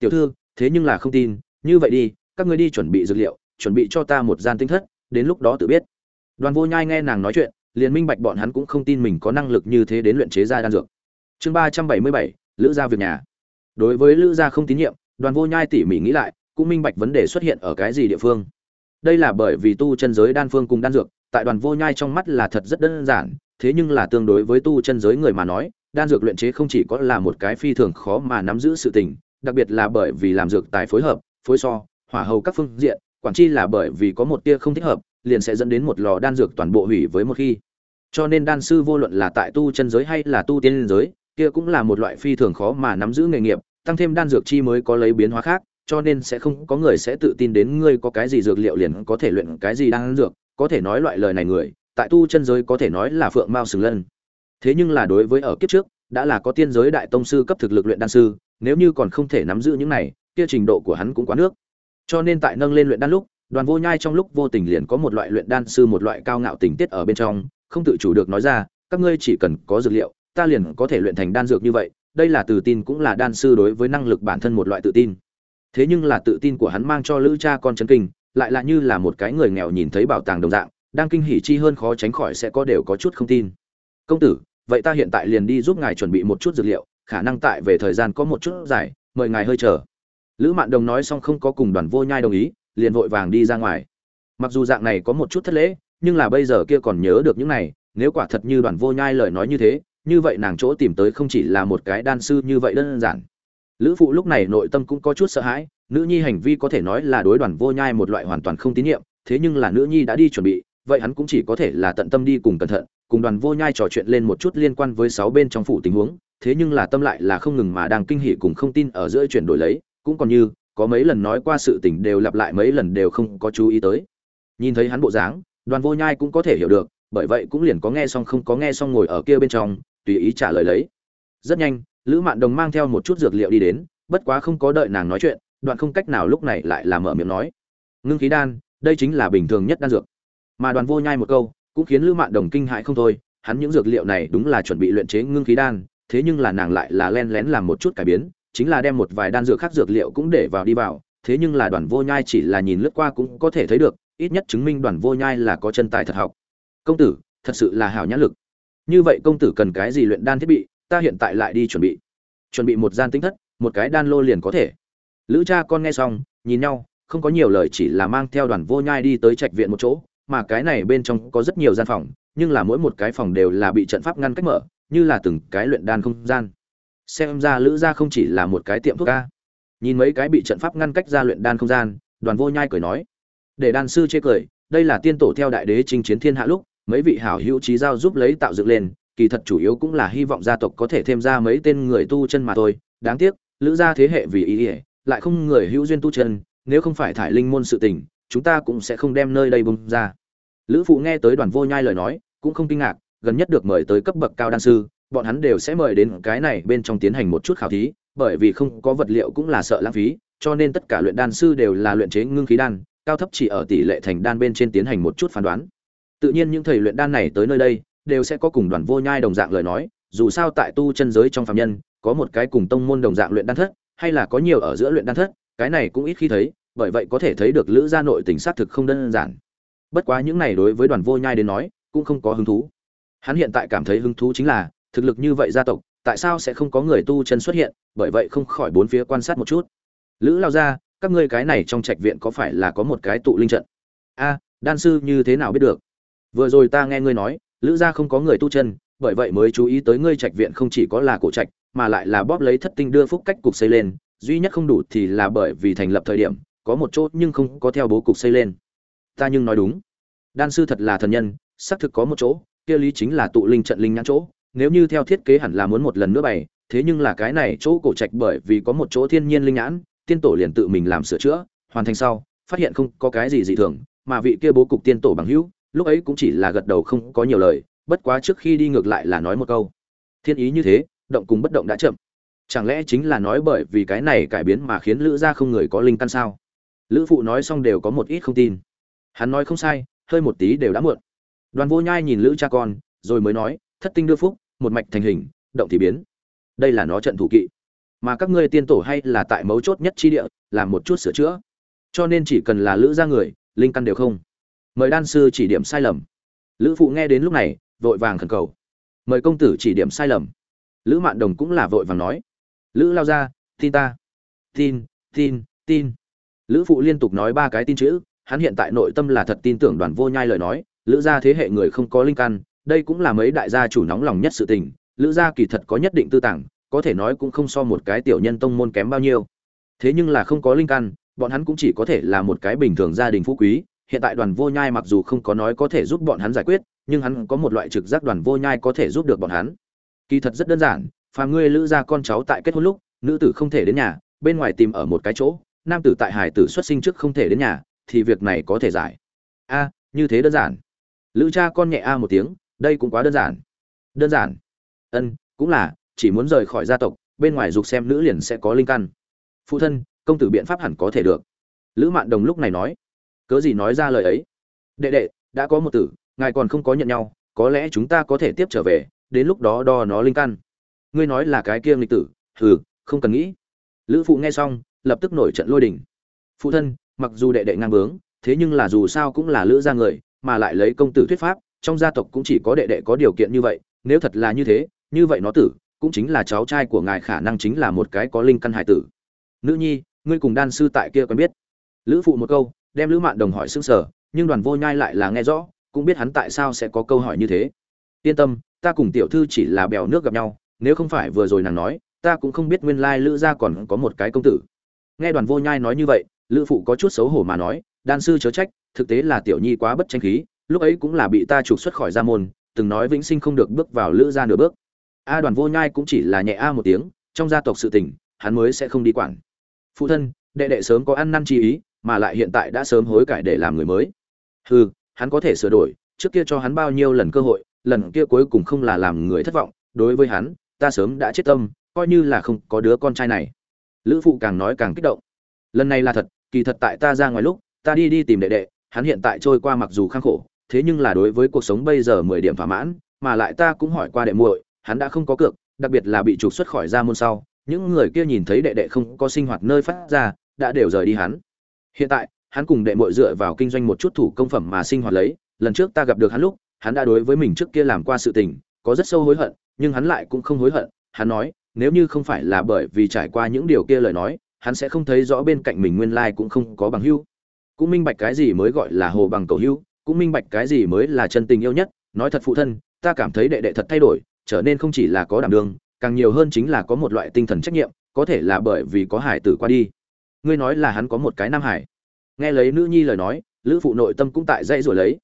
tiểu thư, thế nhưng là không tin. Như vậy đi, các ngươi đi chuẩn bị dược liệu, chuẩn bị cho ta một gian tinh thất, đến lúc đó tự biết. Đoàn vô nhai nghe nàng nói chuyện, liền minh bạch bọn hắn cũng không tin mình có năng lực như thế đến luyện chế ra đan dược. Chương ba trăm bảy mươi bảy, lữ gia việc nhà. Đối với lữ gia không tín nhiệm, đoàn vô nhai tỉ mỉ nghĩ lại, cũng minh bạch vấn đề xuất hiện ở cái gì địa phương. Đây là bởi vì tu chân giới đan phương cùng đan dược, tại đoàn vô nhai trong mắt là thật rất đơn giản, thế nhưng là tương đối với tu chân giới người mà nói, đan dược luyện chế không chỉ có là một cái phi thường khó mà nắm giữ sự tình đặc biệt là bởi vì làm dược tài phối hợp, phối so, hỏa hầu các phương diện, quản chi là bởi vì có một tia không thích hợp, liền sẽ dẫn đến một lò đan dược toàn bộ hủy với một khi. Cho nên đan sư vô luận là tại tu chân giới hay là tu tiên giới, kia cũng là một loại phi thường khó mà nắm giữ nghề nghiệp, tăng thêm đan dược chi mới có lấy biến hóa khác, cho nên sẽ không có người sẽ tự tin đến ngươi có cái gì dược liệu liền có thể luyện cái gì đan dược, có thể nói loại lời này người, tại tu chân giới có thể nói là phượng mao sừng lân. Thế nhưng là đối với ở kiếp trước, đã là có tiên giới đại tông sư cấp thực lực luyện đan sư nếu như còn không thể nắm giữ những này, kia trình độ của hắn cũng quá nước. Cho nên tại nâng lên luyện đan lúc, đoàn vô nhai trong lúc vô tình liền có một loại luyện đan sư một loại cao ngạo tình tiết ở bên trong, không tự chủ được nói ra, các ngươi chỉ cần có dược liệu, ta liền có thể luyện thành đan dược như vậy, đây là tự tin cũng là đan sư đối với năng lực bản thân một loại tự tin. Thế nhưng là tự tin của hắn mang cho lữ cha con chấn kinh, lại là như là một cái người nghèo nhìn thấy bảo tàng đồng dạng, đang kinh hỉ chi hơn khó tránh khỏi sẽ có đều có chút không tin. Công tử, vậy ta hiện tại liền đi giúp ngài chuẩn bị một chút dược liệu khả năng tại về thời gian có một chút dài, mời ngài hơi chờ. Lữ mạn đồng nói xong không có cùng đoàn vô nhai đồng ý, liền vội vàng đi ra ngoài. Mặc dù dạng này có một chút thất lễ, nhưng là bây giờ kia còn nhớ được những này, nếu quả thật như đoàn vô nhai lời nói như thế, như vậy nàng chỗ tìm tới không chỉ là một cái đan sư như vậy đơn giản. Lữ phụ lúc này nội tâm cũng có chút sợ hãi, nữ nhi hành vi có thể nói là đối đoàn vô nhai một loại hoàn toàn không tín nhiệm, thế nhưng là nữ nhi đã đi chuẩn bị, vậy hắn cũng chỉ có thể là tận tâm đi cùng cẩn thận, cùng đoàn vô nhai trò chuyện lên một chút liên quan với sáu bên trong phủ tình huống thế nhưng là tâm lại là không ngừng mà đang kinh hỉ cùng không tin ở giữa chuyển đổi lấy, cũng còn như, có mấy lần nói qua sự tình đều lặp lại mấy lần đều không có chú ý tới. Nhìn thấy hắn bộ dáng, đoàn vô nhai cũng có thể hiểu được, bởi vậy cũng liền có nghe xong không có nghe xong ngồi ở kia bên trong, tùy ý trả lời lấy. Rất nhanh, lữ mạn đồng mang theo một chút dược liệu đi đến, bất quá không có đợi nàng nói chuyện, đoạn không cách nào lúc này lại làm mở miệng nói. Ngưng khí đan, đây chính là bình thường nhất đan dược. Mà đoàn vô nhai một câu, cũng khiến lữ mạn đồng kinh hãi không thôi, hắn những dược liệu này đúng là chuẩn bị luyện chế ngưng khí đan thế nhưng là nàng lại là len lén làm một chút cải biến, chính là đem một vài đan dược khác dược liệu cũng để vào đi vào, thế nhưng là đoàn vô nhai chỉ là nhìn lướt qua cũng có thể thấy được, ít nhất chứng minh đoàn vô nhai là có chân tài thật học. Công tử, thật sự là hảo nhã lực. Như vậy công tử cần cái gì luyện đan thiết bị, ta hiện tại lại đi chuẩn bị. Chuẩn bị một gian tính thất, một cái đan lô liền có thể. Lữ cha con nghe xong, nhìn nhau, không có nhiều lời chỉ là mang theo đoàn vô nhai đi tới trạch viện một chỗ, mà cái này bên trong có rất nhiều gian phòng, nhưng là mỗi một cái phòng đều là bị trận pháp ngăn cách mở như là từng cái luyện đan không gian. Xem ra lữ gia không chỉ là một cái tiệm thuốc ca. Nhìn mấy cái bị trận pháp ngăn cách ra luyện đan không gian, đoàn vô nhai cười nói. Để đan sư chê cười, đây là tiên tổ theo đại đế chinh chiến thiên hạ lúc, mấy vị hảo hữu trí giao giúp lấy tạo dựng lên, kỳ thật chủ yếu cũng là hy vọng gia tộc có thể thêm ra mấy tên người tu chân mà thôi. Đáng tiếc, lữ gia thế hệ vì ý ỉa lại không người hữu duyên tu chân, nếu không phải thải linh môn sự tình, chúng ta cũng sẽ không đem nơi đây bung ra. Lữ phụ nghe tới đoàn vô nhai lời nói, cũng không kinh ngạc gần nhất được mời tới cấp bậc cao đan sư, bọn hắn đều sẽ mời đến cái này bên trong tiến hành một chút khảo thí, bởi vì không có vật liệu cũng là sợ lãng phí, cho nên tất cả luyện đan sư đều là luyện chế ngưng khí đan, cao thấp chỉ ở tỷ lệ thành đan bên trên tiến hành một chút phán đoán. Tự nhiên những thầy luyện đan này tới nơi đây, đều sẽ có cùng đoàn vô nhai đồng dạng lời nói, dù sao tại tu chân giới trong phàm nhân, có một cái cùng tông môn đồng dạng luyện đan thất, hay là có nhiều ở giữa luyện đan thất, cái này cũng ít khi thấy, bởi vậy có thể thấy được lữ gia nội tình sát thực không đơn giản. Bất quá những này đối với đoàn vô nhai đến nói, cũng không có hứng thú hắn hiện tại cảm thấy hứng thú chính là, thực lực như vậy gia tộc, tại sao sẽ không có người tu chân xuất hiện, bởi vậy không khỏi bốn phía quan sát một chút. Lữ lao ra, các ngươi cái này trong trạch viện có phải là có một cái tụ linh trận? A, đan sư như thế nào biết được? Vừa rồi ta nghe ngươi nói, lữ gia không có người tu chân, bởi vậy mới chú ý tới ngươi trạch viện không chỉ có là cổ trạch, mà lại là bóp lấy thất tinh đưa phúc cách cục xây lên, duy nhất không đủ thì là bởi vì thành lập thời điểm, có một chỗ nhưng không có theo bố cục xây lên. Ta nhưng nói đúng. Đan sư thật là thần nhân, xác thực có một chỗ kia lý chính là tụ linh trận linh nhãn chỗ, nếu như theo thiết kế hẳn là muốn một lần nữa bày, thế nhưng là cái này chỗ cổ trạch bởi vì có một chỗ thiên nhiên linh nhãn, tiên tổ liền tự mình làm sửa chữa, hoàn thành sau, phát hiện không có cái gì dị thường, mà vị kia bố cục tiên tổ bằng hữu, lúc ấy cũng chỉ là gật đầu không có nhiều lời, bất quá trước khi đi ngược lại là nói một câu. Thiên ý như thế, động cùng bất động đã chậm. Chẳng lẽ chính là nói bởi vì cái này cải biến mà khiến lữ gia không người có linh căn sao? Lữ phụ nói xong đều có một ít không tin. Hắn nói không sai, hơi một tí đều đã muộn đoàn vô nhai nhìn lữ cha con, rồi mới nói, thất tinh đưa phúc, một mạch thành hình, động thì biến. Đây là nó trận thủ kỵ. Mà các ngươi tiên tổ hay là tại mấu chốt nhất chi địa, làm một chút sửa chữa. Cho nên chỉ cần là lữ gia người, linh căn đều không. Mời đan sư chỉ điểm sai lầm. Lữ phụ nghe đến lúc này, vội vàng khẩn cầu. Mời công tử chỉ điểm sai lầm. Lữ mạn đồng cũng là vội vàng nói. Lữ lao ra, tin ta. Tin tin tin. Lữ phụ liên tục nói ba cái tin chữ, hắn hiện tại nội tâm là thật tin tưởng đoàn vô nhai lời nói lữ gia thế hệ người không có linh căn, đây cũng là mấy đại gia chủ nóng lòng nhất sự tình, lữ gia kỳ thật có nhất định tư tảng có thể nói cũng không so một cái tiểu nhân tông môn kém bao nhiêu. Thế nhưng là không có linh căn, bọn hắn cũng chỉ có thể là một cái bình thường gia đình phú quý, hiện tại đoàn vô nhai mặc dù không có nói có thể giúp bọn hắn giải quyết, nhưng hắn có một loại trực giác đoàn vô nhai có thể giúp được bọn hắn. Kỳ thật rất đơn giản, phàm ngươi lữ gia con cháu tại kết hôn lúc, nữ tử không thể đến nhà, bên ngoài tìm ở một cái chỗ, nam tử tại hải tử xuất sinh trước không thể đến nhà, thì việc này có thể giải. A, như thế đơn giản lữ cha con nhẹ a một tiếng, đây cũng quá đơn giản. Đơn giản. Ân, cũng là, chỉ muốn rời khỏi gia tộc, bên ngoài dục xem nữ liền sẽ có linh căn. Phụ thân, công tử biện pháp hẳn có thể được. Lữ mạn đồng lúc này nói. Cớ gì nói ra lời ấy? Đệ đệ, đã có một tử, ngài còn không có nhận nhau, có lẽ chúng ta có thể tiếp trở về, đến lúc đó đo nó linh căn. Ngươi nói là cái kia nghịch tử, hừ, không cần nghĩ. Lữ phụ nghe xong, lập tức nổi trận lôi đình. Phụ thân, mặc dù đệ đệ ngang bướng, thế nhưng là dù sao cũng là lữ gia người mà lại lấy công tử thuyết pháp, trong gia tộc cũng chỉ có đệ đệ có điều kiện như vậy, nếu thật là như thế, như vậy nó tử, cũng chính là cháu trai của ngài khả năng chính là một cái có linh căn hải tử. Nữ nhi, ngươi cùng đan sư tại kia quen biết. Lữ phụ một câu, đem lữ mạn đồng hỏi xương sở nhưng đoàn vô nhai lại là nghe rõ, cũng biết hắn tại sao sẽ có câu hỏi như thế. Yên tâm, ta cùng tiểu thư chỉ là bèo nước gặp nhau, nếu không phải vừa rồi nàng nói, ta cũng không biết nguyên lai lữ gia còn có một cái công tử. Nghe đoàn vô nhai nói như vậy, lữ phụ có chút xấu hổ mà nói, đan sư chớ trách thực tế là tiểu nhi quá bất tranh khí, lúc ấy cũng là bị ta trục xuất khỏi gia môn, từng nói vĩnh sinh không được bước vào lữ gia nửa bước. A đoàn vô nhai cũng chỉ là nhẹ a một tiếng, trong gia tộc sự tình, hắn mới sẽ không đi quản. Phụ thân, đệ đệ sớm có ăn năn chi ý, mà lại hiện tại đã sớm hối cải để làm người mới. Hừ, hắn có thể sửa đổi, trước kia cho hắn bao nhiêu lần cơ hội, lần kia cuối cùng không là làm người thất vọng, đối với hắn, ta sớm đã chết tâm, coi như là không có đứa con trai này. Lữ phụ càng nói càng kích động. Lần này là thật, kỳ thật tại ta ra ngoài lúc, ta đi đi tìm đệ đệ hắn hiện tại trôi qua mặc dù khang khổ, thế nhưng là đối với cuộc sống bây giờ mười điểm thỏa mãn, mà lại ta cũng hỏi qua đệ muội, hắn đã không có cược, đặc biệt là bị trục xuất khỏi gia môn sau, những người kia nhìn thấy đệ đệ không có sinh hoạt nơi phát ra, đã đều rời đi hắn. Hiện tại, hắn cùng đệ muội dựa vào kinh doanh một chút thủ công phẩm mà sinh hoạt lấy, lần trước ta gặp được hắn lúc, hắn đã đối với mình trước kia làm qua sự tình, có rất sâu hối hận, nhưng hắn lại cũng không hối hận, hắn nói, nếu như không phải là bởi vì trải qua những điều kia lời nói, hắn sẽ không thấy rõ bên cạnh mình nguyên lai cũng không có bằng hữu cũng minh bạch cái gì mới gọi là hồ bằng cầu hữu, cũng minh bạch cái gì mới là chân tình yêu nhất. Nói thật phụ thân, ta cảm thấy đệ đệ thật thay đổi, trở nên không chỉ là có đảm đương, càng nhiều hơn chính là có một loại tinh thần trách nhiệm, có thể là bởi vì có hải tử qua đi. Ngươi nói là hắn có một cái nam hải. Nghe lấy nữ nhi lời nói, lữ phụ nội tâm cũng tại dãy rồi lấy.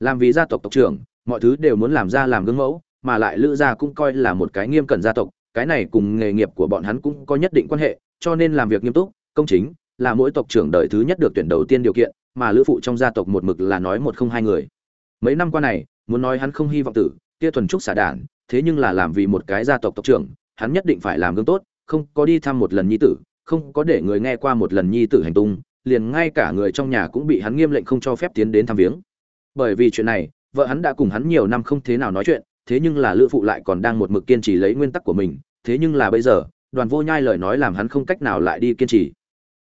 Làm vì gia tộc tộc trưởng, mọi thứ đều muốn làm ra làm gương mẫu, mà lại lữ gia cũng coi là một cái nghiêm cẩn gia tộc, cái này cùng nghề nghiệp của bọn hắn cũng có nhất định quan hệ, cho nên làm việc nghiêm túc, công chính là mỗi tộc trưởng đời thứ nhất được tuyển đầu tiên điều kiện, mà lữ phụ trong gia tộc một mực là nói một không hai người. Mấy năm qua này, muốn nói hắn không hy vọng tử, kia thuần trúc xả đản, thế nhưng là làm vì một cái gia tộc tộc trưởng, hắn nhất định phải làm gương tốt, không có đi thăm một lần nhi tử, không có để người nghe qua một lần nhi tử hành tung, liền ngay cả người trong nhà cũng bị hắn nghiêm lệnh không cho phép tiến đến thăm viếng. Bởi vì chuyện này, vợ hắn đã cùng hắn nhiều năm không thế nào nói chuyện, thế nhưng là lữ phụ lại còn đang một mực kiên trì lấy nguyên tắc của mình, thế nhưng là bây giờ, đoàn vô nhai lời nói làm hắn không cách nào lại đi kiên trì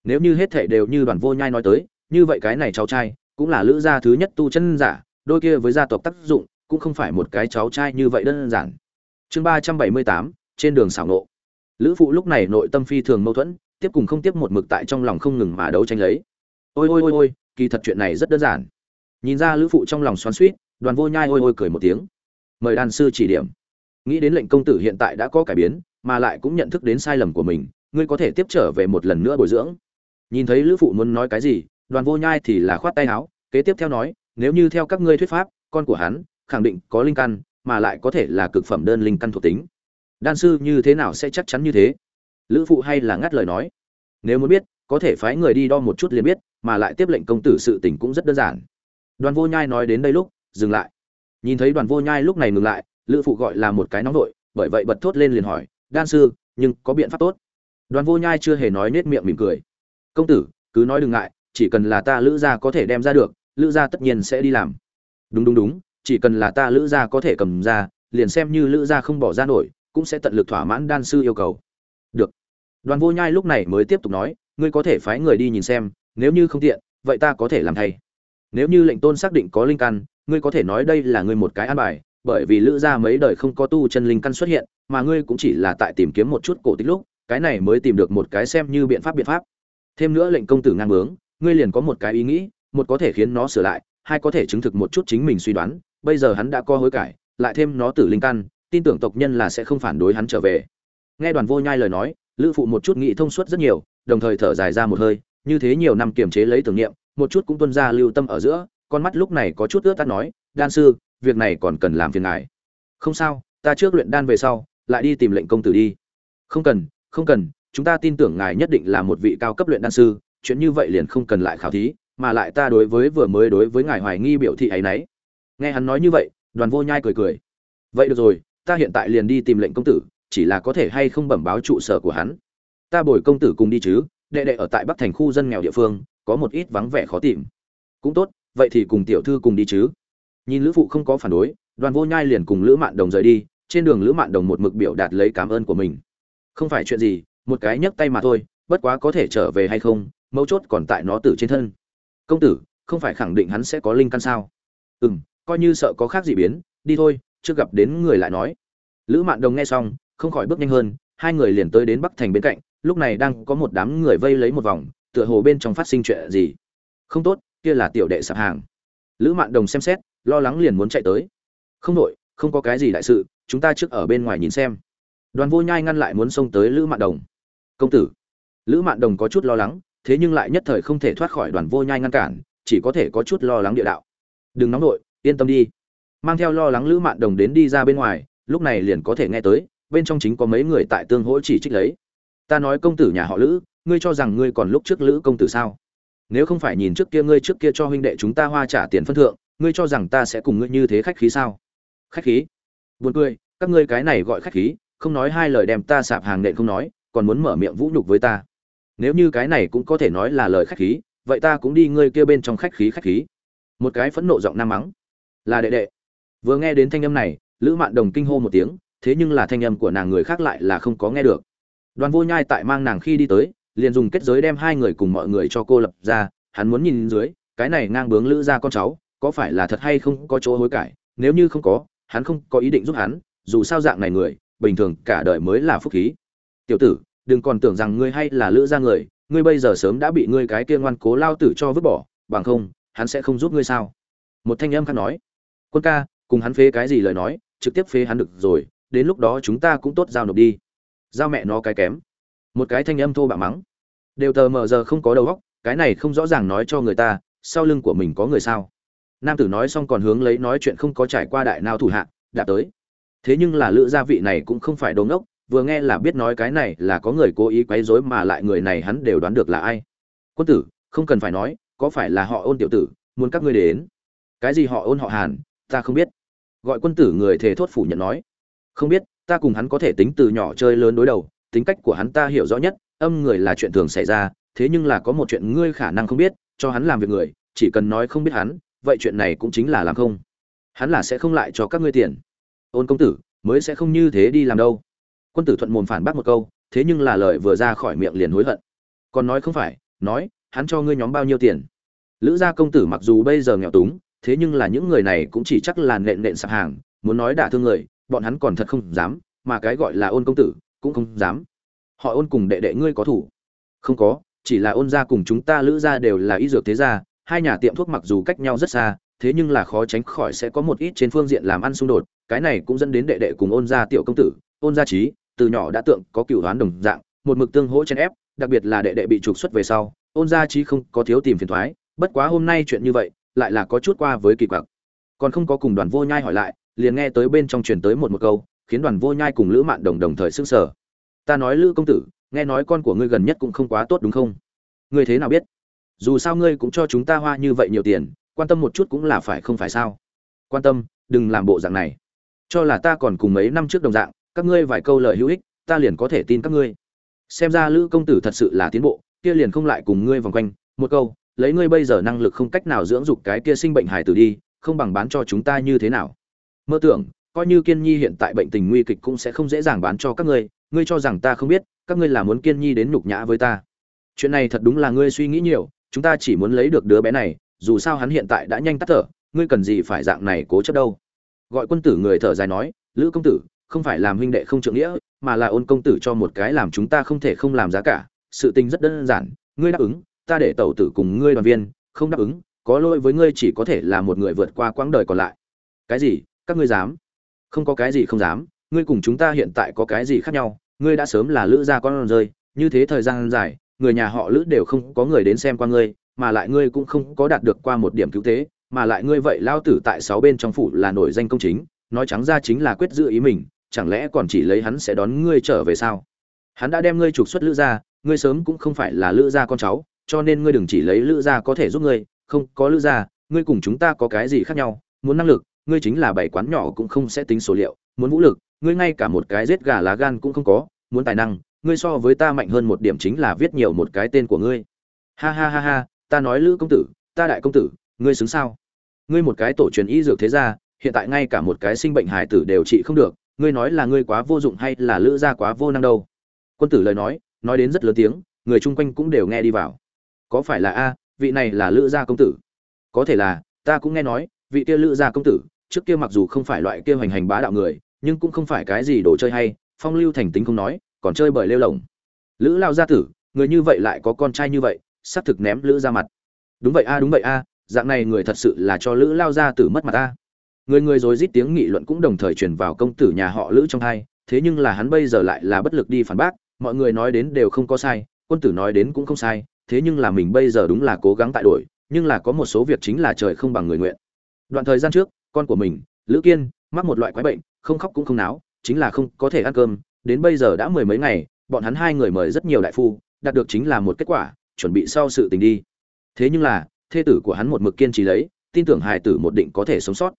nếu như hết thảy đều như đoàn vô nhai nói tới như vậy cái này cháu trai cũng là lữ gia thứ nhất tu chân giả đôi kia với gia tộc tác dụng cũng không phải một cái cháu trai như vậy đơn giản. Chương ba trăm bảy mươi tám trên đường xảo nộ. Lữ phụ lúc này nội tâm phi thường mâu thuẫn tiếp cùng không tiếp một mực tại trong lòng không ngừng mà đấu tranh lấy. Ôi ôi ôi ôi kỳ thật chuyện này rất đơn giản. Nhìn ra lữ phụ trong lòng xoắn xuýt, đoàn vô nhai ôi ôi cười một tiếng. Mời đàn sư chỉ điểm. Nghĩ đến lệnh công tử hiện tại đã có cải biến mà lại cũng nhận thức đến sai lầm của mình ngươi có thể tiếp trở về một lần nữa bồi dưỡng nhìn thấy lữ phụ muốn nói cái gì, đoàn vô nhai thì là khoát tay áo, kế tiếp theo nói, nếu như theo các ngươi thuyết pháp, con của hắn khẳng định có linh căn, mà lại có thể là cực phẩm đơn linh căn thuộc tính. Đan sư như thế nào sẽ chắc chắn như thế? Lữ phụ hay là ngắt lời nói. Nếu muốn biết, có thể phái người đi đo một chút liền biết, mà lại tiếp lệnh công tử sự tình cũng rất đơn giản. Đoàn vô nhai nói đến đây lúc, dừng lại. Nhìn thấy đoàn vô nhai lúc này ngừng lại, lữ phụ gọi là một cái nóng vội, bởi vậy bật thốt lên liền hỏi, đan sư, nhưng có biện pháp tốt? Đoàn vô nhai chưa hề nói nết miệng mỉm cười công tử, cứ nói đừng ngại, chỉ cần là ta lữ gia có thể đem ra được, lữ gia tất nhiên sẽ đi làm. Đúng đúng đúng, chỉ cần là ta lữ gia có thể cầm ra, liền xem như lữ gia không bỏ ra nổi, cũng sẽ tận lực thỏa mãn đan sư yêu cầu. Được. Đoàn vô nhai lúc này mới tiếp tục nói, ngươi có thể phái người đi nhìn xem, nếu như không tiện, vậy ta có thể làm thay. Nếu như lệnh tôn xác định có linh căn, ngươi có thể nói đây là ngươi một cái an bài, bởi vì lữ gia mấy đời không có tu chân linh căn xuất hiện, mà ngươi cũng chỉ là tại tìm kiếm một chút cổ tích lúc, cái này mới tìm được một cái xem như biện pháp biện pháp thêm nữa lệnh công tử ngang bướng, ngươi liền có một cái ý nghĩ, một có thể khiến nó sửa lại, hai có thể chứng thực một chút chính mình suy đoán, bây giờ hắn đã co hối cải, lại thêm nó tử linh căn, tin tưởng tộc nhân là sẽ không phản đối hắn trở về. Nghe đoàn vô nhai lời nói, lữ phụ một chút nghĩ thông suốt rất nhiều, đồng thời thở dài ra một hơi, như thế nhiều năm kiềm chế lấy tưởng niệm, một chút cũng tuân ra lưu tâm ở giữa, con mắt lúc này có chút ướt tắt nói, đan sư, việc này còn cần làm phiền ngài. Không sao, ta trước luyện đan về sau, lại đi tìm lệnh công tử đi. Không cần không cần chúng ta tin tưởng ngài nhất định là một vị cao cấp luyện đan sư, chuyện như vậy liền không cần lại khảo thí, mà lại ta đối với vừa mới đối với ngài hoài nghi biểu thị ấy nấy. Nghe hắn nói như vậy, đoàn vô nhai cười cười. Vậy được rồi, ta hiện tại liền đi tìm lệnh công tử, chỉ là có thể hay không bẩm báo trụ sở của hắn. Ta bồi công tử cùng đi chứ, đệ đệ ở tại bắc thành khu dân nghèo địa phương, có một ít vắng vẻ khó tìm. Cũng tốt, vậy thì cùng tiểu thư cùng đi chứ. Nhìn lữ phụ không có phản đối, đoàn vô nhai liền cùng lữ mạn đồng rời đi, trên đường lữ mạn đồng một mực biểu đạt lấy cảm ơn của mình. Không phải chuyện gì một cái nhấc tay mà thôi, bất quá có thể trở về hay không, mấu chốt còn tại nó tử trên thân. Công tử, không phải khẳng định hắn sẽ có linh căn sao? Ừ m coi như sợ có khác gì biến, đi thôi chưa gặp đến người lại nói. Lữ mạn đồng nghe xong, không khỏi bước nhanh hơn, hai người liền tới đến bắc thành bên cạnh, lúc này đang có một đám người vây lấy một vòng, tựa hồ bên trong phát sinh chuyện gì. Không tốt, kia là tiểu đệ sạp hàng. Lữ mạn đồng xem xét, lo lắng liền muốn chạy tới. Không đội, không có cái gì đại sự, chúng ta trước ở bên ngoài nhìn xem. Đoàn vô nhai ngăn lại muốn xông tới lữ mạn đồng công tử. Lữ mạn đồng có chút lo lắng thế nhưng lại nhất thời không thể thoát khỏi đoàn vô nhai ngăn cản chỉ có thể có chút lo lắng địa đạo. Đừng nóng nổi, yên tâm đi. Mang theo lo lắng lữ mạn đồng đến đi ra bên ngoài lúc này liền có thể nghe tới bên trong chính có mấy người tại tương hỗ chỉ trích lấy. Ta nói công tử nhà họ lữ ngươi cho rằng ngươi còn lúc trước lữ công tử sao? Nếu không phải nhìn trước kia ngươi trước kia cho huynh đệ chúng ta hoa trả tiền phân thượng ngươi cho rằng ta sẽ cùng ngươi như thế khách khí sao? Khách khí? Buồn cười các ngươi cái này gọi khách khí không nói hai lời đem ta sạp hàng nện không nói còn muốn mở miệng vũ nhục với ta. Nếu như cái này cũng có thể nói là lời khách khí, vậy ta cũng đi ngươi kia bên trong khách khí khách khí. Một cái phẫn nộ giọng nam mắng. Là đệ đệ. Vừa nghe đến thanh âm này, lữ mạn đồng kinh hô một tiếng, thế nhưng là thanh âm của nàng người khác lại là không có nghe được. Đoàn vô nhai tại mang nàng khi đi tới, liền dùng kết giới đem hai người cùng mọi người cho cô lập ra, hắn muốn nhìn dưới, cái này ngang bướng lữ ra con cháu, có phải là thật hay không có chỗ hối cải, nếu như không có, hắn không có ý định giúp hắn, dù sao dạng này người, bình thường cả đời mới là phúc khí. Tiểu tử đừng còn tưởng rằng ngươi hay là lữ ra người, ngươi bây giờ sớm đã bị ngươi cái kia ngoan cố lao tử cho vứt bỏ, bằng không, hắn sẽ không giúp ngươi sao? Một thanh âm khác nói. Quân ca, cùng hắn phế cái gì lời nói, trực tiếp phế hắn được rồi, đến lúc đó chúng ta cũng tốt giao nộp đi. Giao mẹ nó cái kém. Một cái thanh âm thô bạo mắng. Đều tờ mờ giờ không có đầu óc, cái này không rõ ràng nói cho người ta, sau lưng của mình có người sao? Nam tử nói xong còn hướng lấy nói chuyện không có trải qua đại nào thủ hạ, đã tới. Thế nhưng là lữ gia vị này cũng không phải đồ ngốc vừa nghe là biết nói cái này là có người cố ý quấy rối mà lại người này hắn đều đoán được là ai. Quân tử, không cần phải nói, có phải là họ ôn tiểu tử, muốn các ngươi đến? Cái gì họ ôn họ hàn, ta không biết. Gọi quân tử người thề thốt phủ nhận nói. Không biết, ta cùng hắn có thể tính từ nhỏ chơi lớn đối đầu, tính cách của hắn ta hiểu rõ nhất, âm người là chuyện thường xảy ra, thế nhưng là có một chuyện ngươi khả năng không biết, cho hắn làm việc người, chỉ cần nói không biết hắn, vậy chuyện này cũng chính là làm không. Hắn là sẽ không lại cho các ngươi tiền. Ôn công tử, mới sẽ không như thế đi làm đâu quân tử thuận mồm phản bác một câu, thế nhưng là lời vừa ra khỏi miệng liền hối hận. Còn nói không phải, nói, hắn cho ngươi nhóm bao nhiêu tiền? Lữ gia công tử mặc dù bây giờ nghèo túng, thế nhưng là những người này cũng chỉ chắc là nện nện sạp hàng, muốn nói đả thương người, bọn hắn còn thật không dám, mà cái gọi là ôn công tử, cũng không dám. Họ ôn cùng đệ đệ ngươi có thủ? Không có, chỉ là ôn gia cùng chúng ta lữ gia đều là y dược thế gia, hai nhà tiệm thuốc mặc dù cách nhau rất xa, thế nhưng là khó tránh khỏi sẽ có một ít trên phương diện làm ăn xung đột, cái này cũng dẫn đến đệ đệ cùng ôn gia tiểu công tử, ôn gia trí từ nhỏ đã tượng có cựu đoán đồng dạng một mực tương hỗ chen ép đặc biệt là đệ đệ bị trục xuất về sau ôn gia trí không có thiếu tìm phiền toái, bất quá hôm nay chuyện như vậy lại là có chút qua với kỳ quặc. Còn không có cùng đoàn vô nhai hỏi lại liền nghe tới bên trong truyền tới một một câu khiến đoàn vô nhai cùng lữ mạn đồng đồng thời sững sờ. Ta nói lữ công tử nghe nói con của ngươi gần nhất cũng không quá tốt đúng không? Ngươi thế nào biết? Dù sao ngươi cũng cho chúng ta hoa như vậy nhiều tiền quan tâm một chút cũng là phải không phải sao? Quan tâm đừng làm bộ dạng này. Cho là ta còn cùng mấy năm trước đồng dạng các ngươi vài câu lời hữu ích, ta liền có thể tin các ngươi. Xem ra lữ công tử thật sự là tiến bộ, kia liền không lại cùng ngươi vòng quanh. Một câu, lấy ngươi bây giờ năng lực không cách nào dưỡng dục cái kia sinh bệnh hài tử đi, không bằng bán cho chúng ta như thế nào? Mơ tưởng, coi như kiên nhi hiện tại bệnh tình nguy kịch cũng sẽ không dễ dàng bán cho các ngươi. Ngươi cho rằng ta không biết, các ngươi là muốn kiên nhi đến nhục nhã với ta. Chuyện này thật đúng là ngươi suy nghĩ nhiều, chúng ta chỉ muốn lấy được đứa bé này, dù sao hắn hiện tại đã nhanh tắt thở, ngươi cần gì phải dạng này cố chấp đâu? Gọi quân tử người thở dài nói, lữ công tử không phải làm huynh đệ không trượng nghĩa, mà là ôn công tử cho một cái làm chúng ta không thể không làm giá cả. Sự tình rất đơn giản, ngươi đáp ứng, ta để tẩu tử cùng ngươi đoàn viên, không đáp ứng, có lỗi với ngươi chỉ có thể là một người vượt qua quãng đời còn lại. Cái gì? Các ngươi dám? Không có cái gì không dám, ngươi cùng chúng ta hiện tại có cái gì khác nhau? Ngươi đã sớm là lữ gia con rơi, như thế thời gian dài, người nhà họ lữ đều không có người đến xem qua ngươi, mà lại ngươi cũng không có đạt được qua một điểm cứu tế, mà lại ngươi vậy lao tử tại sáu bên trong phủ là nổi danh công chính, nói trắng ra chính là quyết giữ ý mình chẳng lẽ còn chỉ lấy hắn sẽ đón ngươi trở về sao? Hắn đã đem ngươi trục xuất lữ gia, ngươi sớm cũng không phải là lữ gia con cháu, cho nên ngươi đừng chỉ lấy lữ gia có thể giúp ngươi, không, có lữ gia, ngươi cùng chúng ta có cái gì khác nhau? Muốn năng lực, ngươi chính là bảy quán nhỏ cũng không sẽ tính số liệu, muốn vũ lực, ngươi ngay cả một cái giết gà lá gan cũng không có, muốn tài năng, ngươi so với ta mạnh hơn một điểm chính là viết nhiều một cái tên của ngươi. Ha ha ha ha, ta nói lữ công tử, ta đại công tử, ngươi xứng sao? Ngươi một cái tổ truyền y dược thế gia, hiện tại ngay cả một cái sinh bệnh hải tử đều trị không được ngươi nói là ngươi quá vô dụng hay là lữ gia quá vô năng đâu? Quân tử lời nói nói đến rất lớn tiếng, người chung quanh cũng đều nghe đi vào. Có phải là a, vị này là lữ gia công tử? Có thể là, ta cũng nghe nói, vị kia lữ gia công tử, trước kia mặc dù không phải loại kia hoành hành bá đạo người, nhưng cũng không phải cái gì đồ chơi hay, phong lưu thành tính không nói, còn chơi bởi lêu lồng. Lữ lao gia tử, người như vậy lại có con trai như vậy, xác thực ném lữ ra mặt. Đúng vậy a, đúng vậy a, dạng này người thật sự là cho lữ lao gia tử mất mặt a người người rồi rít tiếng nghị luận cũng đồng thời truyền vào công tử nhà họ lữ trong hai, thế nhưng là hắn bây giờ lại là bất lực đi phản bác, mọi người nói đến đều không có sai, quân tử nói đến cũng không sai, thế nhưng là mình bây giờ đúng là cố gắng tại đổi, nhưng là có một số việc chính là trời không bằng người nguyện. Đoạn thời gian trước, con của mình, lữ kiên, mắc một loại quái bệnh, không khóc cũng không náo, chính là không có thể ăn cơm, đến bây giờ đã mười mấy ngày, bọn hắn hai người mời rất nhiều đại phu, đạt được chính là một kết quả, chuẩn bị sau sự tình đi. Thế nhưng là, thê tử của hắn một mực kiên trì lấy, tin tưởng hài tử một định có thể sống sót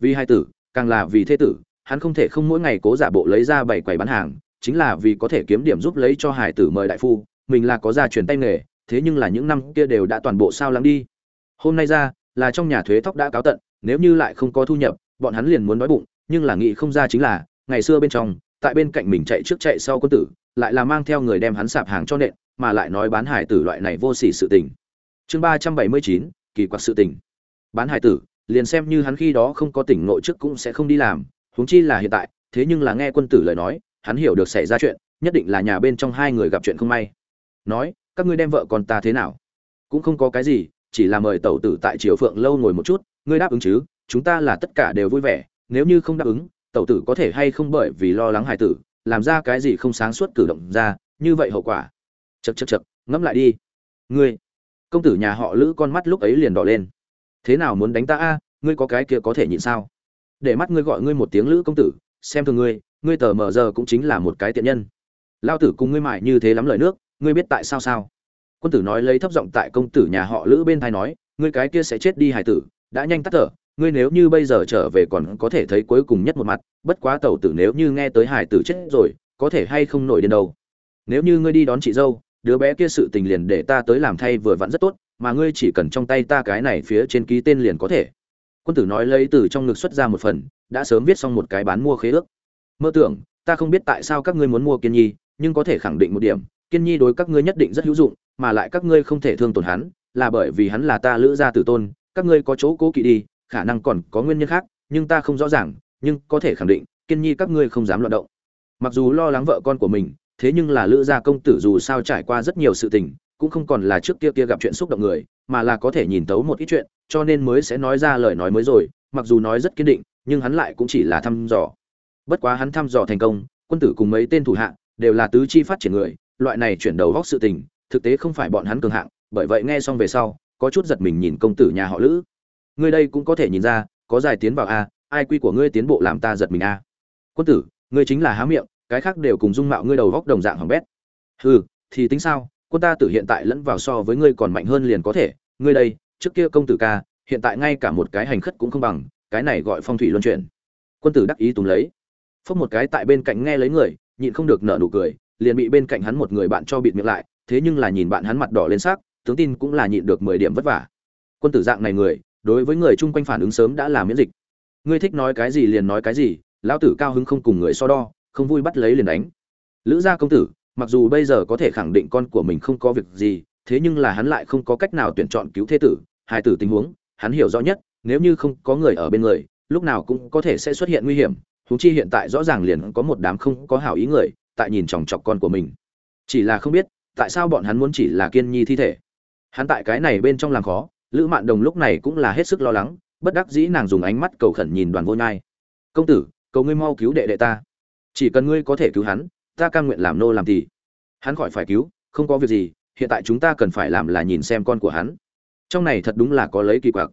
vì hai tử, càng là vì Thế tử, hắn không thể không mỗi ngày cố giả bộ lấy ra bảy quầy bán hàng, chính là vì có thể kiếm điểm giúp lấy cho Hải tử mời đại phu, mình là có gia truyền tay nghề, thế nhưng là những năm kia đều đã toàn bộ sao lắng đi. Hôm nay ra, là trong nhà thuế thóc đã cáo tận, nếu như lại không có thu nhập, bọn hắn liền muốn đói bụng, nhưng là nghĩ không ra chính là, ngày xưa bên trong, tại bên cạnh mình chạy trước chạy sau quân tử, lại là mang theo người đem hắn sạp hàng cho nện, mà lại nói bán hải tử loại này vô sỉ sự tình. Chương ba trăm bảy mươi chín, kỳ quặc sự tình. Bán hải tử liền xem như hắn khi đó không có tỉnh nội trước cũng sẽ không đi làm, huống chi là hiện tại, thế nhưng là nghe quân tử lời nói, hắn hiểu được xảy ra chuyện, nhất định là nhà bên trong hai người gặp chuyện không may. Nói, các ngươi đem vợ con ta thế nào? Cũng không có cái gì, chỉ là mời tẩu tử tại triều phượng lâu ngồi một chút, ngươi đáp ứng chứ, chúng ta là tất cả đều vui vẻ, nếu như không đáp ứng, tẩu tử có thể hay không bởi vì lo lắng hài tử, làm ra cái gì không sáng suốt cử động ra, như vậy hậu quả. Chật chật chật ngẫm lại đi. Ngươi. Công tử nhà họ lữ con mắt lúc ấy liền đỏ lên thế nào muốn đánh ta a? Ngươi có cái kia có thể nhịn sao? Để mắt ngươi gọi ngươi một tiếng lữ công tử, xem thường ngươi ngươi tờ mờ giờ cũng chính là một cái tiện nhân. Lao tử cùng ngươi mại như thế lắm lời nước, ngươi biết tại sao sao? Quân tử nói lấy thấp giọng tại công tử nhà họ lữ bên thai nói, ngươi cái kia sẽ chết đi hải tử, đã nhanh tắt thở, ngươi nếu như bây giờ trở về còn có thể thấy cuối cùng nhất một mặt, bất quá tẩu tử nếu như nghe tới hải tử chết rồi, có thể hay không nổi điên đâu? Nếu như ngươi đi đón chị dâu, đứa bé kia sự tình liền để ta tới làm thay vừa vặn rất tốt mà ngươi chỉ cần trong tay ta cái này phía trên ký tên liền có thể. Quân tử nói lấy từ trong ngực xuất ra một phần, đã sớm viết xong một cái bán mua khế ước. Mơ tưởng, ta không biết tại sao các ngươi muốn mua kiên nhi, nhưng có thể khẳng định một điểm, kiên nhi đối các ngươi nhất định rất hữu dụng, mà lại các ngươi không thể thương tổn hắn, là bởi vì hắn là ta lữ gia tử tôn, các ngươi có chỗ cố kỵ đi, khả năng còn có nguyên nhân khác, nhưng ta không rõ ràng, nhưng có thể khẳng định, kiên nhi các ngươi không dám loạn động. Mặc dù lo lắng vợ con của mình, thế nhưng là lữ gia công tử dù sao trải qua rất nhiều sự tình cũng không còn là trước kia kia gặp chuyện xúc động người, mà là có thể nhìn tấu một ít chuyện, cho nên mới sẽ nói ra lời nói mới rồi, mặc dù nói rất kiên định, nhưng hắn lại cũng chỉ là thăm dò. Bất quá hắn thăm dò thành công, quân tử cùng mấy tên thủ hạ đều là tứ chi phát triển người, loại này chuyển đầu góc sự tình, thực tế không phải bọn hắn cường hạng, bởi vậy nghe xong về sau, có chút giật mình nhìn công tử nhà họ lữ. Ngươi đây cũng có thể nhìn ra, có giải tiến vào a, ai quy của ngươi tiến bộ làm ta giật mình a. Quân tử, ngươi chính là há miệng, cái khác đều cùng dung mạo ngươi đầu góc đồng dạng hỏng bét. Hừ, thì tính sao? Quân ta tử hiện tại lẫn vào so với ngươi còn mạnh hơn liền có thể. Ngươi đây, trước kia công tử ca, hiện tại ngay cả một cái hành khất cũng không bằng, cái này gọi phong thủy luân chuyển. Quân tử đắc ý tùng lấy. Phốc một cái tại bên cạnh nghe lấy người, nhịn không được nở nụ cười, liền bị bên cạnh hắn một người bạn cho bịt miệng lại, thế nhưng là nhìn bạn hắn mặt đỏ lên sắc, tướng tin cũng là nhịn được mười điểm vất vả. Quân tử dạng này người, đối với người chung quanh phản ứng sớm đã làm miễn dịch. Ngươi thích nói cái gì liền nói cái gì, lão tử cao hứng không cùng người so đo, không vui bắt lấy liền đánh. Lữ gia công tử mặc dù bây giờ có thể khẳng định con của mình không có việc gì, thế nhưng là hắn lại không có cách nào tuyển chọn cứu thế tử hai tử tình huống, hắn hiểu rõ nhất, nếu như không có người ở bên người, lúc nào cũng có thể sẽ xuất hiện nguy hiểm. Huống chi hiện tại rõ ràng liền có một đám không có hảo ý người, tại nhìn chòng chọc con của mình. Chỉ là không biết, tại sao bọn hắn muốn chỉ là kiên nhi thi thể. Hắn tại cái này bên trong làm khó, lữ mạn đồng lúc này cũng là hết sức lo lắng, bất đắc dĩ nàng dùng ánh mắt cầu khẩn nhìn đoàn vô nhai. Công tử, cầu ngươi mau cứu đệ đệ ta. Chỉ cần ngươi có thể cứu hắn ta cam nguyện làm nô làm thì hắn khỏi phải cứu, không có việc gì, hiện tại chúng ta cần phải làm là nhìn xem con của hắn. Trong này thật đúng là có lấy kỳ quặc.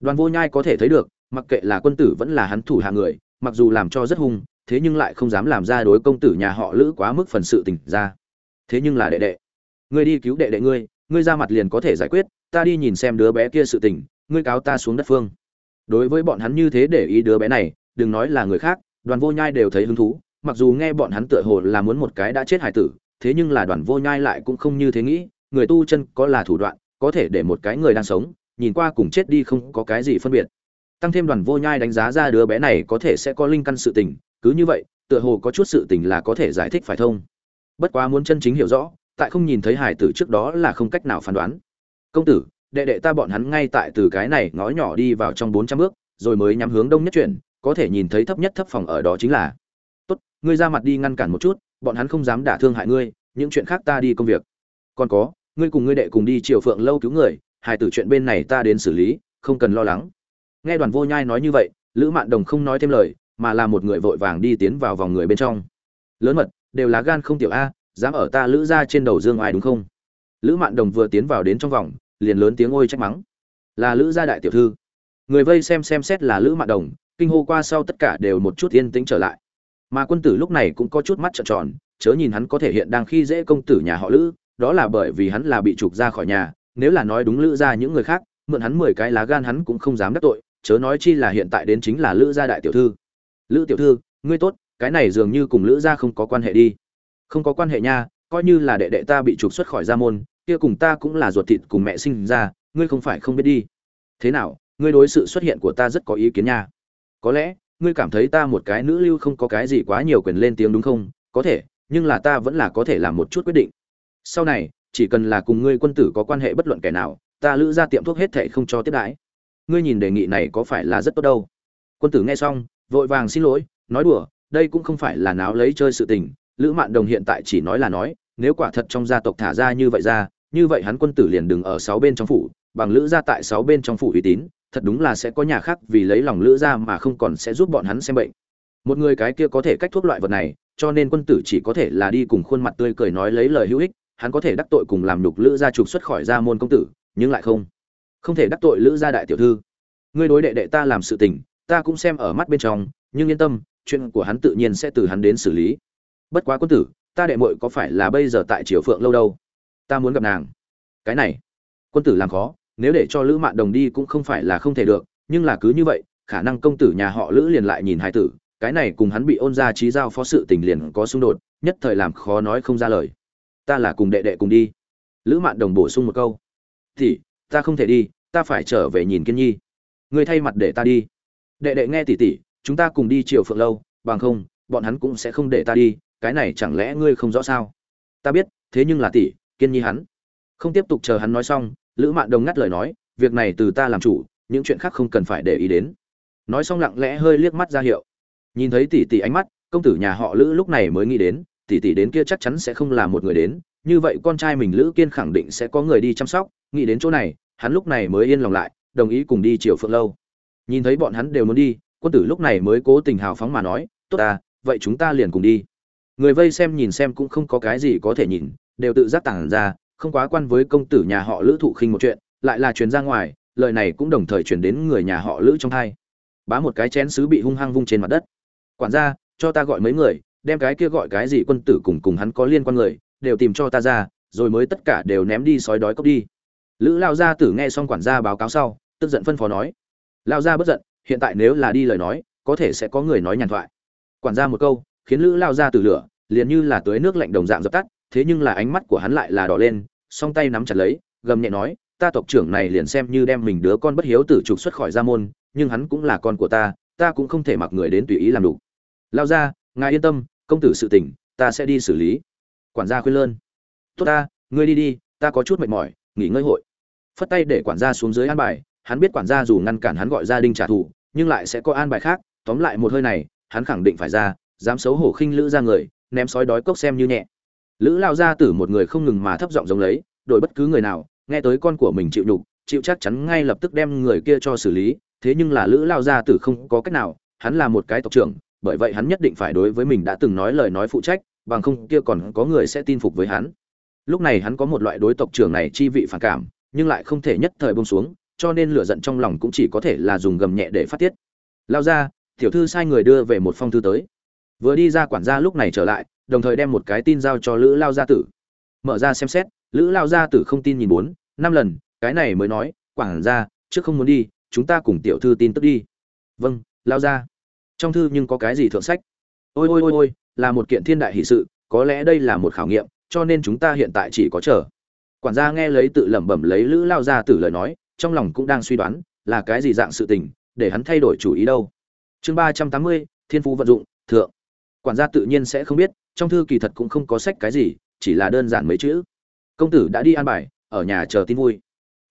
Đoàn vô nhai có thể thấy được, mặc kệ là quân tử vẫn là hắn thủ hạ người, mặc dù làm cho rất hung, thế nhưng lại không dám làm ra đối công tử nhà họ lữ quá mức phần sự tình ra. Thế nhưng là đệ đệ. Ngươi đi cứu đệ đệ ngươi ngươi ra mặt liền có thể giải quyết, ta đi nhìn xem đứa bé kia sự tình, ngươi cáo ta xuống đất phương. Đối với bọn hắn như thế để ý đứa bé này, đừng nói là người khác, đoàn vô nhai đều thấy hứng thú mặc dù nghe bọn hắn tựa hồ là muốn một cái đã chết hải tử, thế nhưng là đoàn vô nhai lại cũng không như thế nghĩ, người tu chân có là thủ đoạn, có thể để một cái người đang sống, nhìn qua cùng chết đi không có cái gì phân biệt. Tăng thêm đoàn vô nhai đánh giá ra đứa bé này có thể sẽ có linh căn sự tình, cứ như vậy, tựa hồ có chút sự tình là có thể giải thích phải thông. Bất quá muốn chân chính hiểu rõ, tại không nhìn thấy hải tử trước đó là không cách nào phán đoán. Công tử, đệ đệ ta bọn hắn ngay tại từ cái này ngõ nhỏ đi vào trong bốn trăm bước, rồi mới nhắm hướng đông nhất chuyển, có thể nhìn thấy thấp nhất thấp phòng ở đó chính là ngươi ra mặt đi ngăn cản một chút, bọn hắn không dám đả thương hại ngươi, những chuyện khác ta đi công việc. Còn có, ngươi cùng ngươi đệ cùng đi triều phượng lâu cứu người, hài tử chuyện bên này ta đến xử lý, không cần lo lắng. Nghe đoàn vô nhai nói như vậy, lữ mạn đồng không nói thêm lời, mà là một người vội vàng đi tiến vào vòng người bên trong. Lớn mật, đều là gan không tiểu a, dám ở ta lữ ra trên đầu dương ai đúng không? Lữ mạn đồng vừa tiến vào đến trong vòng, liền lớn tiếng ôi trách mắng. Là lữ gia đại tiểu thư. Người vây xem xem xét là lữ mạn đồng, kinh hô qua sau tất cả đều một chút yên tĩnh trở lại mà quân tử lúc này cũng có chút mắt trợn tròn, chớ nhìn hắn có thể hiện đang khi dễ công tử nhà họ lữ, đó là bởi vì hắn là bị trục ra khỏi nhà, nếu là nói đúng lữ gia những người khác, mượn hắn mười cái lá gan hắn cũng không dám đắc tội, chớ nói chi là hiện tại đến chính là lữ gia đại tiểu thư. Lữ tiểu thư, ngươi tốt, cái này dường như cùng lữ gia không có quan hệ đi. Không có quan hệ nha, coi như là đệ đệ ta bị trục xuất khỏi gia môn, kia cùng ta cũng là ruột thịt cùng mẹ sinh ra, ngươi không phải không biết đi. Thế nào, ngươi đối sự xuất hiện của ta rất có ý kiến nha. Có lẽ ngươi cảm thấy ta một cái nữ lưu không có cái gì quá nhiều quyền lên tiếng đúng không? Có thể, nhưng là ta vẫn là có thể làm một chút quyết định. Sau này, chỉ cần là cùng ngươi quân tử có quan hệ bất luận kẻ nào, ta lữ ra tiệm thuốc hết thệ không cho tiếp đãi. Ngươi nhìn đề nghị này có phải là rất tốt đâu? Quân tử nghe xong, vội vàng xin lỗi, nói đùa, đây cũng không phải là náo lấy chơi sự tình, lữ mạn đồng hiện tại chỉ nói là nói, nếu quả thật trong gia tộc thả ra như vậy ra, như vậy hắn quân tử liền đừng ở sáu bên trong phủ, bằng lữ gia tại sáu bên trong phủ uy tín thật đúng là sẽ có nhà khác vì lấy lòng lữ gia mà không còn sẽ giúp bọn hắn xem bệnh. Một người cái kia có thể cách thuốc loại vật này, cho nên quân tử chỉ có thể là đi cùng khuôn mặt tươi cười nói lấy lời hữu ích, hắn có thể đắc tội cùng làm nhục lữ gia trục xuất khỏi gia môn công tử, nhưng lại không. Không thể đắc tội lữ gia đại tiểu thư. Ngươi đối đệ đệ ta làm sự tình, ta cũng xem ở mắt bên trong, nhưng yên tâm, chuyện của hắn tự nhiên sẽ từ hắn đến xử lý. Bất quá quân tử, ta đệ muội có phải là bây giờ tại triều phượng lâu đâu? Ta muốn gặp nàng. Cái này, quân tử làm khó nếu để cho lữ mạn đồng đi cũng không phải là không thể được, nhưng là cứ như vậy, khả năng công tử nhà họ lữ liền lại nhìn hai tử, cái này cùng hắn bị ôn ra trí giao phó sự tình liền có xung đột, nhất thời làm khó nói không ra lời. Ta là cùng đệ đệ cùng đi. Lữ mạn đồng bổ sung một câu. Thì, ta không thể đi, ta phải trở về nhìn kiên nhi. Ngươi thay mặt để ta đi. Đệ đệ nghe tỉ tỉ, chúng ta cùng đi triều phượng lâu, bằng không, bọn hắn cũng sẽ không để ta đi, cái này chẳng lẽ ngươi không rõ sao? Ta biết, thế nhưng là tỷ kiên nhi hắn. Không tiếp tục chờ hắn nói xong lữ mạn đồng ngắt lời nói việc này từ ta làm chủ những chuyện khác không cần phải để ý đến. Nói xong lặng lẽ hơi liếc mắt ra hiệu. Nhìn thấy tỷ tỷ ánh mắt công tử nhà họ lữ lúc này mới nghĩ đến tỷ tỷ đến kia chắc chắn sẽ không là một người đến như vậy con trai mình lữ kiên khẳng định sẽ có người đi chăm sóc. Nghĩ đến chỗ này hắn lúc này mới yên lòng lại đồng ý cùng đi chiều phượng lâu. Nhìn thấy bọn hắn đều muốn đi quân tử lúc này mới cố tình hào phóng mà nói tốt à, vậy chúng ta liền cùng đi. Người vây xem nhìn xem cũng không có cái gì có thể nhìn đều tự giác tản ra không quá quan với công tử nhà họ lữ thụ khinh một chuyện, lại là truyền ra ngoài, lời này cũng đồng thời chuyển đến người nhà họ lữ trong thai. Bá một cái chén sứ bị hung hăng vung trên mặt đất. Quản gia, cho ta gọi mấy người, đem cái kia gọi cái gì quân tử cùng cùng hắn có liên quan người, đều tìm cho ta ra, rồi mới tất cả đều ném đi sói đói cốc đi. Lữ lao gia tử nghe xong quản gia báo cáo sau, tức giận phân phó nói, lao gia bất giận, hiện tại nếu là đi lời nói, có thể sẽ có người nói nhàn thoại. Quản gia một câu, khiến lữ lao gia tử lửa, liền như là tưới nước lạnh đồng dạng dập tắt thế nhưng là ánh mắt của hắn lại là đỏ lên, song tay nắm chặt lấy, gầm nhẹ nói, ta tộc trưởng này liền xem như đem mình đứa con bất hiếu tử trục xuất khỏi gia môn, nhưng hắn cũng là con của ta ta cũng không thể mặc người đến tùy ý làm đủ lao ra, ngài yên tâm, công tử sự tình, ta sẽ đi xử lý. Quản gia khuyên lơn, tốt ta, ngươi đi đi, ta có chút mệt mỏi, nghỉ ngơi hội. Phất tay để quản gia xuống dưới an bài, hắn biết quản gia dù ngăn cản hắn gọi gia đình trả thù, nhưng lại sẽ có an bài khác, tóm lại một hơi này, hắn khẳng định phải ra, dám xấu hổ khinh lữ ra người, ném sói đói cốc xem như nhẹ lữ lao Gia tử một người không ngừng mà thấp giọng giống lấy, đổi bất cứ người nào, nghe tới con của mình chịu nhục, chịu chắc chắn ngay lập tức đem người kia cho xử lý, thế nhưng là lữ lao gia tử không có cách nào, hắn là một cái tộc trưởng, bởi vậy hắn nhất định phải đối với mình đã từng nói lời nói phụ trách, bằng không kia còn có người sẽ tin phục với hắn. Lúc này hắn có một loại đối tộc trưởng này chi vị phản cảm, nhưng lại không thể nhất thời bông xuống, cho nên lửa giận trong lòng cũng chỉ có thể là dùng gầm nhẹ để phát tiết. Lao ra tiểu thư sai người đưa về một phong thư tới. Vừa đi ra quản gia lúc này trở lại đồng thời đem một cái tin giao cho lữ lao gia tử. Mở ra xem xét, lữ lao gia tử không tin nhìn bốn, năm lần, cái này mới nói, quản gia, trước không muốn đi, chúng ta cùng tiểu thư tin tức đi. Vâng lao ra trong thư nhưng có cái gì thượng sách? Ôi ôi ôi ôi, là một kiện thiên đại hỷ sự, có lẽ đây là một khảo nghiệm, cho nên chúng ta hiện tại chỉ có chờ. Quản gia nghe lấy tự lẩm bẩm lấy lữ lao gia tử lời nói, trong lòng cũng đang suy đoán, là cái gì dạng sự tình, để hắn thay đổi chủ ý đâu. Chương ba trăm tám mươi, thiên phú vận dụng, thượng. Quản gia tự nhiên sẽ không biết trong thư kỳ thật cũng không có sách cái gì, chỉ là đơn giản mấy chữ. Công tử đã đi an bài, ở nhà chờ tin vui.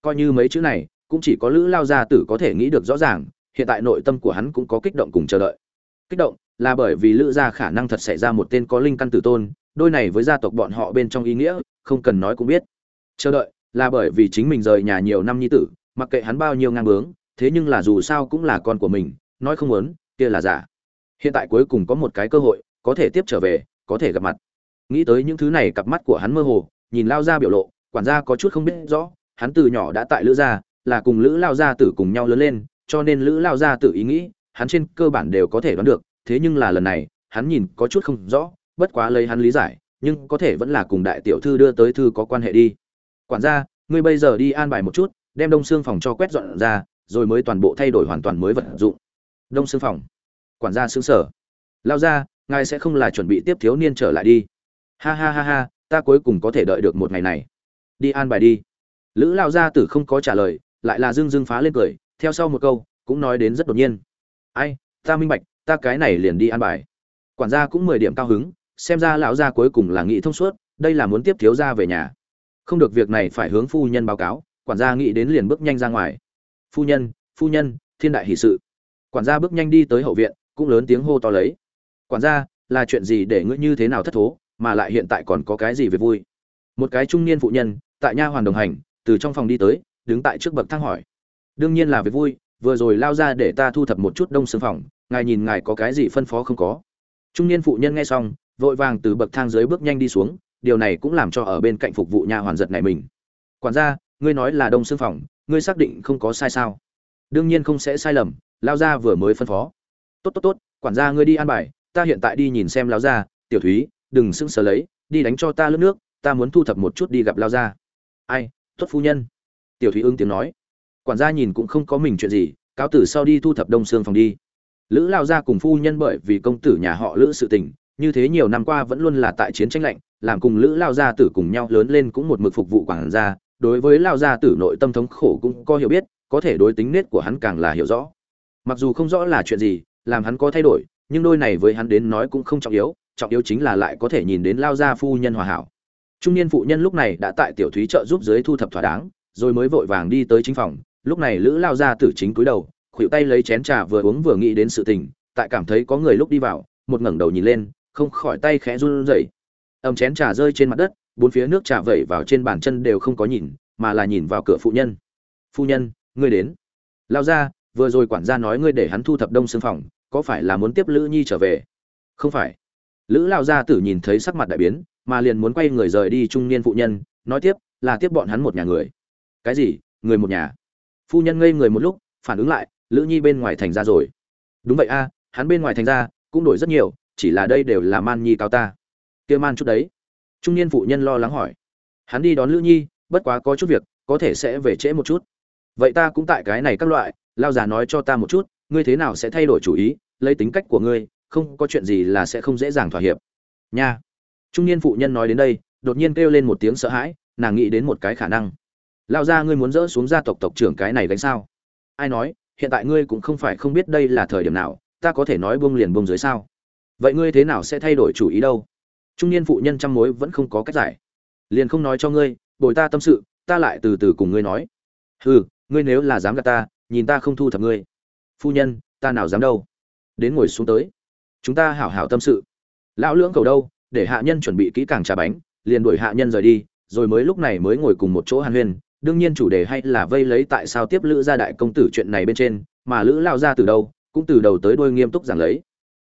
Coi như mấy chữ này, cũng chỉ có lữ lao gia tử có thể nghĩ được rõ ràng, hiện tại nội tâm của hắn cũng có kích động cùng chờ đợi. Kích động là bởi vì lữ gia khả năng thật xảy ra một tên có linh căn tử tôn, đôi này với gia tộc bọn họ bên trong ý nghĩa, không cần nói cũng biết. Chờ đợi là bởi vì chính mình rời nhà nhiều năm nhi tử, mặc kệ hắn bao nhiêu ngang bướng, thế nhưng là dù sao cũng là con của mình, nói không muốn, kia là giả. Hiện tại cuối cùng có một cái cơ hội, có thể tiếp trở về có thể gặp mặt. Nghĩ tới những thứ này, cặp mắt của hắn mơ hồ, nhìn lao ra biểu lộ, quản gia có chút không biết rõ, hắn từ nhỏ đã tại lữ gia, là cùng lữ lao gia tử cùng nhau lớn lên, cho nên lữ lao gia tử ý nghĩ, hắn trên cơ bản đều có thể đoán được, thế nhưng là lần này, hắn nhìn có chút không rõ, bất quá lấy hắn lý giải, nhưng có thể vẫn là cùng đại tiểu thư đưa tới thư có quan hệ đi. Quản gia, ngươi bây giờ đi an bài một chút, đem đông xương phòng cho quét dọn ra, rồi mới toàn bộ thay đổi hoàn toàn mới vật dụng. Đông xương phòng? Quản gia xứng sở lao ra ngài sẽ không là chuẩn bị tiếp thiếu niên trở lại đi. Ha ha ha ha, ta cuối cùng có thể đợi được một ngày này. Đi an bài đi. Lữ lao gia tử không có trả lời, lại là dưng dưng phá lên cười, theo sau một câu, cũng nói đến rất đột nhiên. Ai, ta minh bạch, ta cái này liền đi an bài. Quản gia cũng mười điểm cao hứng, xem ra lão gia cuối cùng là nghĩ thông suốt, đây là muốn tiếp thiếu gia về nhà. Không được việc này phải hướng phu nhân báo cáo, quản gia nghĩ đến liền bước nhanh ra ngoài. Phu nhân phu nhân, thiên đại hỷ sự. Quản gia bước nhanh đi tới hậu viện, cũng lớn tiếng hô to lấy quản gia, là chuyện gì để ngươi như thế nào thất thố, mà lại hiện tại còn có cái gì về vui? Một cái trung niên phụ nhân, tại nha hoàn đồng hành, từ trong phòng đi tới, đứng tại trước bậc thang hỏi. Đương nhiên là về vui, vừa rồi lao ra để ta thu thập một chút đông xương phòng, ngài nhìn ngài có cái gì phân phó không có. Trung niên phụ nhân nghe xong, vội vàng từ bậc thang dưới bước nhanh đi xuống, điều này cũng làm cho ở bên cạnh phục vụ nha hoàn giật này mình. Quản gia, ngươi nói là đông xương phòng, ngươi xác định không có sai sao? Đương nhiên không sẽ sai lầm, lao ra vừa mới phân phó. Tốt tốt tốt, quản gia ngươi đi an bài ta hiện tại đi nhìn xem lao gia, tiểu thúy, đừng sững sờ lấy, đi đánh cho ta lướt nước, ta muốn thu thập một chút đi gặp lao gia. Ai tuất phu nhân. Tiểu thúy ứng tiếng nói. Quản gia nhìn cũng không có mình chuyện gì, cáo tử sau đi thu thập đông xương phòng đi. Lữ lao gia cùng phu nhân bởi vì công tử nhà họ lữ sự tình, như thế nhiều năm qua vẫn luôn là tại chiến tranh lạnh, làm cùng lữ lao gia tử cùng nhau lớn lên cũng một mực phục vụ quản gia, đối với lao gia tử nội tâm thống khổ cũng có hiểu biết, có thể đối tính nết của hắn càng là hiểu rõ. Mặc dù không rõ là chuyện gì, làm hắn có thay đổi nhưng đôi này với hắn đến nói cũng không trọng yếu trọng yếu chính là lại có thể nhìn đến lao gia phu nhân hòa hảo. Trung niên phụ nhân lúc này đã tại tiểu thúy trợ giúp dưới thu thập thỏa đáng, rồi mới vội vàng đi tới chính phòng. Lúc này lữ lao gia tử chính cúi đầu, khuỷu tay lấy chén trà vừa uống vừa nghĩ đến sự tình, tại cảm thấy có người lúc đi vào, một ngẩng đầu nhìn lên, không khỏi tay khẽ run rẩy. Ầm chén trà rơi trên mặt đất, bốn phía nước trà vẩy vào trên bàn chân đều không có nhìn, mà là nhìn vào cửa phụ nhân. Phu nhân, ngươi đến. Lao ra vừa rồi quản gia nói ngươi để hắn thu thập đông xương phòng có phải là muốn tiếp lữ nhi trở về? Không phải. Lữ lao gia tử nhìn thấy sắc mặt đại biến, mà liền muốn quay người rời đi trung niên phụ nhân, nói tiếp, là tiếp bọn hắn một nhà người. Cái gì? Người một nhà? Phu nhân ngây người một lúc, phản ứng lại, lữ nhi bên ngoài thành ra rồi. Đúng vậy a, hắn bên ngoài thành ra, cũng đổi rất nhiều, chỉ là đây đều là man nhi cao ta. Kia man chút đấy. Trung niên phụ nhân lo lắng hỏi. Hắn đi đón lữ nhi, bất quá có chút việc, có thể sẽ về trễ một chút. Vậy ta cũng tại cái này các loại lao già nói cho ta một chút, ngươi thế nào sẽ thay đổi chủ ý lấy tính cách của ngươi, không có chuyện gì là sẽ không dễ dàng thỏa hiệp. Nha. Trung niên phụ nhân nói đến đây, đột nhiên kêu lên một tiếng sợ hãi, nàng nghĩ đến một cái khả năng. Lao ra ngươi muốn dỡ xuống gia tộc tộc trưởng cái này gánh sao? Ai nói, hiện tại ngươi cũng không phải không biết đây là thời điểm nào, ta có thể nói buông liền buông dưới sao? Vậy ngươi thế nào sẽ thay đổi chủ ý đâu? Trung niên phụ nhân trăm mối vẫn không có cách giải. Liền không nói cho ngươi, bồi ta tâm sự, ta lại từ từ cùng ngươi nói. Hừ, ngươi nếu là dám gạt ta, nhìn ta không thu thập ngươi. Phu nhân, ta nào dám đâu? Đến ngồi xuống tới. Chúng ta hảo hảo tâm sự. Lão lưỡng cầu đâu, để hạ nhân chuẩn bị kỹ càng trà bánh, liền đuổi hạ nhân rời đi, rồi mới lúc này mới ngồi cùng một chỗ hàn huyên. Đương nhiên chủ đề hay là vây lấy tại sao tiếp lữ gia đại công tử chuyện này bên trên, mà lữ lao ra từ đâu, cũng từ đầu tới đuôi nghiêm túc giảng lấy.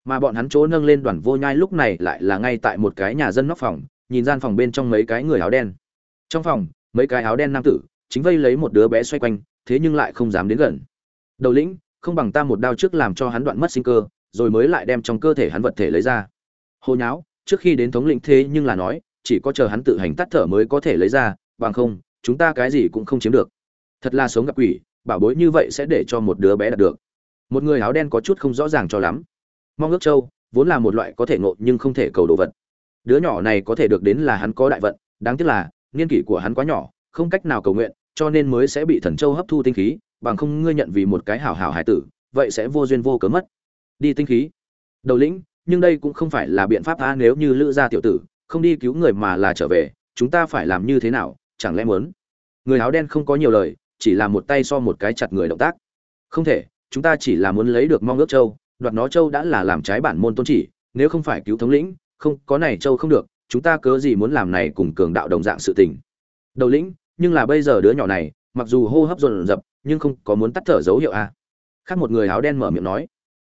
Mà bọn hắn chỗ nâng lên đoàn vô nhai lúc này lại là ngay tại một cái nhà dân nóc phòng, nhìn gian phòng bên trong mấy cái người áo đen. Trong phòng, mấy cái áo đen nam tử, chính vây lấy một đứa bé xoay quanh, thế nhưng lại không dám đến gần. Đầu lĩnh không bằng ta một đao trước làm cho hắn đoạn mất sinh cơ, rồi mới lại đem trong cơ thể hắn vật thể lấy ra. Hô nháo, trước khi đến thống lĩnh thế nhưng là nói, chỉ có chờ hắn tự hành tắt thở mới có thể lấy ra, bằng không, chúng ta cái gì cũng không chiếm được. Thật là sống gặp quỷ, bảo bối như vậy sẽ để cho một đứa bé đạt được. Một người áo đen có chút không rõ ràng cho lắm. Mong ước châu, vốn là một loại có thể ngộ nhưng không thể cầu đồ vật. Đứa nhỏ này có thể được đến là hắn có đại vận, đáng tiếc là, niên kỷ của hắn quá nhỏ, không cách nào cầu nguyện, cho nên mới sẽ bị thần châu hấp thu tinh khí bằng không ngươi nhận vì một cái hảo hảo hải tử, vậy sẽ vô duyên vô cớ mất. Đi tinh khí. Đầu lĩnh, nhưng đây cũng không phải là biện pháp a nếu như lữ gia tiểu tử, không đi cứu người mà là trở về, chúng ta phải làm như thế nào, chẳng lẽ muốn? Người áo đen không có nhiều lời, chỉ là một tay so một cái chặt người động tác. Không thể, chúng ta chỉ là muốn lấy được mong ước châu, đoạt nó châu đã là làm trái bản môn tôn chỉ, nếu không phải cứu thống lĩnh, không, có này châu không được, chúng ta cớ gì muốn làm này cùng cường đạo đồng dạng sự tình. Đầu lĩnh, nhưng là bây giờ đứa nhỏ này, mặc dù hô hấp dồn dập nhưng không có muốn tắt thở dấu hiệu a khác một người áo đen mở miệng nói,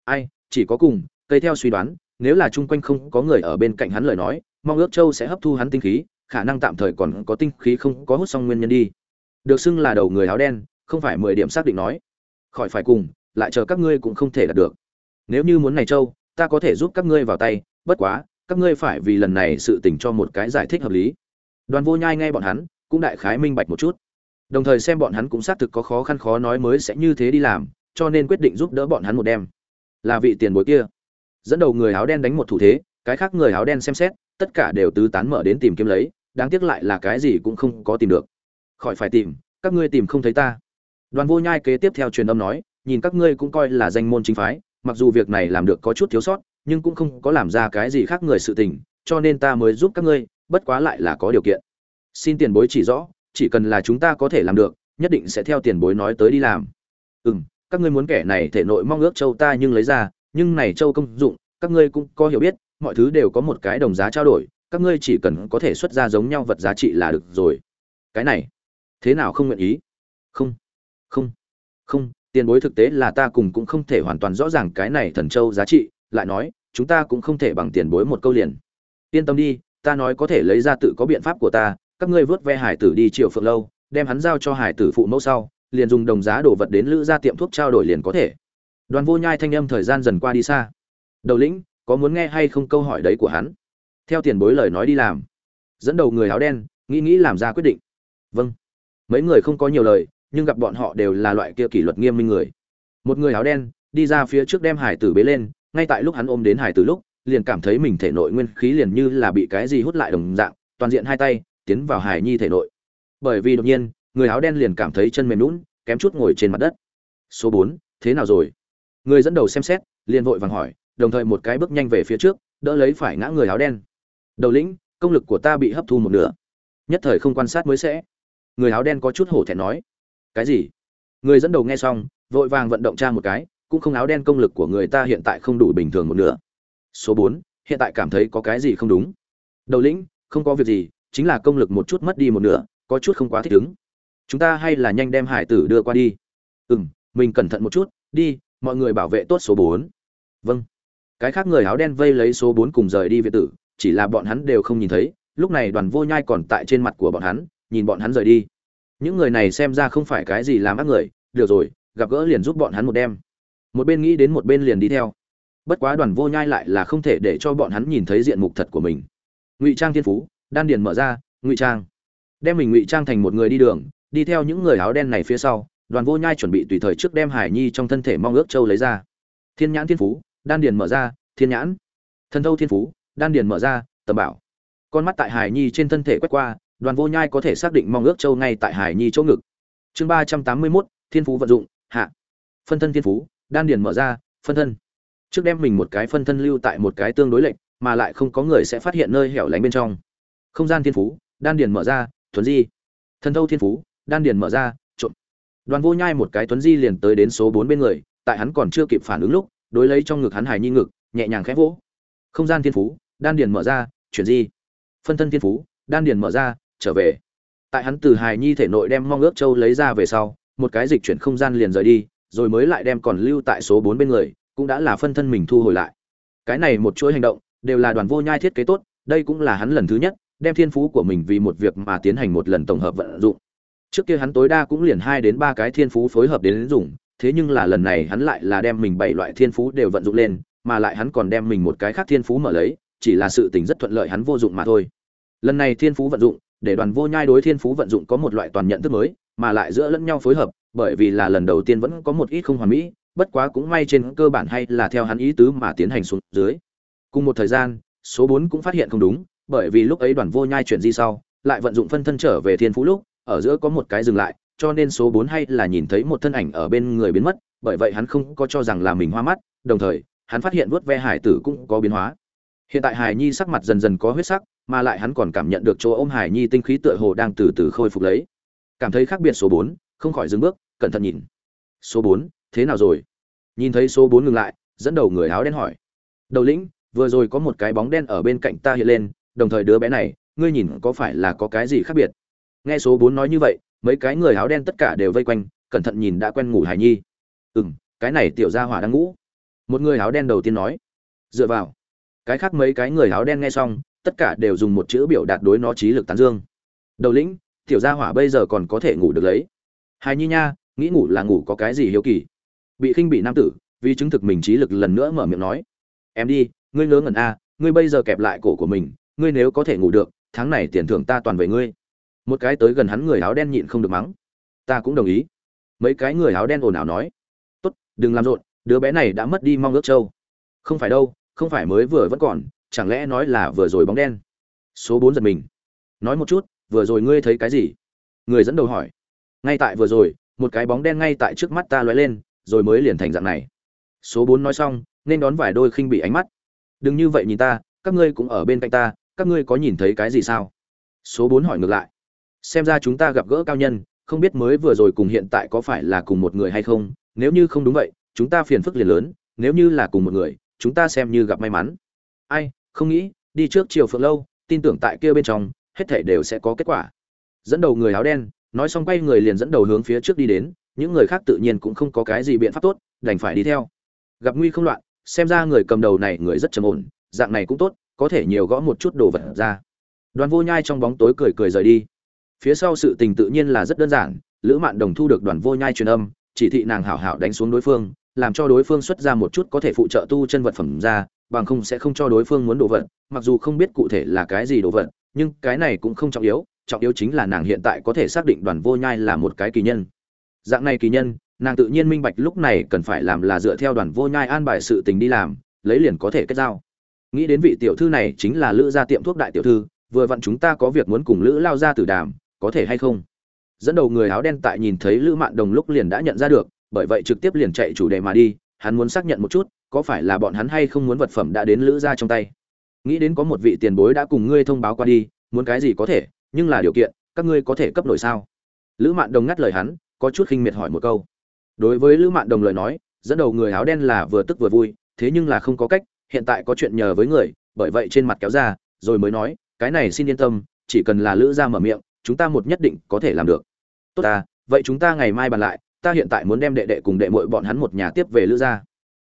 ai, chỉ có cùng cây theo suy đoán, nếu là chung quanh không có người ở bên cạnh hắn lời nói, mong ước châu sẽ hấp thu hắn tinh khí, khả năng tạm thời còn có tinh khí không có hút xong nguyên nhân đi. Được xưng là đầu người áo đen, không phải mười điểm xác định nói, khỏi phải cùng, lại chờ các ngươi cũng không thể đạt được. Nếu như muốn này châu, ta có thể giúp các ngươi vào tay, bất quá, các ngươi phải vì lần này sự tình cho một cái giải thích hợp lý. Đoàn vô nhai nghe bọn hắn, cũng đại khái minh bạch một chút đồng thời xem bọn hắn cũng xác thực có khó khăn khó nói mới sẽ như thế đi làm, cho nên quyết định giúp đỡ bọn hắn một đêm. Là vị tiền bối kia. Dẫn đầu người áo đen đánh một thủ thế, cái khác người áo đen xem xét, tất cả đều tứ tán mở đến tìm kiếm lấy, đáng tiếc lại là cái gì cũng không có tìm được. Khỏi phải tìm, các ngươi tìm không thấy ta. Đoàn vô nhai kế tiếp theo truyền âm nói, nhìn các ngươi cũng coi là danh môn chính phái, mặc dù việc này làm được có chút thiếu sót, nhưng cũng không có làm ra cái gì khác người sự tình, cho nên ta mới giúp các ngươi, bất quá lại là có điều kiện. Xin tiền bối chỉ rõ chỉ cần là chúng ta có thể làm được, nhất định sẽ theo tiền bối nói tới đi làm. Ừ m các ngươi muốn kẻ này thể nội mong ước châu ta nhưng lấy ra, nhưng này châu công dụng, các ngươi cũng có hiểu biết, mọi thứ đều có một cái đồng giá trao đổi, các ngươi chỉ cần có thể xuất ra giống nhau vật giá trị là được rồi. Cái này, thế nào không nguyện ý? Không không không, tiền bối thực tế là ta cùng cũng không thể hoàn toàn rõ ràng cái này thần châu giá trị, lại nói, chúng ta cũng không thể bằng tiền bối một câu liền. Yên tâm đi, ta nói có thể lấy ra tự có biện pháp của ta các ngươi vớt ve hải tử đi triệu phượng lâu, đem hắn giao cho hải tử phụ mẫu sau, liền dùng đồng giá đồ vật đến lữ ra tiệm thuốc trao đổi liền có thể. Đoàn vô nhai thanh âm thời gian dần qua đi xa. Đầu lĩnh, có muốn nghe hay không câu hỏi đấy của hắn? Theo tiền bối lời nói đi làm. Dẫn đầu người áo đen, nghĩ nghĩ làm ra quyết định. Vâng. Mấy người không có nhiều lời, nhưng gặp bọn họ đều là loại kia kỷ luật nghiêm minh người. Một người áo đen, đi ra phía trước đem hải tử bế lên, ngay tại lúc hắn ôm đến hải tử lúc, liền cảm thấy mình thể nội nguyên khí liền như là bị cái gì hút lại đồng dạng, toàn diện hai tay tiến vào hải nhi thể nội. Bởi vì đột nhiên, người áo đen liền cảm thấy chân mềm lún kém chút ngồi trên mặt đất. Số bốn, thế nào rồi? Người dẫn đầu xem xét, liền vội vàng hỏi, đồng thời một cái bước nhanh về phía trước, đỡ lấy phải ngã người áo đen. Đầu lĩnh, công lực của ta bị hấp thu một nửa. Nhất thời không quan sát mới sẽ. Người áo đen có chút hổ thẹn nói. Cái gì? Người dẫn đầu nghe xong, vội vàng vận động tra một cái, cũng không áo đen công lực của người ta hiện tại không đủ bình thường một nửa. Số bốn, hiện tại cảm thấy có cái gì không đúng? Đầu lĩnh, không có việc gì chính là công lực một chút mất đi một nửa, có chút không quá thích ứng. Chúng ta hay là nhanh đem hải tử đưa qua đi. Ừ m mình cẩn thận một chút, đi, mọi người bảo vệ tốt số bốn. Vâng. Cái khác người áo đen vây lấy số bốn cùng rời đi viện tử, chỉ là bọn hắn đều không nhìn thấy, lúc này đoàn vô nhai còn tại trên mặt của bọn hắn, nhìn bọn hắn rời đi. Những người này xem ra không phải cái gì làm ác người, được rồi, gặp gỡ liền giúp bọn hắn một đêm. Một bên nghĩ đến một bên liền đi theo. Bất quá đoàn vô nhai lại là không thể để cho bọn hắn nhìn thấy diện mục thật của mình. Ngụy trang thiên phú đan điền mở ra, ngụy trang. Đem mình ngụy trang thành một người đi đường, đi theo những người áo đen này phía sau, đoàn vô nhai chuẩn bị tùy thời trước đem hải nhi trong thân thể mong ước châu lấy ra. Thiên nhãn thiên phú, đan điền mở ra, thiên nhãn. Thần thâu thiên phú, đan điền mở ra, tầm bảo. Con mắt tại hải nhi trên thân thể quét qua, đoàn vô nhai có thể xác định mong ước châu ngay tại hải nhi chỗ ngực. Chương ba trăm tám mươi mốt, thiên phú vận dụng, hạ. Phân thân thiên phú, đan điền mở ra, phân thân. Trước đem mình một cái phân thân lưu tại một cái tương đối lệnh mà lại không có người sẽ phát hiện nơi hẻo lánh bên trong không gian thiên phú, đan điền mở ra, thuấn di. Thần thâu thiên phú, đan điền mở ra trộn đoàn vô nhai một cái thuấn di liền tới đến số bốn bên người, tại hắn còn chưa kịp phản ứng lúc, đối lấy trong ngực hắn hài nhi ngực, nhẹ nhàng khẽ vỗ. Không gian thiên phú, đan điền mở ra, chuyển di. Phân thân thiên phú, đan điền mở ra, trở về. Tại hắn từ hài nhi thể nội đem mong ước châu lấy ra về sau, một cái dịch chuyển không gian liền rời đi, rồi mới lại đem còn lưu tại số bốn bên người, cũng đã là phân thân mình thu hồi lại. Cái này một chuỗi hành động, đều là đoàn vô nhai thiết kế tốt, đây cũng là hắn lần thứ nhất đem thiên phú của mình vì một việc mà tiến hành một lần tổng hợp vận dụng. Trước kia hắn tối đa cũng liền hai đến ba cái thiên phú phối hợp đến dùng, thế nhưng là lần này hắn lại là đem mình bảy loại thiên phú đều vận dụng lên, mà lại hắn còn đem mình một cái khác thiên phú mở lấy, chỉ là sự tình rất thuận lợi hắn vô dụng mà thôi. Lần này thiên phú vận dụng, để đoàn vô nhai đối thiên phú vận dụng có một loại toàn nhận thức mới, mà lại giữa lẫn nhau phối hợp, bởi vì là lần đầu tiên vẫn có một ít không hoàn mỹ, bất quá cũng may trên cơ bản hay là theo hắn ý tứ mà tiến hành xuống dưới. Cùng một thời gian, số bốn cũng phát hiện không đúng bởi vì lúc ấy đoàn vô nhai chuyển di sau, lại vận dụng phân thân trở về thiên phú lúc, ở giữa có một cái dừng lại, cho nên số bốn hay là nhìn thấy một thân ảnh ở bên người biến mất, bởi vậy hắn không có cho rằng là mình hoa mắt, đồng thời, hắn phát hiện vuốt ve hải tử cũng có biến hóa. Hiện tại hải nhi sắc mặt dần dần có huyết sắc, mà lại hắn còn cảm nhận được chỗ ôm hải nhi tinh khí tựa hồ đang từ từ khôi phục lấy. Cảm thấy khác biệt số bốn, không khỏi dừng bước, cẩn thận nhìn. Số bốn, thế nào rồi? Nhìn thấy số bốn ngừng lại, dẫn đầu người áo đen hỏi. Đầu lĩnh, vừa rồi có một cái bóng đen ở bên cạnh ta hiện lên đồng thời đứa bé này, ngươi nhìn có phải là có cái gì khác biệt? Nghe số bốn nói như vậy, mấy cái người áo đen tất cả đều vây quanh, cẩn thận nhìn đã quen ngủ hải nhi. Ừ m cái này tiểu gia hỏa đang ngủ. Một người áo đen đầu tiên nói. Dựa vào. Cái khác mấy cái người áo đen nghe xong, tất cả đều dùng một chữ biểu đạt đối nó trí lực tán dương. Đầu lĩnh, tiểu gia hỏa bây giờ còn có thể ngủ được lấy. Hài nhi nha, nghĩ ngủ là ngủ có cái gì hiếu kỳ? Bị khinh bị nam tử, vì chứng thực mình trí lực lần nữa mở miệng nói. Em đi, ngươi ngớ ngẩn a ngươi bây giờ kẹp lại cổ của mình ngươi nếu có thể ngủ được, tháng này tiền thưởng ta toàn về ngươi. Một cái tới gần hắn người áo đen nhịn không được mắng. Ta cũng đồng ý. Mấy cái người áo đen ồn ào nói. Tốt, đừng làm rộn, đứa bé này đã mất đi mong ước châu. Không phải đâu, không phải mới vừa vẫn còn, chẳng lẽ nói là vừa rồi bóng đen? Số bốn giật mình. Nói một chút, vừa rồi ngươi thấy cái gì? Người dẫn đầu hỏi. Ngay tại vừa rồi, một cái bóng đen ngay tại trước mắt ta lóe lên, rồi mới liền thành dạng này. Số bốn nói xong, nên đón vài đôi khinh bị ánh mắt. Đừng như vậy nhìn ta, các ngươi cũng ở bên cạnh ta các ngươi có nhìn thấy cái gì sao? Số bốn hỏi ngược lại. Xem ra chúng ta gặp gỡ cao nhân, không biết mới vừa rồi cùng hiện tại có phải là cùng một người hay không, nếu như không đúng vậy, chúng ta phiền phức liền lớn, nếu như là cùng một người, chúng ta xem như gặp may mắn. Ai, không nghĩ, đi trước chiều phượng lâu, tin tưởng tại kia bên trong, hết thể đều sẽ có kết quả. Dẫn đầu người áo đen, nói xong quay người liền dẫn đầu hướng phía trước đi đến, những người khác tự nhiên cũng không có cái gì biện pháp tốt, đành phải đi theo. Gặp nguy không loạn, xem ra người cầm đầu này người rất trầm ổn, dạng này cũng tốt có thể nhiều gõ một chút đồ vật ra. Đoàn vô nhai trong bóng tối cười cười rời đi. Phía sau sự tình tự nhiên là rất đơn giản, lữ mạn đồng thu được đoàn vô nhai truyền âm, chỉ thị nàng hảo hảo đánh xuống đối phương, làm cho đối phương xuất ra một chút có thể phụ trợ tu chân vật phẩm ra, bằng không sẽ không cho đối phương muốn đồ vật, mặc dù không biết cụ thể là cái gì đồ vật, nhưng cái này cũng không trọng yếu trọng yếu chính là nàng hiện tại có thể xác định đoàn vô nhai là một cái kỳ nhân. Dạng này kỳ nhân, nàng tự nhiên minh bạch lúc này cần phải làm là dựa theo đoàn vô nhai an bài sự tình đi làm, lấy liền có thể kết giao nghĩ đến vị tiểu thư này chính là lữ gia tiệm thuốc đại tiểu thư, vừa vặn chúng ta có việc muốn cùng lữ lao ra tử đàm, có thể hay không? Dẫn đầu người áo đen tại nhìn thấy lữ mạn đồng lúc liền đã nhận ra được, bởi vậy trực tiếp liền chạy chủ đề mà đi, hắn muốn xác nhận một chút, có phải là bọn hắn hay không muốn vật phẩm đã đến lữ gia trong tay. Nghĩ đến có một vị tiền bối đã cùng ngươi thông báo qua đi, muốn cái gì có thể, nhưng là điều kiện, các ngươi có thể cấp nổi sao? Lữ mạn đồng ngắt lời hắn, có chút khinh miệt hỏi một câu. Đối với lữ mạn đồng lời nói, dẫn đầu người áo đen là vừa tức vừa vui, thế nhưng là không có cách hiện tại có chuyện nhờ với người, bởi vậy trên mặt kéo ra, rồi mới nói, cái này xin yên tâm, chỉ cần là lữ gia mở miệng, chúng ta một nhất định có thể làm được. Tốt ta, vậy chúng ta ngày mai bàn lại, ta hiện tại muốn đem đệ đệ cùng đệ muội bọn hắn một nhà tiếp về lữ gia.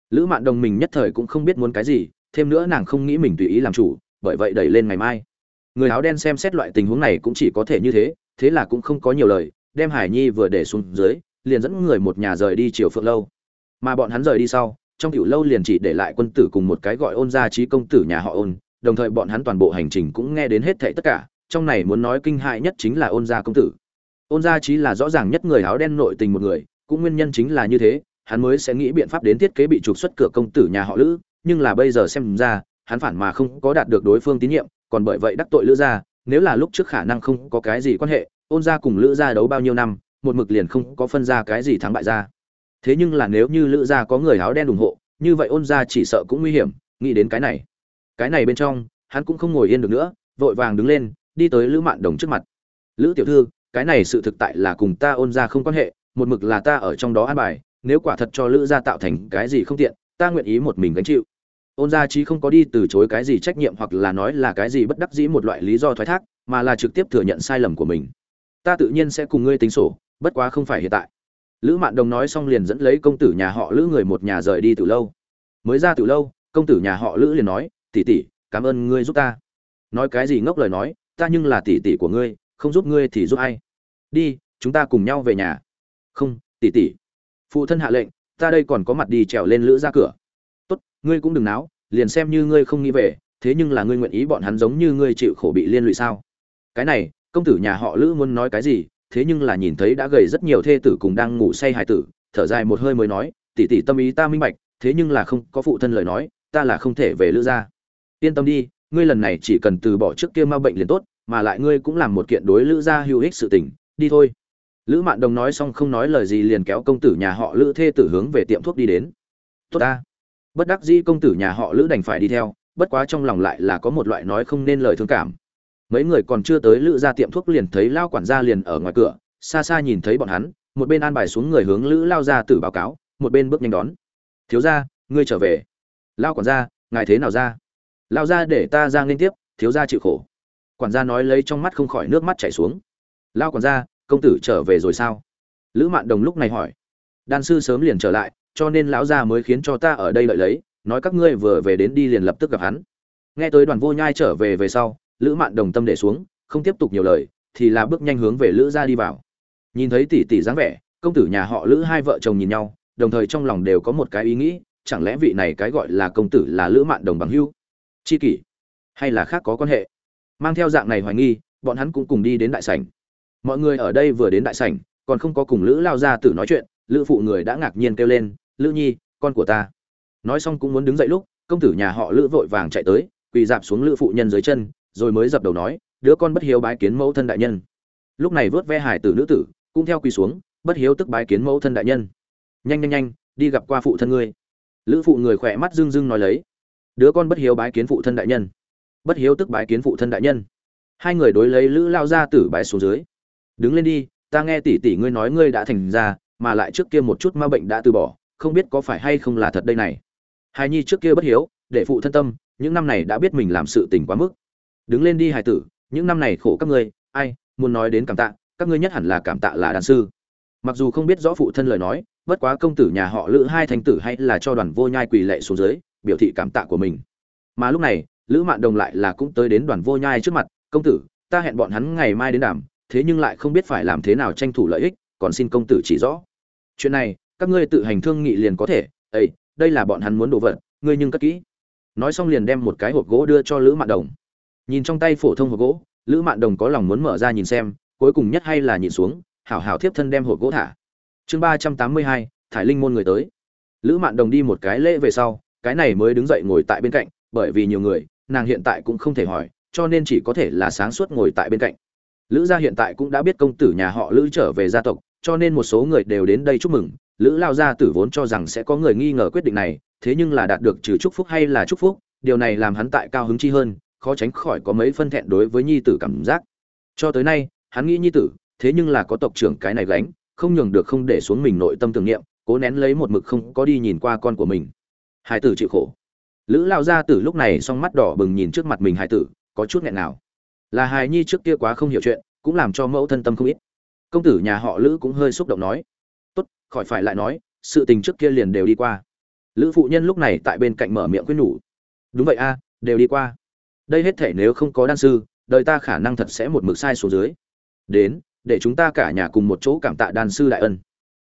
Lữ mạn đồng mình nhất thời cũng không biết muốn cái gì, thêm nữa nàng không nghĩ mình tùy ý làm chủ, bởi vậy đẩy lên ngày mai. Người áo đen xem xét loại tình huống này cũng chỉ có thể như thế thế là cũng không có nhiều lời, đem hải nhi vừa để xuống dưới, liền dẫn người một nhà rời đi chiều phượng lâu. Mà bọn hắn rời đi sau trong tiểu lâu liền chỉ để lại quân tử cùng một cái gọi ôn gia trí công tử nhà họ ôn, đồng thời bọn hắn toàn bộ hành trình cũng nghe đến hết thảy tất cả, trong này muốn nói kinh hại nhất chính là ôn gia công tử. Ôn gia trí là rõ ràng nhất người áo đen nội tình một người, cũng nguyên nhân chính là như thế, hắn mới sẽ nghĩ biện pháp đến thiết kế bị trục xuất cửa công tử nhà họ lữ, nhưng là bây giờ xem ra, hắn phản mà không có đạt được đối phương tín nhiệm, còn bởi vậy đắc tội lữ gia, nếu là lúc trước khả năng không có cái gì quan hệ, ôn gia cùng lữ gia đấu bao nhiêu năm, một mực liền không có phân ra cái gì thắng bại ra thế nhưng là nếu như lữ gia có người áo đen ủng hộ, như vậy ôn gia chỉ sợ cũng nguy hiểm, nghĩ đến cái này. Cái này bên trong, hắn cũng không ngồi yên được nữa, vội vàng đứng lên, đi tới lữ mạn đồng trước mặt. Lữ tiểu thư, cái này sự thực tại là cùng ta ôn gia không quan hệ, một mực là ta ở trong đó an bài, nếu quả thật cho lữ gia tạo thành cái gì không tiện, ta nguyện ý một mình gánh chịu. Ôn gia chí không có đi từ chối cái gì trách nhiệm hoặc là nói là cái gì bất đắc dĩ một loại lý do thoái thác, mà là trực tiếp thừa nhận sai lầm của mình. Ta tự nhiên sẽ cùng ngươi tính sổ, bất quá không phải hiện tại lữ mạn đồng nói xong liền dẫn lấy công tử nhà họ lữ người một nhà rời đi từ lâu. Mới ra từ lâu, công tử nhà họ lữ liền nói, tỷ tỷ, cảm ơn ngươi giúp ta. Nói cái gì ngốc lời nói, ta nhưng là tỷ tỷ của ngươi, không giúp ngươi thì giúp ai? Đi, chúng ta cùng nhau về nhà. Không, tỷ tỷ. Phụ thân hạ lệnh, ta đây còn có mặt đi trèo lên lữ ra cửa. Tốt, ngươi cũng đừng náo, liền xem như ngươi không nghĩ về, thế nhưng là ngươi nguyện ý bọn hắn giống như ngươi chịu khổ bị liên lụy sao? Cái này, công tử nhà họ lữ muốn nói cái gì thế nhưng là nhìn thấy đã gầy rất nhiều thê tử cùng đang ngủ say hài tử, thở dài một hơi mới nói, tỷ tỷ tâm ý ta minh bạch, thế nhưng là không, có phụ thân lời nói, ta là không thể về lữ gia. Yên tâm đi, ngươi lần này chỉ cần từ bỏ trước kia ma bệnh liền tốt, mà lại ngươi cũng làm một kiện đối lữ gia hữu ích sự tình, đi thôi. Lữ mạn đồng nói xong không nói lời gì liền kéo công tử nhà họ lữ thê tử hướng về tiệm thuốc đi đến. Tốt ta. Bất đắc dĩ công tử nhà họ lữ đành phải đi theo, bất quá trong lòng lại là có một loại nói không nên lời thương cảm mấy người còn chưa tới lữ ra tiệm thuốc liền thấy lao quản gia liền ở ngoài cửa, xa xa nhìn thấy bọn hắn, một bên an bài xuống người hướng lữ lao ra tử báo cáo, một bên bước nhanh đón. Thiếu ra ngươi trở về. Lao quản gia, ngài thế nào ra? Lao ra để ta ra liên tiếp, thiếu ra chịu khổ. Quản gia nói lấy trong mắt không khỏi nước mắt chảy xuống. Lao quản gia, công tử trở về rồi sao? Lữ mạn đồng lúc này hỏi. Đan sư sớm liền trở lại, cho nên lão gia mới khiến cho ta ở đây lợi lấy, nói các ngươi vừa về đến đi liền lập tức gặp hắn. Nghe tới đoàn vô nhai trở về về sau lữ mạn đồng tâm để xuống, không tiếp tục nhiều lời, thì là bước nhanh hướng về lữ gia đi vào. Nhìn thấy tỷ tỷ dáng vẻ, công tử nhà họ lữ hai vợ chồng nhìn nhau, đồng thời trong lòng đều có một cái ý nghĩ, chẳng lẽ vị này cái gọi là công tử là lữ mạn đồng bằng hưu, chi kỷ, hay là khác có quan hệ? Mang theo dạng này hoài nghi, bọn hắn cũng cùng đi đến đại sảnh. Mọi người ở đây vừa đến đại sảnh, còn không có cùng lữ lao ra tử nói chuyện, lữ phụ người đã ngạc nhiên kêu lên, lữ nhi, con của ta. Nói xong cũng muốn đứng dậy lúc, công tử nhà họ lữ vội vàng chạy tới, quỳ dạp xuống lữ phụ nhân dưới chân rồi mới dập đầu nói, đứa con bất hiếu bái kiến mẫu thân đại nhân. Lúc này vớt ve hải tử nữ tử, cũng theo quỳ xuống, bất hiếu tức bái kiến mẫu thân đại nhân. Nhanh nhanh nhanh, đi gặp qua phụ thân ngươi. Lữ phụ người khỏe mắt dưng dưng nói lấy, đứa con bất hiếu bái kiến phụ thân đại nhân. Bất hiếu tức bái kiến phụ thân đại nhân. Hai người đối lấy lữ lao ra tử bái xuống dưới. Đứng lên đi, ta nghe tỷ tỷ ngươi nói ngươi đã thành ra mà lại trước kia một chút ma bệnh đã từ bỏ, không biết có phải hay không là thật đây này? Hài nhi trước kia bất hiếu, để phụ thân tâm, những năm này đã biết mình làm sự tình quá mức đứng lên đi hài tử, những năm này khổ các ngươi, ai muốn nói đến cảm tạ, các ngươi nhất hẳn là cảm tạ là đàn sư. Mặc dù không biết rõ phụ thân lời nói, bất quá công tử nhà họ lữ hai thành tử hay là cho đoàn vô nhai quỳ lệ xuống dưới, biểu thị cảm tạ của mình. Mà lúc này, lữ mạn đồng lại là cũng tới đến đoàn vô nhai trước mặt, công tử, ta hẹn bọn hắn ngày mai đến đàm, thế nhưng lại không biết phải làm thế nào tranh thủ lợi ích, còn xin công tử chỉ rõ. Chuyện này, các ngươi tự hành thương nghị liền có thể ấy đây là bọn hắn muốn đồ vật, ngươi nhưng cất kỹ. Nói xong liền đem một cái hộp gỗ đưa cho lữ mạn đồng nhìn trong tay phổ thông hộp gỗ, lữ mạn đồng có lòng muốn mở ra nhìn xem, cuối cùng nhất hay là nhìn xuống, hảo hảo thiếp thân đem hộp gỗ thả. Chương ba trăm tám mươi hai, thải linh môn người tới. Lữ mạn đồng đi một cái lễ về sau, cái này mới đứng dậy ngồi tại bên cạnh, bởi vì nhiều người, nàng hiện tại cũng không thể hỏi, cho nên chỉ có thể là sáng suốt ngồi tại bên cạnh. Lữ gia hiện tại cũng đã biết công tử nhà họ lữ trở về gia tộc, cho nên một số người đều đến đây chúc mừng, lữ lao gia tử vốn cho rằng sẽ có người nghi ngờ quyết định này, thế nhưng là đạt được trừ chúc phúc hay là chúc phúc, điều này làm hắn tại cao hứng chi hơn khó tránh khỏi có mấy phân thẹn đối với nhi tử cảm giác. Cho tới nay, hắn nghĩ nhi tử, thế nhưng là có tộc trưởng cái này gánh, không nhường được không để xuống mình nội tâm tưởng niệm, cố nén lấy một mực không có đi nhìn qua con của mình. Hải tử chịu khổ. Lữ lao gia tử lúc này song mắt đỏ bừng nhìn trước mặt mình hải tử, có chút nghẹn nào là hài nhi trước kia quá không hiểu chuyện, cũng làm cho mẫu thân tâm không ít. Công tử nhà họ lữ cũng hơi xúc động nói. Tốt, khỏi phải lại nói, sự tình trước kia liền đều đi qua. Lữ phụ nhân lúc này tại bên cạnh mở miệng quyết nhủ. Đúng vậy a, đều đi qua đây hết thể nếu không có đan sư, đời ta khả năng thật sẽ một mực sai xuống dưới. Đến, để chúng ta cả nhà cùng một chỗ cảm tạ đan sư đại ân.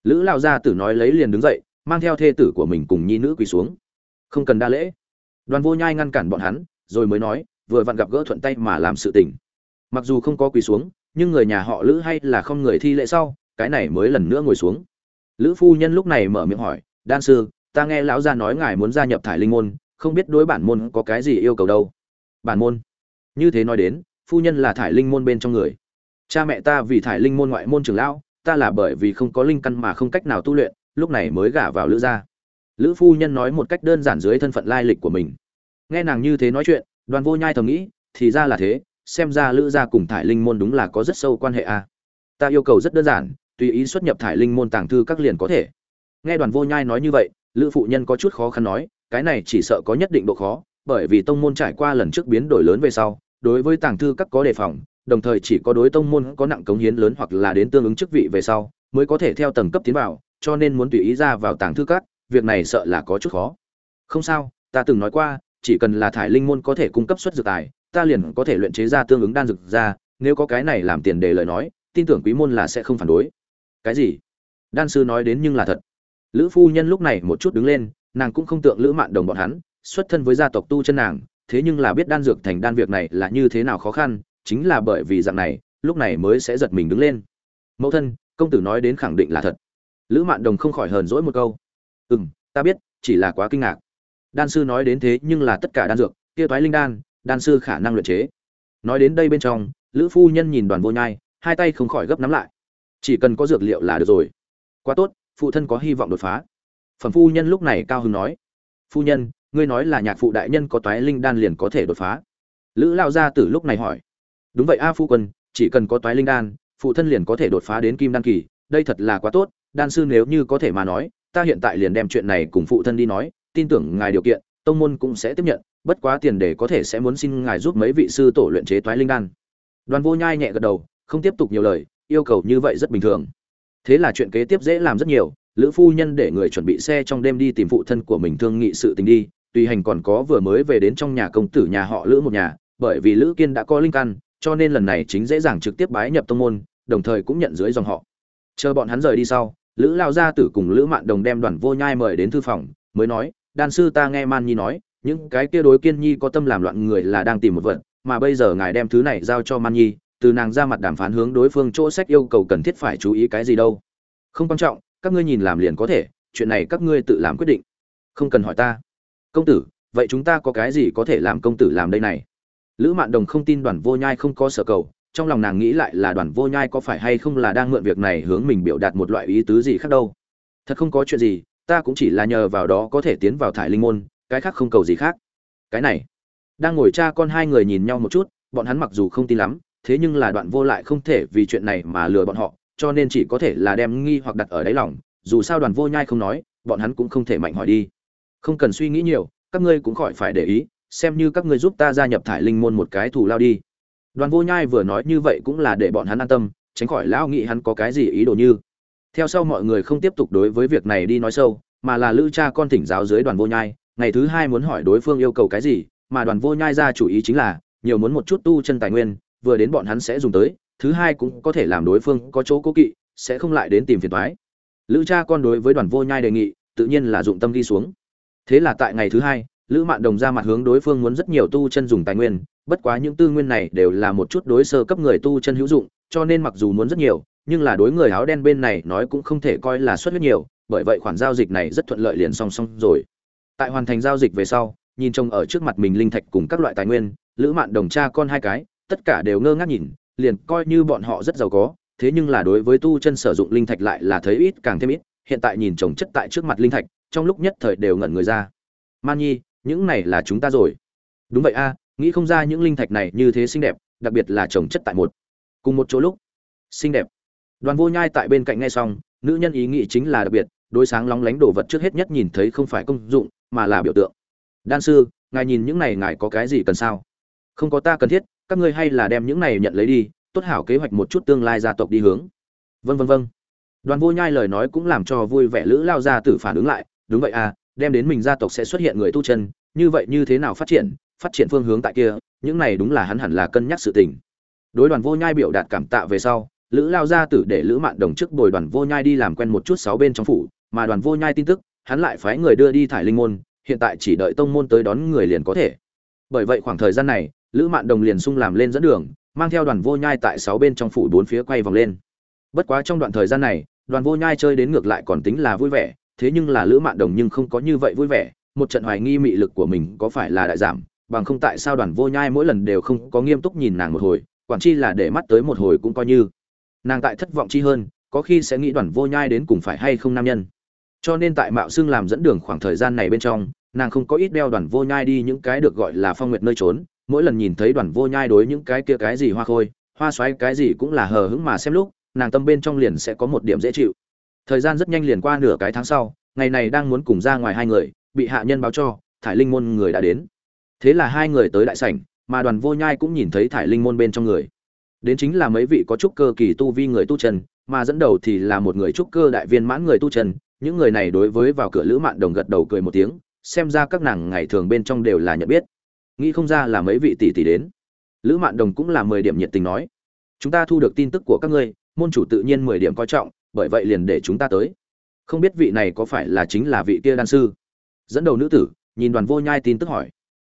Lữ lao gia tử nói lấy liền đứng dậy, mang theo thê tử của mình cùng nhi nữ quỳ xuống. Không cần đa lễ. Đoàn vô nhai ngăn cản bọn hắn, rồi mới nói, vừa vặn gặp gỡ thuận tay mà làm sự tình. Mặc dù không có quỳ xuống, nhưng người nhà họ lữ hay là không người thi lễ sau, cái này mới lần nữa ngồi xuống. Lữ phu nhân lúc này mở miệng hỏi, đan sư, ta nghe lão gia nói ngài muốn gia nhập thải linh môn, không biết đối bản môn có cái gì yêu cầu đâu? Bản môn. Như thế nói đến, phu nhân là thải linh môn bên trong người. Cha mẹ ta vì thải linh môn ngoại môn trưởng lão, ta là bởi vì không có linh căn mà không cách nào tu luyện, lúc này mới gả vào lữ gia. Lữ phu nhân nói một cách đơn giản dưới thân phận lai lịch của mình. Nghe nàng như thế nói chuyện, đoàn vô nhai thầm nghĩ, thì ra là thế, xem ra lữ gia cùng thải linh môn đúng là có rất sâu quan hệ a à. ta yêu cầu rất đơn giản, tùy ý xuất nhập thải linh môn tàng thư các liền có thể. Nghe đoàn vô nhai nói như vậy, lữ phụ nhân có chút khó khăn nói, cái này chỉ sợ có nhất định độ khó bởi vì tông môn trải qua lần trước biến đổi lớn về sau, đối với tàng thư các có đề phòng, đồng thời chỉ có đối tông môn có nặng cống hiến lớn hoặc là đến tương ứng chức vị về sau, mới có thể theo tầng cấp tiến vào, cho nên muốn tùy ý ra vào tàng thư các, việc này sợ là có chút khó. Không sao, ta từng nói qua, chỉ cần là thải linh môn có thể cung cấp xuất dược tài, ta liền có thể luyện chế ra tương ứng đan dược ra, nếu có cái này làm tiền đề lời nói, tin tưởng quý môn là sẽ không phản đối. Cái gì? Đan sư nói đến nhưng là thật. Lữ phu nhân lúc này một chút đứng lên, nàng cũng không tượng lữ mạn đồng bọn hắn xuất thân với gia tộc tu chân nàng, thế nhưng là biết đan dược thành đan việc này là như thế nào khó khăn, chính là bởi vì dạng này, lúc này mới sẽ giật mình đứng lên. Mẫu thân, công tử nói đến khẳng định là thật. Lữ mạn đồng không khỏi hờn dỗi một câu. Ừ m ta biết, chỉ là quá kinh ngạc. Đan sư nói đến thế nhưng là tất cả đan dược, kia toái linh đan đan sư khả năng luyện chế. Nói đến đây bên trong, lữ phu nhân nhìn đoàn vô nhai, hai tay không khỏi gấp nắm lại. Chỉ cần có dược liệu là được rồi. Quá tốt, phụ thân có hy vọng đột phá. Phẩm phu nhân lúc này cao hứng nói. Phu nhân ngươi nói là nhạc phụ đại nhân có toái linh đan liền có thể đột phá. Lữ lao gia tử lúc này hỏi. Đúng vậy a phu quân, chỉ cần có toái linh đan, phụ thân liền có thể đột phá đến kim đan kỳ, đây thật là quá tốt, đan sư nếu như có thể mà nói, ta hiện tại liền đem chuyện này cùng phụ thân đi nói, tin tưởng ngài điều kiện, tông môn cũng sẽ tiếp nhận, bất quá tiền để có thể sẽ muốn xin ngài giúp mấy vị sư tổ luyện chế toái linh đan. Đoàn vô nhai nhẹ gật đầu, không tiếp tục nhiều lời, yêu cầu như vậy rất bình thường. Thế là chuyện kế tiếp dễ làm rất nhiều, lữ phu nhân để người chuẩn bị xe trong đêm đi tìm phụ thân của mình thương nghị sự tình đi tùy hành còn có vừa mới về đến trong nhà công tử nhà họ lữ một nhà, bởi vì lữ kiên đã có linh căn, cho nên lần này chính dễ dàng trực tiếp bái nhập tông môn, đồng thời cũng nhận dưới dòng họ. Chờ bọn hắn rời đi sau, lữ lao gia tử cùng lữ mạn đồng đem đoàn vô nhai mời đến thư phòng, mới nói, đan sư ta nghe man nhi nói, những cái kia đối kiên nhi có tâm làm loạn người là đang tìm một vật, mà bây giờ ngài đem thứ này giao cho man nhi, từ nàng ra mặt đàm phán hướng đối phương chỗ sách yêu cầu cần thiết phải chú ý cái gì đâu. Không quan trọng, các ngươi nhìn làm liền có thể, chuyện này các ngươi tự làm quyết định. Không cần hỏi ta công tử, vậy chúng ta có cái gì có thể làm công tử làm đây này? Lữ mạn đồng không tin đoàn vô nhai không có sở cầu, trong lòng nàng nghĩ lại là đoàn vô nhai có phải hay không là đang mượn việc này hướng mình biểu đạt một loại ý tứ gì khác đâu. Thật không có chuyện gì, ta cũng chỉ là nhờ vào đó có thể tiến vào thải linh môn, cái khác không cầu gì khác. Cái này. Đang ngồi cha con hai người nhìn nhau một chút, bọn hắn mặc dù không tin lắm, thế nhưng là đoạn vô lại không thể vì chuyện này mà lừa bọn họ, cho nên chỉ có thể là đem nghi hoặc đặt ở đáy lòng, dù sao đoàn vô nhai không nói, bọn hắn cũng không thể mạnh hỏi đi không cần suy nghĩ nhiều, các ngươi cũng khỏi phải để ý, xem như các ngươi giúp ta gia nhập thải linh môn một cái thù lao đi. Đoàn vô nhai vừa nói như vậy cũng là để bọn hắn an tâm, tránh khỏi lão nghị hắn có cái gì ý đồ như. Theo sau mọi người không tiếp tục đối với việc này đi nói sâu, mà là lữ cha con thỉnh giáo dưới đoàn vô nhai, ngày thứ hai muốn hỏi đối phương yêu cầu cái gì, mà đoàn vô nhai ra chủ ý chính là, nhiều muốn một chút tu chân tài nguyên, vừa đến bọn hắn sẽ dùng tới, thứ hai cũng có thể làm đối phương có chỗ cố kỵ, sẽ không lại đến tìm phiền toái. Lữ cha con đối với đoàn vô nhai đề nghị, tự nhiên là dụng tâm đi xuống thế là tại ngày thứ hai, lữ mạn đồng ra mặt hướng đối phương muốn rất nhiều tu chân dùng tài nguyên, bất quá những tư nguyên này đều là một chút đối sơ cấp người tu chân hữu dụng, cho nên mặc dù muốn rất nhiều, nhưng là đối người áo đen bên này nói cũng không thể coi là xuất huyết nhiều, bởi vậy khoản giao dịch này rất thuận lợi liền song song rồi. Tại hoàn thành giao dịch về sau, nhìn trông ở trước mặt mình linh thạch cùng các loại tài nguyên, lữ mạn đồng cha con hai cái, tất cả đều ngơ ngác nhìn, liền coi như bọn họ rất giàu có, thế nhưng là đối với tu chân sử dụng linh thạch lại là thấy ít càng thêm ít, hiện tại nhìn trồng chất tại trước mặt linh thạch trong lúc nhất thời đều ngẩn người ra. Man nhi, những này là chúng ta rồi. Đúng vậy a, nghĩ không ra những linh thạch này như thế xinh đẹp, đặc biệt là trồng chất tại một, cùng một chỗ lúc. Xinh đẹp. Đoàn vô nhai tại bên cạnh nghe xong, nữ nhân ý nghĩ chính là đặc biệt, đối sáng lóng lánh đồ vật trước hết nhất nhìn thấy không phải công dụng, mà là biểu tượng. Đan sư, ngài nhìn những này ngài có cái gì cần sao? Không có ta cần thiết, các ngươi hay là đem những này nhận lấy đi, tốt hảo kế hoạch một chút tương lai gia tộc đi hướng. Vân vân vân đoàn vô nhai lời nói cũng làm cho vui vẻ lữ lao ra tử phản ứng lại đúng vậy à đem đến mình gia tộc sẽ xuất hiện người tu chân, như vậy như thế nào phát triển phát triển phương hướng tại kia, những này đúng là hắn hẳn là cân nhắc sự tình. Đối đoàn vô nhai biểu đạt cảm tạ về sau, lữ lao gia tử để lữ mạn đồng chức bồi đoàn vô nhai đi làm quen một chút sáu bên trong phủ, mà đoàn vô nhai tin tức, hắn lại phái người đưa đi thải linh môn, hiện tại chỉ đợi tông môn tới đón người liền có thể. Bởi vậy khoảng thời gian này, lữ mạn đồng liền sung làm lên dẫn đường, mang theo đoàn vô nhai tại sáu bên trong phủ bốn phía quay vòng lên. Bất quá trong đoạn thời gian này, đoàn vô nhai chơi đến ngược lại còn tính là vui vẻ thế nhưng là lữ mạn đồng nhưng không có như vậy vui vẻ, một trận hoài nghi mị lực của mình có phải là đại giảm, bằng không tại sao đoàn vô nhai mỗi lần đều không có nghiêm túc nhìn nàng một hồi, quản chi là để mắt tới một hồi cũng coi như. Nàng tại thất vọng chi hơn, có khi sẽ nghĩ đoàn vô nhai đến cùng phải hay không nam nhân. Cho nên tại mạo xưng làm dẫn đường khoảng thời gian này bên trong, nàng không có ít đeo đoàn vô nhai đi những cái được gọi là phong nguyệt nơi trốn, mỗi lần nhìn thấy đoàn vô nhai đối những cái kia cái gì hoa khôi, hoa xoáy cái gì cũng là hờ hững mà xem lúc, nàng tâm bên trong liền sẽ có một điểm dễ chịu thời gian rất nhanh liền qua nửa cái tháng sau, ngày này đang muốn cùng ra ngoài hai người, bị hạ nhân báo cho, thải linh môn người đã đến. Thế là hai người tới đại sảnh, mà đoàn vô nhai cũng nhìn thấy thải linh môn bên trong người. Đến chính là mấy vị có trúc cơ kỳ tu vi người tu chân mà dẫn đầu thì là một người trúc cơ đại viên mãn người tu chân những người này đối với vào cửa lữ mạn đồng gật đầu cười một tiếng, xem ra các nàng ngày thường bên trong đều là nhận biết. Nghĩ không ra là mấy vị tỷ tỷ đến. Lữ mạn đồng cũng là mười điểm nhiệt tình nói, chúng ta thu được tin tức của các ngươi, môn chủ tự nhiên mười điểm coi trọng bởi vậy liền để chúng ta tới. Không biết vị này có phải là chính là vị kia đan sư? Dẫn đầu nữ tử, nhìn đoàn vô nhai tin tức hỏi.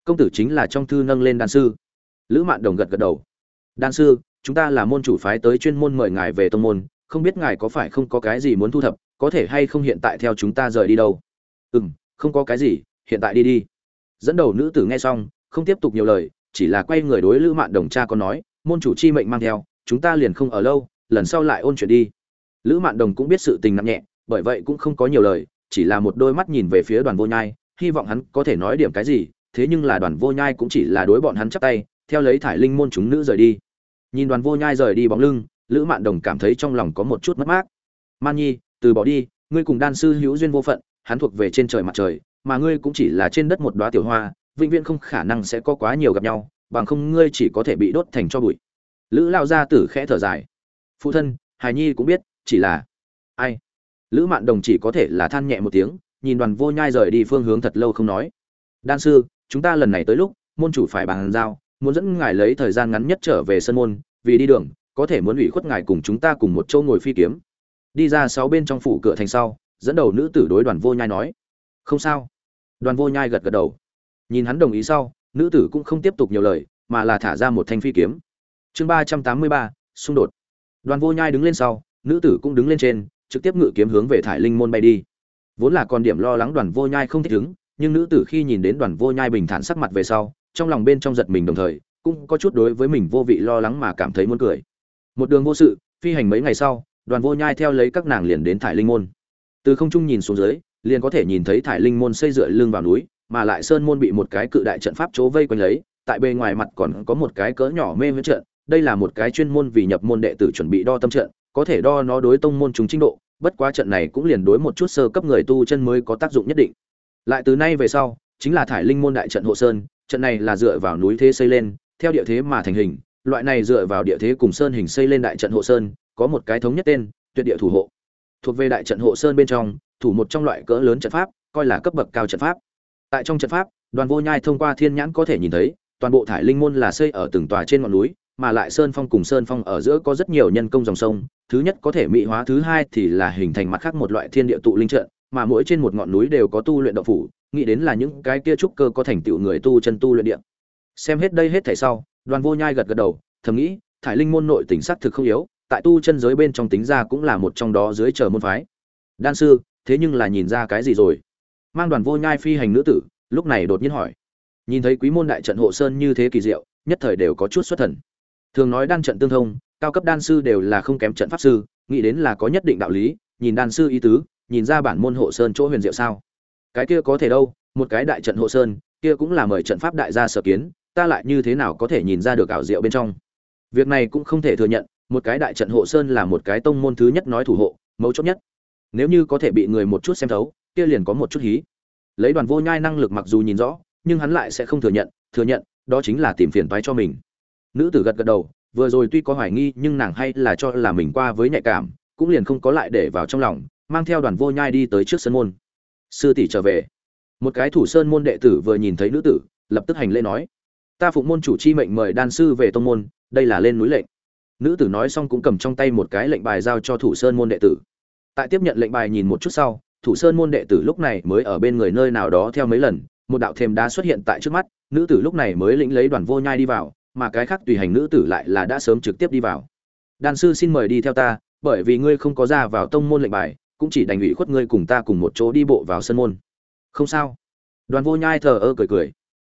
Công tử chính là trong thư nâng lên đan sư. Lữ mạn đồng gật gật đầu. Đan sư, chúng ta là môn chủ phái tới chuyên môn mời ngài về tông môn, không biết ngài có phải không có cái gì muốn thu thập, có thể hay không hiện tại theo chúng ta rời đi đâu? Ừ m không có cái gì, hiện tại đi đi. Dẫn đầu nữ tử nghe xong, không tiếp tục nhiều lời, chỉ là quay người đối lữ mạn đồng cha có nói, môn chủ chi mệnh mang theo, chúng ta liền không ở lâu, lần sau lại ôn chuyện đi lữ mạn đồng cũng biết sự tình nặng nhẹ, bởi vậy cũng không có nhiều lời, chỉ là một đôi mắt nhìn về phía đoàn vô nhai, hy vọng hắn có thể nói điểm cái gì, thế nhưng là đoàn vô nhai cũng chỉ là đối bọn hắn chắp tay, theo lấy thải linh môn chúng nữ rời đi. Nhìn đoàn vô nhai rời đi bóng lưng, lữ mạn đồng cảm thấy trong lòng có một chút mất mát. Man nhi, từ bỏ đi, ngươi cùng đan sư hữu duyên vô phận, hắn thuộc về trên trời mặt trời, mà ngươi cũng chỉ là trên đất một đóa tiểu hoa, vĩnh viễn không khả năng sẽ có quá nhiều gặp nhau, bằng không ngươi chỉ có thể bị đốt thành cho bụi. Lữ lao gia tử khẽ thở dài. Phụ thân hài nhi cũng biết chỉ là, ai? Lữ mạn đồng chỉ có thể là than nhẹ một tiếng, nhìn đoàn vô nhai rời đi phương hướng thật lâu không nói. Đan sư, chúng ta lần này tới lúc, môn chủ phải bàn giao, muốn dẫn ngài lấy thời gian ngắn nhất trở về sân môn, vì đi đường, có thể muốn ủy khuất ngài cùng chúng ta cùng một chỗ ngồi phi kiếm. Đi ra sáu bên trong phủ cửa thành sau, dẫn đầu nữ tử đối đoàn vô nhai nói, không sao. Đoàn vô nhai gật gật đầu. Nhìn hắn đồng ý sau, nữ tử cũng không tiếp tục nhiều lời, mà là thả ra một thanh phi kiếm. Chương ba trăm tám mươi ba, xung đột. Đoàn vô nhai đứng lên sau nữ tử cũng đứng lên trên, trực tiếp ngự kiếm hướng về thải linh môn bay đi. Vốn là còn điểm lo lắng đoàn vô nhai không thích ứng, nhưng nữ tử khi nhìn đến đoàn vô nhai bình thản sắc mặt về sau, trong lòng bên trong giật mình đồng thời, cũng có chút đối với mình vô vị lo lắng mà cảm thấy muốn cười. Một đường vô sự, phi hành mấy ngày sau, đoàn vô nhai theo lấy các nàng liền đến thải linh môn. Từ không trung nhìn xuống dưới, liền có thể nhìn thấy thải linh môn xây dựa lưng vào núi, mà lại sơn môn bị một cái cự đại trận pháp chỗ vây quanh lấy, tại bề ngoài mặt còn có một cái cỡ nhỏ mê với trận, đây là một cái chuyên môn vì nhập môn đệ tử chuẩn bị đo tâm trận có thể đo nó đối tông môn chúng trình độ, bất quá trận này cũng liền đối một chút sơ cấp người tu chân mới có tác dụng nhất định. Lại từ nay về sau, chính là thải linh môn đại trận hộ sơn, trận này là dựa vào núi thế xây lên, theo địa thế mà thành hình, loại này dựa vào địa thế cùng sơn hình xây lên đại trận hộ sơn, có một cái thống nhất tên, tuyệt địa thủ hộ. Thuộc về đại trận hộ sơn bên trong, thủ một trong loại cỡ lớn trận pháp, coi là cấp bậc cao trận pháp. Tại trong trận pháp, đoàn vô nhai thông qua thiên nhãn có thể nhìn thấy, toàn bộ thải linh môn là xây ở từng tòa trên ngọn núi mà lại sơn phong cùng sơn phong ở giữa có rất nhiều nhân công dòng sông. Thứ nhất có thể mỹ hóa, thứ hai thì là hình thành mặt khác một loại thiên địa tụ linh trận, mà mỗi trên một ngọn núi đều có tu luyện động phủ. Nghĩ đến là những cái kia trúc cơ có thành tựu người tu chân tu luyện địa. Xem hết đây hết thảy sau, đoàn vô nhai gật gật đầu, thầm nghĩ, thải linh môn nội tình sắc thực không yếu, tại tu chân giới bên trong tính ra cũng là một trong đó dưới chờ môn phái. Đan sư, thế nhưng là nhìn ra cái gì rồi? Mang đoàn vô nhai phi hành nữ tử, lúc này đột nhiên hỏi. Nhìn thấy quý môn đại trận hộ sơn như thế kỳ diệu, nhất thời đều có chút xuất thần thường nói đan trận tương thông, cao cấp đan sư đều là không kém trận pháp sư, nghĩ đến là có nhất định đạo lý, nhìn đan sư ý tứ, nhìn ra bản môn hộ sơn chỗ huyền diệu sao. Cái kia có thể đâu, một cái đại trận hộ sơn, kia cũng là mời trận pháp đại gia sở kiến, ta lại như thế nào có thể nhìn ra được ảo diệu bên trong? Việc này cũng không thể thừa nhận, một cái đại trận hộ sơn là một cái tông môn thứ nhất nói thủ hộ, mấu chốt nhất. Nếu như có thể bị người một chút xem thấu, kia liền có một chút hí. Lấy đoàn vô nhai năng lực mặc dù nhìn rõ, nhưng hắn lại sẽ không thừa nhận thừa nhận, đó chính là tìm phiền toái cho mình nữ tử gật gật đầu, vừa rồi tuy có hoài nghi nhưng nàng hay là cho là mình qua với nhạy cảm, cũng liền không có lại để vào trong lòng, mang theo đoàn vô nhai đi tới trước sân môn. Sư tỷ trở về. Một cái thủ sơn môn đệ tử vừa nhìn thấy nữ tử, lập tức hành lễ nói, ta phụng môn chủ chi mệnh mời đan sư về tông môn, đây là lên núi lệnh. Nữ tử nói xong cũng cầm trong tay một cái lệnh bài giao cho thủ sơn môn đệ tử. Tại tiếp nhận lệnh bài nhìn một chút sau, thủ sơn môn đệ tử lúc này mới ở bên người nơi nào đó theo mấy lần, một đạo thềm đá xuất hiện tại trước mắt, nữ tử lúc này mới lĩnh lấy đoàn vô nhai đi vào mà cái khác tùy hành nữ tử lại là đã sớm trực tiếp đi vào. Đan sư xin mời đi theo ta, bởi vì ngươi không có ra vào tông môn lệnh bài, cũng chỉ đành ủy khuất ngươi cùng ta cùng một chỗ đi bộ vào sân môn. Không sao. Đoàn vô nhai thờ ơ cười cười.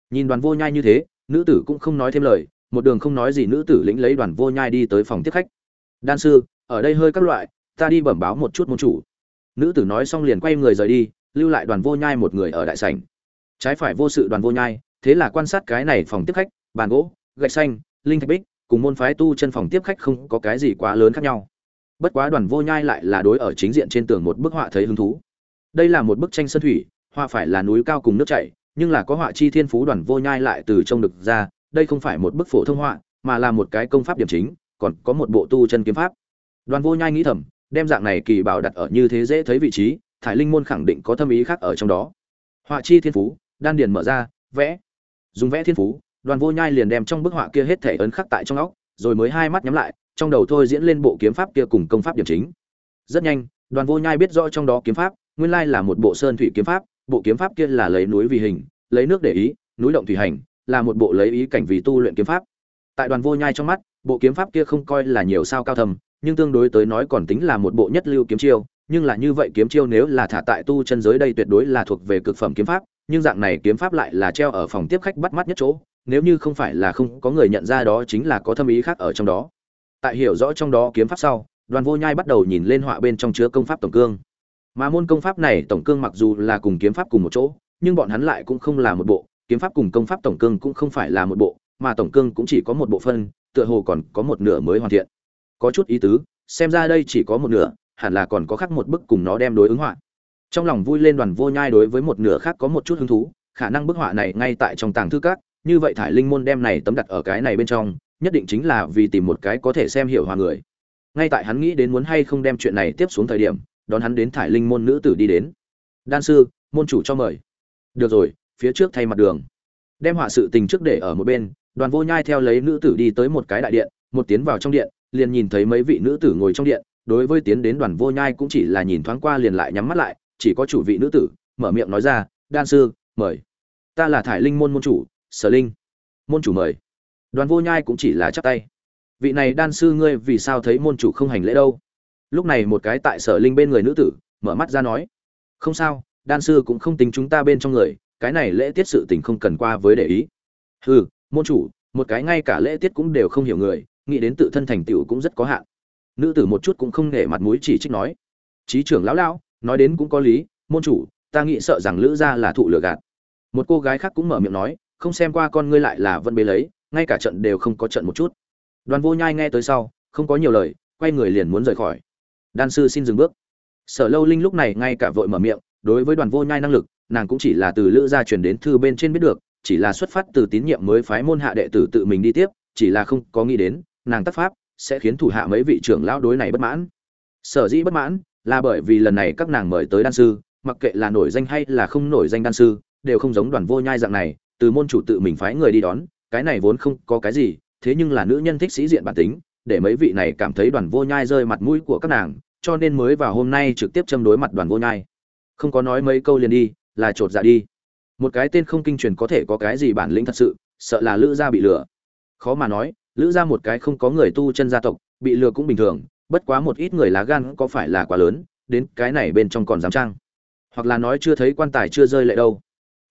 Nhìn đoàn vô nhai như thế, nữ tử cũng không nói thêm lời, một đường không nói gì nữ tử lĩnh lấy đoàn vô nhai đi tới phòng tiếp khách. Đan sư, ở đây hơi các loại, ta đi bẩm báo một chút môn chủ. Nữ tử nói xong liền quay người rời đi, lưu lại đoàn vô nhai một người ở đại sảnh. Trái phải vô sự đoàn vô nhai, thế là quan sát cái này phòng tiếp khách, bàn gỗ gạch xanh, linh thạch bích, cùng môn phái tu chân phòng tiếp khách không có cái gì quá lớn khác nhau. Bất quá đoàn vô nhai lại là đối ở chính diện trên tường một bức họa thấy hứng thú. Đây là một bức tranh sơn thủy, họa phải là núi cao cùng nước chảy, nhưng là có họa chi thiên phú đoàn vô nhai lại từ trông được ra, đây không phải một bức phổ thông họa, mà là một cái công pháp điểm chính, còn có một bộ tu chân kiếm pháp. Đoàn vô nhai nghĩ thầm, đem dạng này kỳ bảo đặt ở như thế dễ thấy vị trí, thải linh môn khẳng định có thâm ý khác ở trong đó. Họa chi thiên phú, đan điền mở ra, vẽ. Dùng vẽ thiên phú đoàn vô nhai liền đem trong bức họa kia hết thể ấn khắc tại trong óc, rồi mới hai mắt nhắm lại, trong đầu thôi diễn lên bộ kiếm pháp kia cùng công pháp điểm chính. Rất nhanh, đoàn vô nhai biết rõ trong đó kiếm pháp, nguyên lai là một bộ sơn thủy kiếm pháp, bộ kiếm pháp kia là lấy núi vì hình, lấy nước để ý, núi động thủy hành, là một bộ lấy ý cảnh vì tu luyện kiếm pháp. Tại đoàn vô nhai trong mắt, bộ kiếm pháp kia không coi là nhiều sao cao thầm, nhưng tương đối tới nói còn tính là một bộ nhất lưu kiếm chiêu, nhưng là như vậy kiếm chiêu nếu là thả tại tu chân giới đây tuyệt đối là thuộc về cực phẩm kiếm pháp, nhưng dạng này kiếm pháp lại là treo ở phòng tiếp khách bắt mắt nhất chỗ nếu như không phải là không có người nhận ra đó chính là có thâm ý khác ở trong đó. Tại hiểu rõ trong đó kiếm pháp sau, đoàn vô nhai bắt đầu nhìn lên họa bên trong chứa công pháp tổng cương. Mà môn công pháp này tổng cương mặc dù là cùng kiếm pháp cùng một chỗ, nhưng bọn hắn lại cũng không là một bộ, kiếm pháp cùng công pháp tổng cương cũng không phải là một bộ, mà tổng cương cũng chỉ có một bộ phân, tựa hồ còn có một nửa mới hoàn thiện. Có chút ý tứ, xem ra đây chỉ có một nửa, hẳn là còn có khác một bức cùng nó đem đối ứng họa. Trong lòng vui lên đoàn vô nhai đối với một nửa khác có một chút hứng thú, khả năng bức họa này ngay tại trong tàng thư các như vậy thải linh môn đem này tấm đặt ở cái này bên trong, nhất định chính là vì tìm một cái có thể xem hiểu hòa người. Ngay tại hắn nghĩ đến muốn hay không đem chuyện này tiếp xuống thời điểm, đón hắn đến thải linh môn nữ tử đi đến. Đan sư, môn chủ cho mời. Được rồi, phía trước thay mặt đường. Đem họa sự tình trước để ở một bên, đoàn vô nhai theo lấy nữ tử đi tới một cái đại điện, một tiến vào trong điện, liền nhìn thấy mấy vị nữ tử ngồi trong điện, đối với tiến đến đoàn vô nhai cũng chỉ là nhìn thoáng qua liền lại nhắm mắt lại, chỉ có chủ vị nữ tử, mở miệng nói ra, đan sư, mời. Ta là thải linh môn môn chủ sở linh. Môn chủ mời. Đoàn vô nhai cũng chỉ là chắp tay. Vị này đan sư ngươi vì sao thấy môn chủ không hành lễ đâu? Lúc này một cái tại sở linh bên người nữ tử, mở mắt ra nói. Không sao, đan sư cũng không tính chúng ta bên trong người, cái này lễ tiết sự tình không cần qua với để ý. Hừ, môn chủ, một cái ngay cả lễ tiết cũng đều không hiểu người, nghĩ đến tự thân thành tựu cũng rất có hạn. Nữ tử một chút cũng không nể mặt mũi chỉ trích nói. Trí trưởng lão lão, nói đến cũng có lý, môn chủ, ta nghĩ sợ rằng lữ gia là thụ lừa gạt. Một cô gái khác cũng mở miệng nói không xem qua con ngươi lại là vẫn bế lấy, ngay cả trận đều không có trận một chút. Đoàn vô nhai nghe tới sau, không có nhiều lời, quay người liền muốn rời khỏi. Đan sư xin dừng bước. Sở lâu linh lúc này ngay cả vội mở miệng, đối với đoàn vô nhai năng lực, nàng cũng chỉ là từ lữ gia truyền đến thư bên trên biết được, chỉ là xuất phát từ tín nhiệm mới phái môn hạ đệ tử tự mình đi tiếp, chỉ là không có nghĩ đến, nàng tác pháp sẽ khiến thủ hạ mấy vị trưởng lão đối này bất mãn. Sở dĩ bất mãn là bởi vì lần này các nàng mời tới đan sư, mặc kệ là nổi danh hay là không nổi danh đan sư, đều không giống đoàn vô nhai dạng này từ môn chủ tự mình phái người đi đón, cái này vốn không có cái gì, thế nhưng là nữ nhân thích sĩ diện bản tính, để mấy vị này cảm thấy đoàn vô nhai rơi mặt mũi của các nàng, cho nên mới vào hôm nay trực tiếp châm đối mặt đoàn vô nhai. Không có nói mấy câu liền đi, là chột dạ đi. Một cái tên không kinh truyền có thể có cái gì bản lĩnh thật sự, sợ là lữ gia bị lừa. Khó mà nói, lữ gia một cái không có người tu chân gia tộc, bị lừa cũng bình thường, bất quá một ít người lá gan có phải là quá lớn, đến cái này bên trong còn dám trang. Hoặc là nói chưa thấy quan tài chưa rơi lệ đâu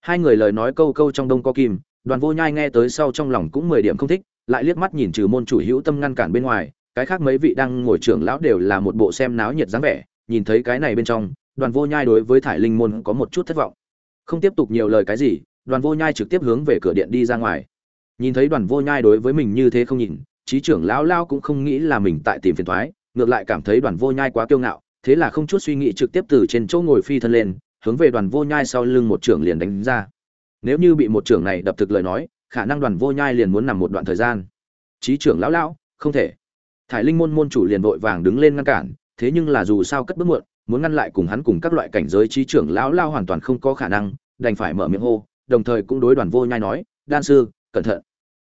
hai người lời nói câu câu trong đông có kim, đoàn vô nhai nghe tới sau trong lòng cũng mười điểm không thích, lại liếc mắt nhìn trừ môn chủ hữu tâm ngăn cản bên ngoài, cái khác mấy vị đang ngồi trưởng lão đều là một bộ xem náo nhiệt dáng vẻ, nhìn thấy cái này bên trong, đoàn vô nhai đối với thải linh môn có một chút thất vọng. Không tiếp tục nhiều lời cái gì, đoàn vô nhai trực tiếp hướng về cửa điện đi ra ngoài. Nhìn thấy đoàn vô nhai đối với mình như thế không nhìn trí trưởng lão lao cũng không nghĩ là mình tại tìm phiền thoái ngược lại cảm thấy đoàn vô nhai quá kiêu ngạo, thế là không chút suy nghĩ trực tiếp từ trên chỗ ngồi phi thân lên hướng về đoàn vô nhai sau lưng một trưởng liền đánh ra. Nếu như bị một trưởng này đập thực lời nói, khả năng đoàn vô nhai liền muốn nằm một đoạn thời gian. Trí trưởng lão lão, không thể. Thải linh môn môn chủ liền vội vàng đứng lên ngăn cản, thế nhưng là dù sao cất bước muộn, muốn ngăn lại cùng hắn cùng các loại cảnh giới trí trưởng lão lao hoàn toàn không có khả năng, đành phải mở miệng hô, đồng thời cũng đối đoàn vô nhai nói, đan sư, cẩn thận.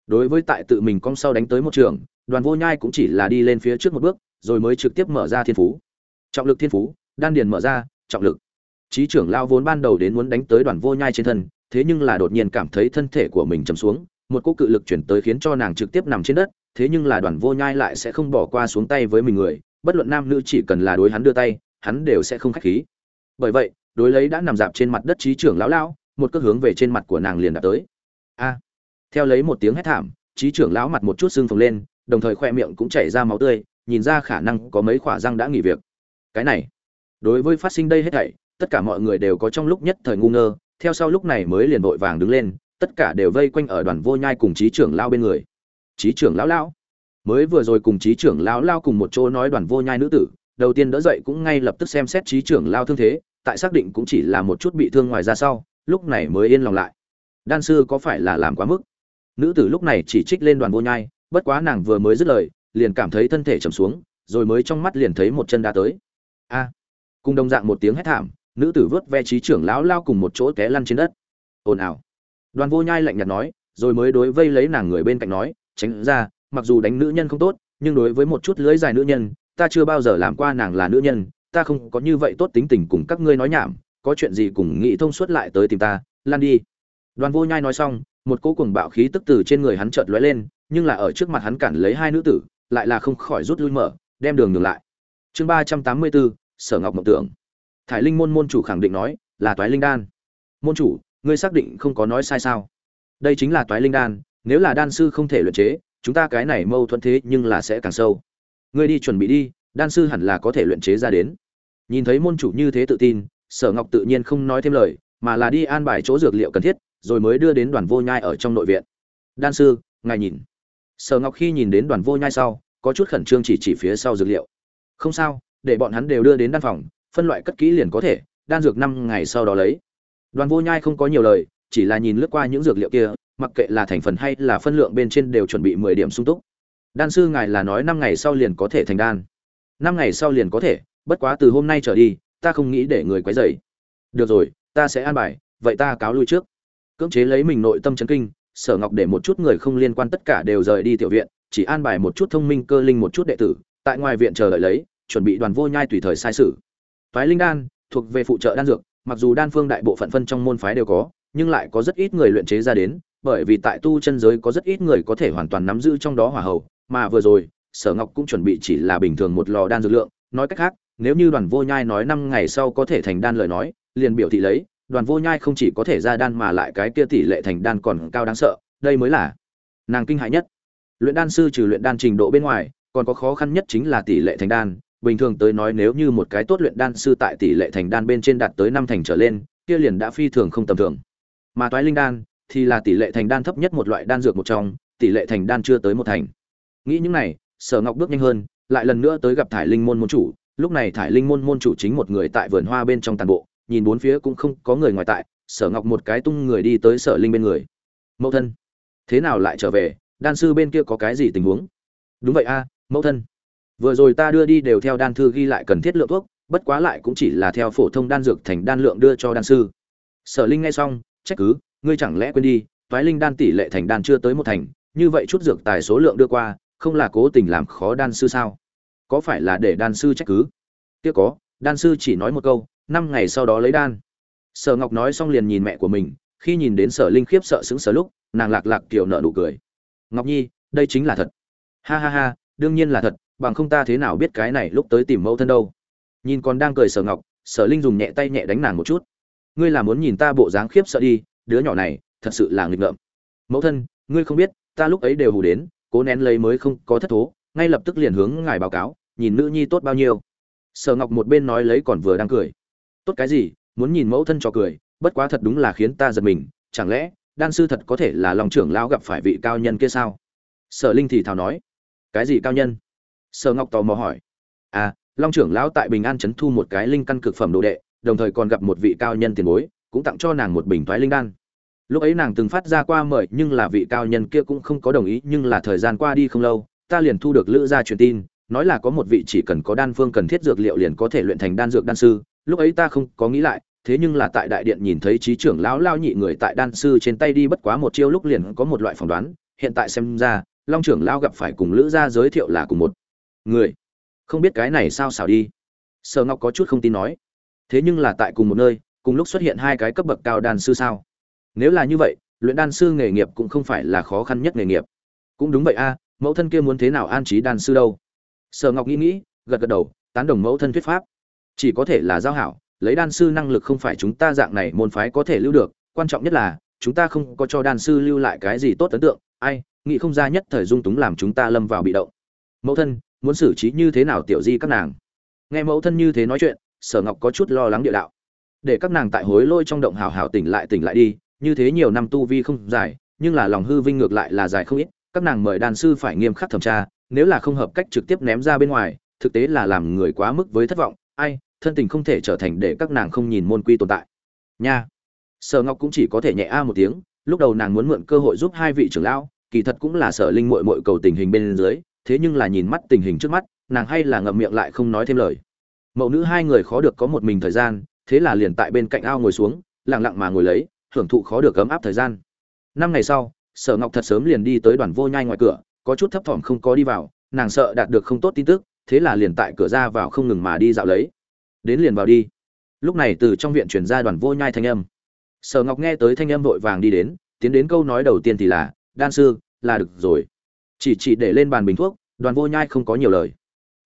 Đối với tại tự mình cong sau đánh tới một trường đoàn vô nhai cũng chỉ là đi lên phía trước một bước, rồi mới trực tiếp mở ra thiên phú. Trọng lực thiên phú, đan điền mở ra, trọng lực trí trưởng lao vốn ban đầu đến muốn đánh tới đoàn vô nhai trên thân, thế nhưng là đột nhiên cảm thấy thân thể của mình chầm xuống, một cỗ cự lực chuyển tới khiến cho nàng trực tiếp nằm trên đất, thế nhưng là đoàn vô nhai lại sẽ không bỏ qua xuống tay với mình người, bất luận nam nữ chỉ cần là đối hắn đưa tay, hắn đều sẽ không khách khí. Bởi vậy, đối lấy đã nằm dạp trên mặt đất trí trưởng lão lão, một cước hướng về trên mặt của nàng liền đã tới. A! Theo lấy một tiếng hét thảm trí trưởng lão mặt một chút xương phồng lên, đồng thời khoe miệng cũng chảy ra máu tươi, nhìn ra khả năng có mấy khỏa răng đã nghỉ việc. Cái này, đối với phát sinh đây hết thảy tất cả mọi người đều có trong lúc nhất thời ngu ngơ, theo sau lúc này mới liền vội vàng đứng lên, tất cả đều vây quanh ở đoàn vô nhai cùng trí trưởng lao bên người. Trí trưởng lão lão. Mới vừa rồi cùng trí trưởng lão lao cùng một chỗ nói đoàn vô nhai nữ tử, đầu tiên đỡ dậy cũng ngay lập tức xem xét trí trưởng lao thương thế, tại xác định cũng chỉ là một chút bị thương ngoài ra sau, lúc này mới yên lòng lại. Đan sư có phải là làm quá mức? Nữ tử lúc này chỉ trích lên đoàn vô nhai, bất quá nàng vừa mới dứt lời, liền cảm thấy thân thể trầm xuống, rồi mới trong mắt liền thấy một chân đá tới. A. Cùng đồng dạng một tiếng hét thảm nữ tử vớt ve trí trưởng lão lao cùng một chỗ té lăn trên đất. Ồn ào. Đoàn vô nhai lạnh nhạt nói, rồi mới đối vây lấy nàng người bên cạnh nói, tránh ra, mặc dù đánh nữ nhân không tốt, nhưng đối với một chút lưỡi dài nữ nhân, ta chưa bao giờ làm qua nàng là nữ nhân, ta không có như vậy tốt tính tình cùng các ngươi nói nhảm, có chuyện gì cùng nghĩ thông suốt lại tới tìm ta, lan đi. Đoàn vô nhai nói xong, một cỗ cuồng bạo khí tức từ trên người hắn chợt lóe lên, nhưng là ở trước mặt hắn cản lấy hai nữ tử, lại là không khỏi rút lui mở, đem đường ngược lại. Chương ba trăm tám mươi bốn, sở ngọc mộng tưởng thải linh môn môn chủ khẳng định nói, là toái linh đan. Môn chủ, ngươi xác định không có nói sai sao? Đây chính là toái linh đan, nếu là đan sư không thể luyện chế, chúng ta cái này mâu thuẫn thế nhưng là sẽ càng sâu. Ngươi đi chuẩn bị đi, đan sư hẳn là có thể luyện chế ra đến. Nhìn thấy môn chủ như thế tự tin, sở ngọc tự nhiên không nói thêm lời, mà là đi an bài chỗ dược liệu cần thiết, rồi mới đưa đến đoàn vô nhai ở trong nội viện. Đan sư, ngài nhìn. Sở ngọc khi nhìn đến đoàn vô nhai sau, có chút khẩn trương chỉ chỉ phía sau dược liệu. Không sao, để bọn hắn đều đưa đến đan phòng phân loại cất kỹ liền có thể, đan dược năm ngày sau đó lấy. Đoàn vô nhai không có nhiều lời, chỉ là nhìn lướt qua những dược liệu kia, mặc kệ là thành phần hay là phân lượng bên trên đều chuẩn bị mười điểm sung túc. Đan sư ngài là nói năm ngày sau liền có thể thành đan. Năm ngày sau liền có thể, bất quá từ hôm nay trở đi, ta không nghĩ để người quấy rầy. Được rồi, ta sẽ an bài, vậy ta cáo lui trước. Cưỡng chế lấy mình nội tâm chấn kinh, sở ngọc để một chút người không liên quan tất cả đều rời đi tiểu viện, chỉ an bài một chút thông minh cơ linh một chút đệ tử, tại ngoài viện chờ đợi lấy, chuẩn bị đoàn vô nhai tùy thời sai sử phái linh đan thuộc về phụ trợ đan dược, mặc dù đan phương đại bộ phận phân trong môn phái đều có, nhưng lại có rất ít người luyện chế ra đến, bởi vì tại tu chân giới có rất ít người có thể hoàn toàn nắm giữ trong đó hỏa hầu. Mà vừa rồi, sở ngọc cũng chuẩn bị chỉ là bình thường một lò đan dược lượng, nói cách khác, nếu như đoàn vô nhai nói năm ngày sau có thể thành đan lời nói, liền biểu thị lấy, đoàn vô nhai không chỉ có thể ra đan mà lại cái kia tỷ lệ thành đan còn cao đáng sợ, đây mới là nàng kinh hãi nhất. Luyện đan sư trừ luyện đan trình độ bên ngoài, còn có khó khăn nhất chính là tỷ lệ thành đan bình thường tới nói nếu như một cái tốt luyện đan sư tại tỷ lệ thành đan bên trên đạt tới năm thành trở lên, kia liền đã phi thường không tầm thường. Mà toái linh đan thì là tỷ lệ thành đan thấp nhất một loại đan dược một trong, tỷ lệ thành đan chưa tới một thành. Nghĩ những này, sở ngọc bước nhanh hơn, lại lần nữa tới gặp thải linh môn môn chủ. Lúc này thải linh môn môn chủ chính một người tại vườn hoa bên trong tàn bộ, nhìn bốn phía cũng không có người ngoài tại, sở ngọc một cái tung người đi tới sở linh bên người. Mẫu thân, thế nào lại trở về? Đan sư bên kia có cái gì tình huống? Đúng vậy a, mẫu thân vừa rồi ta đưa đi đều theo đan thư ghi lại cần thiết lượng thuốc, bất quá lại cũng chỉ là theo phổ thông đan dược thành đan lượng đưa cho đan sư. Sở linh nghe xong, trách cứ, ngươi chẳng lẽ quên đi, toái linh đan tỷ lệ thành đan chưa tới một thành, như vậy chút dược tài số lượng đưa qua, không là cố tình làm khó đan sư sao? Có phải là để đan sư trách cứ? Tiếc có, đan sư chỉ nói một câu, năm ngày sau đó lấy đan. Sở ngọc nói xong liền nhìn mẹ của mình, khi nhìn đến sở linh khiếp sợ sững sờ lúc, nàng lạc lạc kiểu nợ nụ cười. Ngọc nhi, đây chính là thật. Ha ha ha, đương nhiên là thật bằng không ta thế nào biết cái này lúc tới tìm mẫu thân đâu. Nhìn còn đang cười sở ngọc, sở linh dùng nhẹ tay nhẹ đánh nàng một chút. Ngươi là muốn nhìn ta bộ dáng khiếp sợ đi, đứa nhỏ này, thật sự là nghịch ngợm. Mẫu thân, ngươi không biết, ta lúc ấy đều hù đến, cố nén lấy mới không có thất thố, ngay lập tức liền hướng ngài báo cáo, nhìn nữ nhi tốt bao nhiêu. Sở ngọc một bên nói lấy còn vừa đang cười. Tốt cái gì, muốn nhìn mẫu thân cho cười, bất quá thật đúng là khiến ta giật mình, chẳng lẽ, đan sư thật có thể là lòng trưởng lão gặp phải vị cao nhân kia sao? Sở linh thì thào nói. Cái gì cao nhân? Sở ngọc tò mò hỏi. À long trưởng lão tại bình an trấn thu một cái linh căn cực phẩm đồ đệ, đồng thời còn gặp một vị cao nhân tiền bối, cũng tặng cho nàng một bình thoái linh đan. Lúc ấy nàng từng phát ra qua mời, nhưng là vị cao nhân kia cũng không có đồng ý, nhưng là thời gian qua đi không lâu, ta liền thu được lữ gia truyền tin, nói là có một vị chỉ cần có đan phương cần thiết dược liệu liền có thể luyện thành đan dược đan sư. Lúc ấy ta không có nghĩ lại, thế nhưng là tại đại điện nhìn thấy trí trưởng lão lao nhị người tại đan sư trên tay đi bất quá một chiêu lúc liền có một loại phỏng đoán. Hiện tại xem ra, long trưởng lao gặp phải cùng lữ gia giới thiệu là cùng một người, không biết cái này sao xảo đi. Sở ngọc có chút không tin nói. Thế nhưng là tại cùng một nơi, cùng lúc xuất hiện hai cái cấp bậc cao đan sư sao? Nếu là như vậy, luyện đan sư nghề nghiệp cũng không phải là khó khăn nhất nghề nghiệp. Cũng đúng vậy a, mẫu thân kia muốn thế nào an trí đan sư đâu? Sở ngọc nghĩ nghĩ, gật gật đầu, tán đồng mẫu thân thuyết pháp. Chỉ có thể là giao hảo, lấy đan sư năng lực không phải chúng ta dạng này môn phái có thể lưu được, quan trọng nhất là, chúng ta không có cho đan sư lưu lại cái gì tốt ấn tượng. Ai, nghĩ không ra nhất thời dung túng làm chúng ta lâm vào bị động. Mẫu thân muốn xử trí như thế nào tiểu di các nàng? Nghe mẫu thân như thế nói chuyện, sở ngọc có chút lo lắng địa đạo. Để các nàng tại hối lôi trong động hào hào tỉnh lại tỉnh lại đi, như thế nhiều năm tu vi không dài nhưng là lòng hư vinh ngược lại là dài không ít, các nàng mời đàn sư phải nghiêm khắc thẩm tra, nếu là không hợp cách trực tiếp ném ra bên ngoài, thực tế là làm người quá mức với thất vọng, ai, thân tình không thể trở thành để các nàng không nhìn môn quy tồn tại. Nha. Sở ngọc cũng chỉ có thể nhẹ a một tiếng, lúc đầu nàng muốn mượn cơ hội giúp hai vị trưởng lão, kỳ thật cũng là sở linh mội mội cầu tình hình bên dưới thế nhưng là nhìn mắt tình hình trước mắt, nàng hay là ngậm miệng lại không nói thêm lời. Mẫu nữ hai người khó được có một mình thời gian, thế là liền tại bên cạnh ao ngồi xuống, lặng lặng mà ngồi lấy, hưởng thụ khó được ấm áp thời gian. Năm ngày sau, sở ngọc thật sớm liền đi tới đoàn vô nhai ngoài cửa, có chút thấp thỏm không có đi vào, nàng sợ đạt được không tốt tin tức, thế là liền tại cửa ra vào không ngừng mà đi dạo lấy. Đến liền vào đi. Lúc này từ trong viện chuyển ra đoàn vô nhai thanh âm. Sở ngọc nghe tới thanh âm vội vàng đi đến, tiến đến câu nói đầu tiên thì là, đan sư, là được rồi chỉ chỉ để lên bàn bình thuốc, đoàn vô nhai không có nhiều lời.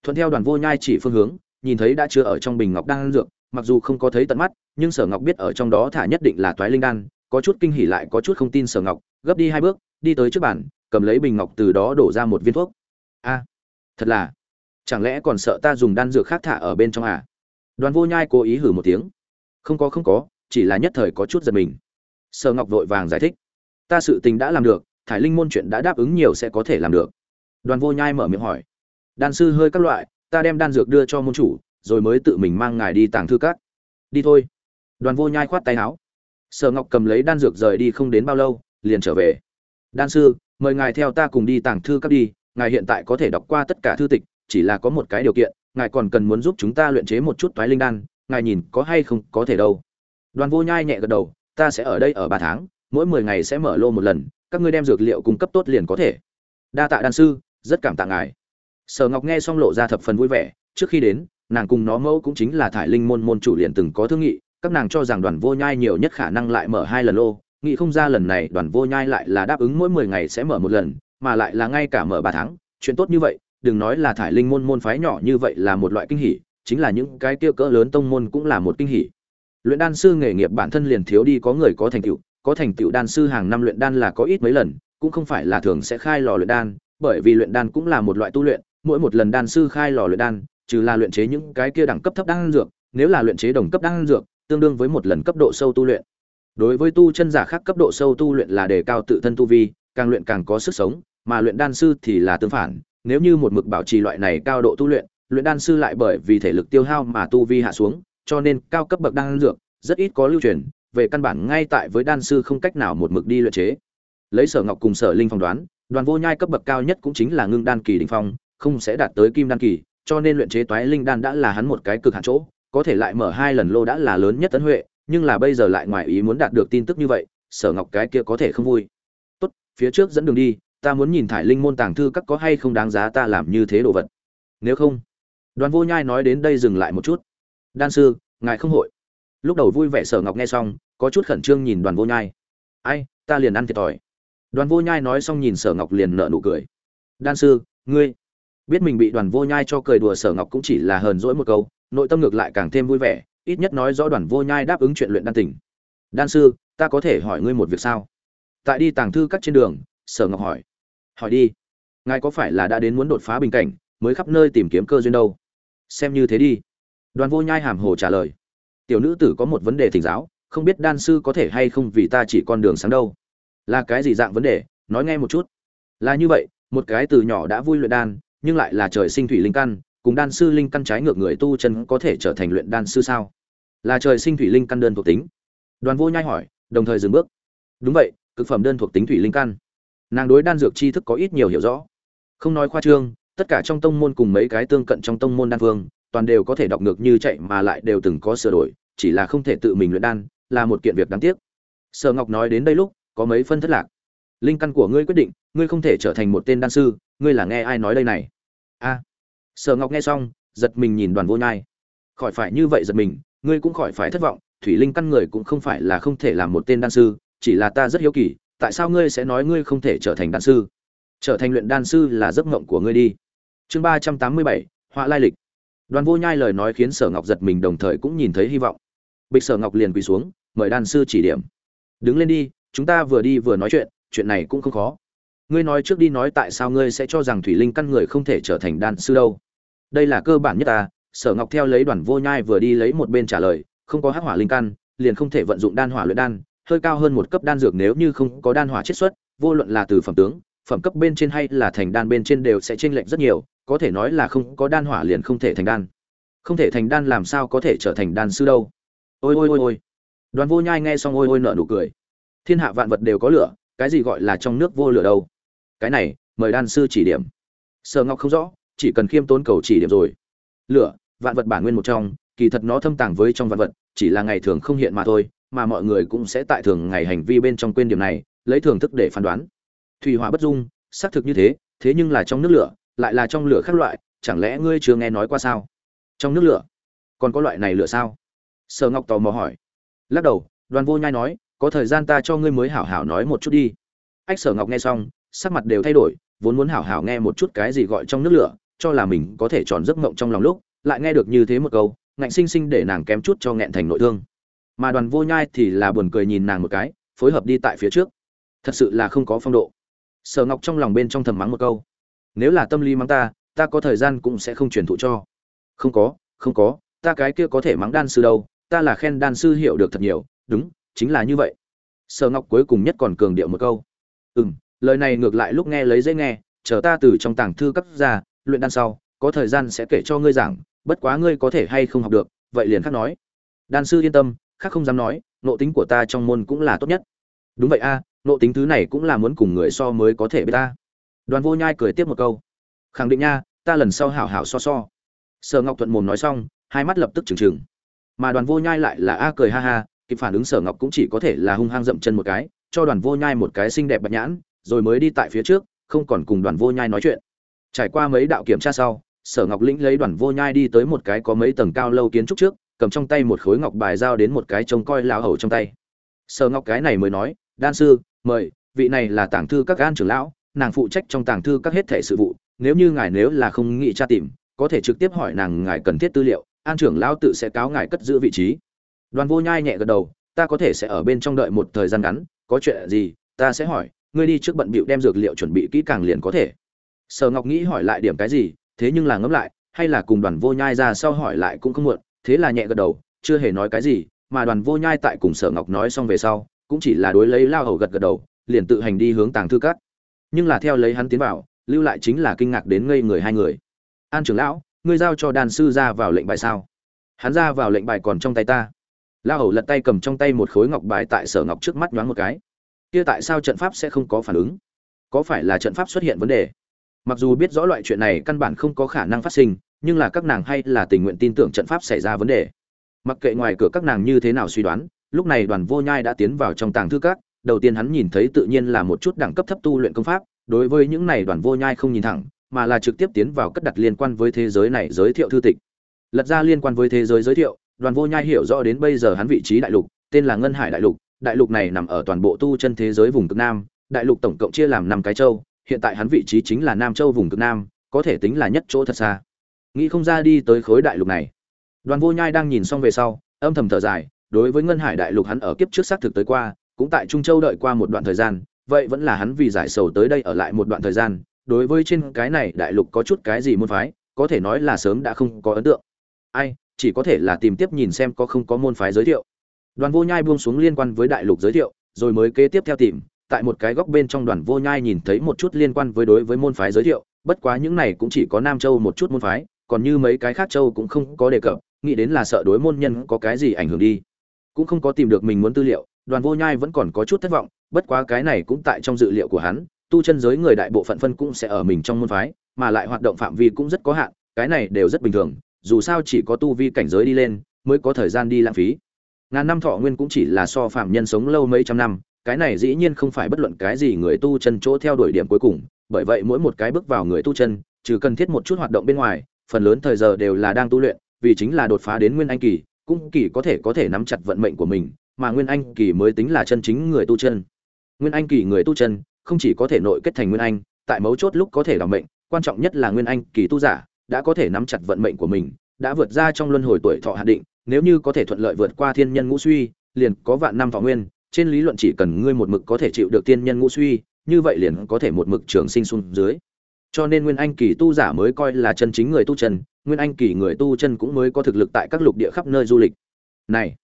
Thuận theo đoàn vô nhai chỉ phương hướng, nhìn thấy đã chưa ở trong bình ngọc đang dược, mặc dù không có thấy tận mắt, nhưng sở ngọc biết ở trong đó thả nhất định là toái linh đan, có chút kinh hỉ lại có chút không tin sở ngọc, gấp đi hai bước, đi tới trước bàn, cầm lấy bình ngọc từ đó đổ ra một viên thuốc. A, thật là, chẳng lẽ còn sợ ta dùng đan dược khác thả ở bên trong à? Đoàn vô nhai cố ý hử một tiếng. Không có không có, chỉ là nhất thời có chút giật mình. Sở ngọc vội vàng giải thích. Ta sự tình đã làm được thải linh môn chuyện đã đáp ứng nhiều sẽ có thể làm được. Đoàn vô nhai mở miệng hỏi. Đan sư hơi các loại, ta đem đan dược đưa cho môn chủ, rồi mới tự mình mang ngài đi tàng thư cát đi thôi. Đoàn vô nhai khoát tay áo. Sở ngọc cầm lấy đan dược rời đi không đến bao lâu, liền trở về. Đan sư, mời ngài theo ta cùng đi tàng thư cát đi, ngài hiện tại có thể đọc qua tất cả thư tịch, chỉ là có một cái điều kiện, ngài còn cần muốn giúp chúng ta luyện chế một chút toái linh đan, ngài nhìn có hay không có thể đâu. Đoàn vô nhai nhẹ gật đầu, ta sẽ ở đây ở ba tháng mỗi mười ngày sẽ mở lô một lần, các ngươi đem dược liệu cung cấp tốt liền có thể. Đa tạ đan sư, rất cảm tạ ngài. Sở ngọc nghe xong lộ ra thập phần vui vẻ, trước khi đến, nàng cùng nó mẫu cũng chính là thải linh môn môn chủ liền từng có thương nghị, các nàng cho rằng đoàn vô nhai nhiều nhất khả năng lại mở hai lần lô, nghĩ không ra lần này đoàn vô nhai lại là đáp ứng mỗi mười ngày sẽ mở một lần, mà lại là ngay cả mở ba tháng. Chuyện tốt như vậy, đừng nói là thải linh môn môn phái nhỏ như vậy là một loại kinh hỉ, chính là những cái tiêu cỡ lớn tông môn cũng là một kinh hỉ. Luyện đan sư nghề nghiệp bản thân liền thiếu đi có người có thành tựu có thành tựu đan sư hàng năm luyện đan là có ít mấy lần, cũng không phải là thường sẽ khai lò luyện đan, bởi vì luyện đan cũng là một loại tu luyện, mỗi một lần đan sư khai lò luyện đan, trừ là luyện chế những cái kia đẳng cấp thấp đan dược, nếu là luyện chế đồng cấp đan dược, tương đương với một lần cấp độ sâu tu luyện. Đối với tu chân giả khác cấp độ sâu tu luyện là đề cao tự thân tu vi, càng luyện càng có sức sống, mà luyện đan sư thì là tương phản, nếu như một mực bảo trì loại này cao độ tu luyện luyện đan sư lại bởi vì thể lực tiêu hao mà tu vi hạ xuống, cho nên cao cấp bậc đan dược rất ít có lưu truyền về căn bản ngay tại với đan sư không cách nào một mực đi luyện chế. Lấy sở ngọc cùng sở linh phỏng đoán, đoàn vô nhai cấp bậc cao nhất cũng chính là ngưng đan kỳ đỉnh phong, không sẽ đạt tới kim đan kỳ, cho nên luyện chế toái linh đan đã là hắn một cái cực hạn chỗ, có thể lại mở hai lần lô đã là lớn nhất tấn huệ, nhưng là bây giờ lại ngoài ý muốn đạt được tin tức như vậy, sở ngọc cái kia có thể không vui. Tốt, phía trước dẫn đường đi, ta muốn nhìn thải linh môn tàng thư các có hay không đáng giá ta làm như thế đồ vật. Nếu không, đoàn vô nhai nói đến đây dừng lại một chút. Đan sư, ngài không hội. Lúc đầu vui vẻ sở ngọc nghe xong có chút khẩn trương nhìn đoàn vô nhai. Ai, ta liền ăn thiệt thòi. Đoàn vô nhai nói xong nhìn sở ngọc liền nợ nụ cười. Đan sư, ngươi biết mình bị đoàn vô nhai cho cười đùa sở ngọc cũng chỉ là hờn dỗi một câu, nội tâm ngược lại càng thêm vui vẻ, ít nhất nói rõ đoàn vô nhai đáp ứng chuyện luyện đan tỉnh. Đan sư, ta có thể hỏi ngươi một việc sao? Tại đi tàng thư các trên đường, sở ngọc hỏi. Hỏi đi. Ngài có phải là đã đến muốn đột phá bình cảnh, mới khắp nơi tìm kiếm cơ duyên đâu? Xem như thế đi. Đoàn vô nhai hàm hồ trả lời. Tiểu nữ tử có một vấn đề thỉnh giáo không biết đan sư có thể hay không vì ta chỉ con đường sáng đâu. Là cái gì dạng vấn đề? Nói nghe một chút. Là như vậy, một cái từ nhỏ đã vui luyện đan, nhưng lại là trời sinh thủy linh căn, cùng đan sư linh căn trái ngược người tu chân có thể trở thành luyện đan sư sao? Là trời sinh thủy linh căn đơn thuộc tính. Đoàn vô nhai hỏi, đồng thời dừng bước. Đúng vậy, cực phẩm đơn thuộc tính thủy linh căn. Nàng đối đan dược tri thức có ít nhiều hiểu rõ. Không nói khoa trương, tất cả trong tông môn cùng mấy cái tương cận trong tông môn đan vương, toàn đều có thể đọc ngược như chạy mà lại đều từng có sửa đổi, chỉ là không thể tự mình luyện đan là một kiện việc đáng tiếc. Sở ngọc nói đến đây lúc, có mấy phân thất lạc. Linh căn của ngươi quyết định, ngươi không thể trở thành một tên đan sư, ngươi là nghe ai nói đây này? A. Sở ngọc nghe xong, giật mình nhìn đoàn vô nhai. Khỏi phải như vậy giật mình, ngươi cũng khỏi phải thất vọng, thủy linh căn người cũng không phải là không thể làm một tên đan sư, chỉ là ta rất hiếu kỳ, tại sao ngươi sẽ nói ngươi không thể trở thành đan sư? Trở thành luyện đan sư là giấc mộng của ngươi đi. Chương ba trăm tám mươi bảy, họa lai lịch. Đoàn vô nhai lời nói khiến sở ngọc giật mình đồng thời cũng nhìn thấy hy vọng. Bịch sở ngọc liền quỳ xuống mời đan sư chỉ điểm. Đứng lên đi, chúng ta vừa đi vừa nói chuyện chuyện này cũng không khó. Ngươi nói trước đi nói tại sao ngươi sẽ cho rằng thủy linh căn người không thể trở thành đan sư đâu. Đây là cơ bản nhất ta, sở ngọc theo lấy đoàn vô nhai vừa đi lấy một bên trả lời, không có hắc hỏa linh căn, liền không thể vận dụng đan hỏa luyện đan, hơi cao hơn một cấp đan dược nếu như không có đan hỏa chiết xuất, vô luận là từ phẩm tướng, phẩm cấp bên trên hay là thành đan bên trên đều sẽ chênh lệch rất nhiều, có thể nói là không có đan hỏa liền không thể thành đan. Không thể thành đan làm sao có thể trở thành đan sư đâu. Ôi ôi ôi ôi đoàn vô nhai nghe xong ôi ôi nợ nụ cười. Thiên hạ vạn vật đều có lửa, cái gì gọi là trong nước vô lửa đâu? Cái này, mời đan sư chỉ điểm. Sở ngọc không rõ, chỉ cần khiêm tốn cầu chỉ điểm rồi. Lửa, vạn vật bản nguyên một trong, kỳ thật nó thâm tàng với trong vạn vật, chỉ là ngày thường không hiện mà thôi, mà mọi người cũng sẽ tại thường ngày hành vi bên trong quên điểm này, lấy thưởng thức để phán đoán. Thủy hỏa bất dung, xác thực như thế thế nhưng là trong nước lửa, lại là trong lửa khác loại, chẳng lẽ ngươi chưa nghe nói qua sao? Trong nước lửa, còn có loại này lửa sao? Sở ngọc tò mò hỏi lắc đầu, đoàn vô nhai nói, có thời gian ta cho ngươi mới hảo hảo nói một chút đi. Ách sở ngọc nghe xong, sắc mặt đều thay đổi, vốn muốn hảo hảo nghe một chút cái gì gọi trong nước lửa, cho là mình có thể tròn giấc mộng trong lòng lúc, lại nghe được như thế một câu, ngạnh sinh sinh để nàng kém chút cho nghẹn thành nội thương. Mà đoàn vô nhai thì là buồn cười nhìn nàng một cái, phối hợp đi tại phía trước. Thật sự là không có phong độ. Sở ngọc trong lòng bên trong thầm mắng một câu, nếu là tâm lý mắng ta ta có thời gian cũng sẽ không truyền thụ cho. Không có không có, ta cái kia có thể mắng đan sư đâu ta là khen đan sư hiểu được thật nhiều đúng chính là như vậy. Sở ngọc cuối cùng nhất còn cường điệu một câu. Ừ m lời này ngược lại lúc nghe lấy dễ nghe chờ ta từ trong tảng thư cấp ra luyện đan sau có thời gian sẽ kể cho ngươi giảng bất quá ngươi có thể hay không học được vậy liền khác nói. Đan sư yên tâm khác không dám nói nộ tính của ta trong môn cũng là tốt nhất. Đúng vậy a à, nộ tính thứ này cũng là muốn cùng người so mới có thể biết ta. Đoàn vô nhai cười tiếp một câu. Khẳng định nha ta lần sau hảo hảo so so. Sở ngọc thuận mồm nói xong hai mắt lập tức trừng trừng mà đoàn vô nhai lại là a cười ha ha, kịp phản ứng sở ngọc cũng chỉ có thể là hung hăng dậm chân một cái, cho đoàn vô nhai một cái xinh đẹp bạch nhãn, rồi mới đi tại phía trước, không còn cùng đoàn vô nhai nói chuyện. Trải qua mấy đạo kiểm tra sau, sở ngọc lĩnh lấy đoàn vô nhai đi tới một cái có mấy tầng cao lâu kiến trúc trước, cầm trong tay một khối ngọc bài giao đến một cái trông coi lão hầu trong tay. Sở ngọc cái này mới nói, đan sư, mời, vị này là Tảng thư các gan trưởng lão, nàng phụ trách trong tàng thư các hết thể sự vụ, nếu như ngài nếu là không nghĩ tra tìm, có thể trực tiếp hỏi nàng ngài cần thiết tư liệu an trưởng lão tự sẽ cáo ngài cất giữ vị trí. Đoàn vô nhai nhẹ gật đầu, ta có thể sẽ ở bên trong đợi một thời gian ngắn, có chuyện gì, ta sẽ hỏi, ngươi đi trước bận bịu đem dược liệu chuẩn bị kỹ càng liền có thể. Sở ngọc nghĩ hỏi lại điểm cái gì, thế nhưng là ngẫm lại, hay là cùng đoàn vô nhai ra sau hỏi lại cũng không muộn, thế là nhẹ gật đầu, chưa hề nói cái gì, mà đoàn vô nhai tại cùng sở ngọc nói xong về sau, cũng chỉ là đối lấy lao hầu gật gật đầu, liền tự hành đi hướng tàng thư cát nhưng là theo lấy hắn tiến vào, lưu lại chính là kinh ngạc đến ngây người hai người. An trưởng lão ngươi giao cho đàn sư ra vào lệnh bài sao? Hắn ra vào lệnh bài còn trong tay ta. La hầu lật tay cầm trong tay một khối ngọc bài tại sở ngọc trước mắt nhoáng một cái. Kia tại sao trận pháp sẽ không có phản ứng? Có phải là trận pháp xuất hiện vấn đề? Mặc dù biết rõ loại chuyện này căn bản không có khả năng phát sinh, nhưng là các nàng hay là tình nguyện tin tưởng trận pháp xảy ra vấn đề. Mặc kệ ngoài cửa các nàng như thế nào suy đoán, lúc này đoàn vô nhai đã tiến vào trong tàng thư các. Đầu tiên hắn nhìn thấy tự nhiên là một chút đẳng cấp thấp tu luyện công pháp. Đối với những này đoàn vô nhai không nhìn thẳng mà là trực tiếp tiến vào cất đặt liên quan với thế giới này giới thiệu thư tịch. Lật ra liên quan với thế giới giới thiệu, đoàn vô nhai hiểu rõ đến bây giờ hắn vị trí đại lục, tên là ngân hải đại lục đại lục này nằm ở toàn bộ tu chân thế giới vùng cực nam, đại lục tổng cộng chia làm năm cái châu, hiện tại hắn vị trí chính là nam châu vùng cực nam, có thể tính là nhất chỗ thật xa. Nghĩ không ra đi tới khối đại lục này. Đoàn vô nhai đang nhìn xong về sau, âm thầm thở dài, đối với ngân hải đại lục hắn ở kiếp trước xác thực tới qua, cũng tại trung châu đợi qua một đoạn thời gian, vậy vẫn là hắn vì giải sầu tới đây ở lại một đoạn thời gian đối với trên cái này đại lục có chút cái gì môn phái, có thể nói là sớm đã không có ấn tượng. Ai, chỉ có thể là tìm tiếp nhìn xem có không có môn phái giới thiệu. Đoàn vô nhai buông xuống liên quan với đại lục giới thiệu, rồi mới kế tiếp theo tìm, tại một cái góc bên trong đoàn vô nhai nhìn thấy một chút liên quan với đối với môn phái giới thiệu, bất quá những này cũng chỉ có nam châu một chút môn phái, còn như mấy cái khác châu cũng không có đề cập, nghĩ đến là sợ đối môn nhân có cái gì ảnh hưởng đi. Cũng không có tìm được mình muốn tư liệu, đoàn vô nhai vẫn còn có chút thất vọng, bất quá cái này cũng tại trong dự liệu của hắn tu chân giới người đại bộ phận phân cũng sẽ ở mình trong môn phái, mà lại hoạt động phạm vi cũng rất có hạn, cái này đều rất bình thường, dù sao chỉ có tu vi cảnh giới đi lên mới có thời gian đi lãng phí. Ngàn năm thọ nguyên cũng chỉ là so phạm nhân sống lâu mấy trăm năm, cái này dĩ nhiên không phải bất luận cái gì người tu chân chỗ theo đuổi điểm cuối cùng, bởi vậy mỗi một cái bước vào người tu chân, trừ cần thiết một chút hoạt động bên ngoài, phần lớn thời giờ đều là đang tu luyện, vì chính là đột phá đến nguyên anh kỳ, cũng kỳ có thể có thể nắm chặt vận mệnh của mình, mà nguyên anh kỳ mới tính là chân chính người tu chân. Nguyên anh kỳ người tu chân không chỉ có thể nội kết thành nguyên anh, tại mấu chốt lúc có thể đảm mệnh, quan trọng nhất là nguyên anh kỳ tu giả, đã có thể nắm chặt vận mệnh của mình, đã vượt ra trong luân hồi tuổi thọ hạn định, nếu như có thể thuận lợi vượt qua thiên nhân ngũ suy, liền có vạn năm thọ nguyên, trên lý luận chỉ cần ngươi một mực có thể chịu được thiên nhân ngũ suy, như vậy liền có thể một mực trường sinh xuống dưới. Cho nên nguyên anh kỳ tu giả mới coi là chân chính người tu chân, nguyên anh kỳ người tu chân cũng mới có thực lực tại các lục địa khắp nơi du lịch. Này,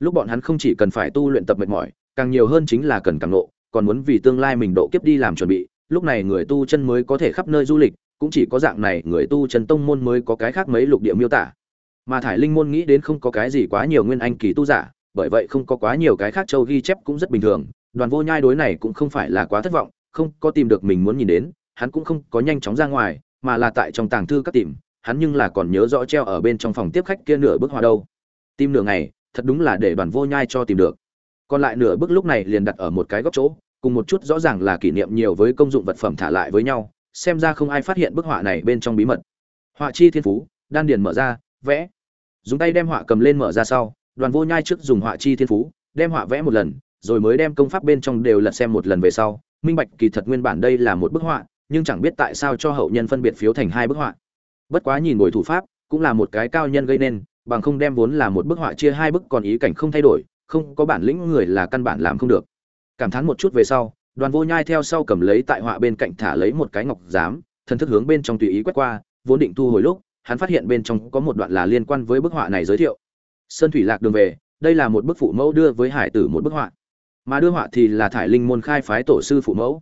lúc bọn hắn không chỉ cần phải tu luyện tập mệt mỏi, càng nhiều hơn chính là cần càng nộ còn muốn vì tương lai mình độ kiếp đi làm chuẩn bị, lúc này người tu chân mới có thể khắp nơi du lịch, cũng chỉ có dạng này người tu chân tông môn mới có cái khác mấy lục địa miêu tả. Mà thải linh môn nghĩ đến không có cái gì quá nhiều nguyên anh kỳ tu giả, bởi vậy không có quá nhiều cái khác châu ghi chép cũng rất bình thường, đoàn vô nhai đối này cũng không phải là quá thất vọng, không có tìm được mình muốn nhìn đến, hắn cũng không có nhanh chóng ra ngoài, mà là tại trong tàng thư các tìm, hắn nhưng là còn nhớ rõ treo ở bên trong phòng tiếp khách kia nửa bức họa đâu. Tìm nửa ngày, thật đúng là để đoàn vô nhai cho tìm được còn lại nửa bức lúc này liền đặt ở một cái góc chỗ, cùng một chút rõ ràng là kỷ niệm nhiều với công dụng vật phẩm thả lại với nhau, xem ra không ai phát hiện bức họa này bên trong bí mật. Họa chi thiên phú, đan điền mở ra, vẽ. Dùng tay đem họa cầm lên mở ra sau, đoàn vô nhai trước dùng họa chi thiên phú, đem họa vẽ một lần, rồi mới đem công pháp bên trong đều lật xem một lần về sau. Minh bạch kỳ thật nguyên bản đây là một bức họa, nhưng chẳng biết tại sao cho hậu nhân phân biệt phiếu thành hai bức họa. Bất quá nhìn ngồi thủ pháp, cũng là một cái cao nhân gây nên, bằng không đem vốn là một bức họa chia hai bức còn ý cảnh không thay đổi không có bản lĩnh người là căn bản làm không được. Cảm thán một chút về sau, đoàn vô nhai theo sau cầm lấy tại họa bên cạnh thả lấy một cái ngọc giám, thần thức hướng bên trong tùy ý quét qua, vốn định thu hồi lúc, hắn phát hiện bên trong có một đoạn là liên quan với bức họa này giới thiệu. Sơn thủy lạc đường về, đây là một bức phụ mẫu đưa với hải tử một bức họa. Mà đưa họa thì là thải linh môn khai phái tổ sư phụ mẫu.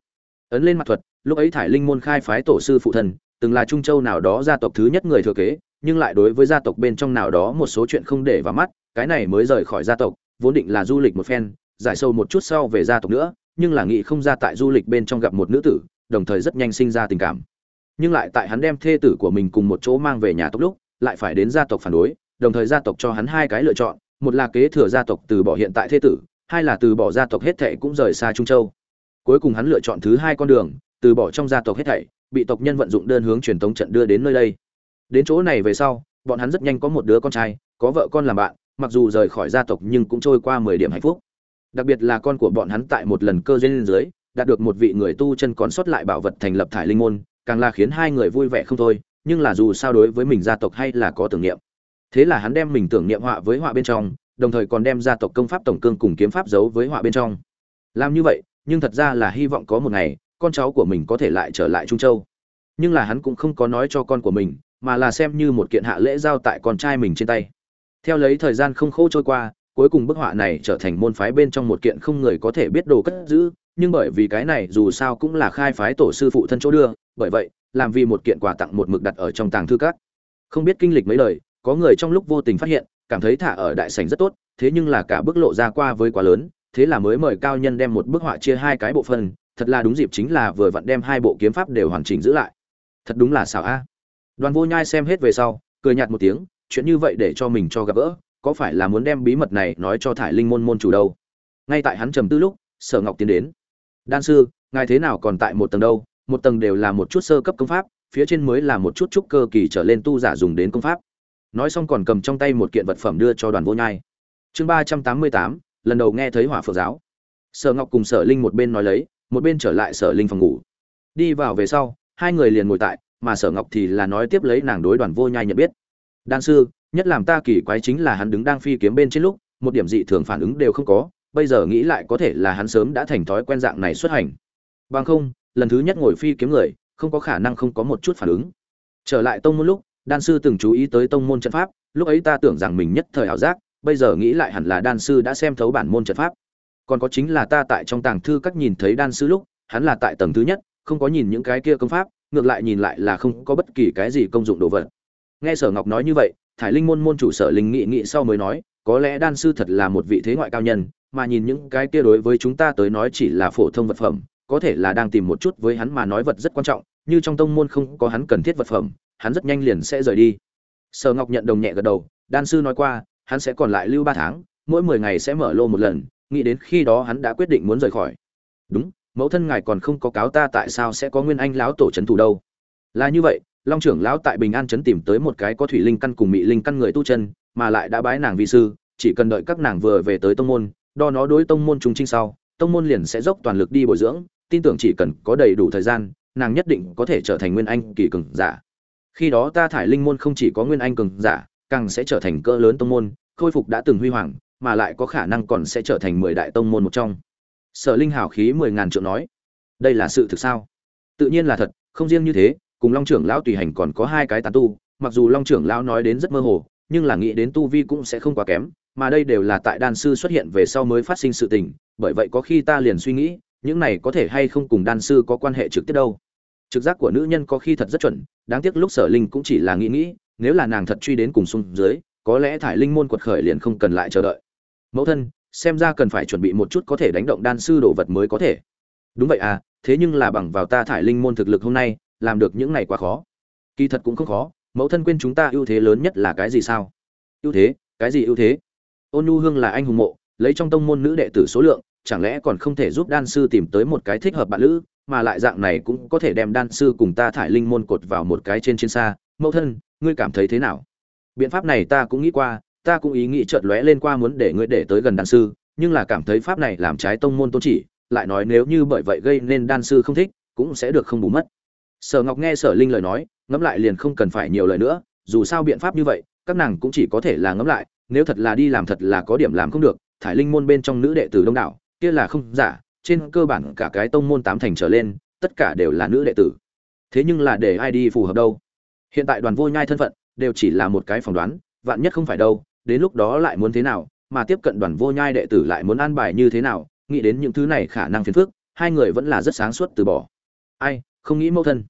Ấn lên mặt thuật, lúc ấy thải linh môn khai phái tổ sư phụ thần, từng là trung châu nào đó gia tộc thứ nhất người thừa kế, nhưng lại đối với gia tộc bên trong nào đó một số chuyện không để vào mắt, cái này mới rời khỏi gia tộc vốn định là du lịch một phen, giải sâu một chút sau về gia tộc nữa, nhưng là nghĩ không ra tại du lịch bên trong gặp một nữ tử, đồng thời rất nhanh sinh ra tình cảm. Nhưng lại tại hắn đem thê tử của mình cùng một chỗ mang về nhà tộc lúc, lại phải đến gia tộc phản đối, đồng thời gia tộc cho hắn hai cái lựa chọn, một là kế thừa gia tộc từ bỏ hiện tại thê tử, hai là từ bỏ gia tộc hết thảy cũng rời xa trung châu. Cuối cùng hắn lựa chọn thứ hai con đường, từ bỏ trong gia tộc hết thảy, bị tộc nhân vận dụng đơn hướng truyền tống trận đưa đến nơi đây. Đến chỗ này về sau, bọn hắn rất nhanh có một đứa con trai, có vợ con làm bạn mặc dù rời khỏi gia tộc nhưng cũng trôi qua mười điểm hạnh phúc. Đặc biệt là con của bọn hắn tại một lần cơ duyên dưới, đạt được một vị người tu chân còn sót lại bảo vật thành lập thải linh môn, càng là khiến hai người vui vẻ không thôi, nhưng là dù sao đối với mình gia tộc hay là có tưởng niệm. Thế là hắn đem mình tưởng niệm họa với họa bên trong, đồng thời còn đem gia tộc công pháp tổng cương cùng kiếm pháp giấu với họa bên trong. Làm như vậy, nhưng thật ra là hy vọng có một ngày, con cháu của mình có thể lại trở lại trung châu. Nhưng là hắn cũng không có nói cho con của mình, mà là xem như một kiện hạ lễ giao tại con trai mình trên tay theo lấy thời gian không khô trôi qua, cuối cùng bức họa này trở thành môn phái bên trong một kiện không người có thể biết đồ cất giữ, nhưng bởi vì cái này dù sao cũng là khai phái tổ sư phụ thân chỗ đưa, bởi vậy, làm vì một kiện quà tặng một mực đặt ở trong tàng thư các. Không biết kinh lịch mấy lời, có người trong lúc vô tình phát hiện, cảm thấy thả ở đại sảnh rất tốt, thế nhưng là cả bức lộ ra qua với quá lớn, thế là mới mời cao nhân đem một bức họa chia hai cái bộ phân thật là đúng dịp chính là vừa vặn đem hai bộ kiếm pháp đều hoàn chỉnh giữ lại. Thật đúng là xảo a. Đoàn vô nhai xem hết về sau, cười nhạt một tiếng chuyện như vậy để cho mình cho gặp gỡ, có phải là muốn đem bí mật này nói cho thải linh môn môn chủ đâu? Ngay tại hắn trầm tư lúc, sở ngọc tiến đến. Đan sư, ngài thế nào còn tại một tầng đâu? Một tầng đều là một chút sơ cấp công pháp, phía trên mới là một chút trúc cơ kỳ trở lên tu giả dùng đến công pháp. Nói xong còn cầm trong tay một kiện vật phẩm đưa cho đoàn vô nhai. Chương ba trăm tám mươi tám, lần đầu nghe thấy hỏa phượng giáo. Sở ngọc cùng sở linh một bên nói lấy, một bên trở lại sở linh phòng ngủ. Đi vào về sau, hai người liền ngồi tại, mà sở ngọc thì là nói tiếp lấy nàng đối đoàn vô nhai nhận biết đan sư, nhất làm ta kỳ quái chính là hắn đứng đang phi kiếm bên trên lúc, một điểm dị thường phản ứng đều không có, bây giờ nghĩ lại có thể là hắn sớm đã thành thói quen dạng này xuất hành. Bằng không, lần thứ nhất ngồi phi kiếm người, không có khả năng không có một chút phản ứng. Trở lại tông môn lúc, đan sư từng chú ý tới tông môn trận pháp, lúc ấy ta tưởng rằng mình nhất thời ảo giác, bây giờ nghĩ lại hẳn là đan sư đã xem thấu bản môn trận pháp. Còn có chính là ta tại trong tàng thư các nhìn thấy đan sư lúc, hắn là tại tầng thứ nhất, không có nhìn những cái kia công pháp, ngược lại nhìn lại là không có bất kỳ cái gì công dụng đồ vật nghe sở ngọc nói như vậy, thải linh môn môn chủ sở linh nghị nghị sau mới nói, có lẽ đan sư thật là một vị thế ngoại cao nhân, mà nhìn những cái kia đối với chúng ta tới nói chỉ là phổ thông vật phẩm, có thể là đang tìm một chút với hắn mà nói vật rất quan trọng, như trong tông môn không có hắn cần thiết vật phẩm, hắn rất nhanh liền sẽ rời đi. Sở ngọc nhận đồng nhẹ gật đầu, đan sư nói qua, hắn sẽ còn lại lưu ba tháng, mỗi mười ngày sẽ mở lô một lần, nghĩ đến khi đó hắn đã quyết định muốn rời khỏi. Đúng, mẫu thân ngài còn không có cáo ta tại sao sẽ có nguyên anh lão tổ trấn thủ đâu. Là như vậy long trưởng lão tại bình an trấn tìm tới một cái có thủy linh căn cùng mỹ linh căn người tu chân, mà lại đã bái nàng vi sư, chỉ cần đợi các nàng vừa về tới tông môn, đo nó đối tông môn chúng trinh sau, tông môn liền sẽ dốc toàn lực đi bồi dưỡng, tin tưởng chỉ cần có đầy đủ thời gian, nàng nhất định có thể trở thành nguyên anh kỳ cường giả. Khi đó ta thải linh môn không chỉ có nguyên anh cường giả, càng sẽ trở thành cỡ lớn tông môn, khôi phục đã từng huy hoàng, mà lại có khả năng còn sẽ trở thành mười đại tông môn một trong. Sở linh hào khí mười ngàn trượng nói, đây là sự thực sao? Tự nhiên là thật, không riêng như thế cùng long trưởng lão tùy hành còn có hai cái tán tu, mặc dù long trưởng lão nói đến rất mơ hồ, nhưng là nghĩ đến tu vi cũng sẽ không quá kém, mà đây đều là tại đan sư xuất hiện về sau mới phát sinh sự tình, bởi vậy có khi ta liền suy nghĩ, những này có thể hay không cùng đan sư có quan hệ trực tiếp đâu. Trực giác của nữ nhân có khi thật rất chuẩn, đáng tiếc lúc sở linh cũng chỉ là nghĩ nghĩ, nếu là nàng thật truy đến cùng xuống dưới, có lẽ thải linh môn quật khởi liền không cần lại chờ đợi. Mẫu thân, xem ra cần phải chuẩn bị một chút có thể đánh động đan sư đồ vật mới có thể. Đúng vậy à thế nhưng là bằng vào ta thải linh môn thực lực hôm nay làm được những này quá khó. Kỳ thật cũng không khó, mẫu thân quên chúng ta ưu thế lớn nhất là cái gì sao? Ưu thế? Cái gì ưu thế? Ôn nhu hương là anh hùng mộ, lấy trong tông môn nữ đệ tử số lượng, chẳng lẽ còn không thể giúp đan sư tìm tới một cái thích hợp bạn nữ, mà lại dạng này cũng có thể đem đan sư cùng ta thải linh môn cột vào một cái trên trên xa. Mẫu thân, ngươi cảm thấy thế nào? Biện pháp này ta cũng nghĩ qua, ta cũng ý nghĩ chợt lóe lên qua muốn để ngươi để tới gần đan sư, nhưng là cảm thấy pháp này làm trái tông môn tôn chỉ, lại nói nếu như bởi vậy gây nên đan sư không thích, cũng sẽ được không bù mất sở ngọc nghe sở linh lời nói, ngẫm lại liền không cần phải nhiều lời nữa, dù sao biện pháp như vậy, các nàng cũng chỉ có thể là ngẫm lại, nếu thật là đi làm thật là có điểm làm không được, thải linh môn bên trong nữ đệ tử đông đảo, kia là không giả, trên cơ bản cả cái tông môn tám thành trở lên, tất cả đều là nữ đệ tử. Thế nhưng là để ai đi phù hợp đâu? Hiện tại đoàn vô nhai thân phận, đều chỉ là một cái phỏng đoán, vạn nhất không phải đâu, đến lúc đó lại muốn thế nào, mà tiếp cận đoàn vô nhai đệ tử lại muốn an bài như thế nào, nghĩ đến những thứ này khả năng phiền phức, hai người vẫn là rất sáng suốt từ bỏ. Ai không nghĩ mâu thân.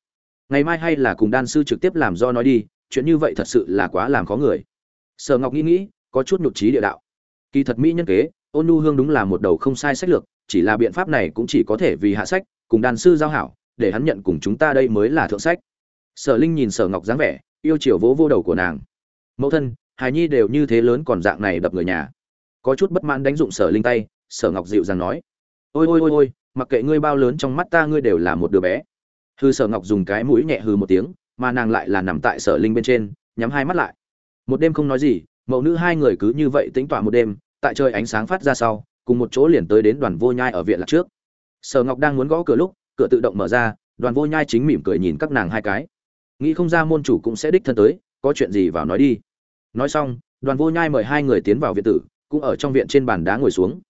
Ngày mai hay là cùng đan sư trực tiếp làm do nói đi, chuyện như vậy thật sự là quá làm khó người. Sở ngọc nghĩ nghĩ, có chút nhục trí địa đạo. Kỳ thật mỹ nhân kế, ôn nu hương đúng là một đầu không sai sách lược, chỉ là biện pháp này cũng chỉ có thể vì hạ sách, cùng đan sư giao hảo, để hắn nhận cùng chúng ta đây mới là thượng sách. Sở linh nhìn sở ngọc dáng vẻ, yêu chiều vỗ vô đầu của nàng. Mẫu thân, hài nhi đều như thế lớn còn dạng này đập người nhà. Có chút bất mãn đánh dụng sở linh tay, sở ngọc dịu dàng nói. Ôi ôi ôi ôi, mặc kệ ngươi bao lớn trong mắt ta, ngươi đều là một đứa bé hư sở ngọc dùng cái mũi nhẹ hư một tiếng, mà nàng lại là nằm tại sở linh bên trên, nhắm hai mắt lại. Một đêm không nói gì, mẫu nữ hai người cứ như vậy tính tọa một đêm, tại trời ánh sáng phát ra sau, cùng một chỗ liền tới đến đoàn vô nhai ở viện lạc trước. Sở ngọc đang muốn gõ cửa lúc, cửa tự động mở ra, đoàn vô nhai chính mỉm cười nhìn các nàng hai cái. Nghĩ không ra môn chủ cũng sẽ đích thân tới, có chuyện gì vào nói đi. Nói xong, đoàn vô nhai mời hai người tiến vào viện tử, cũng ở trong viện trên bàn đá ngồi xuống.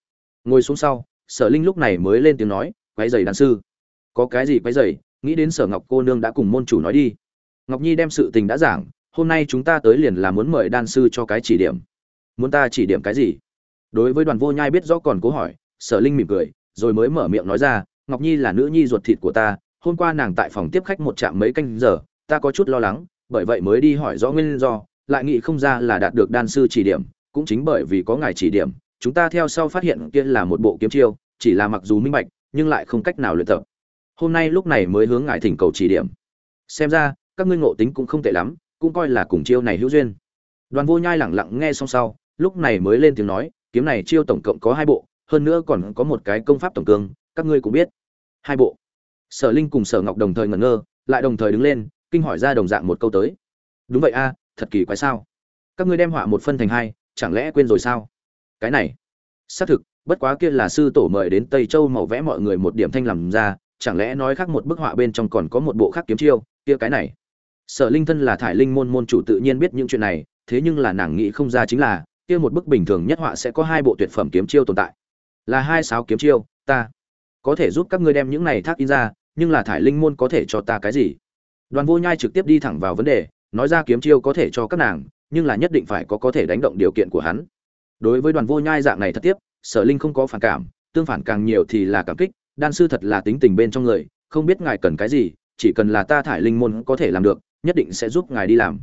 Ngồi xuống sau, sở linh lúc này mới lên tiếng nói quái dày đàn sư. Có cái gì quái dày nghĩ đến sở ngọc cô nương đã cùng môn chủ nói đi. Ngọc nhi đem sự tình đã giảng, hôm nay chúng ta tới liền là muốn mời đan sư cho cái chỉ điểm. Muốn ta chỉ điểm cái gì? Đối với đoàn vô nhai biết rõ còn cố hỏi, sở linh mỉm cười, rồi mới mở miệng nói ra, ngọc nhi là nữ nhi ruột thịt của ta, hôm qua nàng tại phòng tiếp khách một trạm mấy canh giờ, ta có chút lo lắng, bởi vậy mới đi hỏi rõ nguyên do, lại nghĩ không ra là đạt được đan sư chỉ điểm, cũng chính bởi vì có ngài chỉ điểm, chúng ta theo sau phát hiện kia là một bộ kiếm chiêu, chỉ là mặc dù minh bạch, nhưng lại không cách nào luyện tập hôm nay lúc này mới hướng ngài thỉnh cầu chỉ điểm. Xem ra, các ngươi ngộ tính cũng không tệ lắm, cũng coi là cùng chiêu này hữu duyên. Đoàn vô nhai lẳng lặng nghe xong sau, lúc này mới lên tiếng nói, kiếm này chiêu tổng cộng có hai bộ, hơn nữa còn có một cái công pháp tổng cương, các ngươi cũng biết. Hai bộ. Sở linh cùng sở ngọc đồng thời ngẩn ngơ, lại đồng thời đứng lên, kinh hỏi ra đồng dạng một câu tới. Đúng vậy a, thật kỳ quái sao? Các ngươi đem họa một phân thành hai, chẳng lẽ quên rồi sao? Cái này. Xác thực, bất quá kia là sư tổ mời đến tây châu màu vẽ mọi người một điểm thanh làm ra chẳng lẽ nói khác một bức họa bên trong còn có một bộ khác kiếm chiêu, kia cái này. Sở linh thân là thải linh môn môn chủ tự nhiên biết những chuyện này, thế nhưng là nàng nghĩ không ra chính là, kia một bức bình thường nhất họa sẽ có hai bộ tuyệt phẩm kiếm chiêu tồn tại. Là hai sáu kiếm chiêu, ta có thể giúp các ngươi đem những này thác in ra, nhưng là thải linh môn có thể cho ta cái gì? Đoàn vô nhai trực tiếp đi thẳng vào vấn đề, nói ra kiếm chiêu có thể cho các nàng, nhưng là nhất định phải có có thể đánh động điều kiện của hắn. Đối với đoàn vô nhai dạng này thật tiếp, sở linh không có phản cảm, tương phản càng nhiều thì là cảm kích đan sư thật là tính tình bên trong người, không biết ngài cần cái gì, chỉ cần là ta thải linh môn có thể làm được, nhất định sẽ giúp ngài đi làm.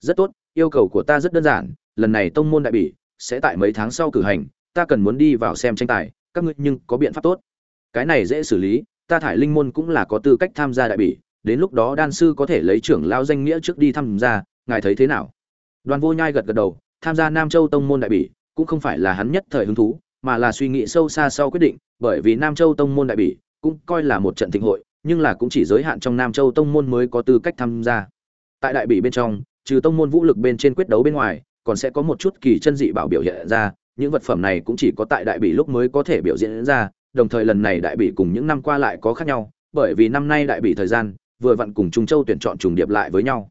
Rất tốt, yêu cầu của ta rất đơn giản, lần này tông môn đại bỉ sẽ tại mấy tháng sau cử hành, ta cần muốn đi vào xem tranh tài, các ngươi nhưng có biện pháp tốt. Cái này dễ xử lý, ta thải linh môn cũng là có tư cách tham gia đại bỉ, đến lúc đó đan sư có thể lấy trưởng lao danh nghĩa trước đi tham gia, ngài thấy thế nào? Đoàn vô nhai gật gật đầu, tham gia nam châu tông môn đại bỉ cũng không phải là hắn nhất thời hứng thú mà là suy nghĩ sâu xa sau quyết định bởi vì nam châu tông môn đại bỉ cũng coi là một trận thịnh hội nhưng là cũng chỉ giới hạn trong nam châu tông môn mới có tư cách tham gia tại đại bỉ bên trong trừ tông môn vũ lực bên trên quyết đấu bên ngoài còn sẽ có một chút kỳ chân dị bảo biểu hiện ra những vật phẩm này cũng chỉ có tại đại bỉ lúc mới có thể biểu diễn ra đồng thời lần này đại bỉ cùng những năm qua lại có khác nhau bởi vì năm nay đại bỉ thời gian vừa vặn cùng Trung Châu tuyển chọn trùng điệp lại với nhau.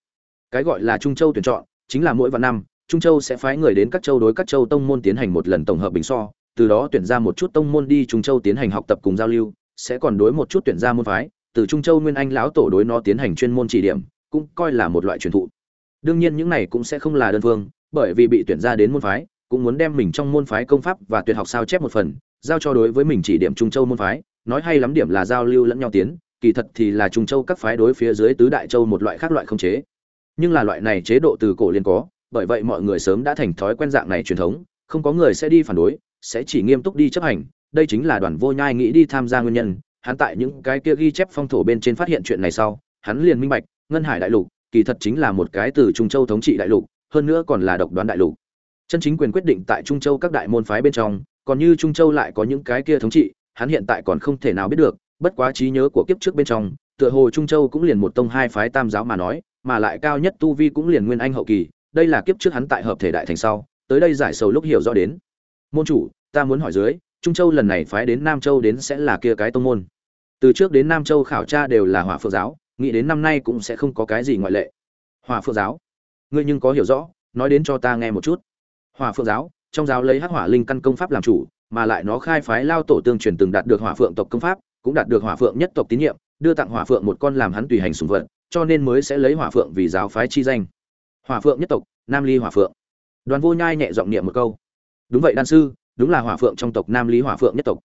Cái gọi là Trung Châu tuyển chọn, chính là mỗi vạn năm, Trung Châu sẽ phái người đến các châu đối các châu tông môn tiến hành một lần tổng hợp bình so, từ đó tuyển ra một chút tông môn đi Trung Châu tiến hành học tập cùng giao lưu, sẽ còn đối một chút tuyển ra môn phái, từ Trung Châu Nguyên Anh lão tổ đối nó tiến hành chuyên môn chỉ điểm, cũng coi là một loại truyền thụ. Đương nhiên những này cũng sẽ không là đơn phương, bởi vì bị tuyển ra đến môn phái, cũng muốn đem mình trong môn phái công pháp và tuyệt học sao chép một phần giao cho đối với mình chỉ điểm trung châu môn phái nói hay lắm điểm là giao lưu lẫn nhau tiến kỳ thật thì là trung châu các phái đối phía dưới tứ đại châu một loại khác loại không chế nhưng là loại này chế độ từ cổ liền có bởi vậy mọi người sớm đã thành thói quen dạng này truyền thống không có người sẽ đi phản đối sẽ chỉ nghiêm túc đi chấp hành, đây chính là đoàn vô nhai nghĩ đi tham gia nguyên nhân, hắn tại những cái kia ghi chép phong thổ bên trên phát hiện chuyện này sau, hắn liền minh bạch, ngân hải đại lục, kỳ thật chính là một cái từ trung châu thống trị đại lục, hơn nữa còn là độc đoán đại lục. Chân chính quyền quyết định tại trung châu các đại môn phái bên trong, còn như trung châu lại có những cái kia thống trị, hắn hiện tại còn không thể nào biết được, bất quá trí nhớ của kiếp trước bên trong, tựa hồ trung châu cũng liền một tông hai phái tam giáo mà nói, mà lại cao nhất tu vi cũng liền nguyên anh hậu kỳ, đây là kiếp trước hắn tại hợp thể đại thành sau, tới đây giải sầu lúc hiểu rõ đến môn chủ, ta muốn hỏi dưới, trung châu lần này phái đến nam châu đến sẽ là kia cái tông môn? Từ trước đến nam châu khảo tra đều là hỏa phượng giáo, nghĩ đến năm nay cũng sẽ không có cái gì ngoại lệ. Hỏa phượng giáo? Ngươi nhưng có hiểu rõ, nói đến cho ta nghe một chút. Hỏa phượng giáo, trong giáo lấy hắc hỏa linh căn công pháp làm chủ, mà lại nó khai phái lao tổ tương truyền từng đạt được hỏa phượng tộc công pháp, cũng đạt được hỏa phượng nhất tộc tín nhiệm, đưa tặng hỏa phượng một con làm hắn tùy hành sùng vật, cho nên mới sẽ lấy hỏa phượng vì giáo phái chi danh. Hỏa phượng nhất tộc, nam ly hỏa phượng. Đoàn vô nhai nhẹ giọng niệm một câu đúng vậy, đan sư, đúng là hỏa phượng trong tộc, nam lý hỏa phượng nhất tộc.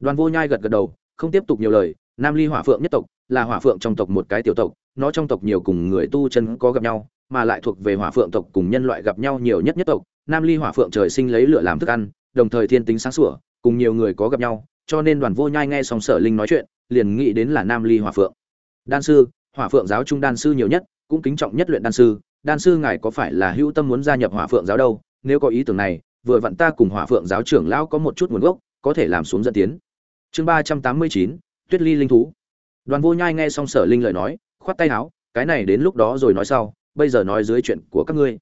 Đoàn vô nhai gật gật đầu, không tiếp tục nhiều lời, nam ly hỏa phượng nhất tộc là hỏa phượng trong tộc một cái tiểu tộc, nó trong tộc nhiều cùng người tu chân có gặp nhau, mà lại thuộc về hỏa phượng tộc cùng nhân loại gặp nhau nhiều nhất nhất tộc. Nam ly hỏa phượng trời sinh lấy lửa làm thức ăn, đồng thời thiên tính sáng sủa, cùng nhiều người có gặp nhau, cho nên đoàn vô nhai nghe xong sở linh nói chuyện, liền nghĩ đến là nam ly hỏa phượng. Đan sư, hỏa phượng giáo trung đan sư nhiều nhất, cũng kính trọng nhất luyện đan sư đan sư ngài có phải là hữu tâm muốn gia nhập hỏa phượng giáo đâu? Nếu có ý tưởng này vừa vặn ta cùng hỏa phượng giáo trưởng lão có một chút nguồn gốc, có thể làm xuống dẫn tiến. Chương ba trăm tám mươi chín, tuyết ly linh thú. Đoàn vô nhai nghe xong sở linh lời nói, khoát tay áo, cái này đến lúc đó rồi nói sau, bây giờ nói dưới chuyện của các ngươi.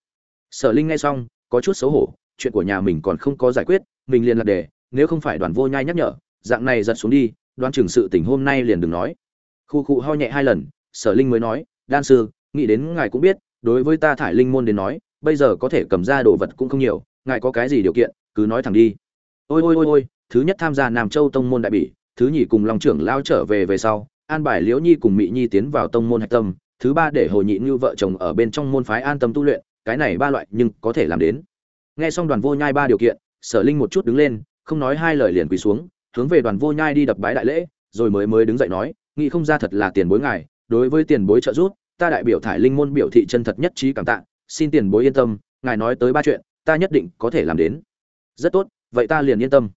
Sở linh nghe xong, có chút xấu hổ, chuyện của nhà mình còn không có giải quyết, mình liền lạc đề, nếu không phải đoàn vô nhai nhắc nhở, dạng này giật xuống đi, đoán chừng sự tình hôm nay liền đừng nói. Khu cụ ho nhẹ hai lần, sở linh mới nói, đan sư, nghĩ đến ngài cũng biết, đối với ta thải linh môn đến nói, bây giờ có thể cầm ra đồ vật cũng không nhiều ngài có cái gì điều kiện, cứ nói thẳng đi. Ôi ôi ôi ôi, thứ nhất tham gia nam châu tông môn đại bỉ, thứ nhì cùng long trưởng lao trở về về sau, an bài liễu nhi cùng mỹ nhi tiến vào tông môn hạch tâm, thứ ba để hồ nhị như vợ chồng ở bên trong môn phái an tâm tu luyện, cái này ba loại nhưng có thể làm đến. Nghe xong đoàn vô nhai ba điều kiện, sở linh một chút đứng lên, không nói hai lời liền quỳ xuống, hướng về đoàn vô nhai đi đập bái đại lễ, rồi mới mới đứng dậy nói nghĩ không ra thật là tiền bối ngài, đối với tiền bối trợ giúp, ta đại biểu thải linh môn biểu thị chân thật nhất trí cảm tạ, xin tiền bối yên tâm, ngài nói tới ba chuyện ta nhất định có thể làm đến. Rất tốt, vậy ta liền yên tâm.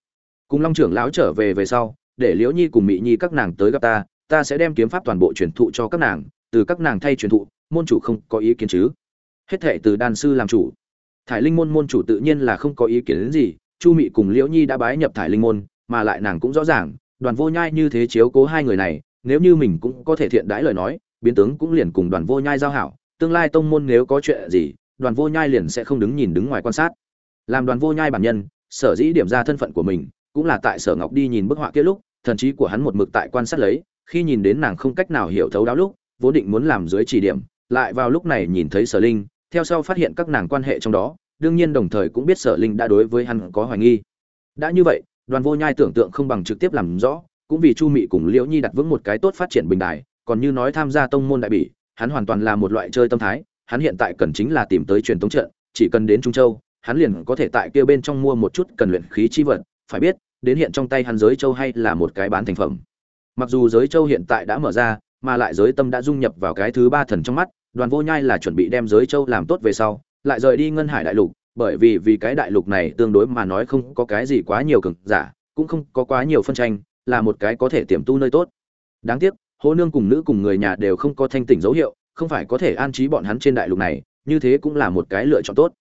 Cùng long trưởng lão trở về về sau, để liễu nhi cùng mỹ nhi các nàng tới gặp ta ta sẽ đem kiếm pháp toàn bộ truyền thụ cho các nàng, từ các nàng thay truyền thụ, môn chủ không có ý kiến chứ? Hết thệ từ đan sư làm chủ. Thải linh môn môn chủ tự nhiên là không có ý kiến đến gì, chu mị cùng liễu nhi đã bái nhập thải linh môn, mà lại nàng cũng rõ ràng, đoàn vô nhai như thế chiếu cố hai người này, nếu như mình cũng có thể thiện đãi lời nói, biến tướng cũng liền cùng đoàn vô nhai giao hảo, tương lai tông môn nếu có chuyện gì đoàn vô nhai liền sẽ không đứng nhìn đứng ngoài quan sát. Làm đoàn vô nhai bản nhân, sở dĩ điểm ra thân phận của mình, cũng là tại sở ngọc đi nhìn bức họa kia lúc, thần trí của hắn một mực tại quan sát lấy, khi nhìn đến nàng không cách nào hiểu thấu đáo lúc, vốn định muốn làm dưới chỉ điểm, lại vào lúc này nhìn thấy sở linh, theo sau phát hiện các nàng quan hệ trong đó, đương nhiên đồng thời cũng biết sở linh đã đối với hắn có hoài nghi. Đã như vậy, đoàn vô nhai tưởng tượng không bằng trực tiếp làm rõ, cũng vì chu mị cùng liễu nhi đặt vững một cái tốt phát triển bình đài, còn như nói tham gia tông môn đại bỉ, hắn hoàn toàn là một loại chơi tâm thái hắn hiện tại cần chính là tìm tới truyền tống trận, chỉ cần đến trung châu, hắn liền có thể tại kia bên trong mua một chút cần luyện khí chi vật, phải biết, đến hiện trong tay hắn giới châu hay là một cái bán thành phẩm. Mặc dù giới châu hiện tại đã mở ra, mà lại giới tâm đã dung nhập vào cái thứ ba thần trong mắt, đoàn vô nhai là chuẩn bị đem giới châu làm tốt về sau, lại rời đi ngân hải đại lục, bởi vì vì cái đại lục này tương đối mà nói không có cái gì quá nhiều cường giả, cũng không có quá nhiều phân tranh, là một cái có thể tiềm tu nơi tốt. Đáng tiếc, hô nương cùng nữ cùng người nhà đều không có thanh tỉnh dấu hiệu không phải có thể an trí bọn hắn trên đại lục này, như thế cũng là một cái lựa chọn tốt.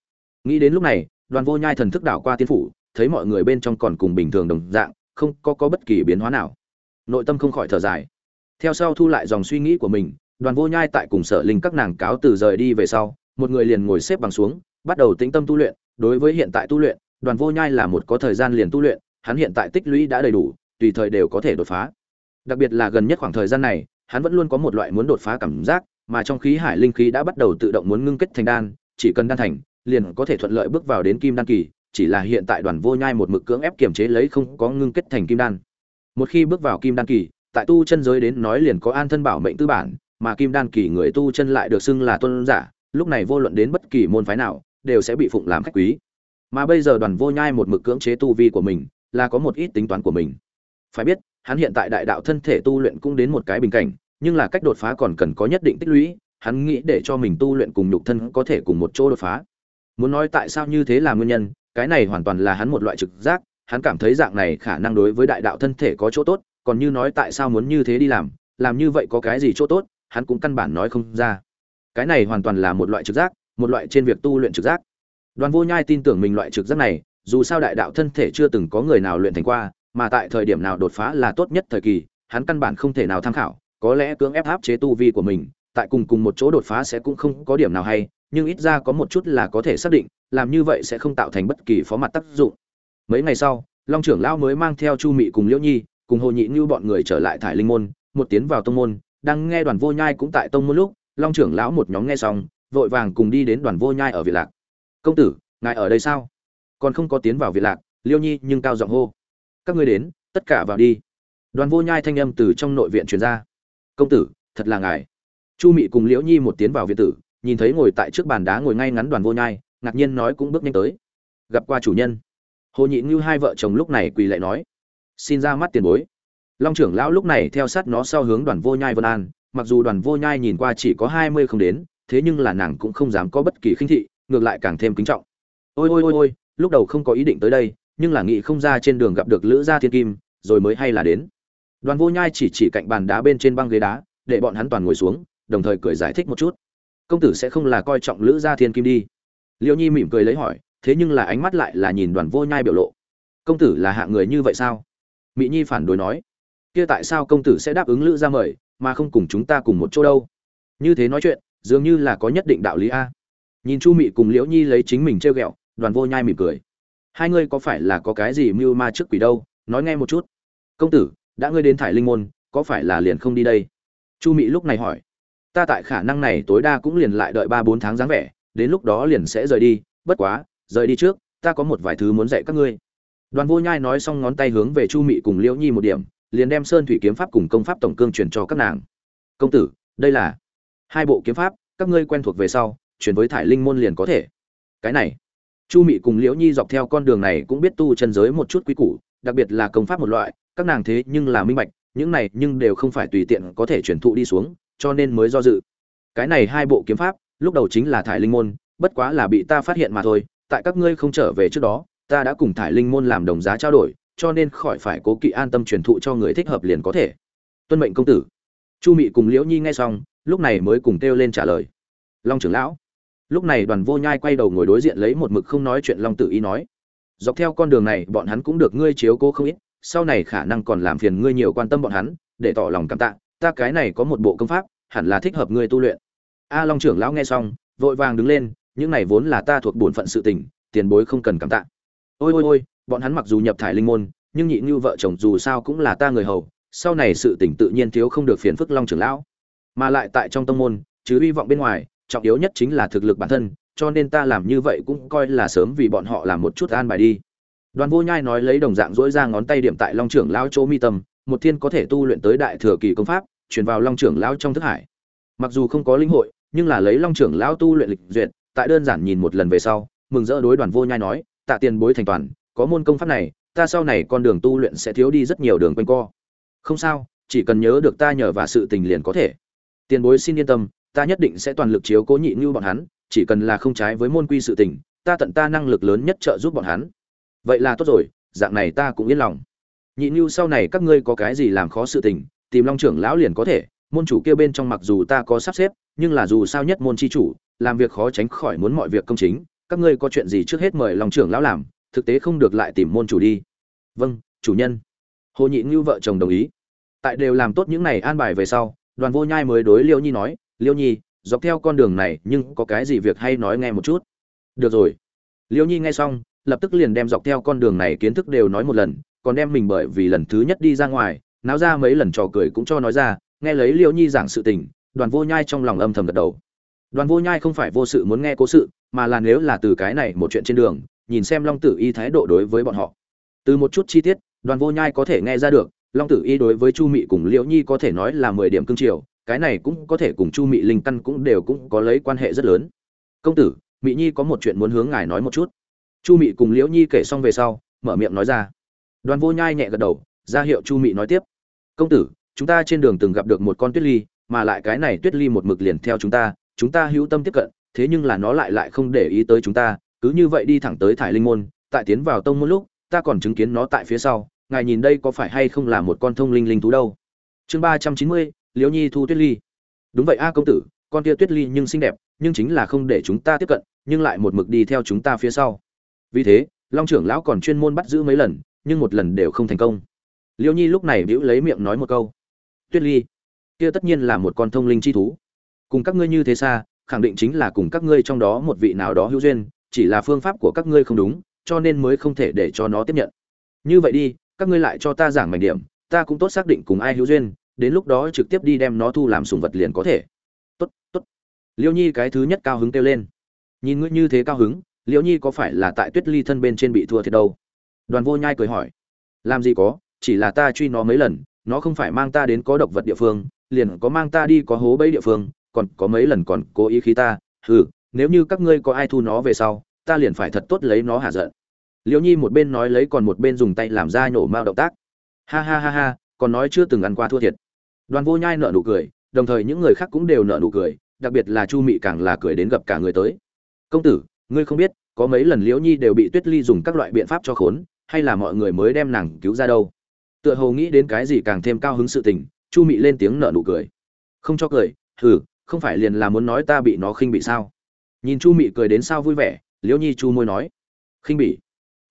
Nghĩ đến lúc này, đoàn vô nhai thần thức đảo qua tiên phủ, thấy mọi người bên trong còn cùng bình thường đồng dạng, không có có bất kỳ biến hóa nào. Nội tâm không khỏi thở dài. Theo sau thu lại dòng suy nghĩ của mình, đoàn vô nhai tại cùng sở linh các nàng cáo từ rời đi về sau, một người liền ngồi xếp bằng xuống, bắt đầu tĩnh tâm tu luyện. Đối với hiện tại tu luyện, đoàn vô nhai là một có thời gian liền tu luyện, hắn hiện tại tích lũy đã đầy đủ, tùy thời đều có thể đột phá. Đặc biệt là gần nhất khoảng thời gian này, hắn vẫn luôn có một loại muốn đột phá cảm giác mà trong khí hải linh khí đã bắt đầu tự động muốn ngưng kết thành đan, chỉ cần đan thành, liền có thể thuận lợi bước vào đến kim đan kỳ, chỉ là hiện tại đoàn vô nhai một mực cưỡng ép kiềm chế lấy không có ngưng kết thành kim đan. Một khi bước vào kim đan kỳ, tại tu chân giới đến nói liền có an thân bảo mệnh tư bản, mà kim đan kỳ người tu chân lại được xưng là tôn giả, lúc này vô luận đến bất kỳ môn phái nào, đều sẽ bị phụng làm khách quý. Mà bây giờ đoàn vô nhai một mực cưỡng chế tu vi của mình, là có một ít tính toán của mình. Phải biết, hắn hiện tại đại đạo thân thể tu luyện cũng đến một cái bình cảnh nhưng là cách đột phá còn cần có nhất định tích lũy, hắn nghĩ để cho mình tu luyện cùng nhục thân có thể cùng một chỗ đột phá. Muốn nói tại sao như thế là nguyên nhân, cái này hoàn toàn là hắn một loại trực giác, hắn cảm thấy dạng này khả năng đối với đại đạo thân thể có chỗ tốt, còn như nói tại sao muốn như thế đi làm làm như vậy có cái gì chỗ tốt, hắn cũng căn bản nói không ra. Cái này hoàn toàn là một loại trực giác, một loại trên việc tu luyện trực giác. Đoàn vô nhai tin tưởng mình loại trực giác này, dù sao đại đạo thân thể chưa từng có người nào luyện thành qua, mà tại thời điểm nào đột phá là tốt nhất thời kỳ, hắn căn bản không thể nào tham khảo có lẽ cưỡng ép áp chế tu vi của mình, tại cùng cùng một chỗ đột phá sẽ cũng không có điểm nào hay, nhưng ít ra có một chút là có thể xác định, làm như vậy sẽ không tạo thành bất kỳ phó mặt tác dụng. Mấy ngày sau, long trưởng lão mới mang theo chu mị cùng liễu nhi, cùng hồ nhị như bọn người trở lại thải linh môn, một tiến vào tông môn, đang nghe đoàn vô nhai cũng tại tông môn lúc, long trưởng lão một nhóm nghe xong, vội vàng cùng đi đến đoàn vô nhai ở việt lạc. Công tử, ngài ở đây sao? Còn không có tiến vào việt lạc liêu nhi nhưng cao giọng hô. Các ngươi đến, tất cả vào đi. Đoàn vô nhai thanh âm từ trong nội viện truyền ra công tử, thật là ngài. Chu mị cùng liễu nhi một tiến vào viện tử, nhìn thấy ngồi tại trước bàn đá ngồi ngay ngắn đoàn vô nhai, ngạc nhiên nói cũng bước nhanh tới. Gặp qua chủ nhân. Hồ nhị như hai vợ chồng lúc này quỳ lại nói, xin ra mắt tiền bối. Long trưởng lão lúc này theo sát nó sau hướng đoàn vô nhai vân an, mặc dù đoàn vô nhai nhìn qua chỉ có hai mươi không đến, thế nhưng là nàng cũng không dám có bất kỳ khinh thị, ngược lại càng thêm kính trọng. Ôi ôi ôi ôi, lúc đầu không có ý định tới đây, nhưng là nghĩ không ra trên đường gặp được lữ gia thiên kim, rồi mới hay là đến đoàn vô nhai chỉ chỉ cạnh bàn đá bên trên băng ghế đá, để bọn hắn toàn ngồi xuống, đồng thời cười giải thích một chút. Công tử sẽ không là coi trọng lữ gia thiên kim đi. Liêu nhi mỉm cười lấy hỏi, thế nhưng là ánh mắt lại là nhìn đoàn vô nhai biểu lộ. Công tử là hạng người như vậy sao? Mỹ nhi phản đối nói, kia tại sao công tử sẽ đáp ứng lữ gia mời, mà không cùng chúng ta cùng một chỗ đâu? Như thế nói chuyện, dường như là có nhất định đạo lý a. Nhìn chu mị cùng liễu nhi lấy chính mình trêu ghẹo, đoàn vô nhai mỉm cười. Hai ngươi có phải là có cái gì mưu ma trước quỷ đâu? Nói nghe một chút. Công tử đã ngươi đến thải linh môn, có phải là liền không đi đây? Chu mị lúc này hỏi. Ta tại khả năng này tối đa cũng liền lại đợi ba bốn tháng dáng vẻ, đến lúc đó liền sẽ rời đi, bất quá, rời đi trước, ta có một vài thứ muốn dạy các ngươi. Đoàn vô nhai nói xong ngón tay hướng về chu mị cùng liễu nhi một điểm, liền đem sơn thủy kiếm pháp cùng công pháp tổng cương truyền cho các nàng. Công tử, đây là hai bộ kiếm pháp, các ngươi quen thuộc về sau, chuyển với thải linh môn liền có thể. Cái này. Chu mị cùng liễu nhi dọc theo con đường này cũng biết tu chân giới một chút quý củ, đặc biệt là công pháp một loại các nàng thế nhưng là minh bạch, những này nhưng đều không phải tùy tiện có thể truyền thụ đi xuống, cho nên mới do dự. Cái này hai bộ kiếm pháp, lúc đầu chính là thải linh môn, bất quá là bị ta phát hiện mà thôi, tại các ngươi không trở về trước đó, ta đã cùng thải linh môn làm đồng giá trao đổi, cho nên khỏi phải cố kỵ an tâm truyền thụ cho người thích hợp liền có thể. Tuân mệnh công tử. Chu mị cùng liễu nhi nghe xong, lúc này mới cùng kêu lên trả lời. Long trưởng lão. Lúc này đoàn vô nhai quay đầu ngồi đối diện lấy một mực không nói chuyện long tự ý nói. Dọc theo con đường này, bọn hắn cũng được ngươi chiếu cố không ít sau này khả năng còn làm phiền ngươi nhiều quan tâm bọn hắn, để tỏ lòng cảm tạ, ta cái này có một bộ công pháp, hẳn là thích hợp ngươi tu luyện. A long trưởng lão nghe xong, vội vàng đứng lên, những này vốn là ta thuộc bổn phận sự tình, tiền bối không cần cảm tạ. Ôi ôi ôi, bọn hắn mặc dù nhập thải linh môn, nhưng nhị như vợ chồng dù sao cũng là ta người hầu, sau này sự tình tự nhiên thiếu không được phiền phức long trưởng lão. Mà lại tại trong tông môn chứ hy vọng bên ngoài, trọng yếu nhất chính là thực lực bản thân, cho nên ta làm như vậy cũng coi là sớm vì bọn họ làm một chút an bài đi đoàn vô nhai nói lấy đồng dạng dỗi ra ngón tay điểm tại long trưởng lão chỗ mi tâm, một thiên có thể tu luyện tới đại thừa kỳ công pháp truyền vào long trưởng lão trong thức hải. Mặc dù không có linh hội, nhưng là lấy long trưởng lão tu luyện lịch duyệt, tại đơn giản nhìn một lần về sau, mừng rỡ đối đoàn vô nhai nói, tạ tiền bối thành toàn, có môn công pháp này, ta sau này con đường tu luyện sẽ thiếu đi rất nhiều đường quanh co. Không sao, chỉ cần nhớ được ta nhờ và sự tình liền có thể. Tiền bối xin yên tâm, ta nhất định sẽ toàn lực chiếu cố nhị như bọn hắn, chỉ cần là không trái với môn quy sự tình, ta tận ta năng lực lớn nhất trợ giúp bọn hắn vậy là tốt rồi, dạng này ta cũng yên lòng. Nhị như sau này các ngươi có cái gì làm khó sự tình, tìm long trưởng lão liền có thể, môn chủ kia bên trong mặc dù ta có sắp xếp, nhưng là dù sao nhất môn chi chủ, làm việc khó tránh khỏi muốn mọi việc công chính, các ngươi có chuyện gì trước hết mời long trưởng lão làm, thực tế không được lại tìm môn chủ đi. Vâng chủ nhân. Hồ nhị như vợ chồng đồng ý. Tại đều làm tốt những này an bài về sau, đoàn vô nhai mới đối liêu nhi nói, liêu nhi, dọc theo con đường này, nhưng có cái gì việc hay nói nghe một chút? Được rồi. Liêu nhi nghe xong lập tức liền đem dọc theo con đường này kiến thức đều nói một lần, còn đem mình bởi vì lần thứ nhất đi ra ngoài, náo ra mấy lần trò cười cũng cho nói ra, nghe lấy Liễu nhi giảng sự tình, đoàn vô nhai trong lòng âm thầm gật đầu. Đoàn vô nhai không phải vô sự muốn nghe cố sự, mà là nếu là từ cái này một chuyện trên đường, nhìn xem long tử y thái độ đối với bọn họ. Từ một chút chi tiết, đoàn vô nhai có thể nghe ra được, long tử y đối với chu mị cùng liễu nhi có thể nói là mười điểm cương triều, cái này cũng có thể cùng chu mị linh căn cũng đều cũng có lấy quan hệ rất lớn. Công tử, mị nhi có một chuyện muốn hướng ngài nói một chút chu mị cùng liễu nhi kể xong về sau, mở miệng nói ra. Đoàn vô nhai nhẹ gật đầu, ra hiệu chu mị nói tiếp. Công tử, chúng ta trên đường từng gặp được một con tuyết ly, mà lại cái này tuyết ly một mực liền theo chúng ta chúng ta hữu tâm tiếp cận, thế nhưng là nó lại lại không để ý tới chúng ta, cứ như vậy đi thẳng tới thải linh môn, tại tiến vào tông môn lúc, ta còn chứng kiến nó tại phía sau, ngài nhìn đây có phải hay không là một con thông linh linh thú đâu. Chương ba trăm chín mươi, liễu nhi thu tuyết ly. Đúng vậy a, công tử, con kia tuyết ly nhưng xinh đẹp, nhưng chính là không để chúng ta tiếp cận, nhưng lại một mực đi theo chúng ta phía sau vì thế, long trưởng lão còn chuyên môn bắt giữ mấy lần, nhưng một lần đều không thành công. Liêu nhi lúc này bĩu lấy miệng nói một câu. Tuyết ly, kia tất nhiên là một con thông linh chi thú. Cùng các ngươi như thế xa, khẳng định chính là cùng các ngươi trong đó một vị nào đó hữu duyên, chỉ là phương pháp của các ngươi không đúng, cho nên mới không thể để cho nó tiếp nhận. Như vậy đi, các ngươi lại cho ta giảng mảnh điểm, ta cũng tốt xác định cùng ai hữu duyên, đến lúc đó trực tiếp đi đem nó thu làm sùng vật liền có thể. Tốt tốt. Liêu nhi cái thứ nhất cao hứng kêu lên. Nhìn ngươi như thế cao hứng liễu nhi có phải là tại tuyết ly thân bên trên bị thua thiệt đâu? Đoàn vô nhai cười hỏi. Làm gì có, chỉ là ta truy nó mấy lần, nó không phải mang ta đến có độc vật địa phương, liền có mang ta đi có hố bẫy địa phương, còn có mấy lần còn cố ý khí ta, hừ, nếu như các ngươi có ai thu nó về sau, ta liền phải thật tốt lấy nó hạ giận. Liễu nhi một bên nói lấy còn một bên dùng tay làm ra nhổ mao động tác. Ha ha ha ha, còn nói chưa từng ăn qua thua thiệt. Đoàn vô nhai nợ nụ cười, đồng thời những người khác cũng đều nợ nụ cười, đặc biệt là chu mị càng là cười đến gặp cả người tới. Công tử ngươi không biết có mấy lần liễu nhi đều bị tuyết ly dùng các loại biện pháp cho khốn hay là mọi người mới đem nàng cứu ra đâu? Tựa hồ nghĩ đến cái gì càng thêm cao hứng sự tình chu mị lên tiếng nợ nụ cười. Không cho cười hừ không phải liền là muốn nói ta bị nó khinh bị sao? Nhìn chu mị cười đến sao vui vẻ liễu nhi chu môi nói. Khinh bị,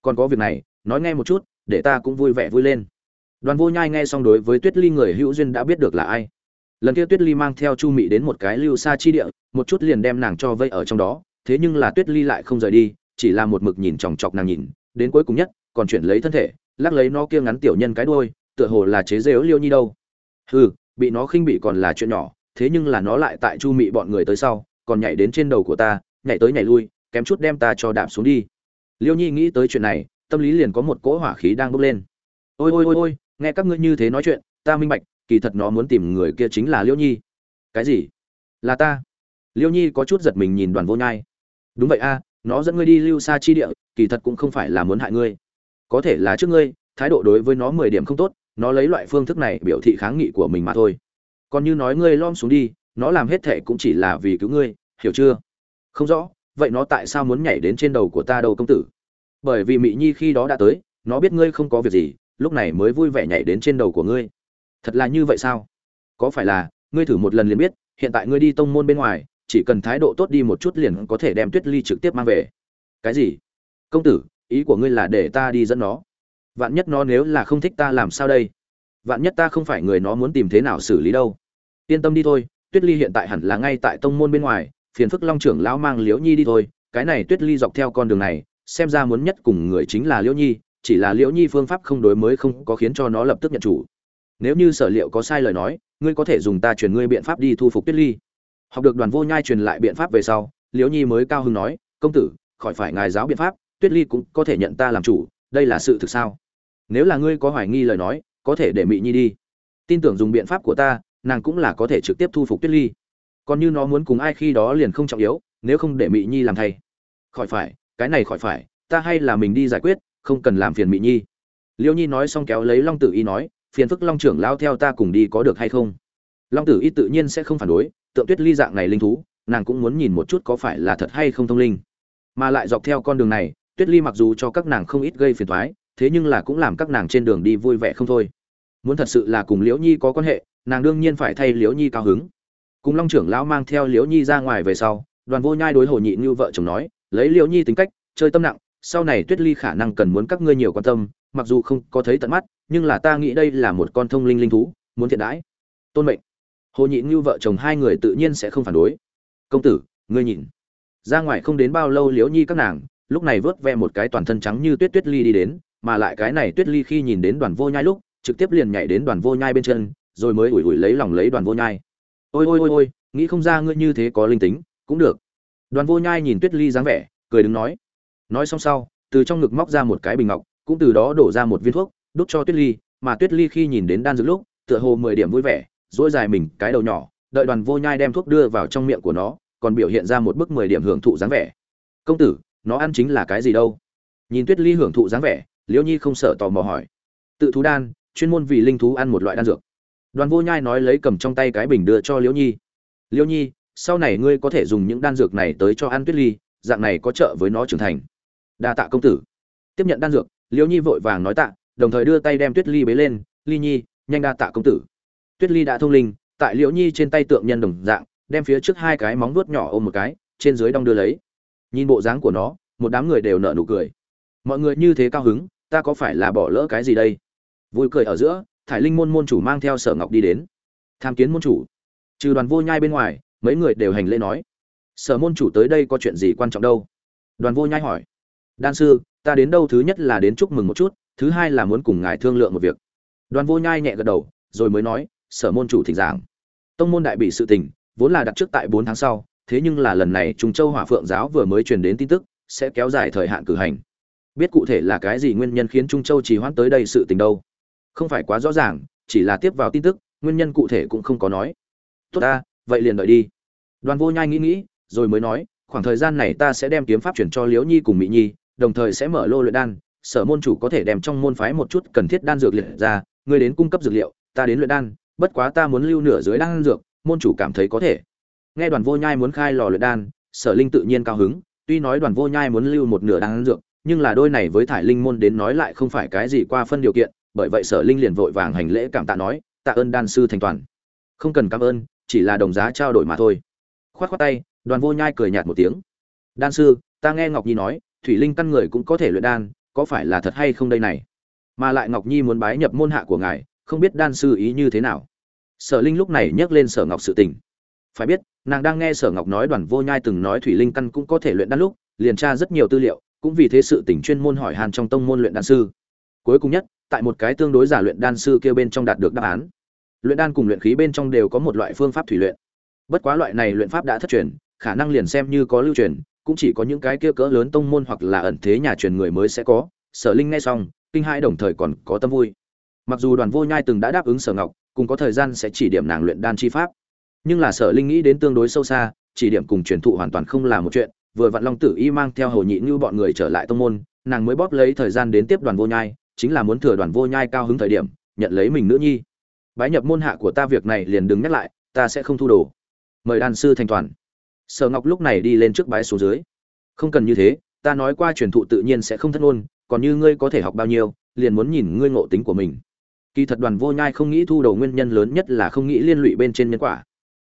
còn có việc này nói nghe một chút để ta cũng vui vẻ vui lên. Đoàn vô nhai nghe xong đối với tuyết ly người hữu duyên đã biết được là ai. Lần kia tuyết ly mang theo chu mị đến một cái lưu xa chi địa một chút liền đem nàng cho vây ở trong đó thế nhưng là tuyết ly lại không rời đi, chỉ là một mực nhìn chòng chọc nàng nhìn, đến cuối cùng nhất, còn chuyển lấy thân thể, lắc lấy nó kia ngắn tiểu nhân cái đuôi, tựa hồ là chế dếu liêu nhi đâu. Hừ, bị nó khinh bị còn là chuyện nhỏ, thế nhưng là nó lại tại chu mị bọn người tới sau, còn nhảy đến trên đầu của ta, nhảy tới nhảy lui, kém chút đem ta cho đạp xuống đi. Liêu nhi nghĩ tới chuyện này, tâm lý liền có một cỗ hỏa khí đang bốc lên. Ôi ôi ôi ôi, nghe các ngươi như thế nói chuyện, ta minh bạch, kỳ thật nó muốn tìm người kia chính là liêu nhi. Cái gì? Là ta. Liêu nhi có chút giật mình nhìn đoàn vô nhai đúng vậy a, nó dẫn ngươi đi lưu xa chi địa, kỳ thật cũng không phải là muốn hại ngươi. Có thể là trước ngươi, thái độ đối với nó mười điểm không tốt, nó lấy loại phương thức này biểu thị kháng nghị của mình mà thôi. Còn như nói ngươi lom xuống đi, nó làm hết thệ cũng chỉ là vì cứu ngươi, hiểu chưa? Không rõ, vậy nó tại sao muốn nhảy đến trên đầu của ta đâu công tử? Bởi vì mị nhi khi đó đã tới, nó biết ngươi không có việc gì, lúc này mới vui vẻ nhảy đến trên đầu của ngươi. Thật là như vậy sao? Có phải là, ngươi thử một lần liền biết, hiện tại ngươi đi tông môn bên ngoài chỉ cần thái độ tốt đi một chút liền có thể đem tuyết ly trực tiếp mang về. Cái gì? Công tử, ý của ngươi là để ta đi dẫn nó. Vạn nhất nó nếu là không thích ta làm sao đây? Vạn nhất ta không phải người nó muốn tìm thế nào xử lý đâu? Yên tâm đi thôi, tuyết ly hiện tại hẳn là ngay tại tông môn bên ngoài, phiền phức long trưởng lão mang liễu nhi đi thôi. Cái này tuyết ly dọc theo con đường này, xem ra muốn nhất cùng người chính là liễu nhi, chỉ là liễu nhi phương pháp không đối mới không có khiến cho nó lập tức nhận chủ. Nếu như sở liệu có sai lời nói, ngươi có thể dùng ta truyền ngươi biện pháp đi thu phục tuyết ly học được đoàn vô nhai truyền lại biện pháp về sau, liễu nhi mới cao hứng nói, công tử, khỏi phải ngài giáo biện pháp, tuyết ly cũng có thể nhận ta làm chủ, đây là sự thực sao? Nếu là ngươi có hoài nghi lời nói, có thể để mị nhi đi. Tin tưởng dùng biện pháp của ta, nàng cũng là có thể trực tiếp thu phục tuyết ly. Còn như nó muốn cùng ai khi đó liền không trọng yếu, nếu không để mị nhi làm thay. Khỏi phải, cái này khỏi phải, ta hay là mình đi giải quyết, không cần làm phiền mị nhi. Liễu nhi nói xong kéo lấy long tử y nói, phiền phức long trưởng lao theo ta cùng đi có được hay không? Long tử y tự nhiên sẽ không phản đối tượng tuyết ly dạng này linh thú, nàng cũng muốn nhìn một chút có phải là thật hay không thông linh. Mà lại dọc theo con đường này, tuyết ly mặc dù cho các nàng không ít gây phiền thoái thế nhưng là cũng làm các nàng trên đường đi vui vẻ không thôi. Muốn thật sự là cùng liễu nhi có quan hệ, nàng đương nhiên phải thay liễu nhi cao hứng. Cùng long trưởng lão mang theo liễu nhi ra ngoài về sau, đoàn vô nhai đối hồ nhị như vợ chồng nói, lấy liễu nhi tính cách, chơi tâm nặng, sau này tuyết ly khả năng cần muốn các ngươi nhiều quan tâm, mặc dù không có thấy tận mắt, nhưng là ta nghĩ đây là một con thông linh linh thú, muốn thiện đãi, tôn mệnh hồ nhị ngưu vợ chồng hai người tự nhiên sẽ không phản đối. Công tử, ngươi nhìn. Ra ngoài không đến bao lâu liễu nhi các nàng, lúc này vớt ve một cái toàn thân trắng như tuyết tuyết ly đi đến, mà lại cái này tuyết ly khi nhìn đến đoàn vô nhai lúc, trực tiếp liền nhảy đến đoàn vô nhai bên chân, rồi mới ủi ủi lấy lòng lấy đoàn vô nhai. Ôi ôi ôi ôi, nghĩ không ra ngươi như thế có linh tính, cũng được. Đoàn vô nhai nhìn tuyết ly dáng vẻ, cười đứng nói. Nói xong sau, từ trong ngực móc ra một cái bình ngọc, cũng từ đó đổ ra một viên thuốc, đút cho tuyết ly, mà tuyết ly khi nhìn đến đan dược lúc, tựa hồ mười điểm vui vẻ dỗi dài mình cái đầu nhỏ, đợi đoàn vô nhai đem thuốc đưa vào trong miệng của nó, còn biểu hiện ra một bức mười điểm hưởng thụ dáng vẻ. Công tử, nó ăn chính là cái gì đâu? Nhìn tuyết ly hưởng thụ dáng vẻ, liễu nhi không sợ tò mò hỏi. Tự thú đan, chuyên môn vì linh thú ăn một loại đan dược. Đoàn vô nhai nói lấy cầm trong tay cái bình đưa cho liễu nhi. Liễu nhi, sau này ngươi có thể dùng những đan dược này tới cho ăn tuyết ly, dạng này có trợ với nó trưởng thành. Đa tạ công tử. Tiếp nhận đan dược, liễu nhi vội vàng nói tạ, đồng thời đưa tay đem tuyết ly bế lên. Ly nhi, nhanh đa tạ công tử tuyết ly đã thông linh, tại liễu nhi trên tay tượng nhân đồng dạng, đem phía trước hai cái móng vuốt nhỏ ôm một cái, trên dưới đong đưa lấy. Nhìn bộ dáng của nó, một đám người đều nở nụ cười. Mọi người như thế cao hứng, ta có phải là bỏ lỡ cái gì đây? Vui cười ở giữa, thải linh môn môn chủ mang theo sở ngọc đi đến. Tham kiến môn chủ. Trừ đoàn vô nhai bên ngoài, mấy người đều hành lễ nói. Sở môn chủ tới đây có chuyện gì quan trọng đâu? Đoàn vô nhai hỏi. Đan sư, ta đến đâu thứ nhất là đến chúc mừng một chút, thứ hai là muốn cùng ngài thương lượng một việc. Đoàn vô nhai nhẹ gật đầu, rồi mới nói sở môn chủ thỉnh giảng tông môn đại bị sự tình vốn là đặt trước tại bốn tháng sau thế nhưng là lần này Trung Châu Hỏa Phượng giáo vừa mới truyền đến tin tức, sẽ kéo dài thời hạn cử hành. Biết cụ thể là cái gì nguyên nhân khiến Trung Châu trì hoãn tới đây sự tình đâu? Không phải quá rõ ràng, chỉ là tiếp vào tin tức, nguyên nhân cụ thể cũng không có nói. Tốt ta, vậy liền đợi đi. Đoàn Vô Nhai nghĩ nghĩ, rồi mới nói, khoảng thời gian này ta sẽ đem kiếm pháp chuyển cho Liễu Nhi cùng Mỹ Nhi, đồng thời sẽ mở lô luyện đan, sở môn chủ có thể đem trong môn phái một chút cần thiết đan dược liệt ra, ngươi đến cung cấp dược liệu, ta đến luyện đan, bất quá ta muốn lưu nửa dưới đan dược, môn chủ cảm thấy có thể. Nghe đoàn vô nhai muốn khai lò luyện đan sở linh tự nhiên cao hứng tuy nói đoàn vô nhai muốn lưu một nửa đan dược nhưng là đôi này với thải linh môn đến nói lại không phải cái gì qua phân điều kiện bởi vậy sở linh liền vội vàng hành lễ cảm tạ nói tạ ơn đan sư thành toàn. Không cần cảm ơn chỉ là đồng giá trao đổi mà thôi. Khoát khoát tay đoàn vô nhai cười nhạt một tiếng. Đan sư ta nghe ngọc nhi nói thủy linh căn người cũng có thể luyện đan có phải là thật hay không đây này? Mà lại ngọc nhi muốn bái nhập môn hạ của ngài không biết đan sư ý như thế nào. Sở linh lúc này nhắc lên sở ngọc sự tình. Phải biết, nàng đang nghe sở ngọc nói đoàn vô nhai từng nói thủy linh căn cũng có thể luyện đan lúc, liền tra rất nhiều tư liệu, cũng vì thế sự tỉnh chuyên môn hỏi hàn trong tông môn luyện đan sư. Cuối cùng nhất, tại một cái tương đối giả luyện đan sư kêu bên trong đạt được đáp án. Luyện đan cùng luyện khí bên trong đều có một loại phương pháp thủy luyện. Bất quá loại này luyện pháp đã thất truyền, khả năng liền xem như có lưu truyền, cũng chỉ có những cái kia cỡ lớn tông môn hoặc là ẩn thế nhà truyền người mới sẽ có. Sở linh nghe xong, kinh hai đồng thời còn có tâm vui mặc dù đoàn vô nhai từng đã đáp ứng sở ngọc, cùng có thời gian sẽ chỉ điểm nàng luyện đan chi pháp. Nhưng là sở linh nghĩ đến tương đối sâu xa, chỉ điểm cùng truyền thụ hoàn toàn không là một chuyện, vừa vặn long tử y mang theo hầu nhị như bọn người trở lại tông môn, nàng mới bóp lấy thời gian đến tiếp đoàn vô nhai, chính là muốn thừa đoàn vô nhai cao hứng thời điểm, nhận lấy mình nữ nhi. Bái nhập môn hạ của ta việc này liền đừng nhắc lại, ta sẽ không thu đồ. Mời đàn sư thành toàn. Sở ngọc lúc này đi lên trước bái xuống dưới. Không cần như thế, ta nói qua truyền thụ tự nhiên sẽ không thất ngôn, còn như ngươi có thể học bao nhiêu, liền muốn nhìn ngươi ngộ tính của mình kỳ thật đoàn vô nhai không nghĩ thu đầu nguyên nhân lớn nhất là không nghĩ liên lụy bên trên nhân quả.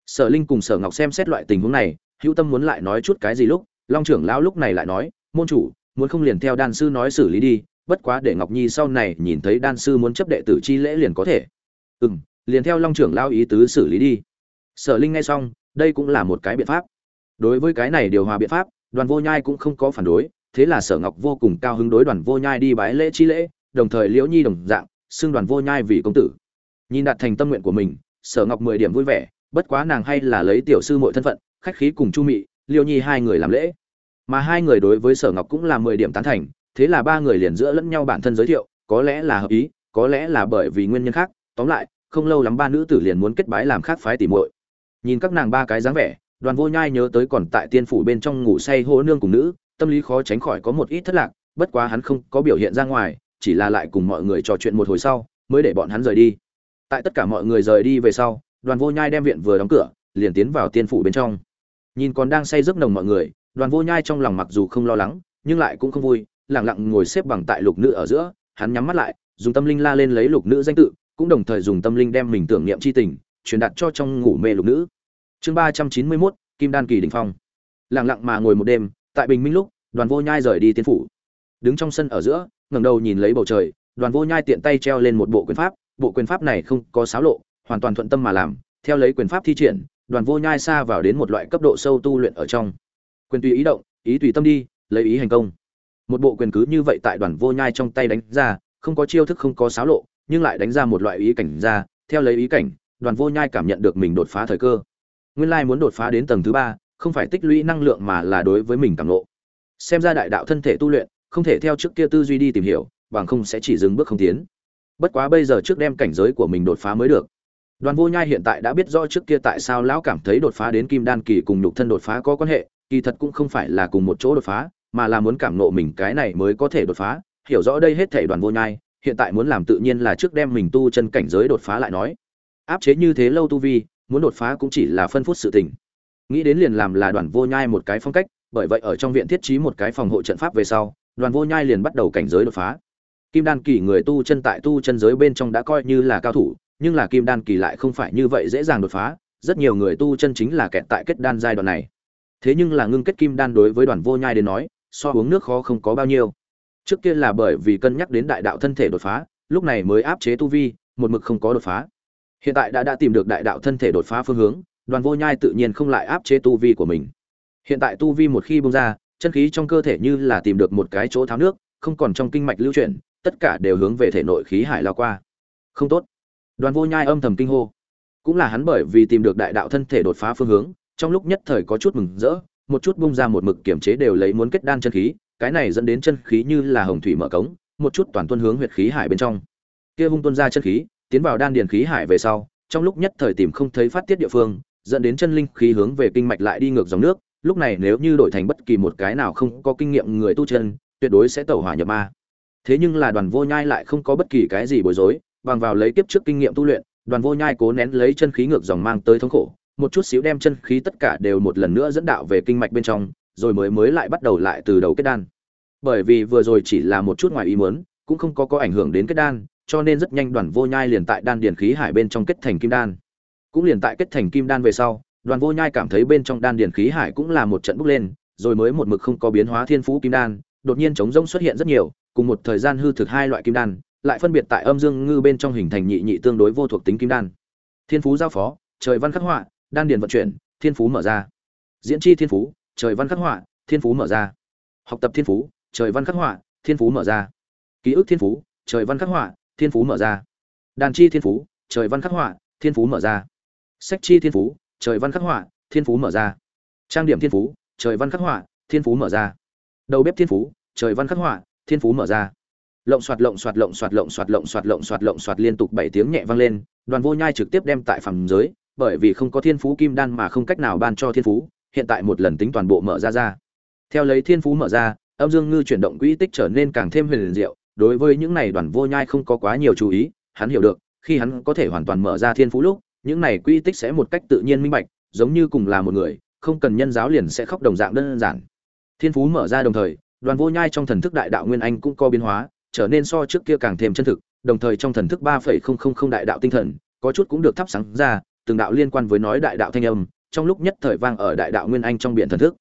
Sở linh cùng sở ngọc xem xét loại tình huống này, hữu tâm muốn lại nói chút cái gì lúc, long trưởng lão lúc này lại nói, môn chủ, muốn không liền theo đan sư nói xử lý đi, bất quá để ngọc nhi sau này nhìn thấy đan sư muốn chấp đệ tử chi lễ liền có thể. Ừ m liền theo long trưởng lão ý tứ xử lý đi. Sở linh nghe xong, đây cũng là một cái biện pháp. Đối với cái này điều hòa biện pháp, đoàn vô nhai cũng không có phản đối, thế là sở ngọc vô cùng cao hứng đối đoàn vô nhai đi bái lễ chi lễ, đồng thời liễu nhi đồng dạng xưng đoàn vô nhai vì công tử. Nhìn đạt thành tâm nguyện của mình, sở ngọc mười điểm vui vẻ, bất quá nàng hay là lấy tiểu sư mọi thân phận, khách khí cùng chu mị, liêu nhi hai người làm lễ. Mà hai người đối với sở ngọc cũng là mười điểm tán thành, thế là ba người liền giữa lẫn nhau bản thân giới thiệu, có lẽ là hợp ý, có lẽ là bởi vì nguyên nhân khác, tóm lại, không lâu lắm ba nữ tử liền muốn kết bái làm khác phái tỉ muội. Nhìn các nàng ba cái dáng vẻ, đoàn vô nhai nhớ tới còn tại tiên phủ bên trong ngủ say hô nương cùng nữ, tâm lý khó tránh khỏi có một ít thất lạc, bất quá hắn không có biểu hiện ra ngoài chỉ là lại cùng mọi người trò chuyện một hồi sau, mới để bọn hắn rời đi. Tại tất cả mọi người rời đi về sau, đoàn vô nhai đem viện vừa đóng cửa, liền tiến vào tiên phủ bên trong. Nhìn còn đang say giấc nồng mọi người, đoàn vô nhai trong lòng mặc dù không lo lắng, nhưng lại cũng không vui lẳng lặng ngồi xếp bằng tại lục nữ ở giữa, hắn nhắm mắt lại, dùng tâm linh la lên lấy lục nữ danh tự, cũng đồng thời dùng tâm linh đem mình tưởng niệm c h i tình, truyền đạt cho trong ngủ mê lục nữ. Chương ba trăm chín mươi mốt, kim đan kỳ đình phong. Lẳng lặng mà ngồi một đêm, tại bình minh lúc, đoàn vô nhai rời đi tiên phủ. Đứng trong sân ở giữa ngẩng đầu nhìn lấy bầu trời, đoàn vô nhai tiện tay treo lên một bộ quyền pháp, bộ quyền pháp này không có xáo lộ, hoàn toàn thuận tâm mà làm, theo lấy quyền pháp thi triển, đoàn vô nhai xa vào đến một loại cấp độ sâu tu luyện ở trong. Quyền tùy ý động, ý tùy tâm đi, lấy ý hành công. Một bộ quyền cứ như vậy tại đoàn vô nhai trong tay đánh ra, không có chiêu thức, không có xáo lộ, nhưng lại đánh ra một loại ý cảnh ra, theo lấy ý cảnh, đoàn vô nhai cảm nhận được mình đột phá thời cơ. Nguyên lai muốn đột phá đến tầng thứ ba, không phải tích lũy năng lượng mà là đối với mình cảm lộ xem ra đại đạo thân thể tu luyện không thể theo trước kia tư duy đi tìm hiểu, bằng không sẽ chỉ dừng bước không tiến. Bất quá bây giờ trước đem cảnh giới của mình đột phá mới được. Đoàn vô nhai hiện tại đã biết rõ trước kia tại sao lão cảm thấy đột phá đến kim đan kỳ cùng nhục thân đột phá có quan hệ, kỳ thật cũng không phải là cùng một chỗ đột phá, mà là muốn cảm nộ mình cái này mới có thể đột phá. Hiểu rõ đây hết thể đoàn vô nhai, hiện tại muốn làm tự nhiên là trước đem mình tu chân cảnh giới đột phá lại nói. Áp chế như thế lâu tu vi, muốn đột phá cũng chỉ là phân phút sự tình. Nghĩ đến liền làm là đoàn vô nhai một cái phong cách, bởi vậy ở trong viện thiết trí một cái phòng hộ trận pháp về sau đoàn vô nhai liền bắt đầu cảnh giới đột phá. Kim đan kỳ người tu chân tại tu chân giới bên trong đã coi như là cao thủ, nhưng là kim đan kỳ lại không phải như vậy dễ dàng đột phá. Rất nhiều người tu chân chính là kẹt tại kết đan giai đoạn này. Thế nhưng là ngưng kết kim đan đối với đoàn vô nhai đến nói, so uống nước khó không có bao nhiêu. Trước kia là bởi vì cân nhắc đến đại đạo thân thể đột phá, lúc này mới áp chế tu vi, một mực không có đột phá. Hiện tại đã đã tìm được đại đạo thân thể đột phá phương hướng, đoàn vô nhai tự nhiên không lại áp chế tu vi của mình. Hiện tại tu vi một khi bung ra chân khí trong cơ thể như là tìm được một cái chỗ tháo nước, không còn trong kinh mạch lưu chuyển, tất cả đều hướng về thể nội khí hải lao qua. Không tốt. Đoàn vô nhai âm thầm kinh hô. Cũng là hắn bởi vì tìm được đại đạo thân thể đột phá phương hướng, trong lúc nhất thời có chút mừng rỡ, một chút bung ra một mực kiểm chế đều lấy muốn kết đan chân khí, cái này dẫn đến chân khí như là hồng thủy mở cống, một chút toàn tuân hướng huyệt khí hải bên trong. Kia hung tuân ra chân khí, tiến vào đan điền khí hải về sau, trong lúc nhất thời tìm không thấy phát tiết địa phương, dẫn đến chân linh khí hướng về kinh mạch lại đi ngược dòng nước lúc này nếu như đổi thành bất kỳ một cái nào không có kinh nghiệm người tu chân, tuyệt đối sẽ tẩu hỏa nhập ma. Thế nhưng là đoàn vô nhai lại không có bất kỳ cái gì bối rối, bằng vào lấy kiếp trước kinh nghiệm tu luyện, đoàn vô nhai cố nén lấy chân khí ngược dòng mang tới thống khổ, một chút xíu đem chân khí tất cả đều một lần nữa dẫn đạo về kinh mạch bên trong, rồi mới mới lại bắt đầu lại từ đầu kết đan. Bởi vì vừa rồi chỉ là một chút ngoài ý muốn, cũng không có có ảnh hưởng đến kết đan, cho nên rất nhanh đoàn vô nhai liền tại đan điền khí hải bên trong kết thành kim đan. Cũng liền tại kết thành kim đan về sau đoàn vô nhai cảm thấy bên trong đan điền khí hải cũng là một trận bốc lên, rồi mới một mực không có biến hóa thiên phú kim đan, đột nhiên chống rỗng xuất hiện rất nhiều, cùng một thời gian hư thực hai loại kim đan, lại phân biệt tại âm dương ngư bên trong hình thành nhị nhị tương đối vô thuộc tính kim đan. Thiên phú giao phó, trời văn khắc họa, đan điền vận chuyển, thiên phú mở ra. Diễn chi thiên phú, trời văn khắc họa, thiên phú mở ra. Học tập thiên phú, trời văn khắc họa, thiên phú mở ra. Ký ức thiên phú, trời văn khắc họa, thiên phú mở ra. Đàn chi thiên phú, trời văn khắc họa, thiên phú mở ra. Sách chi thiên phú trời văn khắc họa, thiên phú mở ra. Trang điểm thiên phú, trời văn khắc họa, thiên phú mở ra. Đầu bếp thiên phú, trời văn khắc họa, thiên phú mở ra. Lộng xoạt lộng xoạt lộng xoạt lộng xoạt lộng xoạt lộng xoạt lộng xoạt liên tục bảy tiếng nhẹ vang lên, đoàn vô nhai trực tiếp đem tại phẳng giới, bởi vì không có thiên phú kim đan mà không cách nào ban cho thiên phú, hiện tại một lần tính toàn bộ mở ra ra. Theo lấy thiên phú mở ra, âm dương ngư chuyển động quỹ tích trở nên càng thêm huyền diệu, đối với những này đoàn vô nhai không có quá nhiều chú ý, hắn hiểu được, khi hắn có thể hoàn toàn mở ra thiên phú lúc những này quy tích sẽ một cách tự nhiên minh bạch, giống như cùng là một người, không cần nhân giáo liền sẽ khóc đồng dạng đơn giản. Thiên phú mở ra đồng thời, đoàn vô nhai trong thần thức đại đạo nguyên anh cũng có biến hóa, trở nên so trước kia càng thêm chân thực, đồng thời trong thần thức ba phẩy không không không đại đạo tinh thần, có chút cũng được thắp sáng ra, từng đạo liên quan với nói đại đạo thanh âm, trong lúc nhất thời vang ở đại đạo nguyên anh trong biển thần thức.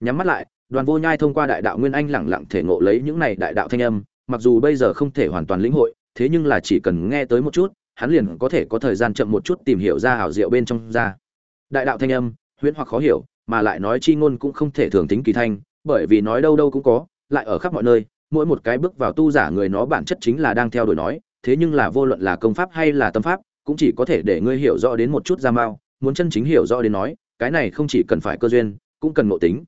Nhắm mắt lại, đoàn vô nhai thông qua đại đạo nguyên anh lẳng lặng thể ngộ lấy những này đại đạo thanh âm, mặc dù bây giờ không thể hoàn toàn lĩnh hội, thế nhưng là chỉ cần nghe tới một chút hắn liền có thể có thời gian chậm một chút tìm hiểu ra hảo diệu bên trong ra. Đại đạo thanh âm, huyễn hoặc khó hiểu, mà lại nói chi ngôn cũng không thể thường tính kỳ thanh, bởi vì nói đâu đâu cũng có, lại ở khắp mọi nơi, mỗi một cái bước vào tu giả người nó bản chất chính là đang theo đuổi nói, thế nhưng là vô luận là công pháp hay là tâm pháp, cũng chỉ có thể để ngươi hiểu rõ đến một chút ra mao muốn chân chính hiểu rõ đến nói, cái này không chỉ cần phải cơ duyên, cũng cần ngộ tính.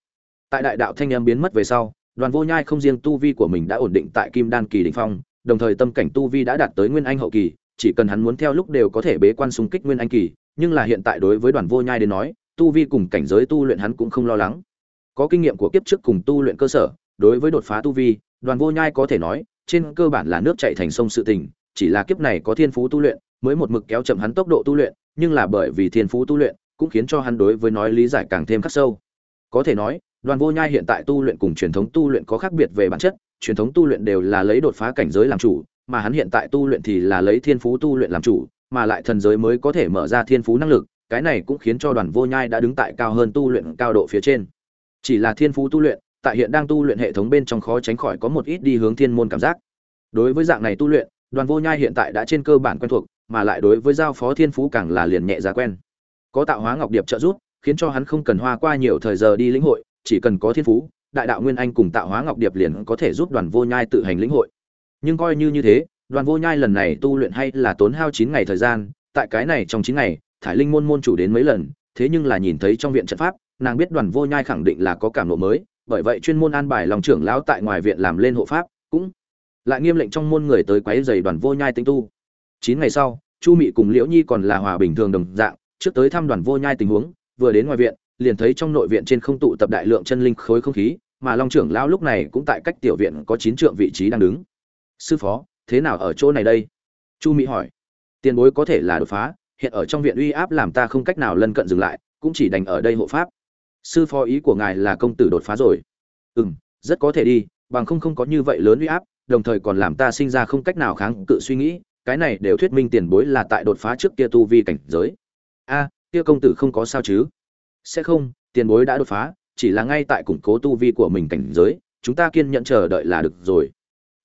Tại đại đạo thanh âm biến mất về sau, đoàn vô nhai không riêng tu vi của mình đã ổn định tại kim đan kỳ đỉnh phong, đồng thời tâm cảnh tu vi đã đạt tới nguyên anh hậu kỳ chỉ cần hắn muốn theo lúc đều có thể bế quan xung kích nguyên anh kỳ, nhưng là hiện tại đối với đoàn vô nhai đến nói, tu vi cùng cảnh giới tu luyện hắn cũng không lo lắng. Có kinh nghiệm của kiếp trước cùng tu luyện cơ sở, đối với đột phá tu vi, đoàn vô nhai có thể nói, trên cơ bản là nước chảy thành sông sự tình, chỉ là kiếp này có thiên phú tu luyện, mới một mực kéo chậm hắn tốc độ tu luyện, nhưng là bởi vì thiên phú tu luyện, cũng khiến cho hắn đối với nói lý giải càng thêm khắc sâu. Có thể nói, đoàn vô nhai hiện tại tu luyện cùng truyền thống tu luyện có khác biệt về bản chất, truyền thống tu luyện đều là lấy đột phá cảnh giới làm chủ mà hắn hiện tại tu luyện thì là lấy thiên phú tu luyện làm chủ, mà lại thần giới mới có thể mở ra thiên phú năng lực, cái này cũng khiến cho đoàn vô nhai đã đứng tại cao hơn tu luyện cao độ phía trên. Chỉ là thiên phú tu luyện, tại hiện đang tu luyện hệ thống bên trong khó tránh khỏi có một ít đi hướng thiên môn cảm giác. Đối với dạng này tu luyện, đoàn vô nhai hiện tại đã trên cơ bản quen thuộc, mà lại đối với giao phó thiên phú càng là liền nhẹ ra quen. Có tạo hóa ngọc điệp trợ giúp, khiến cho hắn không cần hoa qua nhiều thời giờ đi lĩnh hội, chỉ cần có thiên phú, đại đạo nguyên anh cùng tạo hóa ngọc điệp liền có thể giúp đoàn vô nhai tự hành lĩnh hội nhưng coi như như thế, đoàn vô nhai lần này tu luyện hay là tốn hao chín ngày thời gian, tại cái này trong chín ngày, thải linh môn môn chủ đến mấy lần, thế nhưng là nhìn thấy trong viện trận pháp, nàng biết đoàn vô nhai khẳng định là có cảm ngộ mới, bởi vậy chuyên môn an bài lòng trưởng lão tại ngoài viện làm lên hộ pháp, cũng lại nghiêm lệnh trong môn người tới quấy giày đoàn vô nhai tinh tu. Chín ngày sau, chu mị cùng liễu nhi còn là hòa bình thường đồng dạng, trước tới thăm đoàn vô nhai tình huống, vừa đến ngoài viện, liền thấy trong nội viện trên không tụ tập đại lượng chân linh khối không khí, mà long trưởng lão lúc này cũng tại cách tiểu viện có chín trượng vị trí đang đứng sư phó, thế nào ở chỗ này đây? Chu mỹ hỏi. Tiền bối có thể là đột phá, hiện ở trong viện uy áp làm ta không cách nào lân cận dừng lại, cũng chỉ đành ở đây hộ pháp. Sư phó, ý của ngài là công tử đột phá rồi. Ừ m rất có thể đi, bằng không không có như vậy lớn uy áp, đồng thời còn làm ta sinh ra không cách nào kháng cự suy nghĩ, cái này đều thuyết minh tiền bối là tại đột phá trước kia tu vi cảnh giới. A, kia công tử không có sao chứ? Sẽ không, tiền bối đã đột phá, chỉ là ngay tại củng cố tu vi của mình cảnh giới, chúng ta kiên nhận chờ đợi là được rồi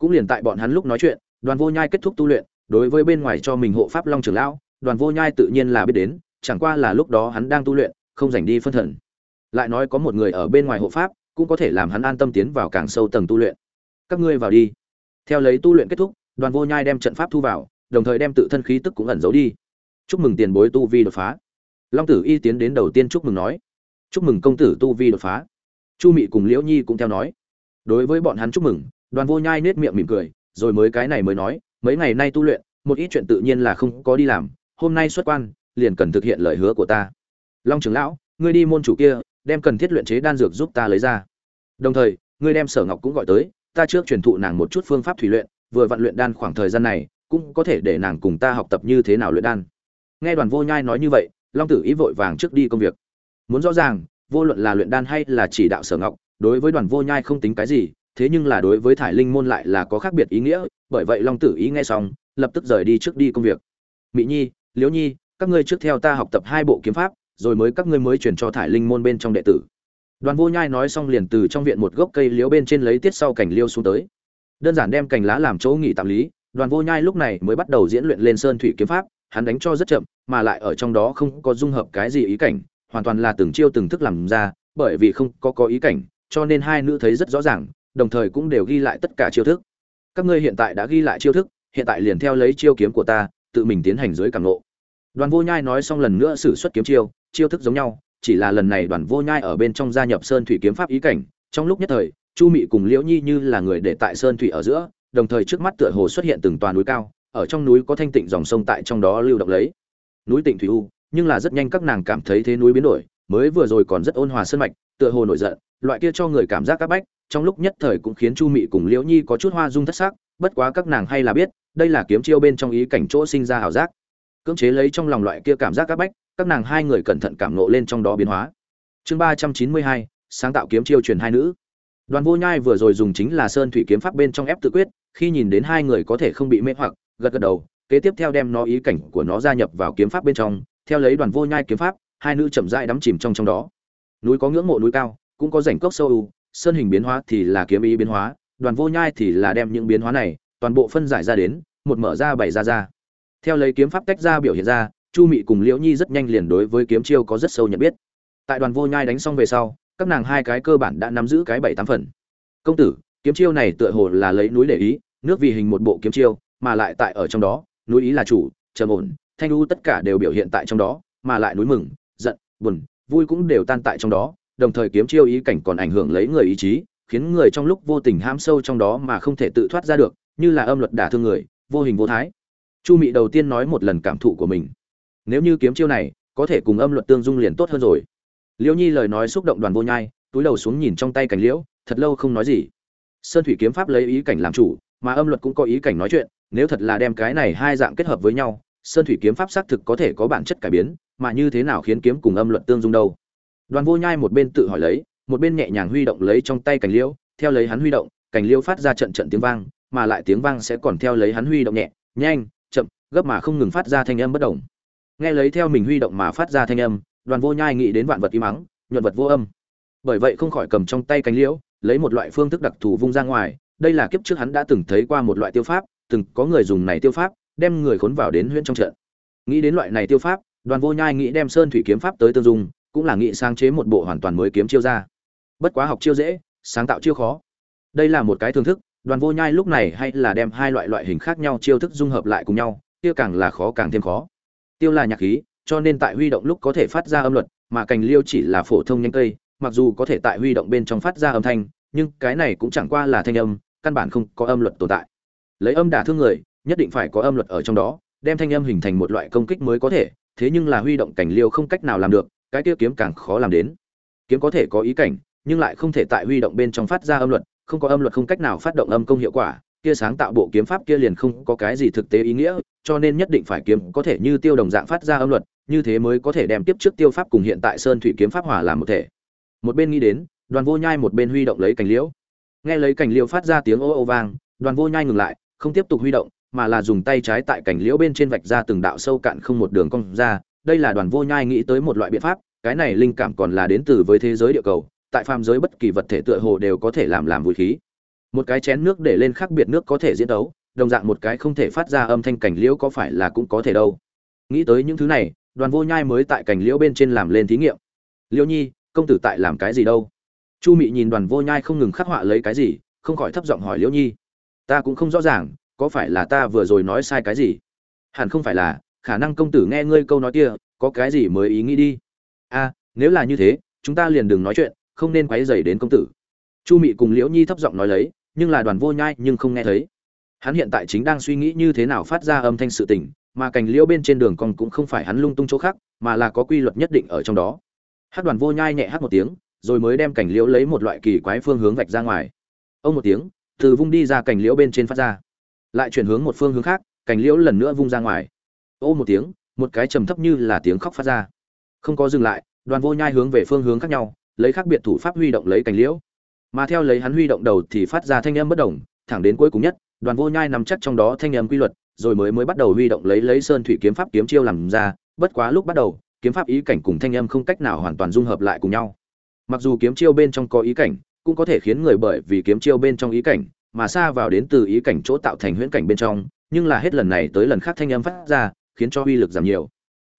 cũng liền tại bọn hắn lúc nói chuyện, đoàn vô nhai kết thúc tu luyện, đối với bên ngoài cho mình hộ pháp long trưởng lão, đoàn vô nhai tự nhiên là biết đến, chẳng qua là lúc đó hắn đang tu luyện, không dành đi phân thần. Lại nói có một người ở bên ngoài hộ pháp, cũng có thể làm hắn an tâm tiến vào càng sâu tầng tu luyện. Các ngươi vào đi. Theo lấy tu luyện kết thúc, đoàn vô nhai đem trận pháp thu vào, đồng thời đem tự thân khí tức cũng ẩn giấu đi. Chúc mừng tiền bối tu vi đột phá. Long tử y tiến đến đầu tiên chúc mừng nói. Chúc mừng công tử tu vi đột phá. Chu mị cùng liễu nhi cũng theo nói. Đối với bọn hắn chúc mừng đoàn vô nhai nết miệng mỉm cười, rồi mới cái này mới nói, mấy ngày nay tu luyện, một ít chuyện tự nhiên là không có đi làm, hôm nay xuất quan, liền cần thực hiện lời hứa của ta. Long trưởng lão, ngươi đi môn chủ kia, đem cần thiết luyện chế đan dược giúp ta lấy ra. Đồng thời, ngươi đem sở ngọc cũng gọi tới, ta trước truyền thụ nàng một chút phương pháp thủy luyện, vừa vận luyện đan khoảng thời gian này, cũng có thể để nàng cùng ta học tập như thế nào luyện đan. Nghe đoàn vô nhai nói như vậy, long tử ý vội vàng trước đi công việc. Muốn rõ ràng, vô luận là luyện đan hay là chỉ đạo sở ngọc, đối với đoàn vô nhai không tính cái gì thế nhưng là đối với thải linh môn lại là có khác biệt ý nghĩa, bởi vậy long tử ý nghe xong, lập tức rời đi trước đi công việc. Mỹ nhi, liễu nhi, các ngươi trước theo ta học tập hai bộ kiếm pháp, rồi mới các ngươi mới truyền cho thải linh môn bên trong đệ tử. Đoàn vô nhai nói xong liền từ trong viện một gốc cây liễu bên trên lấy tiết sau cảnh liêu xuống tới. Đơn giản đem cành lá làm chỗ nghỉ tạm lý, đoàn vô nhai lúc này mới bắt đầu diễn luyện lên sơn thủy kiếm pháp, hắn đánh cho rất chậm, mà lại ở trong đó không có dung hợp cái gì ý cảnh, hoàn toàn là từng chiêu từng thức làm ra, bởi vì không có có ý cảnh, cho nên hai nữ thấy rất rõ ràng đồng thời cũng đều ghi lại tất cả chiêu thức. Các ngươi hiện tại đã ghi lại chiêu thức, hiện tại liền theo lấy chiêu kiếm của ta, tự mình tiến hành dưới càng lộ đoàn vô nhai nói xong lần nữa sử xuất kiếm chiêu chiêu thức giống nhau, chỉ là lần này đoàn vô nhai ở bên trong gia nhập sơn thủy kiếm pháp ý cảnh, trong lúc nhất thời, chu mị cùng liễu nhi như là người để tại sơn thủy ở giữa, đồng thời trước mắt tựa hồ xuất hiện từng toàn núi cao, ở trong núi có thanh tịnh dòng sông tại trong đó lưu động lấy. Núi tịnh thủy u, nhưng là rất nhanh các nàng cảm thấy thế núi biến đổi, mới vừa rồi còn rất ôn hòa sơn mạch tựa hồ nổi giận, loại kia cho người cảm giác các bách, trong lúc nhất thời cũng khiến chu mị cùng liễu nhi có chút hoa dung thất sắc, bất quá các nàng hay là biết, đây là kiếm chiêu bên trong ý cảnh chỗ sinh ra hào giác. Cưỡng chế lấy trong lòng loại kia cảm giác các bách, các nàng hai người cẩn thận cảm nộ lên trong đó biến hóa. Chương ba trăm chín mươi hai, sáng tạo kiếm chiêu truyền hai nữ. Đoàn vô nhai vừa rồi dùng chính là sơn thủy kiếm pháp bên trong ép tự quyết, khi nhìn đến hai người có thể không bị mê hoặc, gật gật đầu, kế tiếp theo đem nó ý cảnh của nó gia nhập vào kiếm pháp bên trong. Theo lấy đoàn vô nhai kiếm pháp, hai nữ chậm rãi đắm chìm trong trong đó núi có ngưỡng mộ núi cao, cũng có rảnh cốc sâu u, sơn hình biến hóa thì là kiếm ý biến hóa, đoàn vô nhai thì là đem những biến hóa này, toàn bộ phân giải ra đến, một mở ra bảy ra ra. Theo lấy kiếm pháp tách ra biểu hiện ra, chu mị cùng liễu nhi rất nhanh liền đối với kiếm chiêu có rất sâu nhận biết. Tại đoàn vô nhai đánh xong về sau, các nàng hai cái cơ bản đã nắm giữ cái bảy tám phần. Công tử, kiếm chiêu này tựa hồ là lấy núi để ý, nước vì hình một bộ kiếm chiêu, mà lại tại ở trong đó, núi ý là chủ, trầm ổn, thanh u tất cả đều biểu hiện tại trong đó, mà lại núi mừng, giận, buồn vui cũng đều tan tại trong đó, đồng thời kiếm chiêu ý cảnh còn ảnh hưởng lấy người ý chí, khiến người trong lúc vô tình ham sâu trong đó mà không thể tự thoát ra được, như là âm luật đả thương người, vô hình vô thái. Chu mị đầu tiên nói một lần cảm thụ của mình. Nếu như kiếm chiêu này có thể cùng âm luật tương dung liền tốt hơn rồi. Liễu nhi lời nói xúc động đoàn vô nhai, túi đầu xuống nhìn trong tay cảnh liễu, thật lâu không nói gì. Sơn thủy kiếm pháp lấy ý cảnh làm chủ, mà âm luật cũng có ý cảnh nói chuyện, nếu thật là đem cái này hai dạng kết hợp với nhau sơn thủy kiếm pháp xác thực có thể có bản chất cải biến, mà như thế nào khiến kiếm cùng âm luận tương dung đâu? Đoàn vô nhai một bên tự hỏi lấy, một bên nhẹ nhàng huy động lấy trong tay cành liễu, theo lấy hắn huy động, cành liễu phát ra trận trận tiếng vang, mà lại tiếng vang sẽ còn theo lấy hắn huy động nhẹ, nhanh, chậm, gấp mà không ngừng phát ra thanh âm bất động. Nghe lấy theo mình huy động mà phát ra thanh âm, đoàn vô nhai nghĩ đến vạn vật im mắng, nhuận vật vô âm. Bởi vậy không khỏi cầm trong tay cánh liễu, lấy một loại phương thức đặc thù vung ra ngoài, đây là kiếp trước hắn đã từng thấy qua một loại tiêu pháp, từng có người dùng này tiêu pháp đem người khốn vào đến huyễn trong trận. Nghĩ đến loại này tiêu pháp, đoàn vô nhai nghĩ đem sơn thủy kiếm pháp tới tương dung, cũng là nghĩ sáng chế một bộ hoàn toàn mới kiếm chiêu ra. Bất quá học chiêu dễ, sáng tạo chiêu khó. Đây là một cái thương thức, đoàn vô nhai lúc này hay là đem hai loại loại hình khác nhau chiêu thức dung hợp lại cùng nhau, kia càng là khó càng thêm khó. Tiêu là nhạc khí, cho nên tại huy động lúc có thể phát ra âm luật, mà cành liêu chỉ là phổ thông nhanh cây, mặc dù có thể tại huy động bên trong phát ra âm thanh, nhưng cái này cũng chẳng qua là thanh âm, căn bản không có âm luật tồn tại. Lấy âm đả thương người nhất định phải có âm luật ở trong đó, đem thanh âm hình thành một loại công kích mới có thể, thế nhưng là huy động cảnh liêu không cách nào làm được, cái kia kiếm càng khó làm đến. Kiếm có thể có ý cảnh, nhưng lại không thể tại huy động bên trong phát ra âm luật, không có âm luật không cách nào phát động âm công hiệu quả, kia sáng tạo bộ kiếm pháp kia liền không có cái gì thực tế ý nghĩa, cho nên nhất định phải kiếm có thể như tiêu đồng dạng phát ra âm luật, như thế mới có thể đem tiếp trước tiêu pháp cùng hiện tại sơn thủy kiếm pháp hòa làm một thể. Một bên nghĩ đến, đoàn vô nhai một bên huy động lấy cành liễu nghe lấy cành liễu phát ra tiếng ô ô vang, đoàn vô nhai ngừng lại, không tiếp tục huy động mà là dùng tay trái tại cành liễu bên trên vạch ra từng đạo sâu cạn không một đường cong ra. Đây là đoàn vô nhai nghĩ tới một loại biện pháp, cái này linh cảm còn là đến từ với thế giới địa cầu, tại phàm giới bất kỳ vật thể tựa hồ đều có thể làm làm vũ khí. Một cái chén nước để lên khác biệt nước có thể diễn đấu đồng dạng một cái không thể phát ra âm thanh cảnh liễu có phải là cũng có thể đâu. Nghĩ tới những thứ này, đoàn vô nhai mới tại cảnh liễu bên trên làm lên thí nghiệm. Liễu nhi, công tử tại làm cái gì đâu? Chu mị nhìn đoàn vô nhai không ngừng khắc họa lấy cái gì, không khỏi thấp giọng hỏi liễu nhi. Ta cũng không rõ ràng có phải là ta vừa rồi nói sai cái gì? Hẳn không phải là, khả năng công tử nghe ngươi câu nói kia, có cái gì mới ý nghĩ đi? A, nếu là như thế, chúng ta liền đừng nói chuyện, không nên quấy dày đến công tử. Chu mị cùng liễu nhi thấp giọng nói lấy, nhưng là đoàn vô nhai nhưng không nghe thấy. Hắn hiện tại chính đang suy nghĩ như thế nào phát ra âm thanh sự tình, mà cành liễu bên trên đường còn cũng không phải hắn lung tung chỗ khác, mà là có quy luật nhất định ở trong đó. Hát đoàn vô nhai nhẹ hát một tiếng, rồi mới đem cành liễu lấy một loại kỳ quái phương hướng vạch ra ngoài. Ông một tiếng, từ vung đi ra cành liễu bên trên phát ra lại chuyển hướng một phương hướng khác, cành liễu lần nữa vung ra ngoài. Ô một tiếng, một cái trầm thấp như là tiếng khóc phát ra. Không có dừng lại, đoàn vô nhai hướng về phương hướng khác nhau, lấy khác biệt thủ pháp huy động lấy cành liễu. Mà theo lấy hắn huy động đầu thì phát ra thanh âm bất đồng thẳng đến cuối cùng nhất, đoàn vô nhai nằm chắc trong đó thanh âm quy luật, rồi mới mới bắt đầu huy động lấy lấy sơn thủy kiếm pháp kiếm chiêu làm ra, bất quá lúc bắt đầu, kiếm pháp ý cảnh cùng thanh âm không cách nào hoàn toàn dung hợp lại cùng nhau. Mặc dù kiếm chiêu bên trong có ý cảnh, cũng có thể khiến người bởi vì kiếm chiêu bên trong ý cảnh mà xa vào đến từ ý cảnh chỗ tạo thành huyễn cảnh bên trong, nhưng là hết lần này tới lần khác thanh âm phát ra, khiến cho uy lực giảm nhiều.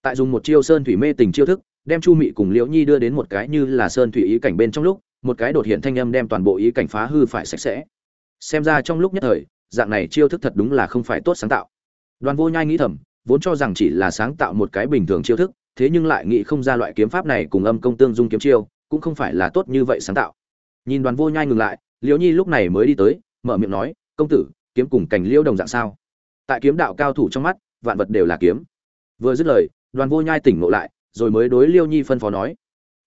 Tại dùng một chiêu sơn thủy mê tình chiêu thức, đem chu mị cùng liễu nhi đưa đến một cái như là sơn thủy ý cảnh bên trong lúc, một cái đột hiện thanh âm đem toàn bộ ý cảnh phá hư phải sạch sẽ. Xem ra trong lúc nhất thời, dạng này chiêu thức thật đúng là không phải tốt sáng tạo. Đoàn vô nhai nghĩ thầm, vốn cho rằng chỉ là sáng tạo một cái bình thường chiêu thức, thế nhưng lại nghĩ không ra loại kiếm pháp này cùng âm công tương dung kiếm chiêu, cũng không phải là tốt như vậy sáng tạo. Nhìn đoàn vô nhai ngừng lại, liễu nhi lúc này mới đi tới mở miệng nói, công tử, kiếm cùng cảnh liễu đồng dạng sao? Tại kiếm đạo cao thủ trong mắt, vạn vật đều là kiếm. Vừa dứt lời, đoàn vô nhai tỉnh ngộ lại, rồi mới đối liêu nhi phân phó nói,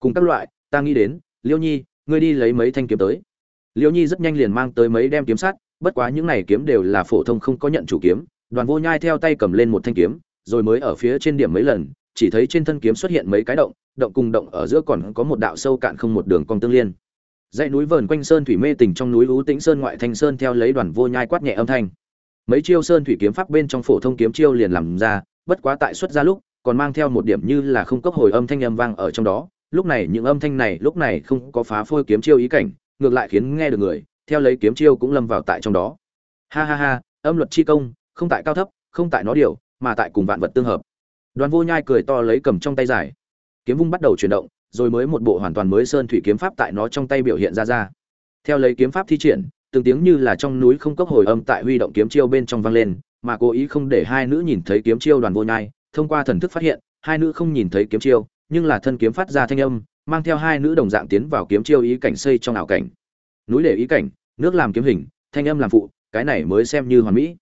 cùng các loại, ta nghĩ đến, liêu nhi, ngươi đi lấy mấy thanh kiếm tới. Liêu nhi rất nhanh liền mang tới mấy đem kiếm sắt, bất quá những này kiếm đều là phổ thông không có nhận chủ kiếm. Đoàn vô nhai theo tay cầm lên một thanh kiếm, rồi mới ở phía trên điểm mấy lần, chỉ thấy trên thân kiếm xuất hiện mấy cái động động cùng động ở giữa còn có một đạo sâu cạn không một đường cong tương liên dãy núi vờn quanh sơn thủy mê tình trong núi lũ tĩnh sơn ngoại thanh sơn theo lấy đoàn vô nhai quát nhẹ âm thanh. Mấy chiêu sơn thủy kiếm pháp bên trong phổ thông kiếm chiêu liền làm ra, bất quá tại xuất ra lúc, còn mang theo một điểm như là không cấp hồi âm thanh âm vang ở trong đó. Lúc này những âm thanh này, lúc này không có phá phôi kiếm chiêu ý cảnh, ngược lại khiến nghe được người, theo lấy kiếm chiêu cũng lâm vào tại trong đó. Ha ha ha, âm luật chi công, không tại cao thấp, không tại nó điều, mà tại cùng vạn vật tương hợp. Đoàn vô nhai cười to lấy cầm trong tay giải kiếm vung bắt đầu chuyển động rồi mới một bộ hoàn toàn mới sơn thủy kiếm pháp tại nó trong tay biểu hiện ra ra. Theo lấy kiếm pháp thi triển, từng tiếng như là trong núi không cốc hồi âm tại huy động kiếm chiêu bên trong vang lên, mà cố ý không để hai nữ nhìn thấy kiếm chiêu đoàn vô nhai, thông qua thần thức phát hiện, hai nữ không nhìn thấy kiếm chiêu, nhưng là thân kiếm phát ra thanh âm, mang theo hai nữ đồng dạng tiến vào kiếm chiêu ý cảnh xây trong ảo cảnh. Núi để ý cảnh, nước làm kiếm hình, thanh âm làm phụ, cái này mới xem như hoàn mỹ.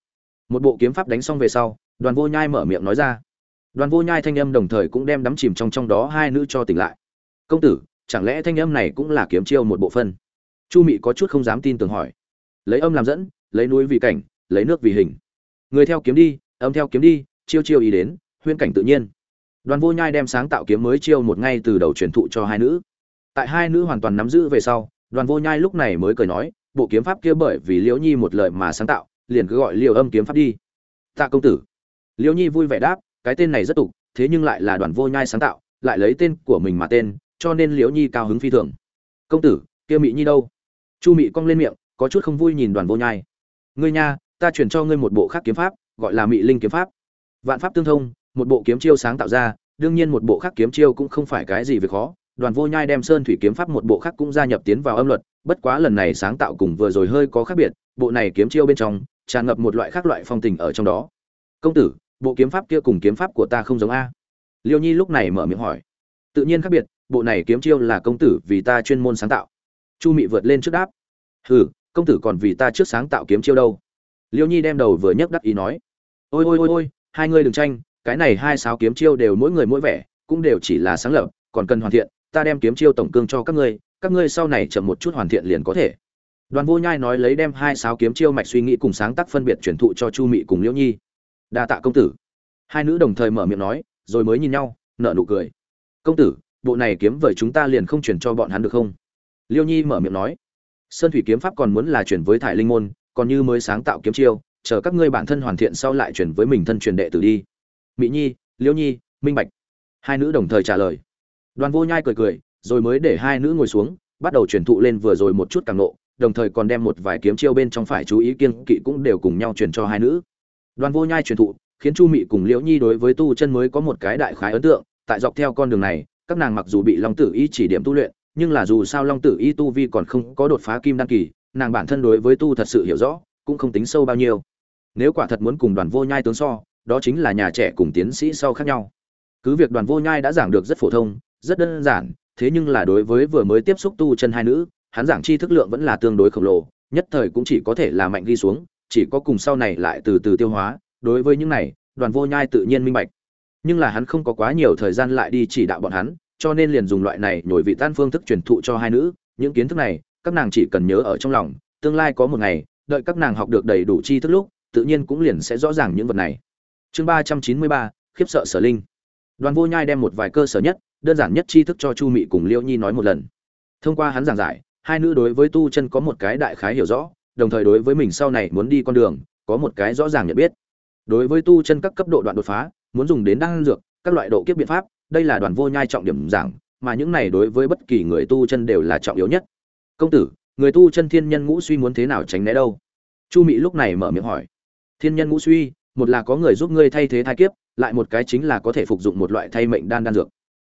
Một bộ kiếm pháp đánh xong về sau, đoàn vô nhai mở miệng nói ra. Đoàn vô nhai thanh âm đồng thời cũng đem đắm chìm trong trong đó hai nữ cho tỉnh lại công tử, chẳng lẽ thanh âm này cũng là kiếm chiêu một bộ phân chu mị có chút không dám tin tưởng hỏi. Lấy âm làm dẫn, lấy núi vì cảnh, lấy nước vì hình. Người theo kiếm đi, âm theo kiếm đi, chiêu chiêu ý đến, huyễn cảnh tự nhiên. Đoàn vô nhai đem sáng tạo kiếm mới chiêu một ngay từ đầu truyền thụ cho hai nữ. Tại hai nữ hoàn toàn nắm giữ về sau, đoàn vô nhai lúc này mới cười nói, bộ kiếm pháp kia bởi vì liễu nhi một lời mà sáng tạo, liền cứ gọi liều âm kiếm pháp đi. Tạ công tử. Liễu nhi vui vẻ đáp, cái tên này rất tục, thế nhưng lại là đoàn vô nhai sáng tạo, lại lấy tên của mình mà tên cho nên liễu nhi cao hứng phi thường. Công tử, kia mỹ nhi đâu? Chu mị cong lên miệng, có chút không vui nhìn đoàn vô nhai. Ngươi nha, ta chuyển cho ngươi một bộ khác kiếm pháp, gọi là mị linh kiếm pháp. Vạn pháp tương thông, một bộ kiếm chiêu sáng tạo ra, đương nhiên một bộ khác kiếm chiêu cũng không phải cái gì việc khó. Đoàn vô nhai đem sơn thủy kiếm pháp một bộ khác cũng gia nhập tiến vào âm luật, bất quá lần này sáng tạo cùng vừa rồi hơi có khác biệt, bộ này kiếm chiêu bên trong, tràn ngập một loại khác loại phong tình ở trong đó. Công tử, bộ kiếm pháp kia cùng kiếm pháp của ta không giống a? Liêu nhi lúc này mở miệng hỏi. Tự nhiên khác biệt bộ này kiếm chiêu là công tử vì ta chuyên môn sáng tạo. Chu mị vượt lên trước đáp. Hừ, công tử còn vì ta trước sáng tạo kiếm chiêu đâu? Liêu nhi đem đầu vừa nhấc đắc ý nói. Ôi ôi ôi ôi, hai ngươi đừng tranh, cái này hai sáu kiếm chiêu đều mỗi người mỗi vẻ, cũng đều chỉ là sáng lập, còn cần hoàn thiện, ta đem kiếm chiêu tổng cương cho các ngươi các ngươi sau này chậm một chút hoàn thiện liền có thể. Đoàn vô nhai nói lấy đem hai sáo kiếm chiêu mạch suy nghĩ cùng sáng tác phân biệt truyền thụ cho chu mị cùng liễu nhi. Đa tạ công tử. Hai nữ đồng thời mở miệng nói, rồi mới nhìn nhau, nở nụ cười. Công tử bộ này kiếm vời chúng ta liền không chuyển cho bọn hắn được không? Liêu nhi mở miệng nói. Sơn thủy kiếm pháp còn muốn là chuyển với thải linh môn, còn như mới sáng tạo kiếm chiêu, chờ các ngươi bản thân hoàn thiện sau lại chuyển với mình thân truyền đệ tử đi. Mỹ nhi, liêu nhi, minh bạch. Hai nữ đồng thời trả lời. Đoàn vô nhai cười cười, rồi mới để hai nữ ngồi xuống, bắt đầu truyền thụ lên vừa rồi một chút càng nộ, đồng thời còn đem một vài kiếm chiêu bên trong phải chú ý kiên kỵ cũng đều cùng nhau truyền cho hai nữ. Đoàn vô nhai truyền thụ, khiến chu mị cùng liễu nhi đối với tu chân mới có một cái đại khái ấn tượng, tại dọc theo con đường này các nàng mặc dù bị long tử y chỉ điểm tu luyện, nhưng là dù sao long tử y tu vi còn không có đột phá kim đan kỳ, nàng bản thân đối với tu thật sự hiểu rõ, cũng không tính sâu bao nhiêu. Nếu quả thật muốn cùng đoàn vô nhai tướng so, đó chính là nhà trẻ cùng tiến sĩ sau khác nhau. Cứ việc đoàn vô nhai đã giảng được rất phổ thông, rất đơn giản, thế nhưng là đối với vừa mới tiếp xúc tu chân hai nữ, hắn giảng chi thức lượng vẫn là tương đối khổng lồ, nhất thời cũng chỉ có thể là mạnh ghi xuống, chỉ có cùng sau này lại từ từ tiêu hóa. Đối với những này, đoàn vô nhai tự nhiên minh bạch nhưng là hắn không có quá nhiều thời gian lại đi chỉ đạo bọn hắn, cho nên liền dùng loại này nhồi vị tan phương thức truyền thụ cho hai nữ. Những kiến thức này, các nàng chỉ cần nhớ ở trong lòng, tương lai có một ngày, đợi các nàng học được đầy đủ tri thức lúc, tự nhiên cũng liền sẽ rõ ràng những vật này. Chương ba trăm chín mươi ba, khiếp sợ sở linh. Đoàn vô nhai đem một vài cơ sở nhất, đơn giản nhất tri thức cho chu mị cùng Liễu nhi nói một lần. Thông qua hắn giảng giải, hai nữ đối với tu chân có một cái đại khái hiểu rõ, đồng thời đối với mình sau này muốn đi con đường, có một cái rõ ràng nhận biết đối với tu chân các cấp độ đoạn đột phá, muốn dùng đến đan dược, các loại độ kiếp biện pháp, đây là đoàn vô nhai trọng điểm giảng, mà những này đối với bất kỳ người tu chân đều là trọng yếu nhất. Công tử, người tu chân thiên nhân ngũ suy muốn thế nào tránh né đâu? Chu mị lúc này mở miệng hỏi. Thiên nhân ngũ suy, một là có người giúp ngươi thay thế thai kiếp, lại một cái chính là có thể phục dụng một loại thay mệnh đan đan dược.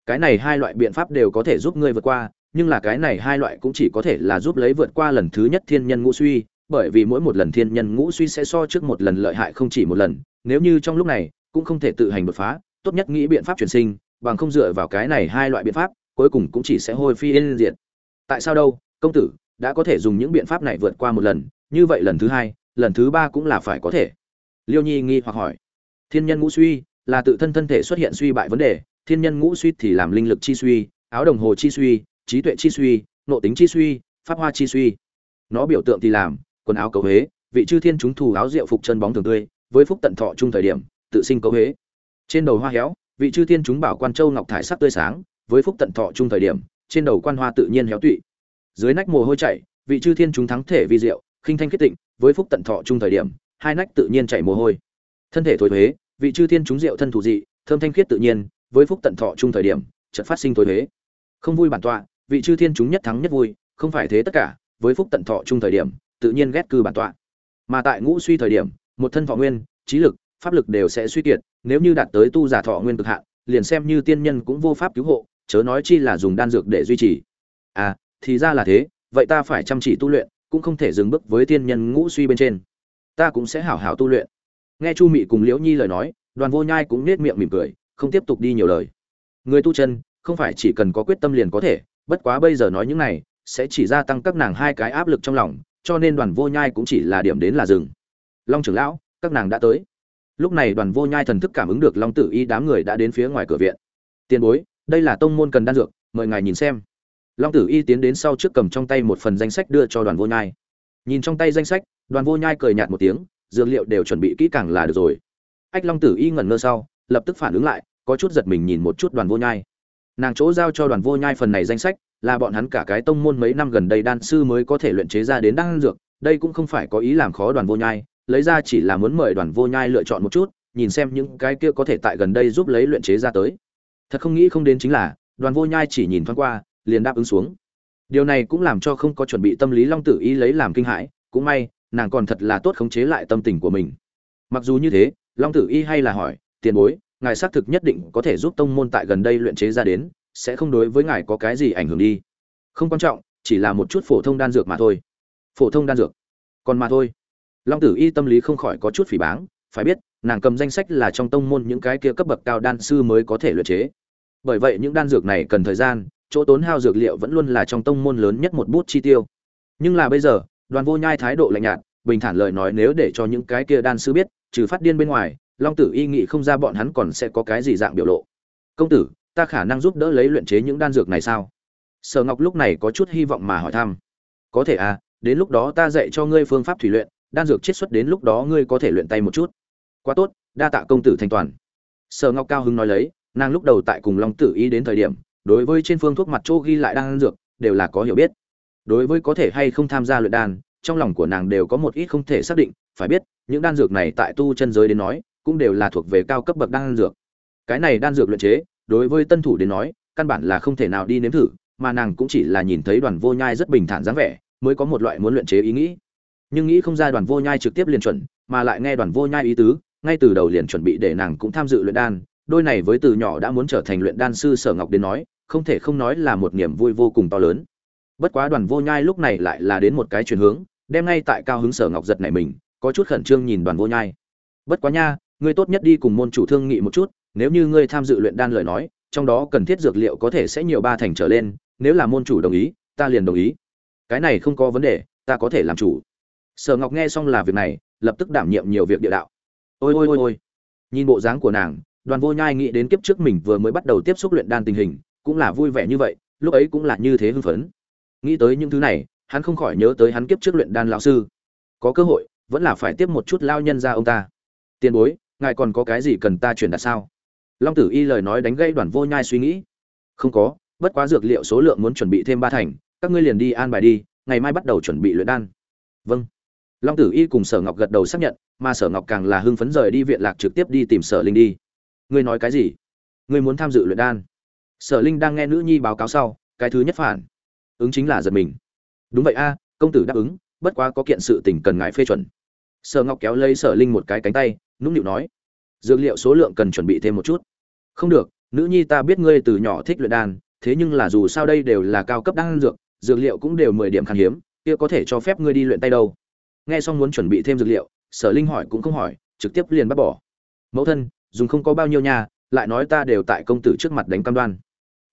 Cái này hai loại biện pháp đều có thể giúp ngươi vượt qua, nhưng là cái này hai loại cũng chỉ có thể là giúp lấy vượt qua lần thứ nhất thiên nhân ngũ suy bởi vì mỗi một lần thiên nhân ngũ suy sẽ so trước một lần lợi hại không chỉ một lần, nếu như trong lúc này, cũng không thể tự hành đột phá, tốt nhất nghĩ biện pháp truyền sinh, bằng không dựa vào cái này hai loại biện pháp, cuối cùng cũng chỉ sẽ hôi phi yên diệt. Tại sao đâu, công tử, đã có thể dùng những biện pháp này vượt qua một lần, như vậy lần thứ hai, lần thứ ba cũng là phải có thể. Liêu nhi nghi hoặc hỏi. Thiên nhân ngũ suy là tự thân thân thể xuất hiện suy bại vấn đề, thiên nhân ngũ suy thì làm linh lực chi suy, áo đồng hồ chi suy, trí tuệ chi suy nộ tính chi suy, pháp hoa chi suy. Nó biểu tượng thì làm quần áo cầu huế, vị chư thiên chúng thù áo rượu phục chân bóng thường tươi, với phúc tận thọ chung thời điểm, tự sinh cầu huế. Trên đầu hoa héo, vị chư thiên chúng bảo quan châu ngọc thải sắc tươi sáng, với phúc tận thọ chung thời điểm, trên đầu quan hoa tự nhiên héo tụy. Dưới nách mồ hôi chảy, vị chư thiên chúng thắng thể vi diệu, khinh thanh kết tịnh, với phúc tận thọ chung thời điểm, hai nách tự nhiên chảy mồ hôi. Thân thể thối thuế vị chư thiên chúng diệu thân thủ dị, thơm thanh khiết tự nhiên, với phúc tận thọ chung thời điểm, chợt phát sinh thối thuế không vui bản tọa, vị chư thiên chúng nhất thắng nhất vui, không phải thế tất cả, với phúc tận thọ chung thời điểm tự nhiên ghét cư bản tọa. Mà tại ngũ suy thời điểm, một thân thọ nguyên, trí lực, pháp lực đều sẽ suy kiệt, nếu như đạt tới tu giả thọ nguyên cực hạn, liền xem như tiên nhân cũng vô pháp cứu hộ, chớ nói chi là dùng đan dược để duy trì. À thì ra là thế, vậy ta phải chăm chỉ tu luyện, cũng không thể dừng bước với tiên nhân ngũ suy bên trên. Ta cũng sẽ hảo hảo tu luyện. Nghe chu mị cùng liễu nhi lời nói, đoàn vô nhai cũng nết miệng mỉm cười, không tiếp tục đi nhiều lời. Người tu chân, không phải chỉ cần có quyết tâm liền có thể, bất quá bây giờ nói những này, sẽ chỉ gia tăng các nàng hai cái áp lực trong lòng cho nên đoàn vô nhai cũng chỉ là điểm đến là dừng. Long trưởng lão, các nàng đã tới. Lúc này đoàn vô nhai thần thức cảm ứng được long tử y đám người đã đến phía ngoài cửa viện. Tiền bối, đây là tông môn cần đan dược, mời ngài nhìn xem. Long tử y tiến đến sau trước cầm trong tay một phần danh sách đưa cho đoàn vô nhai. Nhìn trong tay danh sách, đoàn vô nhai cười nhạt một tiếng, dược liệu đều chuẩn bị kỹ càng là được rồi. Ách long tử y ngẩn ngơ sau, lập tức phản ứng lại, có chút giật mình nhìn một chút đoàn vô nhai. Nàng chỗ giao cho đoàn vô nhai phần này danh sách là bọn hắn cả cái tông môn mấy năm gần đây đan sư mới có thể luyện chế ra đến đan dược, đây cũng không phải có ý làm khó đoàn vô nhai, lấy ra chỉ là muốn mời đoàn vô nhai lựa chọn một chút, nhìn xem những cái kia có thể tại gần đây giúp lấy luyện chế ra tới. Thật không nghĩ không đến chính là, đoàn vô nhai chỉ nhìn thoáng qua, liền đáp ứng xuống. Điều này cũng làm cho không có chuẩn bị tâm lý long tử y lấy làm kinh hãi, cũng may, nàng còn thật là tốt khống chế lại tâm tình của mình. Mặc dù như thế, long tử y hay là hỏi, tiền bối, ngài xác thực nhất định có thể giúp tông môn tại gần đây luyện chế ra đến sẽ không đối với ngài có cái gì ảnh hưởng đi. Không quan trọng, chỉ là một chút phổ thông đan dược mà thôi. Phổ thông đan dược. Còn mà thôi. Long tử y tâm lý không khỏi có chút phỉ báng, phải biết, nàng cầm danh sách là trong tông môn những cái kia cấp bậc cao đan sư mới có thể luyện chế. Bởi vậy những đan dược này cần thời gian, chỗ tốn hao dược liệu vẫn luôn là trong tông môn lớn nhất một bút chi tiêu. Nhưng là bây giờ, đoàn vô nhai thái độ lạnh nhạt, bình thản lời nói nếu để cho những cái kia đan sư biết, trừ phát điên bên ngoài, long tử y nghĩ không ra bọn hắn còn sẽ có cái gì dạng biểu lộ. Công tử ta khả năng giúp đỡ lấy luyện chế những đan dược này sao? Sở ngọc lúc này có chút hy vọng mà hỏi thăm. Có thể à đến lúc đó ta dạy cho ngươi phương pháp thủy luyện, đan dược chiết xuất đến lúc đó ngươi có thể luyện tay một chút. Quá tốt, đa tạ công tử thanh toàn. Sở ngọc cao hứng nói lấy, nàng lúc đầu tại cùng long tử ý đến thời điểm, đối với trên phương thuốc mặt chỗ ghi lại đan dược, đều là có hiểu biết. Đối với có thể hay không tham gia luyện đan, trong lòng của nàng đều có một ít không thể xác định, phải biết, những đan dược này tại tu chân giới đến nói, cũng đều là thuộc về cao cấp bậc đan dược. Cái này đan dược luyện chế đối với tân thủ đến nói, căn bản là không thể nào đi nếm thử, mà nàng cũng chỉ là nhìn thấy đoàn vô nhai rất bình thản dáng vẻ, mới có một loại muốn luyện chế ý nghĩ. Nhưng nghĩ không ra đoàn vô nhai trực tiếp liền chuẩn, mà lại nghe đoàn vô nhai ý tứ, ngay từ đầu liền chuẩn bị để nàng cũng tham dự luyện đan, đôi này với từ nhỏ đã muốn trở thành luyện đan sư sở ngọc đến nói, không thể không nói là một niềm vui vô cùng to lớn. Bất quá đoàn vô nhai lúc này lại là đến một cái chuyển hướng, đem ngay tại cao hứng sở ngọc giật này mình, có chút khẩn trương nhìn đoàn vô nhai. Bất quá nha, ngươi tốt nhất đi cùng môn chủ thương nghị một chút nếu như ngươi tham dự luyện đan lời nói, trong đó cần thiết dược liệu có thể sẽ nhiều ba thành trở lên, nếu là môn chủ đồng ý, ta liền đồng ý. Cái này không có vấn đề, ta có thể làm chủ. Sở ngọc nghe xong là việc này, lập tức đảm nhiệm nhiều việc địa đạo. Ôi ôi ôi ôi. Nhìn bộ dáng của nàng, đoàn vô nhai nghĩ đến kiếp trước mình vừa mới bắt đầu tiếp xúc luyện đan tình hình, cũng là vui vẻ như vậy, lúc ấy cũng là như thế hưng phấn. Nghĩ tới những thứ này, hắn không khỏi nhớ tới hắn kiếp trước luyện đan lão sư. Có cơ hội, vẫn là phải tiếp một chút lao nhân ra ông ta. Tiền bối, ngài còn có cái gì cần ta chuyển đạt sao? Long tử y lời nói đánh gây đoàn vô nhai suy nghĩ. Không có, bất quá dược liệu số lượng muốn chuẩn bị thêm ba thành, các ngươi liền đi an bài đi, ngày mai bắt đầu chuẩn bị luyện đan. Vâng. Long tử y cùng sở ngọc gật đầu xác nhận, mà sở ngọc càng là hưng phấn rời đi viện lạc trực tiếp đi tìm sở linh đi. Ngươi nói cái gì? Ngươi muốn tham dự luyện đan? Sở linh đang nghe nữ nhi báo cáo sau, cái thứ nhất phản. Ứng chính là giật mình. Đúng vậy a, công tử đáp ứng, bất quá có kiện sự tình cần ngài phê chuẩn. Sở ngọc kéo lấy sở linh một cái cánh tay, nũng nịu nói dược liệu số lượng cần chuẩn bị thêm một chút. Không được, nữ nhi ta biết ngươi từ nhỏ thích luyện đan, thế nhưng là dù sao đây đều là cao cấp đan dược dược liệu cũng đều mười điểm khan hiếm, kia có thể cho phép ngươi đi luyện tay đâu. Nghe xong muốn chuẩn bị thêm dược liệu, sở linh hỏi cũng không hỏi, trực tiếp liền bắt bỏ. Mẫu thân, dùng không có bao nhiêu nha, lại nói ta đều tại công tử trước mặt đánh cam đoan.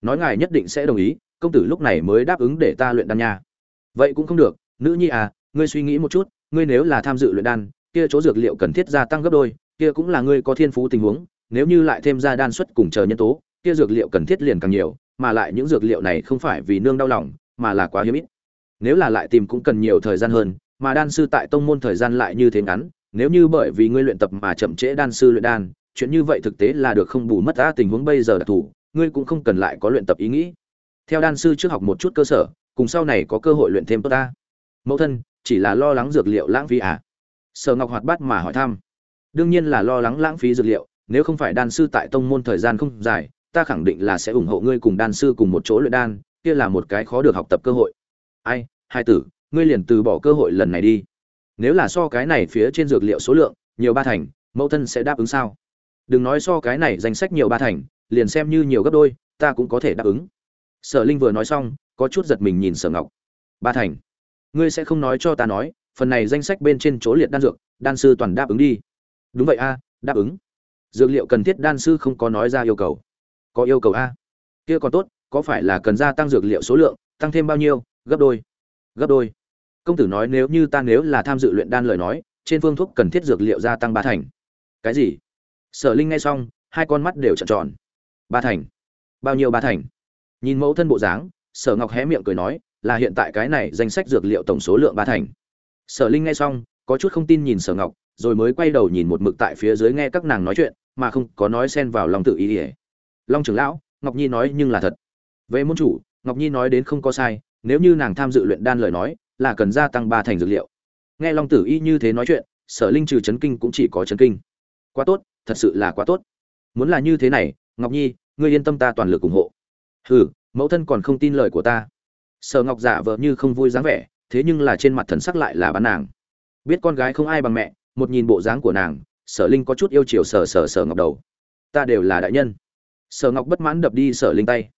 Nói ngài nhất định sẽ đồng ý, công tử lúc này mới đáp ứng để ta luyện đan nha. Vậy cũng không được, nữ nhi à ngươi suy nghĩ một chút, ngươi nếu là tham dự luyện đan, kia chỗ dược liệu cần thiết gia tăng gấp đôi kia cũng là ngươi có thiên phú tình huống, nếu như lại thêm ra đan suất cùng chờ nhân tố, kia dược liệu cần thiết liền càng nhiều, mà lại những dược liệu này không phải vì nương đau lòng, mà là quá hiếm ít. Nếu là lại tìm cũng cần nhiều thời gian hơn, mà đan sư tại tông môn thời gian lại như thế ngắn, nếu như bởi vì ngươi luyện tập mà chậm trễ đan sư luyện đan, chuyện như vậy thực tế là được không bù mất ta tình huống bây giờ đặc thù, ngươi cũng không cần lại có luyện tập ý nghĩ. Theo đan sư trước học một chút cơ sở, cùng sau này có cơ hội luyện thêm tốt ta mẫu thân, chỉ là lo lắng dược liệu lãng phí à? Sở ngọc hoạt bát mà hỏi thăm đương nhiên là lo lắng lãng phí dược liệu, nếu không phải đan sư tại tông môn thời gian không dài, ta khẳng định là sẽ ủng hộ ngươi cùng đan sư cùng một chỗ luyện đan, kia là một cái khó được học tập cơ hội. Ai, hai tử, ngươi liền từ bỏ cơ hội lần này đi. Nếu là so cái này phía trên dược liệu số lượng, nhiều ba thành, mẫu thân sẽ đáp ứng sao? Đừng nói so cái này danh sách nhiều ba thành, liền xem như nhiều gấp đôi, ta cũng có thể đáp ứng. Sở linh vừa nói xong, có chút giật mình nhìn sở ngọc. Ba thành. Ngươi sẽ không nói cho ta nói, phần này danh sách bên trên chỗ liệt đan dược, đan sư toàn đáp ứng đi đúng vậy a, đáp ứng. Dược liệu cần thiết đan sư không có nói ra yêu cầu. Có yêu cầu a? Kia còn tốt, có phải là cần gia tăng dược liệu số lượng, tăng thêm bao nhiêu, gấp đôi? Gấp đôi. Công tử nói nếu như ta nếu là tham dự luyện đan lời nói, trên phương thuốc cần thiết dược liệu gia tăng ba thành. Cái gì? Sở linh nghe xong, hai con mắt đều trợn tròn. Ba thành. Bao nhiêu ba thành? Nhìn mẫu thân bộ dáng, sở ngọc hé miệng cười nói, là hiện tại cái này danh sách dược liệu tổng số lượng ba thành. Sở linh nghe xong, có chút không tin nhìn sở ngọc rồi mới quay đầu nhìn một mực tại phía dưới nghe các nàng nói chuyện, mà không có nói xen vào lòng tự ý ỉa long trưởng lão, ngọc nhi nói nhưng là thật. Về môn chủ, ngọc nhi nói đến không có sai, nếu như nàng tham dự luyện đan lời nói, là cần gia tăng ba thành dược liệu. Nghe long tử y như thế nói chuyện, sở linh trừ chấn kinh cũng chỉ có chấn kinh. Quá tốt, thật sự là quá tốt. Muốn là như thế này, ngọc nhi, ngươi yên tâm ta toàn lực ủng hộ. Hừ, mẫu thân còn không tin lời của ta. Sở ngọc giả vờ như không vui dáng vẻ, thế nhưng là trên mặt thần sắc lại là bán nàng. Biết con gái không ai bằng mẹ một nhìn bộ dáng của nàng, sở linh có chút yêu chiều sở sở sở ngọc đầu. Ta đều là đại nhân. Sở ngọc bất mãn đập đi sở linh tay.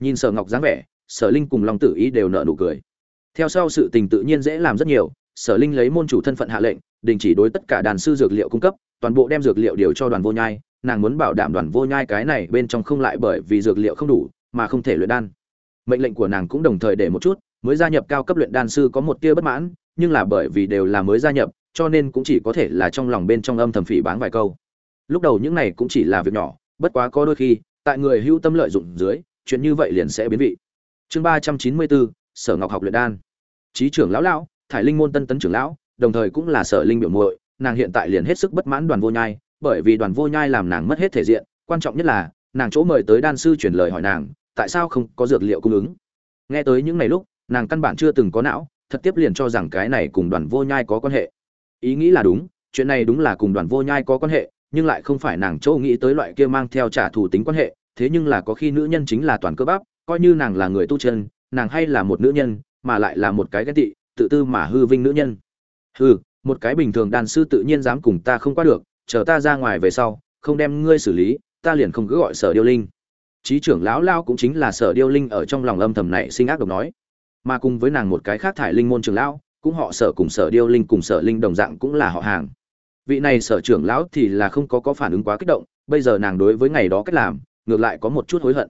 Nhìn sở ngọc dáng vẻ, sở linh cùng long tử ý đều nợ nụ cười. Theo sau sự tình tự nhiên dễ làm rất nhiều, sở linh lấy môn chủ thân phận hạ lệnh, đình chỉ đối tất cả đàn sư dược liệu cung cấp, toàn bộ đem dược liệu điều cho đoàn vô nhai, nàng muốn bảo đảm đoàn vô nhai cái này bên trong không lại bởi vì dược liệu không đủ, mà không thể luyện đan. Mệnh lệnh của nàng cũng đồng thời để một chút, mới gia nhập cao cấp luyện đan sư có một tia bất mãn, nhưng là bởi vì đều là mới gia nhập cho nên cũng chỉ có thể là trong lòng bên trong âm thầm phỉ báng vài câu. Lúc đầu những này cũng chỉ là việc nhỏ, bất quá có đôi khi, tại người hưu tâm lợi dụng dưới, chuyện như vậy liền sẽ biến vị. Chương ba trăm chín mươi bốn, sở ngọc học luyện đan. Trí trưởng lão lão, thải linh môn tân tấn trưởng lão, đồng thời cũng là sở linh biểu muội, nàng hiện tại liền hết sức bất mãn đoàn vô nhai, bởi vì đoàn vô nhai làm nàng mất hết thể diện, quan trọng nhất là, nàng chỗ mời tới đan sư truyền lời hỏi nàng, tại sao không có dược liệu cung ứng. Nghe tới những ngày lúc, nàng căn bản chưa từng có não, thật tiếp liền cho rằng cái này cùng đoàn vô nhai có quan hệ ý nghĩ là đúng, chuyện này đúng là cùng đoàn vô nhai có quan hệ, nhưng lại không phải nàng Châu nghĩ tới loại kia mang theo trả thù tính quan hệ, thế nhưng là có khi nữ nhân chính là toàn cơ bắp, coi như nàng là người tu chân, nàng hay là một nữ nhân, mà lại là một cái ghen tị, tự tư mà hư vinh nữ nhân. Hư một cái bình thường đàn sư tự nhiên dám cùng ta không qua được, chờ ta ra ngoài về sau, không đem ngươi xử lý, ta liền không cứ gọi sở điêu linh. Trí trưởng lão lao cũng chính là sở điêu linh ở trong lòng âm thầm này sinh ác độc nói. Mà cùng với nàng một cái khác thải linh môn trưởng lão cũng họ sở cùng sở điêu linh cùng sở linh đồng dạng cũng là họ hàng. Vị này sở trưởng lão thì là không có có phản ứng quá kích động, bây giờ nàng đối với ngày đó cách làm, ngược lại có một chút hối hận.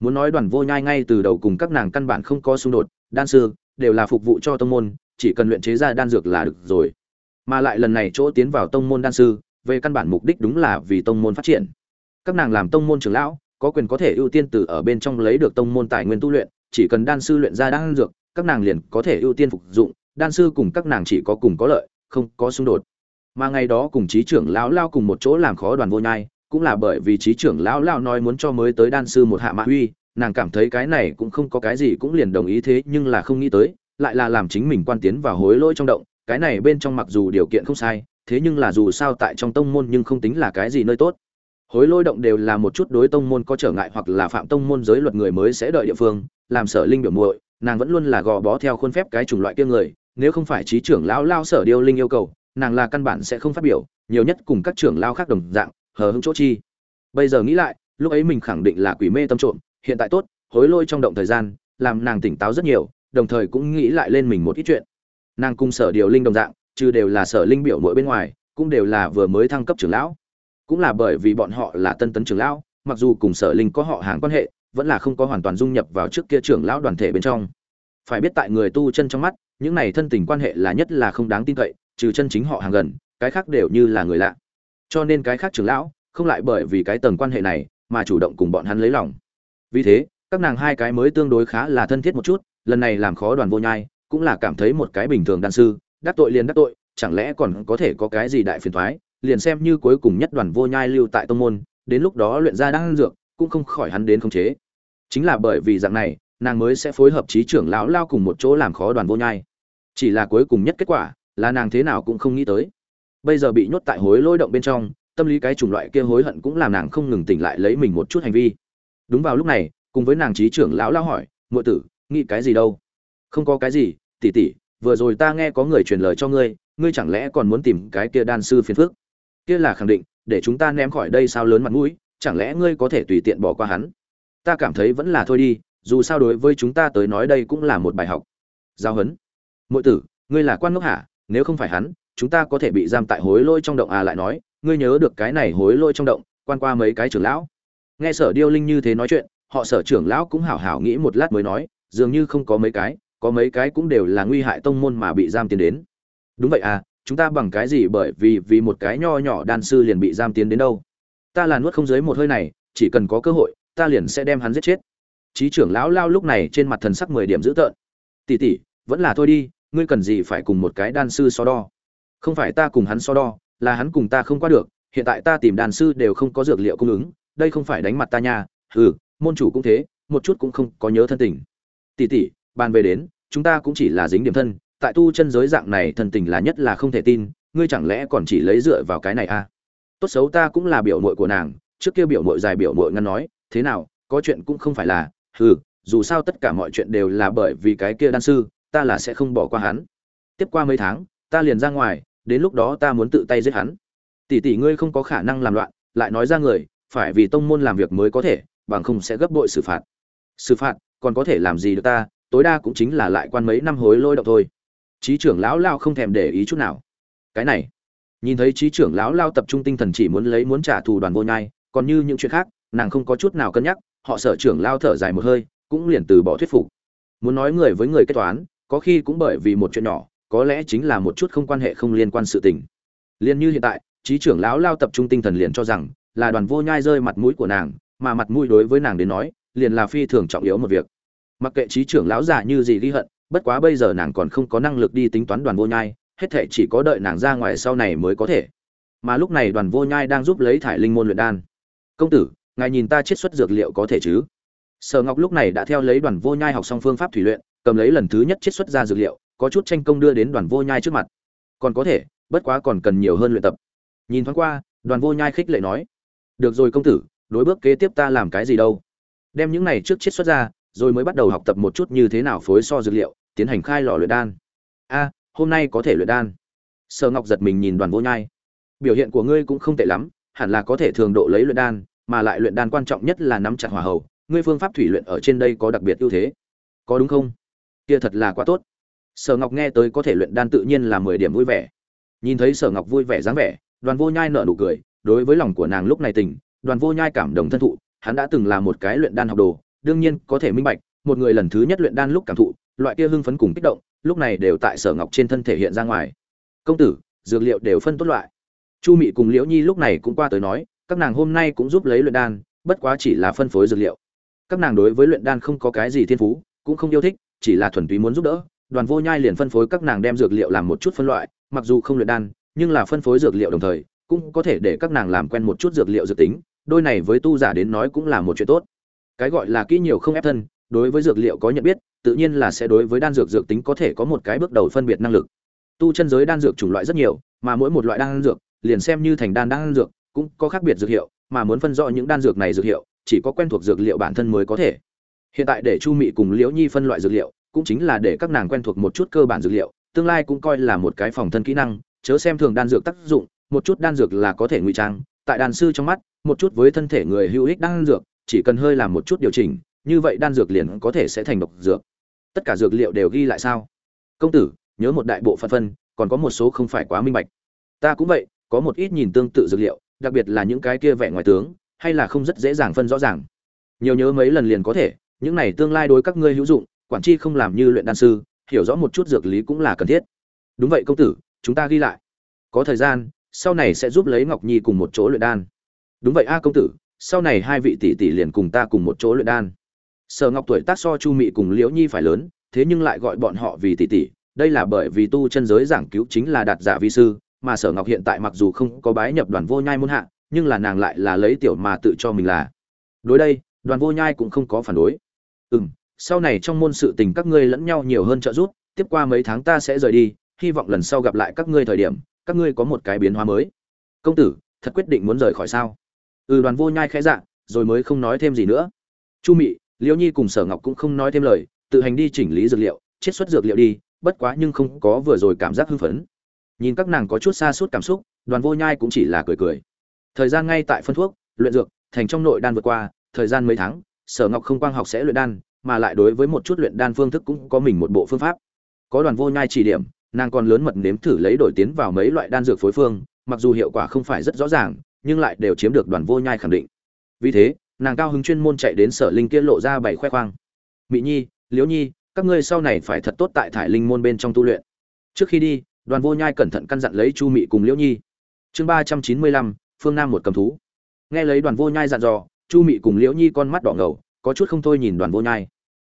Muốn nói đoàn vô nhai ngay từ đầu cùng các nàng căn bản không có xung đột, đan sư, đều là phục vụ cho tông môn, chỉ cần luyện chế ra đan dược là được rồi. Mà lại lần này chỗ tiến vào tông môn đan sư, về căn bản mục đích đúng là vì tông môn phát triển. Các nàng làm tông môn trưởng lão, có quyền có thể ưu tiên từ ở bên trong lấy được tông môn tài nguyên tu luyện, chỉ cần đan sư luyện ra đan dược, các nàng liền có thể ưu tiên phục dụng đan sư cùng các nàng chỉ có cùng có lợi, không có xung đột. Mà ngày đó cùng trí trưởng lão lao cùng một chỗ làm khó đoàn vô nhai, cũng là bởi vì trí trưởng lão lao nói muốn cho mới tới đan sư một hạ mạ huy nàng cảm thấy cái này cũng không có cái gì cũng liền đồng ý thế nhưng là không nghĩ tới, lại là làm chính mình quan tiến vào hối lỗi trong động, cái này bên trong mặc dù điều kiện không sai, thế nhưng là dù sao tại trong tông môn nhưng không tính là cái gì nơi tốt. Hối lỗi động đều là một chút đối tông môn có trở ngại hoặc là phạm tông môn giới luật người mới sẽ đợi địa phương, làm sở linh biểu muội, nàng vẫn luôn là gò bó theo khuôn phép cái chủng loại kia người nếu không phải trí trưởng lão lao sở điêu linh yêu cầu, nàng là căn bản sẽ không phát biểu, nhiều nhất cùng các trưởng lao khác đồng dạng, hờ hững chỗ chi. Bây giờ nghĩ lại, lúc ấy mình khẳng định là quỷ mê tâm trộm, hiện tại tốt, hối lôi trong động thời gian, làm nàng tỉnh táo rất nhiều, đồng thời cũng nghĩ lại lên mình một ít chuyện. Nàng cùng sở điều linh đồng dạng, chứ đều là sở linh biểu mỗi bên ngoài, cũng đều là vừa mới thăng cấp trưởng lão. Cũng là bởi vì bọn họ là tân tấn trưởng lão, mặc dù cùng sở linh có họ hàng quan hệ, vẫn là không có hoàn toàn dung nhập vào trước kia trưởng lão đoàn thể bên trong phải biết tại người tu chân trong mắt, những này thân tình quan hệ là nhất là không đáng tin cậy, trừ chân chính họ hàng gần, cái khác đều như là người lạ. Cho nên cái khác trưởng lão, không lại bởi vì cái tầng quan hệ này mà chủ động cùng bọn hắn lấy lòng. Vì thế, các nàng hai cái mới tương đối khá là thân thiết một chút, lần này làm khó đoàn vô nhai, cũng là cảm thấy một cái bình thường đan sư, đắc tội liền đắc tội, chẳng lẽ còn có thể có cái gì đại phiền thoái liền xem như cuối cùng nhất đoàn vô nhai lưu tại tông môn, đến lúc đó luyện ra đan dược, cũng không khỏi hắn đến khống chế. Chính là bởi vì dạng này nàng mới sẽ phối hợp trí trưởng lão lao cùng một chỗ làm khó đoàn vô nhai. Chỉ là cuối cùng nhất kết quả, là nàng thế nào cũng không nghĩ tới. Bây giờ bị nhốt tại hối lôi động bên trong, tâm lý cái chủng loại kia hối hận cũng làm nàng không ngừng tỉnh lại lấy mình một chút hành vi. Đúng vào lúc này, cùng với nàng trí trưởng lão lao hỏi ngụy tử, nghĩ cái gì đâu? Không có cái gì tỉ tỉ vừa rồi ta nghe có người truyền lời cho ngươi ngươi chẳng lẽ còn muốn tìm cái kia đan sư phiền phước kia là khẳng định, để chúng ta ném khỏi đây sao lớn mặt mũi, chẳng lẽ ngươi có thể tùy tiện bỏ qua hắn? Ta cảm thấy vẫn là thôi đi dù sao đối với chúng ta tới nói đây cũng là một bài học. Giao hấn. Mỗi tử, ngươi là quan ngốc hả? Nếu không phải hắn, chúng ta có thể bị giam tại hối lôi trong động à lại nói, ngươi nhớ được cái này hối lôi trong động, quan qua mấy cái trưởng lão. Nghe sở điêu linh như thế nói chuyện, họ sở trưởng lão cũng hảo hảo nghĩ một lát mới nói, dường như không có mấy cái, có mấy cái cũng đều là nguy hại tông môn mà bị giam tiến đến. Đúng vậy à chúng ta bằng cái gì bởi vì vì một cái nho nhỏ đan sư liền bị giam tiến đến đâu? Ta là nuốt không dưới một hơi này, chỉ cần có cơ hội, ta liền sẽ đem hắn giết chết trí trưởng lão lao lúc này trên mặt thần sắc mười điểm dữ tợn. Tỉ tỉ vẫn là thôi đi, ngươi cần gì phải cùng một cái đan sư so đo? Không phải ta cùng hắn so đo, là hắn cùng ta không qua được, hiện tại ta tìm đàn sư đều không có dược liệu cung ứng, đây không phải đánh mặt ta nha. Ừ môn chủ cũng thế, một chút cũng không có nhớ thân tình. Tỷ tỷ, bàn về đến, chúng ta cũng chỉ là dính điểm thân, tại tu chân giới dạng này thân tình là nhất là không thể tin, ngươi chẳng lẽ còn chỉ lấy dựa vào cái này à? Tốt xấu ta cũng là biểu mội của nàng, trước kia biểu mội dài biểu mội ngăn nói, thế nào, có chuyện cũng không phải là ừ dù sao tất cả mọi chuyện đều là bởi vì cái kia đan sư, ta là sẽ không bỏ qua hắn. Tiếp qua mấy tháng, ta liền ra ngoài, đến lúc đó ta muốn tự tay giết hắn. Tỷ tỷ ngươi không có khả năng làm loạn, lại nói ra người, phải vì tông môn làm việc mới có thể, bằng không sẽ gấp bội xử phạt. Xử phạt, còn có thể làm gì được ta, tối đa cũng chính là lại quan mấy năm hối lôi động thôi. Trí trưởng lão lao không thèm để ý chút nào. Cái này, nhìn thấy trí trưởng lão lao tập trung tinh thần chỉ muốn lấy muốn trả thù đoàn vô nhai, còn như những chuyện khác, nàng không có chút nào cân nhắc họ sở trưởng lao thở dài một hơi, cũng liền từ bỏ thuyết phục. Muốn nói người với người kết toán, có khi cũng bởi vì một chuyện nhỏ, có lẽ chính là một chút không quan hệ không liên quan sự tình. Liên như hiện tại, trí trưởng lão lao tập trung tinh thần liền cho rằng là đoàn vô nhai rơi mặt mũi của nàng, mà mặt mũi đối với nàng đến nói, liền là phi thường trọng yếu một việc. Mặc kệ trí trưởng lão già như gì ghi hận, bất quá bây giờ nàng còn không có năng lực đi tính toán đoàn vô nhai, hết thể chỉ có đợi nàng ra ngoài sau này mới có thể. Mà lúc này đoàn vô nhai đang giúp lấy thải linh môn luyện đan. Công tử ngài nhìn ta chiết xuất dược liệu có thể chứ? Sở ngọc lúc này đã theo lấy đoàn vô nhai học xong phương pháp thủy luyện, cầm lấy lần thứ nhất chiết xuất ra dược liệu, có chút tranh công đưa đến đoàn vô nhai trước mặt. Còn có thể, bất quá còn cần nhiều hơn luyện tập. Nhìn thoáng qua, đoàn vô nhai khích lệ nói, được rồi công tử, đối bước kế tiếp ta làm cái gì đâu? Đem những này trước chiết xuất ra, rồi mới bắt đầu học tập một chút như thế nào phối so dược liệu, tiến hành khai lò luyện đan. A, hôm nay có thể luyện đan. Sở ngọc giật mình nhìn đoàn vô nhai. Biểu hiện của ngươi cũng không tệ lắm, hẳn là có thể thường độ lấy luyện đan mà lại luyện đan quan trọng nhất là nắm chặt hỏa hầu, ngươi phương pháp thủy luyện ở trên đây có đặc biệt ưu thế. Có đúng không? Kia thật là quá tốt. Sở ngọc nghe tới có thể luyện đan tự nhiên là mười điểm vui vẻ. Nhìn thấy sở ngọc vui vẻ dáng vẻ, đoàn vô nhai nở nụ cười, đối với lòng của nàng lúc này tình, đoàn vô nhai cảm động thân thụ, hắn đã từng là một cái luyện đan học đồ, đương nhiên có thể minh bạch, một người lần thứ nhất luyện đan lúc cảm thụ, loại kia hưng phấn cùng kích động, lúc này đều tại sở ngọc trên thân thể hiện ra ngoài. Công tử, dược liệu đều phân tốt loại. Chu mị cùng liễu nhi lúc này cũng qua tới nói các nàng hôm nay cũng giúp lấy luyện đan, bất quá chỉ là phân phối dược liệu. Các nàng đối với luyện đan không có cái gì thiên phú, cũng không yêu thích, chỉ là thuần túy muốn giúp đỡ. Đoàn vô nhai liền phân phối các nàng đem dược liệu làm một chút phân loại, mặc dù không luyện đan, nhưng là phân phối dược liệu đồng thời, cũng có thể để các nàng làm quen một chút dược liệu dược tính, đôi này với tu giả đến nói cũng là một chuyện tốt. Cái gọi là kỹ nhiều không ép thân, đối với dược liệu có nhận biết, tự nhiên là sẽ đối với đan dược dược tính có thể có một cái bước đầu phân biệt năng lực. Tu chân giới đan dược chủng loại rất nhiều, mà mỗi một loại đan dược, liền xem như thành đan đan dược cũng có khác biệt dược hiệu, mà muốn phân rõ những đan dược này dược hiệu, chỉ có quen thuộc dược liệu bản thân mới có thể. Hiện tại để chu mị cùng liễu nhi phân loại dược liệu, cũng chính là để các nàng quen thuộc một chút cơ bản dược liệu, tương lai cũng coi là một cái phòng thân kỹ năng, chớ xem thường đan dược tác dụng, một chút đan dược là có thể ngụy trang, tại đan sư trong mắt, một chút với thân thể người hữu ích đan dược, chỉ cần hơi làm một chút điều chỉnh, như vậy đan dược liền có thể sẽ thành độc dược. Tất cả dược liệu đều ghi lại sao? Công tử, nhớ một đại bộ phận phân, còn có một số không phải quá minh bạch. Ta cũng vậy, có một ít nhìn tương tự dược liệu đặc biệt là những cái kia vẻ ngoài tướng, hay là không rất dễ dàng phân rõ ràng. Nhiều nhớ mấy lần liền có thể, những này tương lai đối các ngươi hữu dụng, quản chi không làm như luyện đan sư, hiểu rõ một chút dược lý cũng là cần thiết. Đúng vậy công tử, chúng ta ghi lại. Có thời gian, sau này sẽ giúp lấy ngọc nhi cùng một chỗ luyện đan. Đúng vậy a công tử, sau này hai vị tỷ tỷ liền cùng ta cùng một chỗ luyện đan. Sở ngọc tuổi tác so chu mị cùng liễu nhi phải lớn, thế nhưng lại gọi bọn họ vì tỷ tỷ, đây là bởi vì tu chân giới giảng cứu chính là đạt giả vi sư mà sở ngọc hiện tại mặc dù không có bái nhập đoàn vô nhai môn hạ, nhưng là nàng lại là lấy tiểu mà tự cho mình là. Đối đây, đoàn vô nhai cũng không có phản đối. Ừ m sau này trong môn sự tình các ngươi lẫn nhau nhiều hơn trợ giúp, tiếp qua mấy tháng ta sẽ rời đi, hy vọng lần sau gặp lại các ngươi thời điểm, các ngươi có một cái biến hóa mới. Công tử, thật quyết định muốn rời khỏi sao? Ừ đoàn vô nhai khẽ dạ rồi mới không nói thêm gì nữa. Chu mị, liễu nhi cùng sở ngọc cũng không nói thêm lời, tự hành đi chỉnh lý dược liệu, chiết xuất dược liệu đi, bất quá nhưng không có vừa rồi cảm giác hưng phấn nhìn các nàng có chút xa suốt cảm xúc, đoàn vô nhai cũng chỉ là cười cười. Thời gian ngay tại phân thuốc, luyện dược, thành trong nội đan vượt qua, thời gian mấy tháng, sở ngọc không quang học sẽ luyện đan, mà lại đối với một chút luyện đan phương thức cũng có mình một bộ phương pháp. Có đoàn vô nhai chỉ điểm, nàng còn lớn mật nếm thử lấy đổi tiến vào mấy loại đan dược phối phương, mặc dù hiệu quả không phải rất rõ ràng, nhưng lại đều chiếm được đoàn vô nhai khẳng định. Vì thế, nàng cao hứng chuyên môn chạy đến sở linh kia lộ ra bảy khoe khoang. Mỹ nhi, liễu nhi, các ngươi sau này phải thật tốt tại thải linh môn bên trong tu luyện. Trước khi đi đoàn vô nhai cẩn thận căn dặn lấy chu mị cùng liễu nhi. Chương ba trăm chín mươi lăm, phương nam một cầm thú. Nghe lấy đoàn vô nhai dặn dò, chu mị cùng liễu nhi con mắt đỏ ngầu, có chút không thôi nhìn đoàn vô nhai.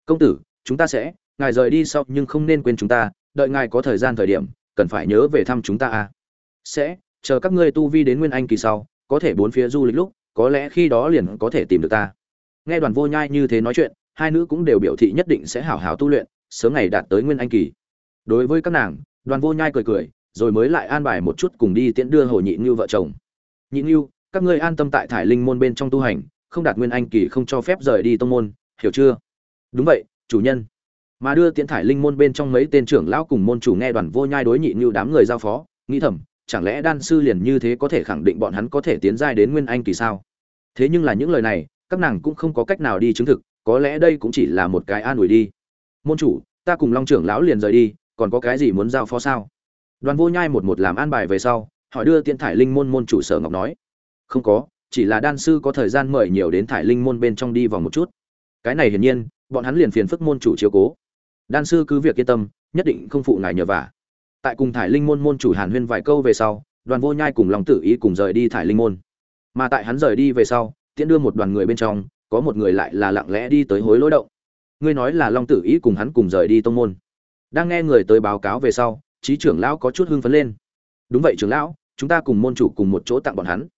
Công tử, chúng ta sẽ, ngài rời đi sau nhưng không nên quên chúng ta, đợi ngài có thời gian thời điểm, cần phải nhớ về thăm chúng ta à. Sẽ, chờ các ngươi tu vi đến nguyên anh kỳ sau, có thể bốn phía du lịch lúc, có lẽ khi đó liền có thể tìm được ta. Nghe đoàn vô nhai như thế nói chuyện, hai nữ cũng đều biểu thị nhất định sẽ hảo hảo tu luyện, sớm ngày đạt tới nguyên anh kỳ. Đối với các nàng đoàn vô nhai cười cười, rồi mới lại an bài một chút cùng đi tiễn đưa hồ nhị như vợ chồng. Nhị như các ngươi an tâm tại thải linh môn bên trong tu hành, không đạt nguyên anh kỳ không cho phép rời đi tông môn, hiểu chưa? Đúng vậy, chủ nhân. Mà đưa tiễn thải linh môn bên trong mấy tên trưởng lão cùng môn chủ nghe đoàn vô nhai đối nhị như đám người giao phó, nghĩ thầm, chẳng lẽ đan sư liền như thế có thể khẳng định bọn hắn có thể tiến giai đến nguyên anh kỳ sao? Thế nhưng là những lời này, các nàng cũng không có cách nào đi chứng thực, có lẽ đây cũng chỉ là một cái an ủi đi. Môn chủ, ta cùng long trưởng lão liền rời đi còn có cái gì muốn giao phó sao? Đoàn vô nhai một một làm an bài về sau họ đưa tiện thải linh môn môn chủ sở ngọc nói. Không có, chỉ là đan sư có thời gian mời nhiều đến thải linh môn bên trong đi vòng một chút. Cái này hiển nhiên, bọn hắn liền phiền phức môn chủ chiếu cố. Đan sư cứ việc yên tâm, nhất định không phụ ngài nhờ vả. Tại cùng thải linh môn môn chủ hàn huyên vài câu về sau, đoàn vô nhai cùng lòng tử ý cùng rời đi thải linh môn. Mà tại hắn rời đi về sau, tiễn đưa một đoàn người bên trong, có một người lại là lặng lẽ đi tới hối lỗi động. Ngươi nói là long tử ý cùng hắn cùng rời đi tông môn đang nghe người tới báo cáo về sau, trí trưởng lão có chút hưng phấn lên. Đúng vậy trưởng lão, chúng ta cùng môn chủ cùng một chỗ tặng bọn hắn.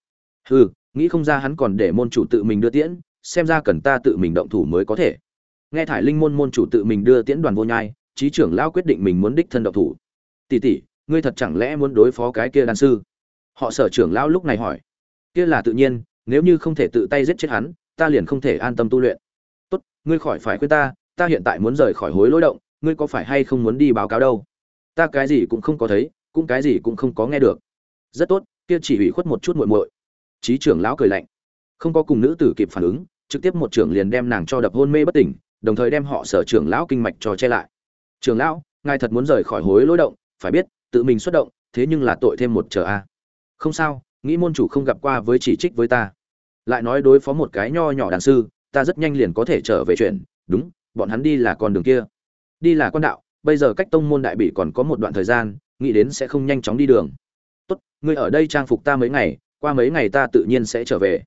Hừ, nghĩ không ra hắn còn để môn chủ tự mình đưa tiễn, xem ra cần ta tự mình động thủ mới có thể. Nghe thải linh môn môn chủ tự mình đưa tiễn đoàn vô nhai, trí trưởng lão quyết định mình muốn đích thân động thủ. Tỷ tỷ, ngươi thật chẳng lẽ muốn đối phó cái kia đan sư? Họ sở trưởng lão lúc này hỏi. Kia là tự nhiên, nếu như không thể tự tay giết chết hắn, ta liền không thể an tâm tu luyện. Tốt, ngươi khỏi phải khuyên ta ta hiện tại muốn rời khỏi hối lỗi động ngươi có phải hay không muốn đi báo cáo đâu? Ta cái gì cũng không có thấy, cũng cái gì cũng không có nghe được. Rất tốt, kia chỉ ủy khuất một chút muội muội. Trí trưởng lão cười lạnh. Không có cùng nữ tử kịp phản ứng, trực tiếp một trưởng liền đem nàng cho đập hôn mê bất tỉnh, đồng thời đem họ sở trưởng lão kinh mạch cho che lại. Trưởng lão, ngài thật muốn rời khỏi hối lỗi động, phải biết, tự mình xuất động, thế nhưng là tội thêm một trở a. Không sao, nghĩ môn chủ không gặp qua với chỉ trích với ta. Lại nói đối phó một cái nho nhỏ đàn sư, ta rất nhanh liền có thể trở về chuyện. Đúng, bọn hắn đi là con đường kia đi là quan đạo, bây giờ cách tông môn đại bị còn có một đoạn thời gian, nghĩ đến sẽ không nhanh chóng đi đường. Tốt, ngươi ở đây trang phục ta mấy ngày, qua mấy ngày ta tự nhiên sẽ trở về.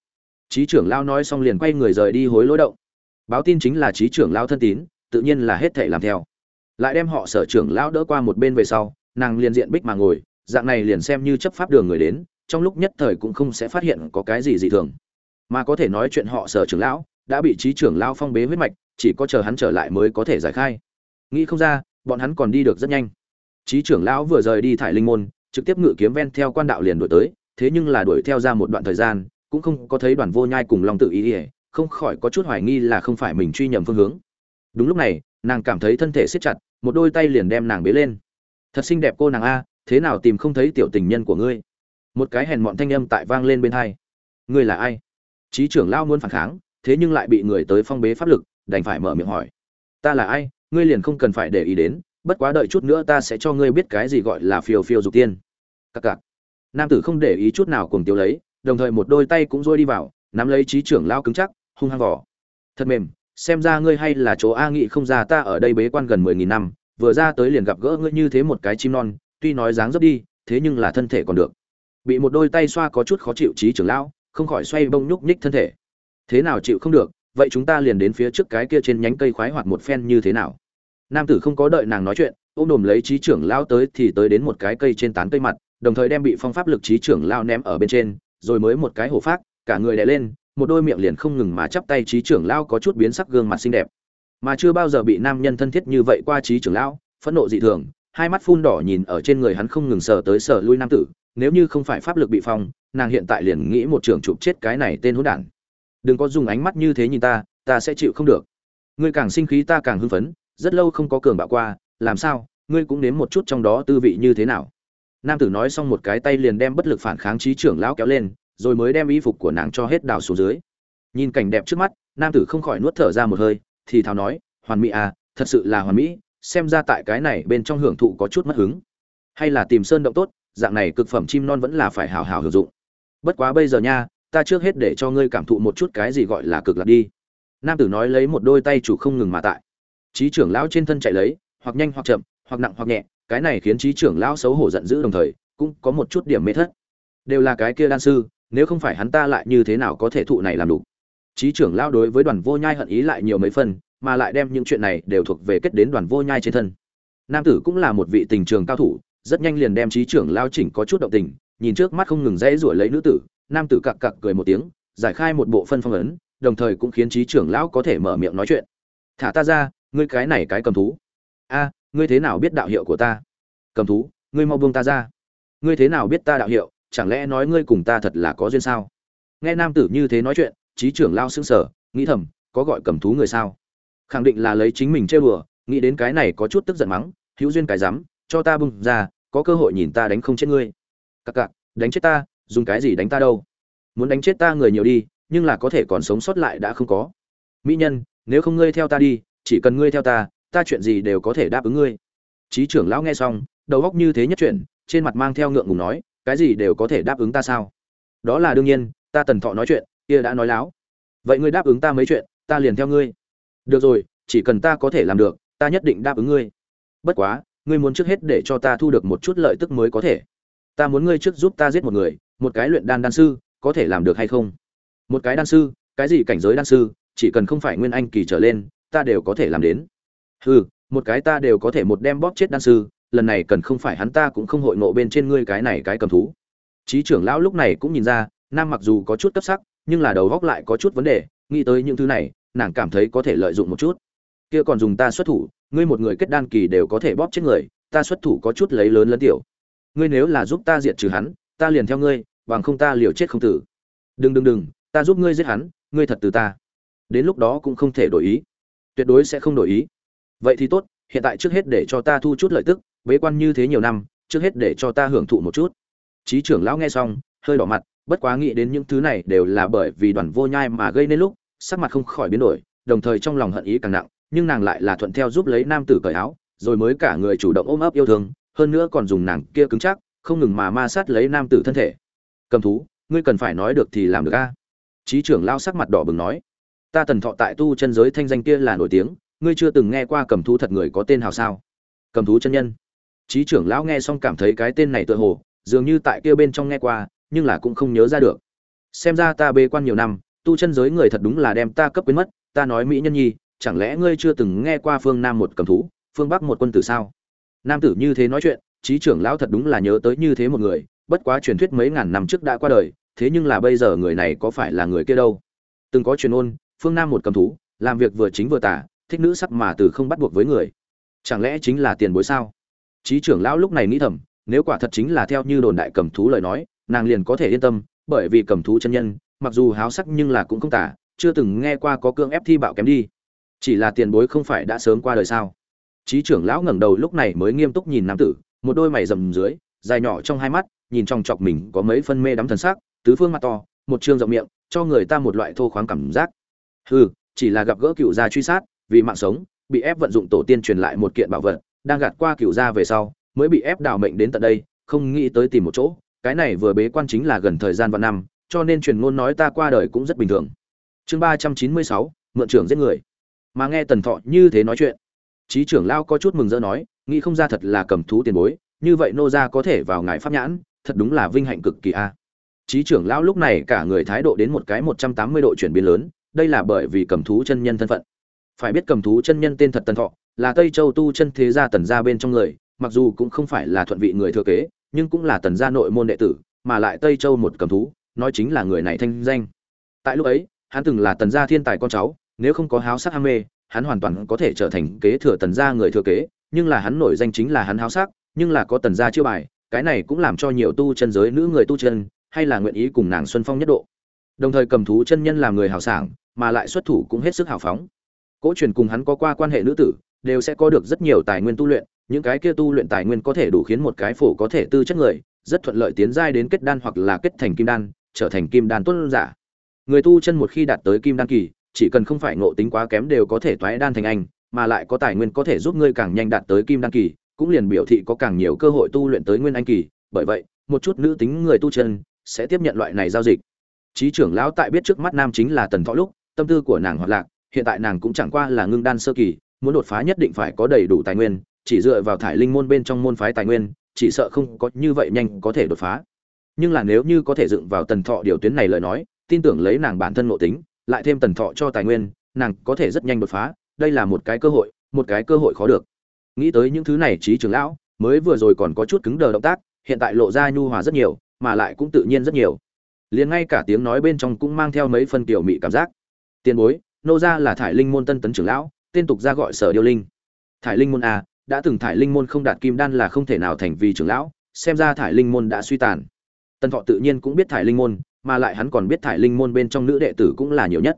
Trí trưởng lao nói xong liền quay người rời đi hối lỗi động. Báo tin chính là trí trưởng lao thân tín, tự nhiên là hết thể làm theo. Lại đem họ sở trưởng lão đỡ qua một bên về sau, nàng liền diện bích mà ngồi, dạng này liền xem như chấp pháp đường người đến, trong lúc nhất thời cũng không sẽ phát hiện có cái gì dị thường. Mà có thể nói chuyện họ sở trưởng lão, đã bị trí trưởng lão phong bế huyết mạch, chỉ có chờ hắn trở lại mới có thể giải khai nghĩ không ra, bọn hắn còn đi được rất nhanh. Trí trưởng lão vừa rời đi thải linh môn, trực tiếp ngự kiếm ven theo quan đạo liền đuổi tới, thế nhưng là đuổi theo ra một đoạn thời gian, cũng không có thấy đoàn vô nhai cùng long tự ý ỉa không khỏi có chút hoài nghi là không phải mình truy nhầm phương hướng. Đúng lúc này, nàng cảm thấy thân thể siết chặt, một đôi tay liền đem nàng bế lên. Thật xinh đẹp cô nàng a, thế nào tìm không thấy tiểu tình nhân của ngươi? Một cái hèn mọn thanh âm tại vang lên bên hai. Ngươi là ai? Trí trưởng lao muốn phản kháng, thế nhưng lại bị người tới phong bế pháp lực, đành phải mở miệng hỏi. Ta là ai? Ngươi liền không cần phải để ý đến, bất quá đợi chút nữa ta sẽ cho ngươi biết cái gì gọi là phiêu phiêu dục tiên. Cặc cặc nam tử không để ý chút nào cùng tiêu lấy, đồng thời một đôi tay cũng rôi đi vào, nắm lấy trí trưởng lao cứng chắc, hung hăng vỏ thật mềm, xem ra ngươi hay là chỗ a nghị không ra ta ở đây bế quan gần mười nghìn năm, vừa ra tới liền gặp gỡ ngươi như thế một cái chim non, tuy nói dáng dấp đi, thế nhưng là thân thể còn được. Bị một đôi tay xoa có chút khó chịu trí trưởng lão, không khỏi xoay bông nhúc nhích thân thể. Thế nào chịu không được, vậy chúng ta liền đến phía trước cái kia trên nhánh cây khoái hoạt một phen như thế nào? Nam tử không có đợi nàng nói chuyện, ôm đồm lấy trí trưởng lao tới thì tới đến một cái cây trên tán cây mặt, đồng thời đem bị phong pháp lực trí trưởng lao ném ở bên trên, rồi mới một cái hổ phát, cả người đè lên, một đôi miệng liền không ngừng mà chắp tay trí trưởng lao có chút biến sắc gương mặt xinh đẹp. Mà chưa bao giờ bị nam nhân thân thiết như vậy qua trí trưởng lão phẫn nộ dị thường, hai mắt phun đỏ nhìn ở trên người hắn không ngừng sờ tới sờ lui nam tử, nếu như không phải pháp lực bị phong, nàng hiện tại liền nghĩ một trường chụp chết cái này tên hỗn đản. Đừng có dùng ánh mắt như thế nhìn ta ta sẽ chịu không được. Ngươi càng sinh khí ta càng hưng phấn rất lâu không có cường bạo qua, làm sao, ngươi cũng nếm một chút trong đó tư vị như thế nào? Nam tử nói xong một cái tay liền đem bất lực phản kháng trí trưởng lão kéo lên, rồi mới đem y phục của nàng cho hết đào xuống dưới. Nhìn cảnh đẹp trước mắt, nam tử không khỏi nuốt thở ra một hơi, thì thào nói, hoàn mỹ à thật sự là hoàn mỹ, xem ra tại cái này bên trong hưởng thụ có chút mất hứng. Hay là tìm sơn động tốt, dạng này cực phẩm chim non vẫn là phải hào hào hưởng dụng. Bất quá bây giờ nha, ta trước hết để cho ngươi cảm thụ một chút cái gì gọi là cực lạc đi. Nam tử nói lấy một đôi tay chủ không ngừng mà tại trí trưởng lão trên thân chạy lấy, hoặc nhanh hoặc chậm, hoặc nặng hoặc nhẹ, cái này khiến trí trưởng lão xấu hổ giận dữ đồng thời, cũng có một chút điểm mê thất. Đều là cái kia đan sư, nếu không phải hắn ta lại như thế nào có thể thụ này làm đủ? Trí trưởng lão đối với đoàn vô nhai hận ý lại nhiều mấy phần, mà lại đem những chuyện này đều thuộc về kết đến đoàn vô nhai trên thân. Nam tử cũng là một vị tình trường cao thủ, rất nhanh liền đem trí trưởng lao chỉnh có chút động tình, nhìn trước mắt không ngừng dãy ruổi lấy nữ tử, nam tử cặc cặc cười một tiếng, giải khai một bộ phân phong ấn, đồng thời cũng khiến trí trưởng lão có thể mở miệng nói chuyện. Thả ta ra ngươi cái này cái cầm thú. A, ngươi thế nào biết đạo hiệu của ta? Cầm thú, ngươi mau buông ta ra. Ngươi thế nào biết ta đạo hiệu? Chẳng lẽ nói ngươi cùng ta thật là có duyên sao? Nghe nam tử như thế nói chuyện, trí trưởng lao sững sờ, nghĩ thầm, có gọi cầm thú người sao? Khẳng định là lấy chính mình chơi bừa nghĩ đến cái này có chút tức giận mắng, hữu duyên cái rắm, cho ta bung ra, có cơ hội nhìn ta đánh không chết ngươi. Cặc cặc, đánh chết ta, dùng cái gì đánh ta đâu? Muốn đánh chết ta người nhiều đi, nhưng là có thể còn sống sót lại đã không có. Mỹ nhân, nếu không ngươi theo ta đi chỉ cần ngươi theo ta ta chuyện gì đều có thể đáp ứng ngươi. Trí trưởng lão nghe xong, đầu góc như thế nhất chuyện trên mặt mang theo ngượng ngùng nói, cái gì đều có thể đáp ứng ta sao? Đó là đương nhiên, ta tần thọ nói chuyện, kia đã nói láo. Vậy ngươi đáp ứng ta mấy chuyện, ta liền theo ngươi. Được rồi, chỉ cần ta có thể làm được, ta nhất định đáp ứng ngươi. Bất quá, ngươi muốn trước hết để cho ta thu được một chút lợi tức mới có thể. Ta muốn ngươi trước giúp ta giết một người, một cái luyện đan đan sư, có thể làm được hay không? Một cái đan sư, cái gì cảnh giới đan sư, chỉ cần không phải nguyên anh kỳ trở lên ta đều có thể làm đến. Hừ, một cái ta đều có thể một đem bóp chết đan sư, lần này cần không phải hắn ta cũng không hội ngộ bên trên ngươi cái này cái cầm thú. Chí trưởng lão lúc này cũng nhìn ra, nam mặc dù có chút cấp sắc, nhưng là đầu góc lại có chút vấn đề, nghĩ tới những thứ này, nàng cảm thấy có thể lợi dụng một chút. Kia còn dùng ta xuất thủ, ngươi một người kết đan kỳ đều có thể bóp chết người, ta xuất thủ có chút lấy lớn lớn tiểu. Ngươi nếu là giúp ta diệt trừ hắn, ta liền theo ngươi, bằng không ta liều chết không tử. Đừng đừng đừng, ta giúp ngươi giết hắn, ngươi thật từ ta. Đến lúc đó cũng không thể đổi ý tuyệt đối sẽ không đổi ý. Vậy thì tốt, hiện tại trước hết để cho ta thu chút lợi tức, bế quan như thế nhiều năm, trước hết để cho ta hưởng thụ một chút. Trí trưởng lão nghe xong, hơi đỏ mặt, bất quá nghĩ đến những thứ này đều là bởi vì đoàn vô nhai mà gây nên lúc, sắc mặt không khỏi biến đổi, đồng thời trong lòng hận ý càng nặng, nhưng nàng lại là thuận theo giúp lấy nam tử cởi áo, rồi mới cả người chủ động ôm ấp yêu thương, hơn nữa còn dùng nàng kia cứng chắc, không ngừng mà ma sát lấy nam tử thân thể. Cầm thú, ngươi cần phải nói được thì làm được a. Trí trưởng lao sắc mặt đỏ bừng nói ta tần thọ tại tu chân giới thanh danh kia là nổi tiếng, ngươi chưa từng nghe qua cầm thú thật người có tên hào sao? Cầm thú chân nhân. Trí trưởng lão nghe xong cảm thấy cái tên này tựa hồ, dường như tại kia bên trong nghe qua, nhưng là cũng không nhớ ra được. Xem ra ta bê quan nhiều năm, tu chân giới người thật đúng là đem ta cấp quyến mất, ta nói mỹ nhân nhi, chẳng lẽ ngươi chưa từng nghe qua phương nam một cầm thú, phương bắc một quân tử sao? Nam tử như thế nói chuyện trí trưởng lão thật đúng là nhớ tới như thế một người, bất quá truyền thuyết mấy ngàn năm trước đã qua đời, thế nhưng là bây giờ người này có phải là người kia đâu? Từng có truyền ôn phương nam một cầm thú, làm việc vừa chính vừa tả, thích nữ sắc mà từ không bắt buộc với người. Chẳng lẽ chính là tiền bối sao? Trí trưởng lão lúc này nghĩ thầm, nếu quả thật chính là theo như đồn đại cầm thú lời nói, nàng liền có thể yên tâm, bởi vì cầm thú chân nhân, mặc dù háo sắc nhưng là cũng không tả, chưa từng nghe qua có cương ép thi bạo kém đi. Chỉ là tiền bối không phải đã sớm qua đời sao? Trí trưởng lão ngẩng đầu lúc này mới nghiêm túc nhìn nam tử, một đôi mày rầm dưới, dài nhỏ trong hai mắt, nhìn trong chọc mình có mấy phân mê đắm thần sắc, tứ phương mặt to, một trương rộng miệng, cho người ta một loại thô khoáng cảm giác hừ, chỉ là gặp gỡ cựu gia truy sát, vì mạng sống, bị ép vận dụng tổ tiên truyền lại một kiện bảo vật, đang gạt qua cựu gia về sau, mới bị ép đào mệnh đến tận đây, không nghĩ tới tìm một chỗ, cái này vừa bế quan chính là gần thời gian vạn năm, cho nên truyền ngôn nói ta qua đời cũng rất bình thường. Chương ba trăm chín mươi sáu, mượn trưởng giết người. Mà nghe tần thọ như thế nói chuyện trí trưởng lao có chút mừng rỡ nói, nghĩ không ra thật là cầm thú tiền bối, như vậy nô gia có thể vào ngài pháp nhãn, thật đúng là vinh hạnh cực kỳ a. Trí trưởng lão lúc này cả người thái độ đến một cái một trăm tám mươi độ chuyển biến lớn đây là bởi vì cầm thú chân nhân thân phận. Phải biết cầm thú chân nhân tên thật tần thọ, là tây châu tu chân thế gia tần gia bên trong người, mặc dù cũng không phải là thuận vị người thừa kế, nhưng cũng là tần gia nội môn đệ tử, mà lại tây châu một cầm thú, nói chính là người này thanh danh. Tại lúc ấy, hắn từng là tần gia thiên tài con cháu, nếu không có háo sắc ham mê, hắn hoàn toàn có thể trở thành kế thừa tần gia người thừa kế, nhưng là hắn nổi danh chính là hắn háo sắc, nhưng là có tần gia chiêu bài, cái này cũng làm cho nhiều tu chân giới nữ người tu chân, hay là nguyện ý cùng nàng xuân phong nhất độ đồng thời cầm thú chân nhân làm người hào sảng, mà lại xuất thủ cũng hết sức hào phóng. Cỗ truyền cùng hắn có qua quan hệ nữ tử, đều sẽ có được rất nhiều tài nguyên tu luyện, những cái kia tu luyện tài nguyên có thể đủ khiến một cái phổ có thể tư chất người, rất thuận lợi tiến giai đến kết đan hoặc là kết thành kim đan, trở thành kim đan tuân giả. Người tu chân một khi đạt tới kim đan kỳ, chỉ cần không phải ngộ tính quá kém đều có thể toái đan thành anh, mà lại có tài nguyên có thể giúp ngươi càng nhanh đạt tới kim đan kỳ, cũng liền biểu thị có càng nhiều cơ hội tu luyện tới nguyên anh kỳ. Bởi vậy, một chút nữ tính người tu chân sẽ tiếp nhận loại này giao dịch trí trưởng lão tại biết trước mắt nam chính là tần thọ lúc, tâm tư của nàng hoạt lạc, hiện tại nàng cũng chẳng qua là ngưng đan sơ kỳ, muốn đột phá nhất định phải có đầy đủ tài nguyên, chỉ dựa vào thải linh môn bên trong môn phái tài nguyên, chỉ sợ không có như vậy nhanh có thể đột phá. Nhưng là nếu như có thể dựng vào tần thọ điều tuyến này lời nói, tin tưởng lấy nàng bản thân nội tính, lại thêm tần thọ cho tài nguyên, nàng có thể rất nhanh đột phá, đây là một cái cơ hội, một cái cơ hội khó được. Nghĩ tới những thứ này trí trưởng lão mới vừa rồi còn có chút cứng đờ động tác, hiện tại lộ ra nhu hòa rất nhiều, mà lại cũng tự nhiên rất nhiều liền ngay cả tiếng nói bên trong cũng mang theo mấy phân kiểu mị cảm giác. Tiền bối, nô ra là thải linh môn tân tấn trưởng lão, tên tục ra gọi sở điêu linh. Thải linh môn a đã từng thải linh môn không đạt kim đan là không thể nào thành vì trưởng lão, xem ra thải linh môn đã suy tàn. Tân thọ tự nhiên cũng biết thải linh môn, mà lại hắn còn biết thải linh môn bên trong nữ đệ tử cũng là nhiều nhất.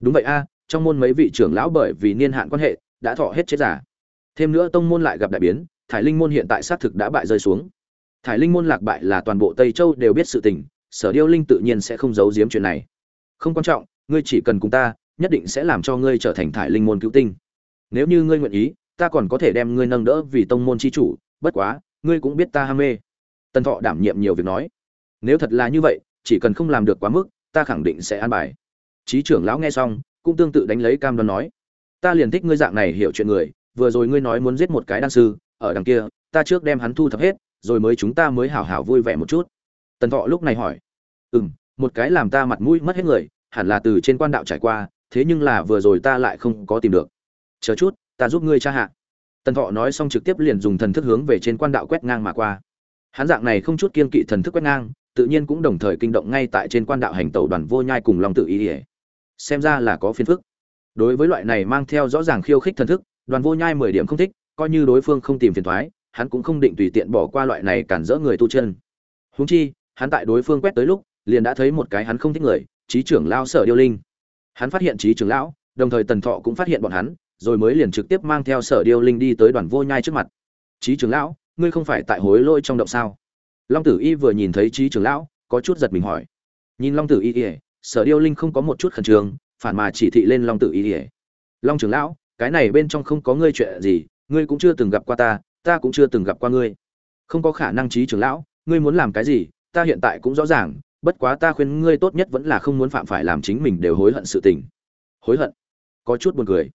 Đúng vậy a trong môn mấy vị trưởng lão bởi vì niên hạn quan hệ, đã thọ hết chết giả. Thêm nữa tông môn lại gặp đại biến, thải linh môn hiện tại xác thực đã bại rơi xuống. Thải linh môn lạc bại là toàn bộ tây châu đều biết sự tình sở điêu linh tự nhiên sẽ không giấu giếm chuyện này. Không quan trọng, ngươi chỉ cần cùng ta, nhất định sẽ làm cho ngươi trở thành thải linh môn cứu tinh. Nếu như ngươi nguyện ý, ta còn có thể đem ngươi nâng đỡ vì tông môn chi chủ, bất quá, ngươi cũng biết ta ham mê. Tân thọ đảm nhiệm nhiều việc nói. Nếu thật là như vậy, chỉ cần không làm được quá mức, ta khẳng định sẽ an bài. Chí trưởng lão nghe xong, cũng tương tự đánh lấy cam đoan nói. Ta liền thích ngươi dạng này hiểu chuyện người, vừa rồi ngươi nói muốn giết một cái đan sư, ở đằng kia, ta trước đem hắn thu thập hết, rồi mới chúng ta mới hảo hảo vui vẻ một chút. Tần thọ lúc này hỏi. Ừm, một cái làm ta mặt mũi mất hết người hẳn là từ trên quan đạo trải qua thế nhưng là vừa rồi ta lại không có tìm được. Chờ chút ta giúp ngươi tra hạ. Tần thọ nói xong trực tiếp liền dùng thần thức hướng về trên quan đạo quét ngang mà qua. Hắn dạng này không chút kiên kỵ thần thức quét ngang tự nhiên cũng đồng thời kinh động ngay tại trên quan đạo hành tẩu đoàn vô nhai cùng long tự ý ỉa xem ra là có phiền phức. Đối với loại này mang theo rõ ràng khiêu khích thần thức đoàn vô nhai mười điểm không thích coi như đối phương không tìm phiền thoái hắn cũng không định tùy tiện bỏ qua loại này cản rỡ người tu chân. Húng chi hắn tại đối phương quét tới lúc liền đã thấy một cái hắn không thích người, trí trưởng lao sở điêu linh. Hắn phát hiện trí trưởng lão, đồng thời tần thọ cũng phát hiện bọn hắn, rồi mới liền trực tiếp mang theo sở điêu linh đi tới đoàn vô nhai trước mặt. Trí trưởng lão, ngươi không phải tại hối lôi trong động sao? Long tử y vừa nhìn thấy trí trưởng lão, có chút giật mình hỏi. Nhìn long tử y ỉa sở điêu linh không có một chút khẩn trương, phản mà chỉ thị lên long tử y ỉa long trưởng lão, cái này bên trong không có ngươi chuyện gì, ngươi cũng chưa từng gặp qua ta ta cũng chưa từng gặp qua ngươi. Không có khả năng trí trưởng lão, ngươi muốn làm cái gì, ta hiện tại cũng rõ ràng bất quá ta khuyên ngươi tốt nhất vẫn là không muốn phạm phải làm chính mình đều hối hận sự tình. Hối hận? Có chút buồn cười.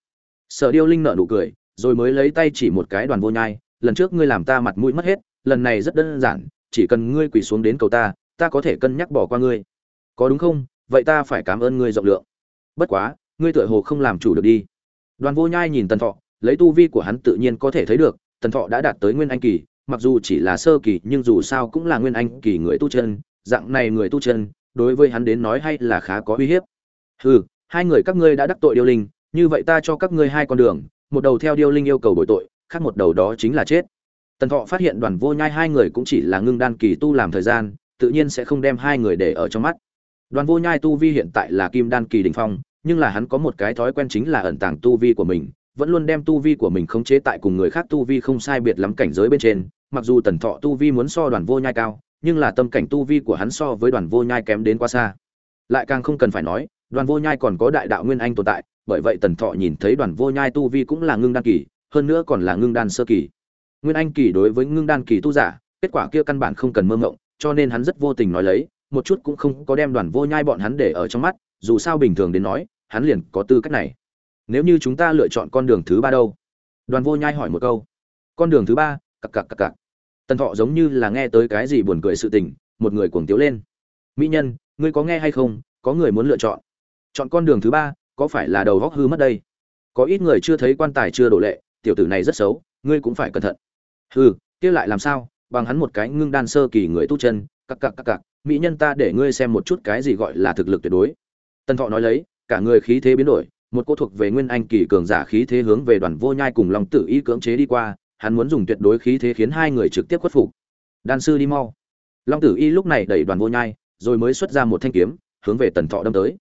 Sở điêu linh nợ nụ cười, rồi mới lấy tay chỉ một cái đoàn vô nhai, lần trước ngươi làm ta mặt mũi mất hết, lần này rất đơn giản, chỉ cần ngươi quỳ xuống đến cầu ta ta có thể cân nhắc bỏ qua ngươi. Có đúng không? Vậy ta phải cảm ơn ngươi rộng lượng. Bất quá, ngươi tựa hồ không làm chủ được đi. Đoàn vô nhai nhìn tần thọ, lấy tu vi của hắn tự nhiên có thể thấy được, tần thọ đã đạt tới nguyên anh kỳ, mặc dù chỉ là sơ kỳ, nhưng dù sao cũng là nguyên anh kỳ người tu chân dạng này người tu chân, đối với hắn đến nói hay là khá có uy hiếp. Hừ, hai người các ngươi đã đắc tội điêu linh, như vậy ta cho các ngươi hai con đường, một đầu theo điêu linh yêu cầu bồi tội, khác một đầu đó chính là chết. Tần thọ phát hiện đoàn vô nhai hai người cũng chỉ là ngưng đan kỳ tu làm thời gian, tự nhiên sẽ không đem hai người để ở trong mắt. Đoàn vô nhai tu vi hiện tại là kim đan kỳ đình phong, nhưng là hắn có một cái thói quen chính là ẩn tàng tu vi của mình, vẫn luôn đem tu vi của mình khống chế tại cùng người khác tu vi không sai biệt lắm cảnh giới bên trên, mặc dù tần thọ tu vi muốn so đoàn vô nhai cao nhưng là tâm cảnh tu vi của hắn so với đoàn vô nhai kém đến quá xa. Lại càng không cần phải nói, đoàn vô nhai còn có đại đạo nguyên anh tồn tại, bởi vậy tần thọ nhìn thấy đoàn vô nhai tu vi cũng là ngưng đan kỳ, hơn nữa còn là ngưng đan sơ kỳ. Nguyên anh kỳ đối với ngưng đan kỳ tu giả, kết quả kia căn bản không cần mơ ngộng cho nên hắn rất vô tình nói lấy, một chút cũng không có đem đoàn vô nhai bọn hắn để ở trong mắt, dù sao bình thường đến nói, hắn liền có tư cách này. Nếu như chúng ta lựa chọn con đường thứ ba đâu? Đoàn vô nhai hỏi một câu. Con đường thứ ba, cặc cặc cặc cặc tần thọ giống như là nghe tới cái gì buồn cười sự tình, một người cuồng tiếu lên. Mỹ nhân, ngươi có nghe hay không? Có người muốn lựa chọn. Chọn con đường thứ ba, có phải là đầu góc hư mất đây? Có ít người chưa thấy quan tài chưa đổ lệ, tiểu tử này rất xấu, ngươi cũng phải cẩn thận. Hư kia lại làm sao? Bằng hắn một cái ngưng đan sơ kỳ người tu chân, cặc cặc cặc cặc, mỹ nhân ta để ngươi xem một chút cái gì gọi là thực lực tuyệt đối. Tần thọ nói lấy, cả người khí thế biến đổi, một cô thuộc về nguyên anh kỳ cường giả khí thế hướng về đoàn vô nhai cùng long tử y cưỡng chế đi qua hắn muốn dùng tuyệt đối khí thế khiến hai người trực tiếp khuất phục. Đan sư đi mau. Long tử y lúc này đẩy đoàn vô nhai, rồi mới xuất ra một thanh kiếm, hướng về tần thọ đâm tới.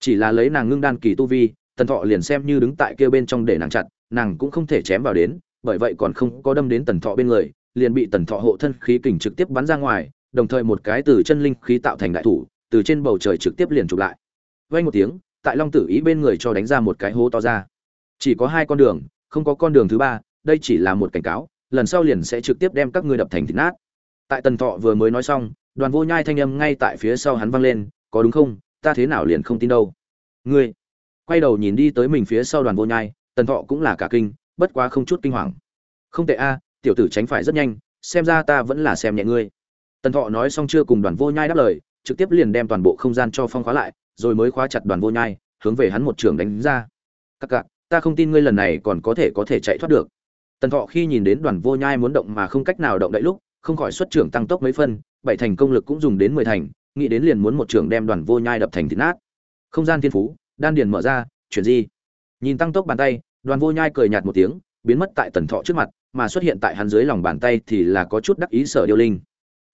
Chỉ là lấy nàng ngưng đan kỳ tu vi, tần thọ liền xem như đứng tại kia bên trong để nàng chặn nàng cũng không thể chém vào đến, bởi vậy còn không có đâm đến tần thọ bên người, liền bị tần thọ hộ thân khí kình trực tiếp bắn ra ngoài, đồng thời một cái từ chân linh khí tạo thành đại thủ, từ trên bầu trời trực tiếp liền chụp lại. Vay một tiếng, tại long tử ý bên người cho đánh ra một cái hố to ra. Chỉ có hai con đường, không có con đường thứ ba đây chỉ là một cảnh cáo, lần sau liền sẽ trực tiếp đem các ngươi đập thành thịt nát. Tại tần thọ vừa mới nói xong, đoàn vô nhai thanh âm ngay tại phía sau hắn vang lên, có đúng không? Ta thế nào liền không tin đâu? Ngươi, quay đầu nhìn đi tới mình phía sau đoàn vô nhai, tần thọ cũng là cả kinh, bất quá không chút kinh hoàng. Không tệ a, tiểu tử tránh phải rất nhanh, xem ra ta vẫn là xem nhẹ ngươi. Tần thọ nói xong chưa cùng đoàn vô nhai đáp lời, trực tiếp liền đem toàn bộ không gian cho phong khóa lại, rồi mới khóa chặt đoàn vô nhai, hướng về hắn một trường đánh ra. Các cặc ta không tin ngươi lần này còn có thể có thể chạy thoát được tần thọ khi nhìn đến đoàn vô nhai muốn động mà không cách nào động đậy lúc, không khỏi xuất trưởng tăng tốc mấy phân, bảy thành công lực cũng dùng đến mười thành, nghĩ đến liền muốn một trưởng đem đoàn vô nhai đập thành thịt nát. Không gian thiên phú, đan điền mở ra, chuyển di. Nhìn tăng tốc bàn tay, đoàn vô nhai cười nhạt một tiếng, biến mất tại tần thọ trước mặt, mà xuất hiện tại hắn dưới lòng bàn tay thì là có chút đắc ý sở điêu linh.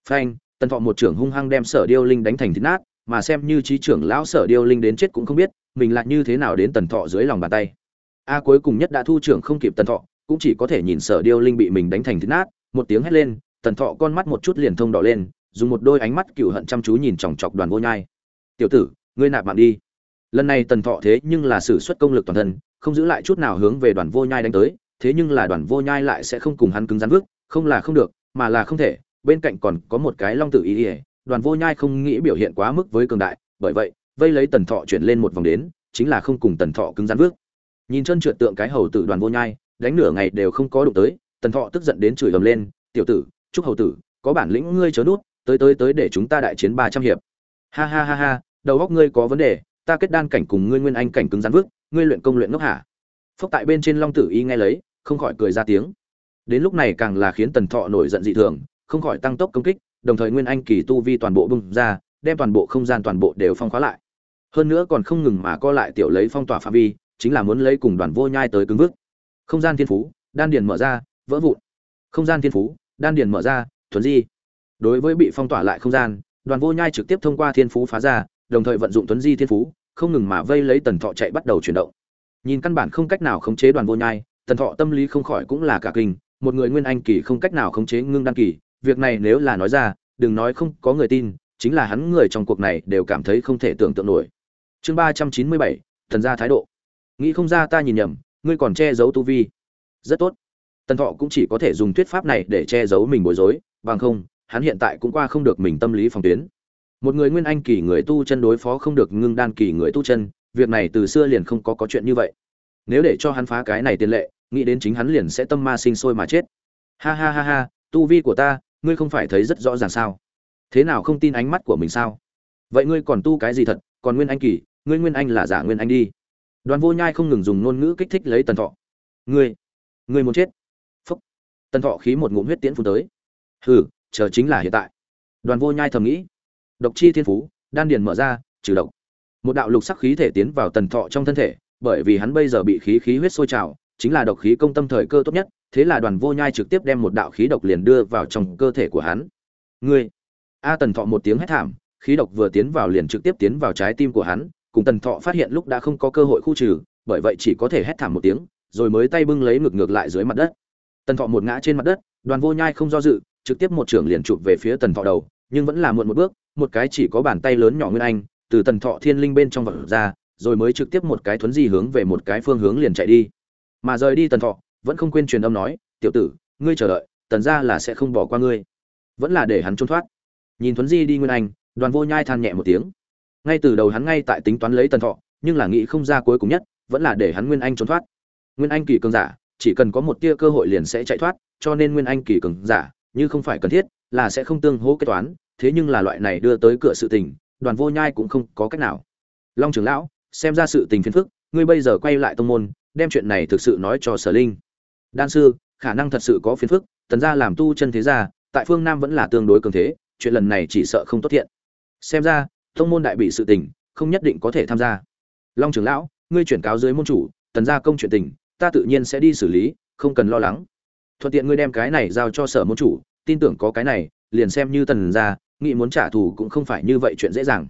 Phanh, tần thọ một trưởng hung hăng đem sở điêu linh đánh thành thịt nát, mà xem như trí trưởng lão sở điêu linh đến chết cũng không biết, mình lại như thế nào đến tần thọ dưới lòng bàn tay. A cuối cùng nhất đã thu trưởng không kịp tần thọ cũng chỉ có thể nhìn sở điêu linh bị mình đánh thành thịt nát, một tiếng hét lên, tần thọ con mắt một chút liền thông đỏ lên, dùng một đôi ánh mắt cựu hận chăm chú nhìn chòng chọc đoàn vô nhai. Tiểu tử, ngươi nạp mạng đi. Lần này tần thọ thế nhưng là sử xuất công lực toàn thân, không giữ lại chút nào hướng về đoàn vô nhai đánh tới, thế nhưng là đoàn vô nhai lại sẽ không cùng hắn cứng rắn vước, không là không được, mà là không thể, bên cạnh còn có một cái long tử ý ỉa đoàn vô nhai không nghĩ biểu hiện quá mức với cường đại, bởi vậy, vây lấy tần thọ chuyển lên một vòng đến, chính là không cùng tần thọ cứng rắn vước. Nhìn chân trượt tượng cái hầu tử đoàn vô nhai đánh nửa ngày đều không có đụng tới, tần thọ tức giận đến chửi ầm lên, tiểu tử, chúc hầu tử, có bản lĩnh ngươi chớ nút, tới tới tới để chúng ta đại chiến ba trăm hiệp. Ha ha ha ha, đầu óc ngươi có vấn đề, ta kết đan cảnh cùng ngươi nguyên anh cảnh cứng rắn vước ngươi luyện công luyện ngốc hả? Phốc tại bên trên long tử y nghe lấy, không khỏi cười ra tiếng. Đến lúc này càng là khiến tần thọ nổi giận dị thường, không khỏi tăng tốc công kích, đồng thời nguyên anh kỳ tu vi toàn bộ bung ra, đem toàn bộ không gian toàn bộ đều phong khóa lại. Hơn nữa còn không ngừng mà co lại tiểu lấy phong tỏa phạm vi, chính là muốn lấy cùng đoàn vô nhai tới cứng vức không gian thiên phú, đan điền mở ra, vỡ vụn. Không gian thiên phú, đan điền mở ra, thuần di. Đối với bị phong tỏa lại không gian, đoàn vô nhai trực tiếp thông qua thiên phú phá ra, đồng thời vận dụng tuấn di thiên phú, không ngừng mà vây lấy tần thọ chạy bắt đầu chuyển động. Nhìn căn bản không cách nào khống chế đoàn vô nhai, tần thọ tâm lý không khỏi cũng là cả kinh, một người nguyên anh kỳ không cách nào khống chế ngưng đan kỳ, việc này nếu là nói ra, đừng nói không có người tin, chính là hắn người trong cuộc này đều cảm thấy không thể tưởng tượng nổi. Chương ba trăm chín mươi bảy, thần gia thái độ. Nghĩ không ra ta nhìn nhầm ngươi còn che giấu tu vi. Rất tốt. Tần thọ cũng chỉ có thể dùng thuyết pháp này để che giấu mình bối rối, bằng không, hắn hiện tại cũng qua không được mình tâm lý phòng tuyến. Một người nguyên anh kỳ người tu chân đối phó không được ngưng đan kỳ người tu chân, việc này từ xưa liền không có có chuyện như vậy. Nếu để cho hắn phá cái này tiền lệ, nghĩ đến chính hắn liền sẽ tâm ma sinh sôi mà chết. Ha ha ha ha, tu vi của ta, ngươi không phải thấy rất rõ ràng sao? Thế nào không tin ánh mắt của mình sao? Vậy ngươi còn tu cái gì thật, còn nguyên anh kỳ, ngươi nguyên anh là giả nguyên anh đi đoàn vô nhai không ngừng dùng ngôn ngữ kích thích lấy tần thọ. Ngươi ngươi muốn chết. Phúc. Tần thọ khí một ngụm huyết tiễn phun tới. Hừ, chờ chính là hiện tại. Đoàn vô nhai thầm nghĩ. Độc chi thiên phú, đan điền mở ra, trừ độc. Một đạo lục sắc khí thể tiến vào tần thọ trong thân thể, bởi vì hắn bây giờ bị khí khí huyết sôi trào, chính là độc khí công tâm thời cơ tốt nhất, thế là đoàn vô nhai trực tiếp đem một đạo khí độc liền đưa vào trong cơ thể của hắn. Ngươi. A tần thọ một tiếng hét thảm, khí độc vừa tiến vào liền trực tiếp tiến vào trái tim của hắn cùng tần thọ phát hiện lúc đã không có cơ hội khu trừ, bởi vậy chỉ có thể hét thảm một tiếng, rồi mới tay bưng lấy ngực ngược lại dưới mặt đất. Tần thọ một ngã trên mặt đất, đoàn vô nhai không do dự, trực tiếp một trưởng liền chụp về phía tần thọ đầu, nhưng vẫn là muộn một bước, một cái chỉ có bàn tay lớn nhỏ nguyên anh, từ tần thọ thiên linh bên trong vật ra, rồi mới trực tiếp một cái thuấn di hướng về một cái phương hướng liền chạy đi. Mà rời đi tần thọ, vẫn không quên truyền âm nói, tiểu tử, ngươi chờ đợi, tần ra là sẽ không bỏ qua ngươi. Vẫn là để hắn trốn thoát. Nhìn thuấn di đi nguyên anh, đoàn vô nhai than nhẹ một tiếng ngay từ đầu hắn ngay tại tính toán lấy tần thọ, nhưng là nghĩ không ra cuối cùng nhất, vẫn là để hắn nguyên anh trốn thoát. Nguyên anh kỳ cường giả, chỉ cần có một tia cơ hội liền sẽ chạy thoát, cho nên nguyên anh kỳ cường giả, như không phải cần thiết, là sẽ không tương hỗ kế toán, thế nhưng là loại này đưa tới cửa sự tình, đoàn vô nhai cũng không có cách nào. Long trưởng lão, xem ra sự tình phiền phức, ngươi bây giờ quay lại tông môn, đem chuyện này thực sự nói cho sở linh. Đan sư, khả năng thật sự có phiền phức, tần gia làm tu chân thế gia, tại phương nam vẫn là tương đối cường thế, chuyện lần này chỉ sợ không tốt thiện. Xem ra tông môn đại bị sự tình, không nhất định có thể tham gia. Long trưởng lão, ngươi chuyển cáo dưới môn chủ, tần gia công chuyện tình, ta tự nhiên sẽ đi xử lý, không cần lo lắng. Thuận tiện ngươi đem cái này giao cho sở môn chủ, tin tưởng có cái này, liền xem như tần gia, nghĩ muốn trả thù cũng không phải như vậy chuyện dễ dàng.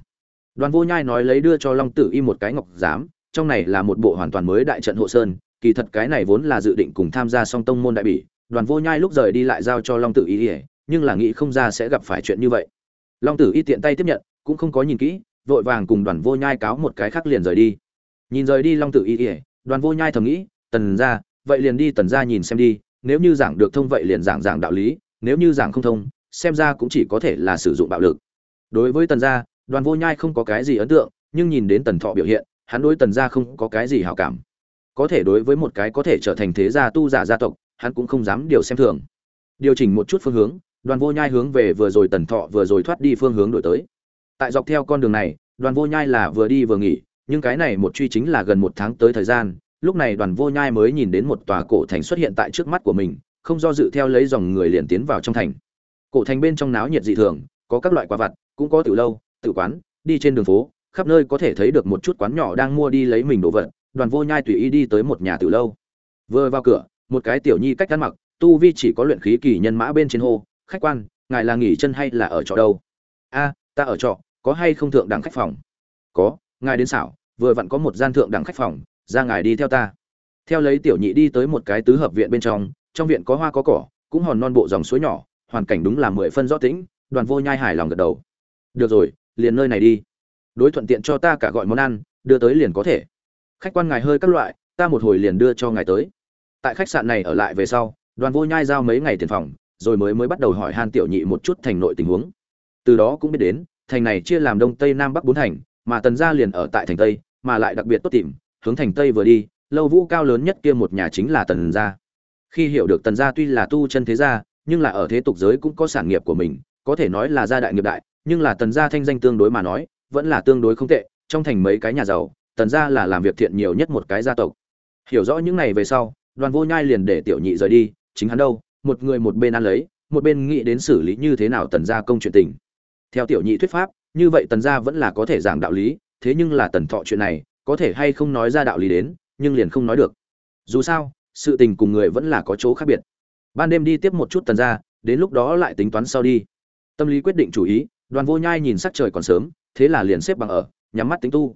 Đoàn vô nhai nói lấy đưa cho long tử y một cái ngọc giám, trong này là một bộ hoàn toàn mới đại trận hộ sơn, kỳ thật cái này vốn là dự định cùng tham gia song tông môn đại bỉ đoàn vô nhai lúc rời đi lại giao cho long tử y, nhưng là nghĩ không ra sẽ gặp phải chuyện như vậy. Long tử y tiện tay tiếp nhận cũng không có nhìn kỹ, vội vàng cùng đoàn vô nhai cáo một cái khác liền rời đi. Nhìn rời đi long tử y ỉa đoàn vô nhai thầm nghĩ, tần ra vậy liền đi tần ra nhìn xem đi, nếu như giảng được thông vậy liền giảng giảng đạo lý, nếu như giảng không thông, xem ra cũng chỉ có thể là sử dụng bạo lực. Đối với tần gia, đoàn vô nhai không có cái gì ấn tượng, nhưng nhìn đến tần thọ biểu hiện, hắn đối tần gia không có cái gì hảo cảm. Có thể đối với một cái có thể trở thành thế gia tu giả gia tộc, hắn cũng không dám điều xem thường. Điều chỉnh một chút phương hướng, đoàn vô nhai hướng về vừa rồi tần thọ vừa rồi thoát đi phương hướng đổi tới tại dọc theo con đường này, đoàn vô nhai là vừa đi vừa nghỉ, nhưng cái này một truy chính là gần một tháng tới thời gian, lúc này đoàn vô nhai mới nhìn đến một tòa cổ thành xuất hiện tại trước mắt của mình, không do dự theo lấy dòng người liền tiến vào trong thành. Cổ thành bên trong náo nhiệt dị thường, có các loại quà vặt, cũng có tiểu lâu tự quán, đi trên đường phố, khắp nơi có thể thấy được một chút quán nhỏ đang mua đi lấy mình đồ vật, đoàn vô nhai tùy ý đi tới một nhà tiểu lâu. Vừa vào cửa, một cái tiểu nhi cách ăn mặc, tu vi chỉ có luyện khí kỳ nhân mã bên trên hô, khách quan, ngài là nghỉ chân hay là ở trọ đâu? A, ta ở trọ có hay không thượng đẳng khách phòng? Có, ngài đến xảo, vừa vặn có một gian thượng đẳng khách phòng, ra ngài đi theo ta. Theo lấy tiểu nhị đi tới một cái tứ hợp viện bên trong trong viện có hoa có cỏ, cũng hòn non bộ dòng suối nhỏ, hoàn cảnh đúng là mười phân rõ tĩnh, đoàn vô nhai hài lòng gật đầu. Được rồi, liền nơi này đi. Đối thuận tiện cho ta cả gọi món ăn, đưa tới liền có thể. Khách quan ngài hơi các loại, ta một hồi liền đưa cho ngài tới. Tại khách sạn này ở lại về sau, đoàn vô nhai giao mấy ngày tiền phòng, rồi mới mới bắt đầu hỏi han tiểu nhị một chút thành nội tình huống. Từ đó cũng biết đến thành này chia làm đông tây nam bắc bốn thành, mà tần gia liền ở tại thành tây, mà lại đặc biệt tốt tìm, hướng thành tây vừa đi, lâu vũ cao lớn nhất kia một nhà chính là tần gia. Khi hiểu được tần gia tuy là tu chân thế gia, nhưng là ở thế tục giới cũng có sản nghiệp của mình, có thể nói là gia đại nghiệp đại, nhưng là tần gia thanh danh tương đối mà nói, vẫn là tương đối không tệ, trong thành mấy cái nhà giàu, tần gia là làm việc thiện nhiều nhất một cái gia tộc. Hiểu rõ những này về sau, đoàn vô nhai liền để tiểu nhị rời đi, chính hắn đâu, một người một bên ăn lấy, một bên nghĩ đến xử lý như thế nào tần gia công chuyện tình theo tiểu nhị thuyết pháp, như vậy tần gia vẫn là có thể giảng đạo lý, thế nhưng là tần thọ chuyện này, có thể hay không nói ra đạo lý đến, nhưng liền không nói được. Dù sao, sự tình cùng người vẫn là có chỗ khác biệt. Ban đêm đi tiếp một chút tần gia, đến lúc đó lại tính toán sau đi. Tâm lý quyết định chủ ý, đoàn vô nhai nhìn sắc trời còn sớm, thế là liền xếp bằng ở, nhắm mắt tính tu.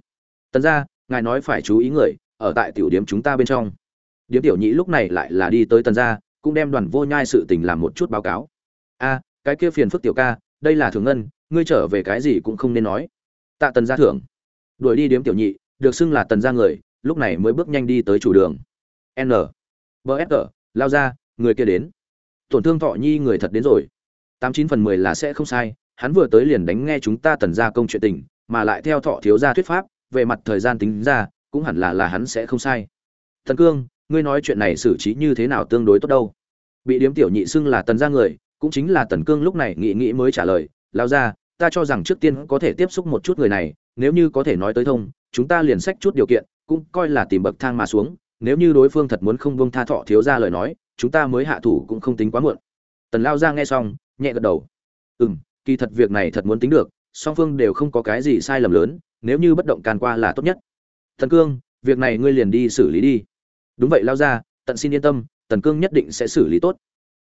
Tần gia, ngài nói phải chú ý người, ở tại tiểu điểm chúng ta bên trong. Điếm tiểu nhị lúc này lại là đi tới tần gia, cũng đem đoàn vô nhai sự tình làm một chút báo cáo. A, cái kia phiền phức tiểu ca, đây là thường ngân ngươi trở về cái gì cũng không nên nói. Tạ tần gia thưởng. Đuổi đi điếm tiểu nhị, được xưng là tần gia người, lúc này mới bước nhanh đi tới chủ đường. N. Bsg lao ra, người kia đến. Tổn thương thọ nhi người thật đến rồi. Tám chín phần mười là sẽ không sai, hắn vừa tới liền đánh nghe chúng ta tần gia công chuyện tình, mà lại theo thọ thiếu gia thuyết pháp, về mặt thời gian tính ra, cũng hẳn là là hắn sẽ không sai. Thần cương, ngươi nói chuyện này xử trí như thế nào tương đối tốt đâu? Bị điếm tiểu nhị xưng là tần gia người, cũng chính là tần cương lúc này nghĩ nghĩ mới trả lời, lao ra ta cho rằng trước tiên có thể tiếp xúc một chút người này, nếu như có thể nói tới thông, chúng ta liền sách chút điều kiện, cũng coi là tìm bậc thang mà xuống, nếu như đối phương thật muốn không buông tha thọ thiếu ra lời nói, chúng ta mới hạ thủ cũng không tính quá muộn. Tần lao ra nghe xong, nhẹ gật đầu. Ừ m kỳ thật việc này thật muốn tính được, song phương đều không có cái gì sai lầm lớn, nếu như bất động can qua là tốt nhất. Thần cương, việc này ngươi liền đi xử lý đi. Đúng vậy, lao ra tận xin yên tâm, tần cương nhất định sẽ xử lý tốt.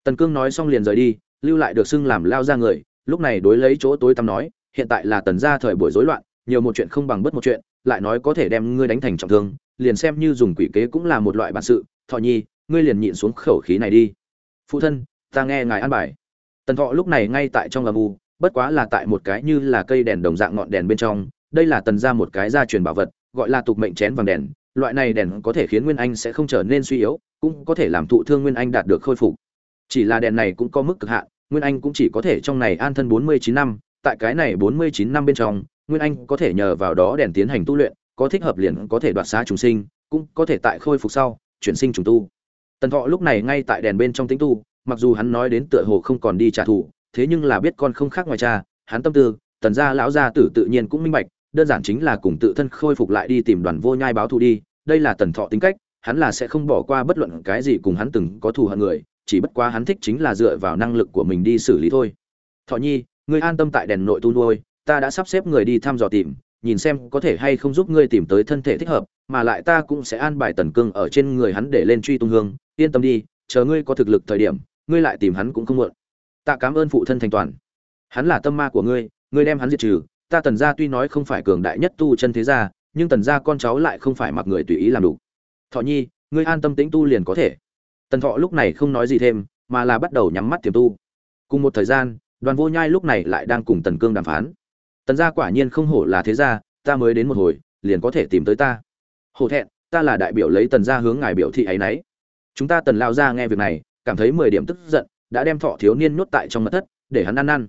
Tần cương nói xong liền rời đi, lưu lại được xưng làm lao ra người lúc này đối lấy chỗ tối tăm nói, hiện tại là tần gia thời buổi rối loạn, nhiều một chuyện không bằng bất một chuyện, lại nói có thể đem ngươi đánh thành trọng thương, liền xem như dùng quỷ kế cũng là một loại bản sự. Thọ nhi, ngươi liền nhịn xuống khẩu khí này đi. Phụ thân, ta nghe ngài an bài. Tần thọ lúc này ngay tại trong âm u, bất quá là tại một cái như là cây đèn đồng dạng ngọn đèn bên trong. Đây là tần ra một cái gia truyền bảo vật, gọi là tục mệnh chén vàng đèn. Loại này đèn có thể khiến nguyên anh sẽ không trở nên suy yếu, cũng có thể làm thụ thương nguyên anh đạt được khôi phục. Chỉ là đèn này cũng có mức cực hạn nguyên anh cũng chỉ có thể trong này an thân bốn mươi chín năm, tại cái này bốn mươi chín năm bên trong, nguyên anh có thể nhờ vào đó đèn tiến hành tu luyện, có thích hợp liền có thể đoạt xá trùng sinh, cũng có thể tại khôi phục sau, chuyển sinh trùng tu. Tần thọ lúc này ngay tại đèn bên trong tính tu, mặc dù hắn nói đến tựa hồ không còn đi trả thù, thế nhưng là biết con không khác ngoài cha, hắn tâm tư, tần gia lão gia tử tự nhiên cũng minh bạch, đơn giản chính là cùng tự thân khôi phục lại đi tìm đoàn vô nhai báo thù đi, đây là tần thọ tính cách, hắn là sẽ không bỏ qua bất luận cái gì cùng hắn từng có thù hận người chỉ bất quá hắn thích chính là dựa vào năng lực của mình đi xử lý thôi. Thọ nhi, ngươi an tâm tại đèn nội tu nuôi, ta đã sắp xếp người đi thăm dò tìm, nhìn xem có thể hay không giúp ngươi tìm tới thân thể thích hợp, mà lại ta cũng sẽ an bài tần cương ở trên người hắn để lên truy tung hương, yên tâm đi, chờ ngươi có thực lực thời điểm, ngươi lại tìm hắn cũng không muộn. Ta cảm ơn phụ thân thành toàn. Hắn là tâm ma của ngươi ngươi đem hắn diệt trừ, ta tần gia tuy nói không phải cường đại nhất tu chân thế gia, nhưng tần gia con cháu lại không phải mặc người tùy ý làm đủ. Thọ nhi, ngươi an tâm tĩnh tu liền có thể tần thọ lúc này không nói gì thêm, mà là bắt đầu nhắm mắt tiềm tu. Cùng một thời gian, đoàn vô nhai lúc này lại đang cùng tần cương đàm phán. Tần gia quả nhiên không hổ là thế gia, ta mới đến một hồi, liền có thể tìm tới ta. Hổ thẹn, ta là đại biểu lấy tần gia hướng ngài biểu thị ấy nãy. chúng ta tần lao ra nghe việc này, cảm thấy mười điểm tức giận, đã đem thọ thiếu niên nhốt tại trong mật thất, để hắn ăn ăn.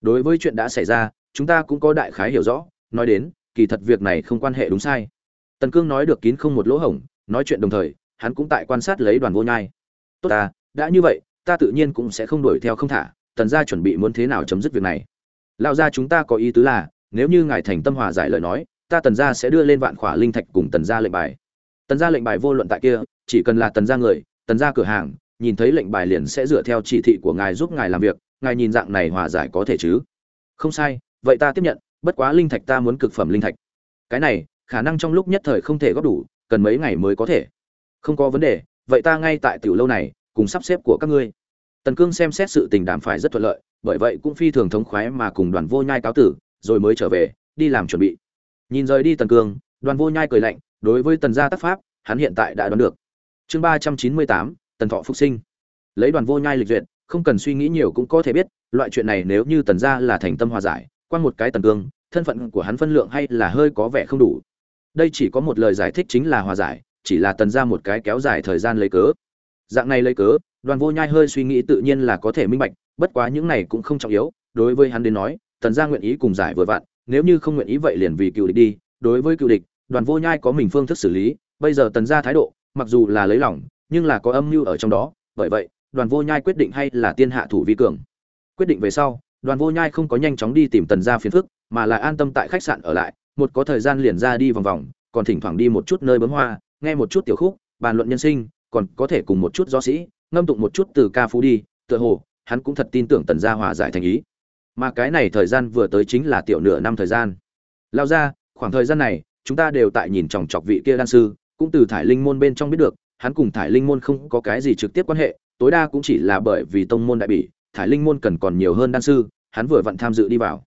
Đối với chuyện đã xảy ra, chúng ta cũng có đại khái hiểu rõ, nói đến, kỳ thật việc này không quan hệ đúng sai. Tần cương nói được kín không một lỗ hổng, nói chuyện đồng thời hắn cũng tại quan sát lấy đoàn vô nhai. Tốt ta, đã như vậy, ta tự nhiên cũng sẽ không đuổi theo không thả, tần gia chuẩn bị muốn thế nào chấm dứt việc này. Lao ra chúng ta có ý tứ là, nếu như ngài thành tâm hòa giải lời nói, ta tần gia sẽ đưa lên vạn khỏa linh thạch cùng tần gia lệnh bài. Tần gia lệnh bài vô luận tại kia, chỉ cần là tần gia người, tần gia cửa hàng, nhìn thấy lệnh bài liền sẽ dựa theo chỉ thị của ngài giúp ngài làm việc, ngài nhìn dạng này hòa giải có thể chứ? Không sai, vậy ta tiếp nhận, bất quá linh thạch ta muốn cực phẩm linh thạch. Cái này, khả năng trong lúc nhất thời không thể góp đủ, cần mấy ngày mới có thể không có vấn đề, vậy ta ngay tại tiểu lâu này, cùng sắp xếp của các ngươi. Tần cương xem xét sự tình đàm phải rất thuận lợi, bởi vậy cũng phi thường thống khoái mà cùng đoàn vô nhai cáo tử, rồi mới trở về, đi làm chuẩn bị. Nhìn rời đi tần cương, đoàn vô nhai cười lạnh, đối với tần gia tác pháp, hắn hiện tại đã đoán được. Chương ba trăm chín mươi tám, tần thọ phục sinh. Lấy đoàn vô nhai lịch duyệt, không cần suy nghĩ nhiều cũng có thể biết, loại chuyện này nếu như tần gia là thành tâm hòa giải quan một cái tần cương, thân phận của hắn phân lượng hay là hơi có vẻ không đủ. Đây chỉ có một lời giải thích chính là hòa giải chỉ là tần ra một cái kéo dài thời gian lấy cớ. Dạng này lấy cớ, đoàn vô nhai hơi suy nghĩ tự nhiên là có thể minh bạch, bất quá những này cũng không trọng yếu, đối với hắn đến nói, tần gia nguyện ý cùng giải vừa vặn, nếu như không nguyện ý vậy liền vì cựu địch đi, đối với cựu địch, đoàn vô nhai có mình phương thức xử lý, bây giờ tần gia thái độ, mặc dù là lấy lòng, nhưng là có âm mưu ở trong đó, bởi vậy, đoàn vô nhai quyết định hay là tiên hạ thủ vi cường. Quyết định về sau, đoàn vô nhai không có nhanh chóng đi tìm tần gia phiền phức, mà là an tâm tại khách sạn ở lại, một có thời gian liền ra đi vòng vòng, còn thỉnh thoảng đi một chút nơi bấm hoa nghe một chút tiểu khúc, bàn luận nhân sinh, còn có thể cùng một chút do sĩ, ngâm tụng một chút từ ca phú đi, tựa hồ, hắn cũng thật tin tưởng tần gia hòa giải thành ý. Mà cái này thời gian vừa tới chính là tiểu nửa năm thời gian. Lao ra, khoảng thời gian này, chúng ta đều tại nhìn chòng chọc vị kia đan sư, cũng từ thải linh môn bên trong biết được, hắn cùng thải linh môn không có cái gì trực tiếp quan hệ, tối đa cũng chỉ là bởi vì tông môn đại bỉ, thải linh môn cần còn nhiều hơn đan sư, hắn vừa vặn tham dự đi vào.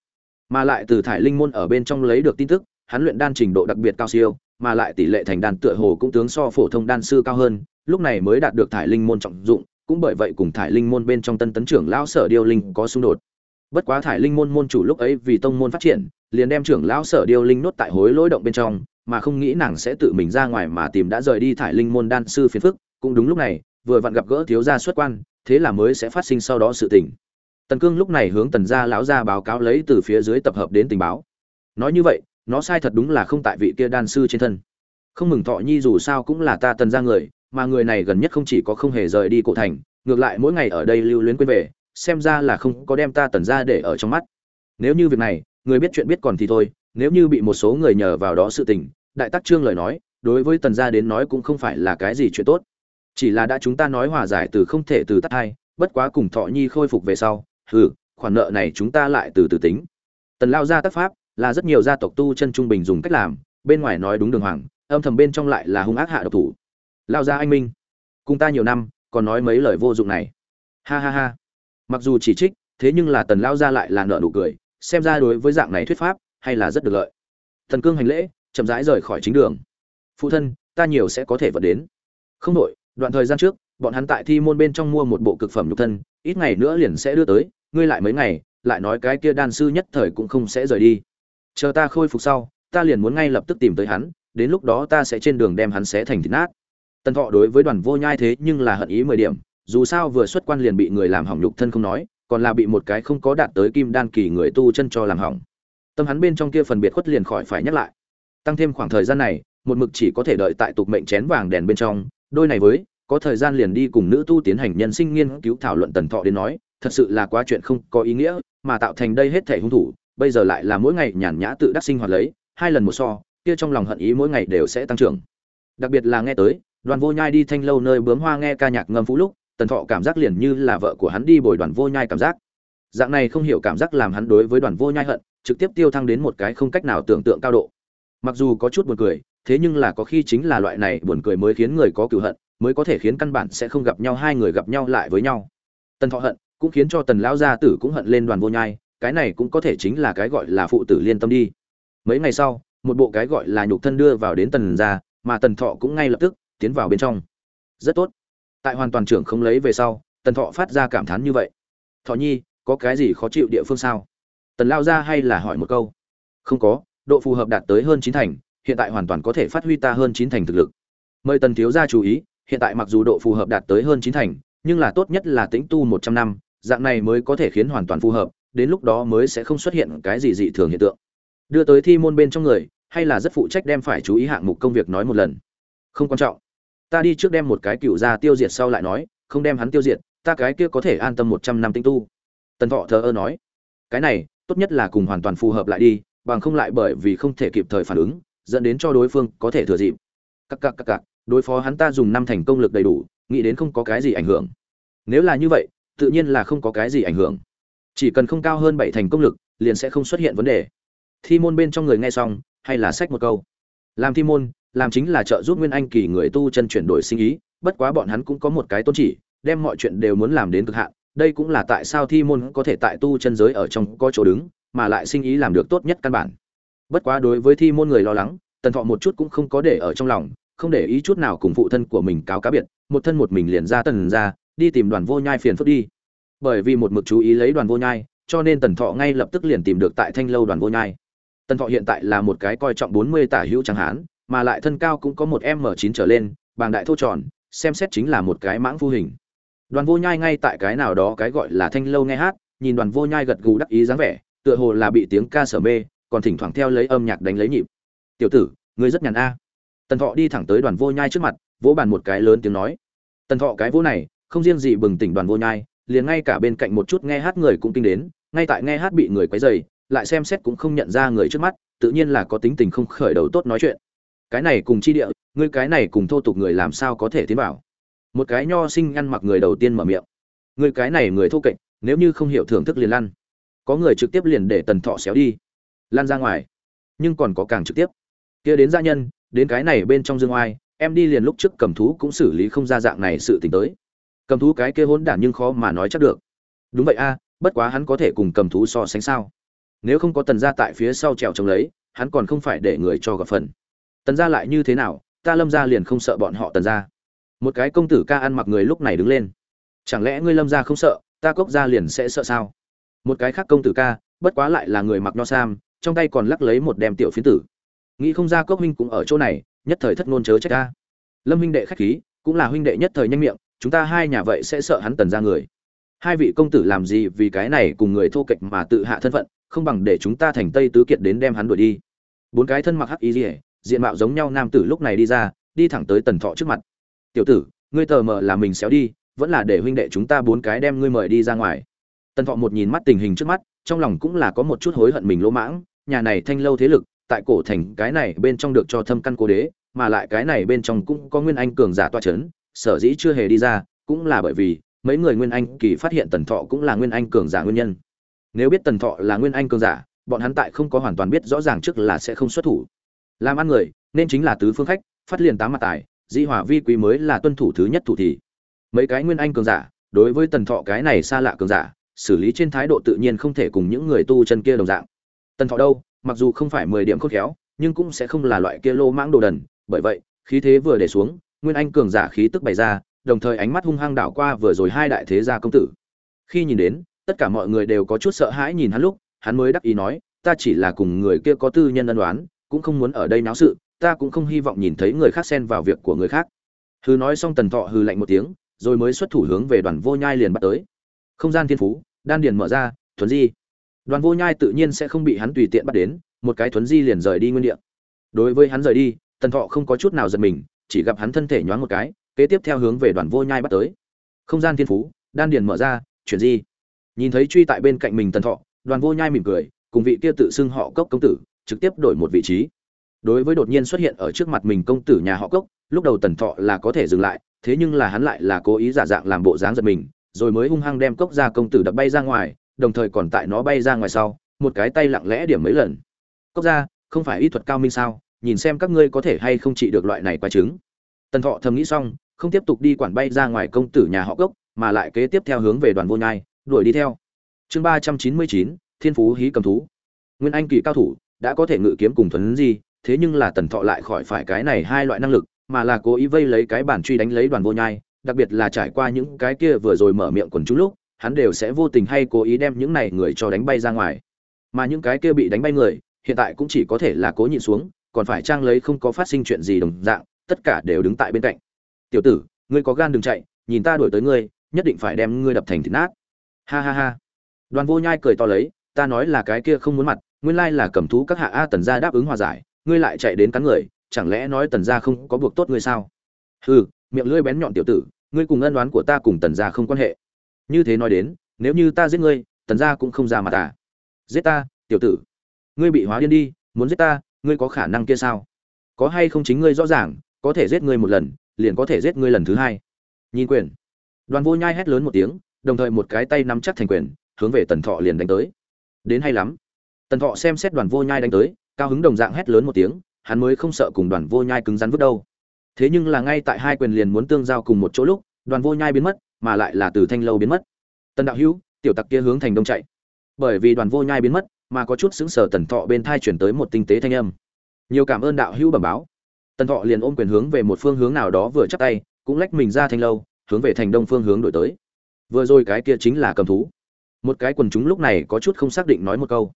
Mà lại từ thải linh môn ở bên trong lấy được tin tức, hắn luyện đan trình độ đặc biệt cao siêu mà lại tỷ lệ thành đan tựa hồ cũng tướng so phổ thông đan sư cao hơn, lúc này mới đạt được thải linh môn trọng dụng, cũng bởi vậy cùng thải linh môn bên trong tân tấn trưởng lão sở điêu linh có xung đột. Bất quá thải linh môn môn chủ lúc ấy vì tông môn phát triển, liền đem trưởng lão sở điêu linh nốt tại hối lỗi động bên trong, mà không nghĩ nàng sẽ tự mình ra ngoài mà tìm đã rời đi thải linh môn đan sư phiền phức, cũng đúng lúc này, vừa vặn gặp gỡ thiếu gia xuất quan, thế là mới sẽ phát sinh sau đó sự tình. Tần cương lúc này hướng tần gia lão gia báo cáo lấy từ phía dưới tập hợp đến tình báo. Nói như vậy nó sai thật đúng là không tại vị kia đan sư trên thân. Không mừng thọ nhi dù sao cũng là ta tần gia người, mà người này gần nhất không chỉ có không hề rời đi cổ thành, ngược lại mỗi ngày ở đây lưu luyến quên về, xem ra là không có đem ta tần gia để ở trong mắt. Nếu như việc này, người biết chuyện biết còn thì thôi, nếu như bị một số người nhờ vào đó sự tình, đại tắc trương lời nói, đối với tần gia đến nói cũng không phải là cái gì chuyện tốt. Chỉ là đã chúng ta nói hòa giải từ không thể từ tắt hai, bất quá cùng thọ nhi khôi phục về sau, hừ, khoản nợ này chúng ta lại từ từ tính. Tần lao ra tác pháp là rất nhiều gia tộc tu chân trung bình dùng cách làm, bên ngoài nói đúng đường hoàng, âm thầm bên trong lại là hung ác hạ độc thủ. Lao gia anh minh, cùng ta nhiều năm, còn nói mấy lời vô dụng này. Ha ha ha. Mặc dù chỉ trích, thế nhưng là tần lao gia lại là nợ nụ cười, xem ra đối với dạng này thuyết pháp, hay là rất được lợi. Thần cương hành lễ, chậm rãi rời khỏi chính đường. Phụ thân, ta nhiều sẽ có thể vận đến. Không đội đoạn thời gian trước, bọn hắn tại thi môn bên trong mua một bộ cực phẩm nhục thân, ít ngày nữa liền sẽ đưa tới, ngươi lại mấy ngày, lại nói cái kia đan sư nhất thời cũng không sẽ rời đi chờ ta khôi phục sau, ta liền muốn ngay lập tức tìm tới hắn, đến lúc đó ta sẽ trên đường đem hắn xé thành thịt nát. Tần thọ đối với đoàn vô nhai thế nhưng là hận ý mười điểm, dù sao vừa xuất quan liền bị người làm hỏng nhục thân không nói, còn là bị một cái không có đạt tới kim đan kỳ người tu chân cho làm hỏng. Tâm hắn bên trong kia phần biệt khuất liền khỏi phải nhắc lại. Tăng thêm khoảng thời gian này, một mực chỉ có thể đợi tại tục mệnh chén vàng đèn bên trong, đôi này với, có thời gian liền đi cùng nữ tu tiến hành nhân sinh nghiên cứu thảo luận tần thọ đến nói, thật sự là quá chuyện không có ý nghĩa, mà tạo thành đây hết thể hung thủ bây giờ lại là mỗi ngày nhàn nhã tự đắc sinh hoạt lấy, hai lần một so, kia trong lòng hận ý mỗi ngày đều sẽ tăng trưởng. Đặc biệt là nghe tới, đoàn vô nhai đi thanh lâu nơi bướm hoa nghe ca nhạc ngâm phú lúc, tần thọ cảm giác liền như là vợ của hắn đi bồi đoàn vô nhai cảm giác. Dạng này không hiểu cảm giác làm hắn đối với đoàn vô nhai hận, trực tiếp tiêu thăng đến một cái không cách nào tưởng tượng cao độ. Mặc dù có chút buồn cười, thế nhưng là có khi chính là loại này buồn cười mới khiến người có cựu hận, mới có thể khiến căn bản sẽ không gặp nhau, hai người gặp nhau lại với nhau. Tần thọ hận, cũng khiến cho tần lão gia tử cũng hận lên đoàn vô nhai cái này cũng có thể chính là cái gọi là phụ tử liên tâm đi. Mấy ngày sau, một bộ cái gọi là nhục thân đưa vào đến tần gia, mà tần thọ cũng ngay lập tức tiến vào bên trong. Rất tốt. Tại hoàn toàn trưởng không lấy về sau, tần thọ phát ra cảm thán như vậy. Thọ nhi, có cái gì khó chịu địa phương sao? Tần lao ra hay là hỏi một câu. Không có, độ phù hợp đạt tới hơn chín thành, hiện tại hoàn toàn có thể phát huy ta hơn chín thành thực lực. Mời tần thiếu gia chú ý, hiện tại mặc dù độ phù hợp đạt tới hơn chín thành, nhưng là tốt nhất là tĩnh tu một trăm năm, dạng này mới có thể khiến hoàn toàn phù hợp đến lúc đó mới sẽ không xuất hiện cái gì dị thường hiện tượng. Đưa tới thi môn bên trong người, hay là rất phụ trách đem phải chú ý hạng mục công việc nói một lần? Không quan trọng. Ta đi trước đem một cái cựu ra tiêu diệt sau lại nói, không đem hắn tiêu diệt, ta cái kia có thể an tâm một trăm năm tinh tu. Tần thọ thờ ơ nói, cái này, tốt nhất là cùng hoàn toàn phù hợp lại đi, bằng không lại bởi vì không thể kịp thời phản ứng, dẫn đến cho đối phương có thể thừa dịp. Cặc cặc cặc cặc đối phó hắn ta dùng năm thành công lực đầy đủ, nghĩ đến không có cái gì ảnh hưởng. Nếu là như vậy, tự nhiên là không có cái gì ảnh hưởng chỉ cần không cao hơn bảy thành công lực, liền sẽ không xuất hiện vấn đề. Thi môn bên trong người nghe xong, hay là sách một câu. Làm thi môn, làm chính là trợ giúp nguyên anh kỳ người tu chân chuyển đổi sinh ý, bất quá bọn hắn cũng có một cái tôn chỉ, đem mọi chuyện đều muốn làm đến cực hạn. Đây cũng là tại sao thi môn có thể tại tu chân giới ở trong có chỗ đứng, mà lại sinh ý làm được tốt nhất căn bản. Bất quá đối với thi môn người lo lắng, tần thọ một chút cũng không có để ở trong lòng, không để ý chút nào cùng phụ thân của mình cáo cá biệt, một thân một mình liền ra tần ra, đi tìm đoàn vô nhai phiền phức đi bởi vì một mực chú ý lấy đoàn vô nhai, cho nên tần thọ ngay lập tức liền tìm được tại thanh lâu đoàn vô nhai. Tần thọ hiện tại là một cái coi trọng bốn mươi tả hữu chẳng hán, mà lại thân cao cũng có một m chín trở lên, bàng đại thô tròn, xem xét chính là một cái mãng phu hình. Đoàn vô nhai ngay tại cái nào đó cái gọi là thanh lâu nghe hát, nhìn đoàn vô nhai gật gù đắc ý dáng vẻ, tựa hồ là bị tiếng ca sở mê, còn thỉnh thoảng theo lấy âm nhạc đánh lấy nhịp. Tiểu tử, ngươi rất nhàn a. Tần thọ đi thẳng tới đoàn vô nhai trước mặt, vỗ bàn một cái lớn tiếng nói. Tần thọ cái vỗ này, không riêng gì bừng tỉnh đoàn vô nhai liền ngay cả bên cạnh một chút nghe hát người cũng kinh đến ngay tại nghe hát bị người quấy rầy, lại xem xét cũng không nhận ra người trước mắt tự nhiên là có tính tình không khởi đầu tốt nói chuyện. Cái này cùng chi địa ngươi cái này cùng thô tục người làm sao có thể tiến vào? Một cái nho sinh ăn mặc người đầu tiên mở miệng. Ngươi cái này người thô kệch nếu như không hiểu thưởng thức liền lăn. Có người trực tiếp liền để tần thọ xéo đi. Lan ra ngoài. Nhưng còn có càng trực tiếp. Kia đến gia nhân đến cái này bên trong dương oai em đi liền lúc trước cầm thú cũng xử lý không ra dạng này sự tình tới cầm thú cái kia hỗn đản nhưng khó mà nói chắc được. Đúng vậy a, bất quá hắn có thể cùng cầm thú so sánh sao? Nếu không có tần gia tại phía sau trèo trống lấy, hắn còn không phải để người cho gặp phần. Tần gia lại như thế nào? Ta lâm gia liền không sợ bọn họ tần gia. Một cái công tử ca ăn mặc người lúc này đứng lên. Chẳng lẽ ngươi lâm gia không sợ, ta cốc gia liền sẽ sợ sao? Một cái khác công tử ca, bất quá lại là người mặc nho sam, trong tay còn lắc lấy một đem tiểu phiến tử. Nghĩ không ra cốc huynh cũng ở chỗ này, nhất thời thất ngôn chớ trách ta. Lâm huynh đệ khách khí, cũng là huynh đệ nhất thời nhanh miệng chúng ta hai nhà vậy sẽ sợ hắn tần ra người. Hai vị công tử làm gì vì cái này cùng người thô kệch mà tự hạ thân phận, không bằng để chúng ta thành tây tứ kiệt đến đem hắn đuổi đi. Bốn cái thân mặc hắc y dỉa diện mạo giống nhau nam tử lúc này đi ra, đi thẳng tới tần thọ trước mặt. Tiểu tử, ngươi tờ mờ là mình xéo đi, vẫn là để huynh đệ chúng ta bốn cái đem ngươi mời đi ra ngoài. Tần thọ một nhìn mắt tình hình trước mắt, trong lòng cũng là có một chút hối hận mình lỗ mãng, nhà này thanh lâu thế lực, tại cổ thành cái này bên trong được cho thâm căn cố đế, mà lại cái này bên trong cũng có nguyên anh cường giả toa chấn sở dĩ chưa hề đi ra, cũng là bởi vì mấy người nguyên anh kỳ phát hiện tần thọ cũng là nguyên anh cường giả nguyên nhân. Nếu biết tần thọ là nguyên anh cường giả, bọn hắn tại không có hoàn toàn biết rõ ràng trước là sẽ không xuất thủ. Làm ăn người, nên chính là tứ phương khách, phát liền tám mặt tài di hỏa vi quý mới là tuân thủ thứ nhất thủ thì mấy cái nguyên anh cường giả, đối với tần thọ cái này xa lạ cường giả, xử lý trên thái độ tự nhiên không thể cùng những người tu chân kia đồng dạng. Tần thọ đâu, mặc dù không phải mười điểm khôn khéo, nhưng cũng sẽ không là loại kia lô mãng đồ đần, bởi vậy, khí thế vừa để xuống nguyên anh cường giả khí tức bày ra, đồng thời ánh mắt hung hăng đảo qua vừa rồi hai đại thế gia công tử. Khi nhìn đến, tất cả mọi người đều có chút sợ hãi nhìn hắn lúc, hắn mới đắc ý nói, ta chỉ là cùng người kia có tư nhân ân đoán cũng không muốn ở đây náo sự, ta cũng không hy vọng nhìn thấy người khác xen vào việc của người khác. Hư nói xong tần thọ hư lạnh một tiếng, rồi mới xuất thủ hướng về đoàn vô nhai liền bắt tới. Không gian thiên phú, đan điền mở ra, thuấn di. Đoàn vô nhai tự nhiên sẽ không bị hắn tùy tiện bắt đến, một cái thuấn di liền rời đi nguyên địa. Đối với hắn rời đi, tần thọ không có chút nào giật mình chỉ gặp hắn thân thể nhoáng một cái kế tiếp theo hướng về đoàn vô nhai bắt tới. Không gian thiên phú đan điền mở ra chuyển di. Nhìn thấy truy tại bên cạnh mình tần thọ đoàn vô nhai mỉm cười cùng vị kia tự xưng họ cốc công tử trực tiếp đổi một vị trí. Đối với đột nhiên xuất hiện ở trước mặt mình công tử nhà họ cốc lúc đầu tần thọ là có thể dừng lại thế nhưng là hắn lại là cố ý giả dạng làm bộ dáng giật mình rồi mới hung hăng đem cốc gia công tử đập bay ra ngoài đồng thời còn tại nó bay ra ngoài sau một cái tay lặng lẽ điểm mấy lần. Cốc gia, không phải y thuật cao minh sao? Nhìn xem các ngươi có thể hay không trị được loại này qua chứng. Tần thọ thầm nghĩ xong không tiếp tục đi quản bay ra ngoài công tử nhà họ gốc, mà lại kế tiếp theo hướng về đoàn vô nhai đuổi đi theo. Chương ba trăm chín mươi chín thiên phú hí cầm thú. Nguyên anh kỳ cao thủ đã có thể ngự kiếm cùng thuấn gì thế nhưng là tần thọ lại khỏi phải cái này hai loại năng lực mà là cố ý vây lấy cái bản truy đánh lấy đoàn vô nhai đặc biệt là trải qua những cái kia vừa rồi mở miệng quần chúng lúc hắn đều sẽ vô tình hay cố ý đem những này người cho đánh bay ra ngoài. Mà những cái kia bị đánh bay người hiện tại cũng chỉ có thể là cố nhịn xuống còn phải trang lấy không có phát sinh chuyện gì đồng dạng, tất cả đều đứng tại bên cạnh. Tiểu tử, ngươi có gan đừng chạy, nhìn ta đuổi tới ngươi, nhất định phải đem ngươi đập thành thịt nát. Ha ha ha. Đoàn vô nhai cười to lấy, ta nói là cái kia không muốn mặt, nguyên lai là cầm thú các hạ a tần gia đáp ứng hòa giải, ngươi lại chạy đến cắn người, chẳng lẽ nói tần gia không có buộc tốt ngươi sao? Hừ, miệng lưỡi bén nhọn tiểu tử, ngươi cùng ân đoán của ta cùng tần gia không quan hệ. Như thế nói đến, nếu như ta giết ngươi, tần gia cũng không ra mặt à. Giết ta, tiểu tử. Ngươi bị hóa điên đi, muốn giết ta ngươi có khả năng kia sao? Có hay không chính ngươi rõ ràng, có thể giết ngươi một lần, liền có thể giết ngươi lần thứ hai. Nhìn quyền. Đoàn vô nhai hét lớn một tiếng, đồng thời một cái tay nắm chắc thành quyền, hướng về tần thọ liền đánh tới. Đến hay lắm. Tần thọ xem xét đoàn vô nhai đánh tới, cao hứng đồng dạng hét lớn một tiếng, hắn mới không sợ cùng đoàn vô nhai cứng rắn vứt đâu. Thế nhưng là ngay tại hai quyền liền muốn tương giao cùng một chỗ lúc, đoàn vô nhai biến mất, mà lại là từ thanh lâu biến mất. Tần đạo hữu, tiểu tặc kia hướng thành đông chạy. Bởi vì đoàn vô nhai biến mất mà có chút xứng sở tần thọ bên thai chuyển tới một tinh tế thanh âm. Nhiều cảm ơn đạo hữu bẩm báo. Tần thọ liền ôm quyền hướng về một phương hướng nào đó vừa chắc tay, cũng lách mình ra thanh lâu, hướng về thành đông phương hướng đổi tới. Vừa rồi cái kia chính là cầm thú. Một cái quần chúng lúc này có chút không xác định nói một câu.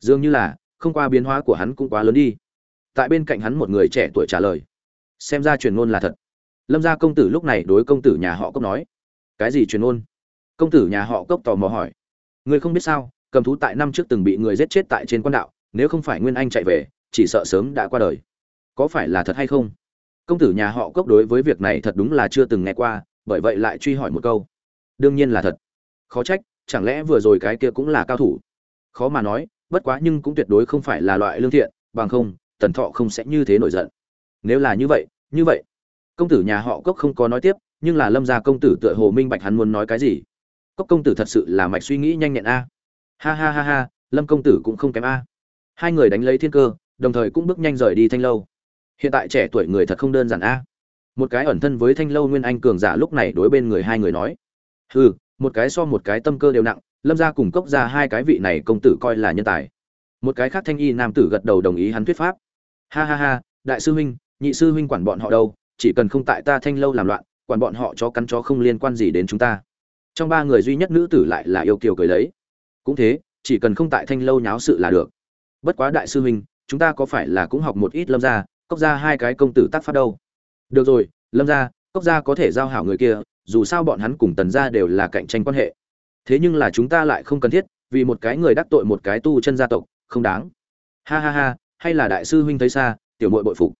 Dường như là, không qua biến hóa của hắn cũng quá lớn đi. Tại bên cạnh hắn một người trẻ tuổi trả lời. Xem ra truyền ngôn là thật. Lâm gia công tử lúc này đối công tử nhà họ cốc nói. Cái gì truyền ngôn? Công tử nhà họ cốc tò mò hỏi. Người không biết sao cầm thú tại năm trước từng bị người giết chết tại trên quan đạo, nếu không phải nguyên anh chạy về, chỉ sợ sớm đã qua đời. Có phải là thật hay không? Công tử nhà họ cốc đối với việc này thật đúng là chưa từng nghe qua, bởi vậy lại truy hỏi một câu. Đương nhiên là thật. Khó trách, chẳng lẽ vừa rồi cái kia cũng là cao thủ? Khó mà nói, bất quá nhưng cũng tuyệt đối không phải là loại lương thiện, bằng không, tần thọ không sẽ như thế nổi giận. Nếu là như vậy như vậy. Công tử nhà họ cốc không có nói tiếp, nhưng là lâm gia công tử tựa hồ minh bạch hắn muốn nói cái gì. Cốc công tử thật sự là mạch suy nghĩ nhanh nhẹn a ha ha ha ha, lâm công tử cũng không kém a. Hai người đánh lấy thiên cơ, đồng thời cũng bước nhanh rời đi thanh lâu. Hiện tại trẻ tuổi người thật không đơn giản a. Một cái ẩn thân với thanh lâu nguyên anh cường giả lúc này đối bên người hai người nói, hừ, một cái so một cái tâm cơ đều nặng, lâm ra cùng cốc ra hai cái vị này công tử coi là nhân tài. Một cái khác thanh y nam tử gật đầu đồng ý hắn thuyết pháp. Ha ha ha, đại sư huynh, nhị sư huynh quản bọn họ đâu, chỉ cần không tại ta thanh lâu làm loạn, quản bọn họ cho cắn chó không liên quan gì đến chúng ta. Trong ba người duy nhất nữ tử lại là yêu kiều cười lấy cũng thế chỉ cần không tại thanh lâu nháo sự là được. Bất quá đại sư huynh chúng ta có phải là cũng học một ít lâm gia, cốc ra hai cái công tử tác phát đâu? Được rồi lâm gia, cốc gia có thể giao hảo người kia dù sao bọn hắn cùng tần gia đều là cạnh tranh quan hệ. Thế nhưng là chúng ta lại không cần thiết vì một cái người đắc tội một cái tu chân gia tộc không đáng. Ha ha ha hay là đại sư huynh thấy xa tiểu mội bội phục.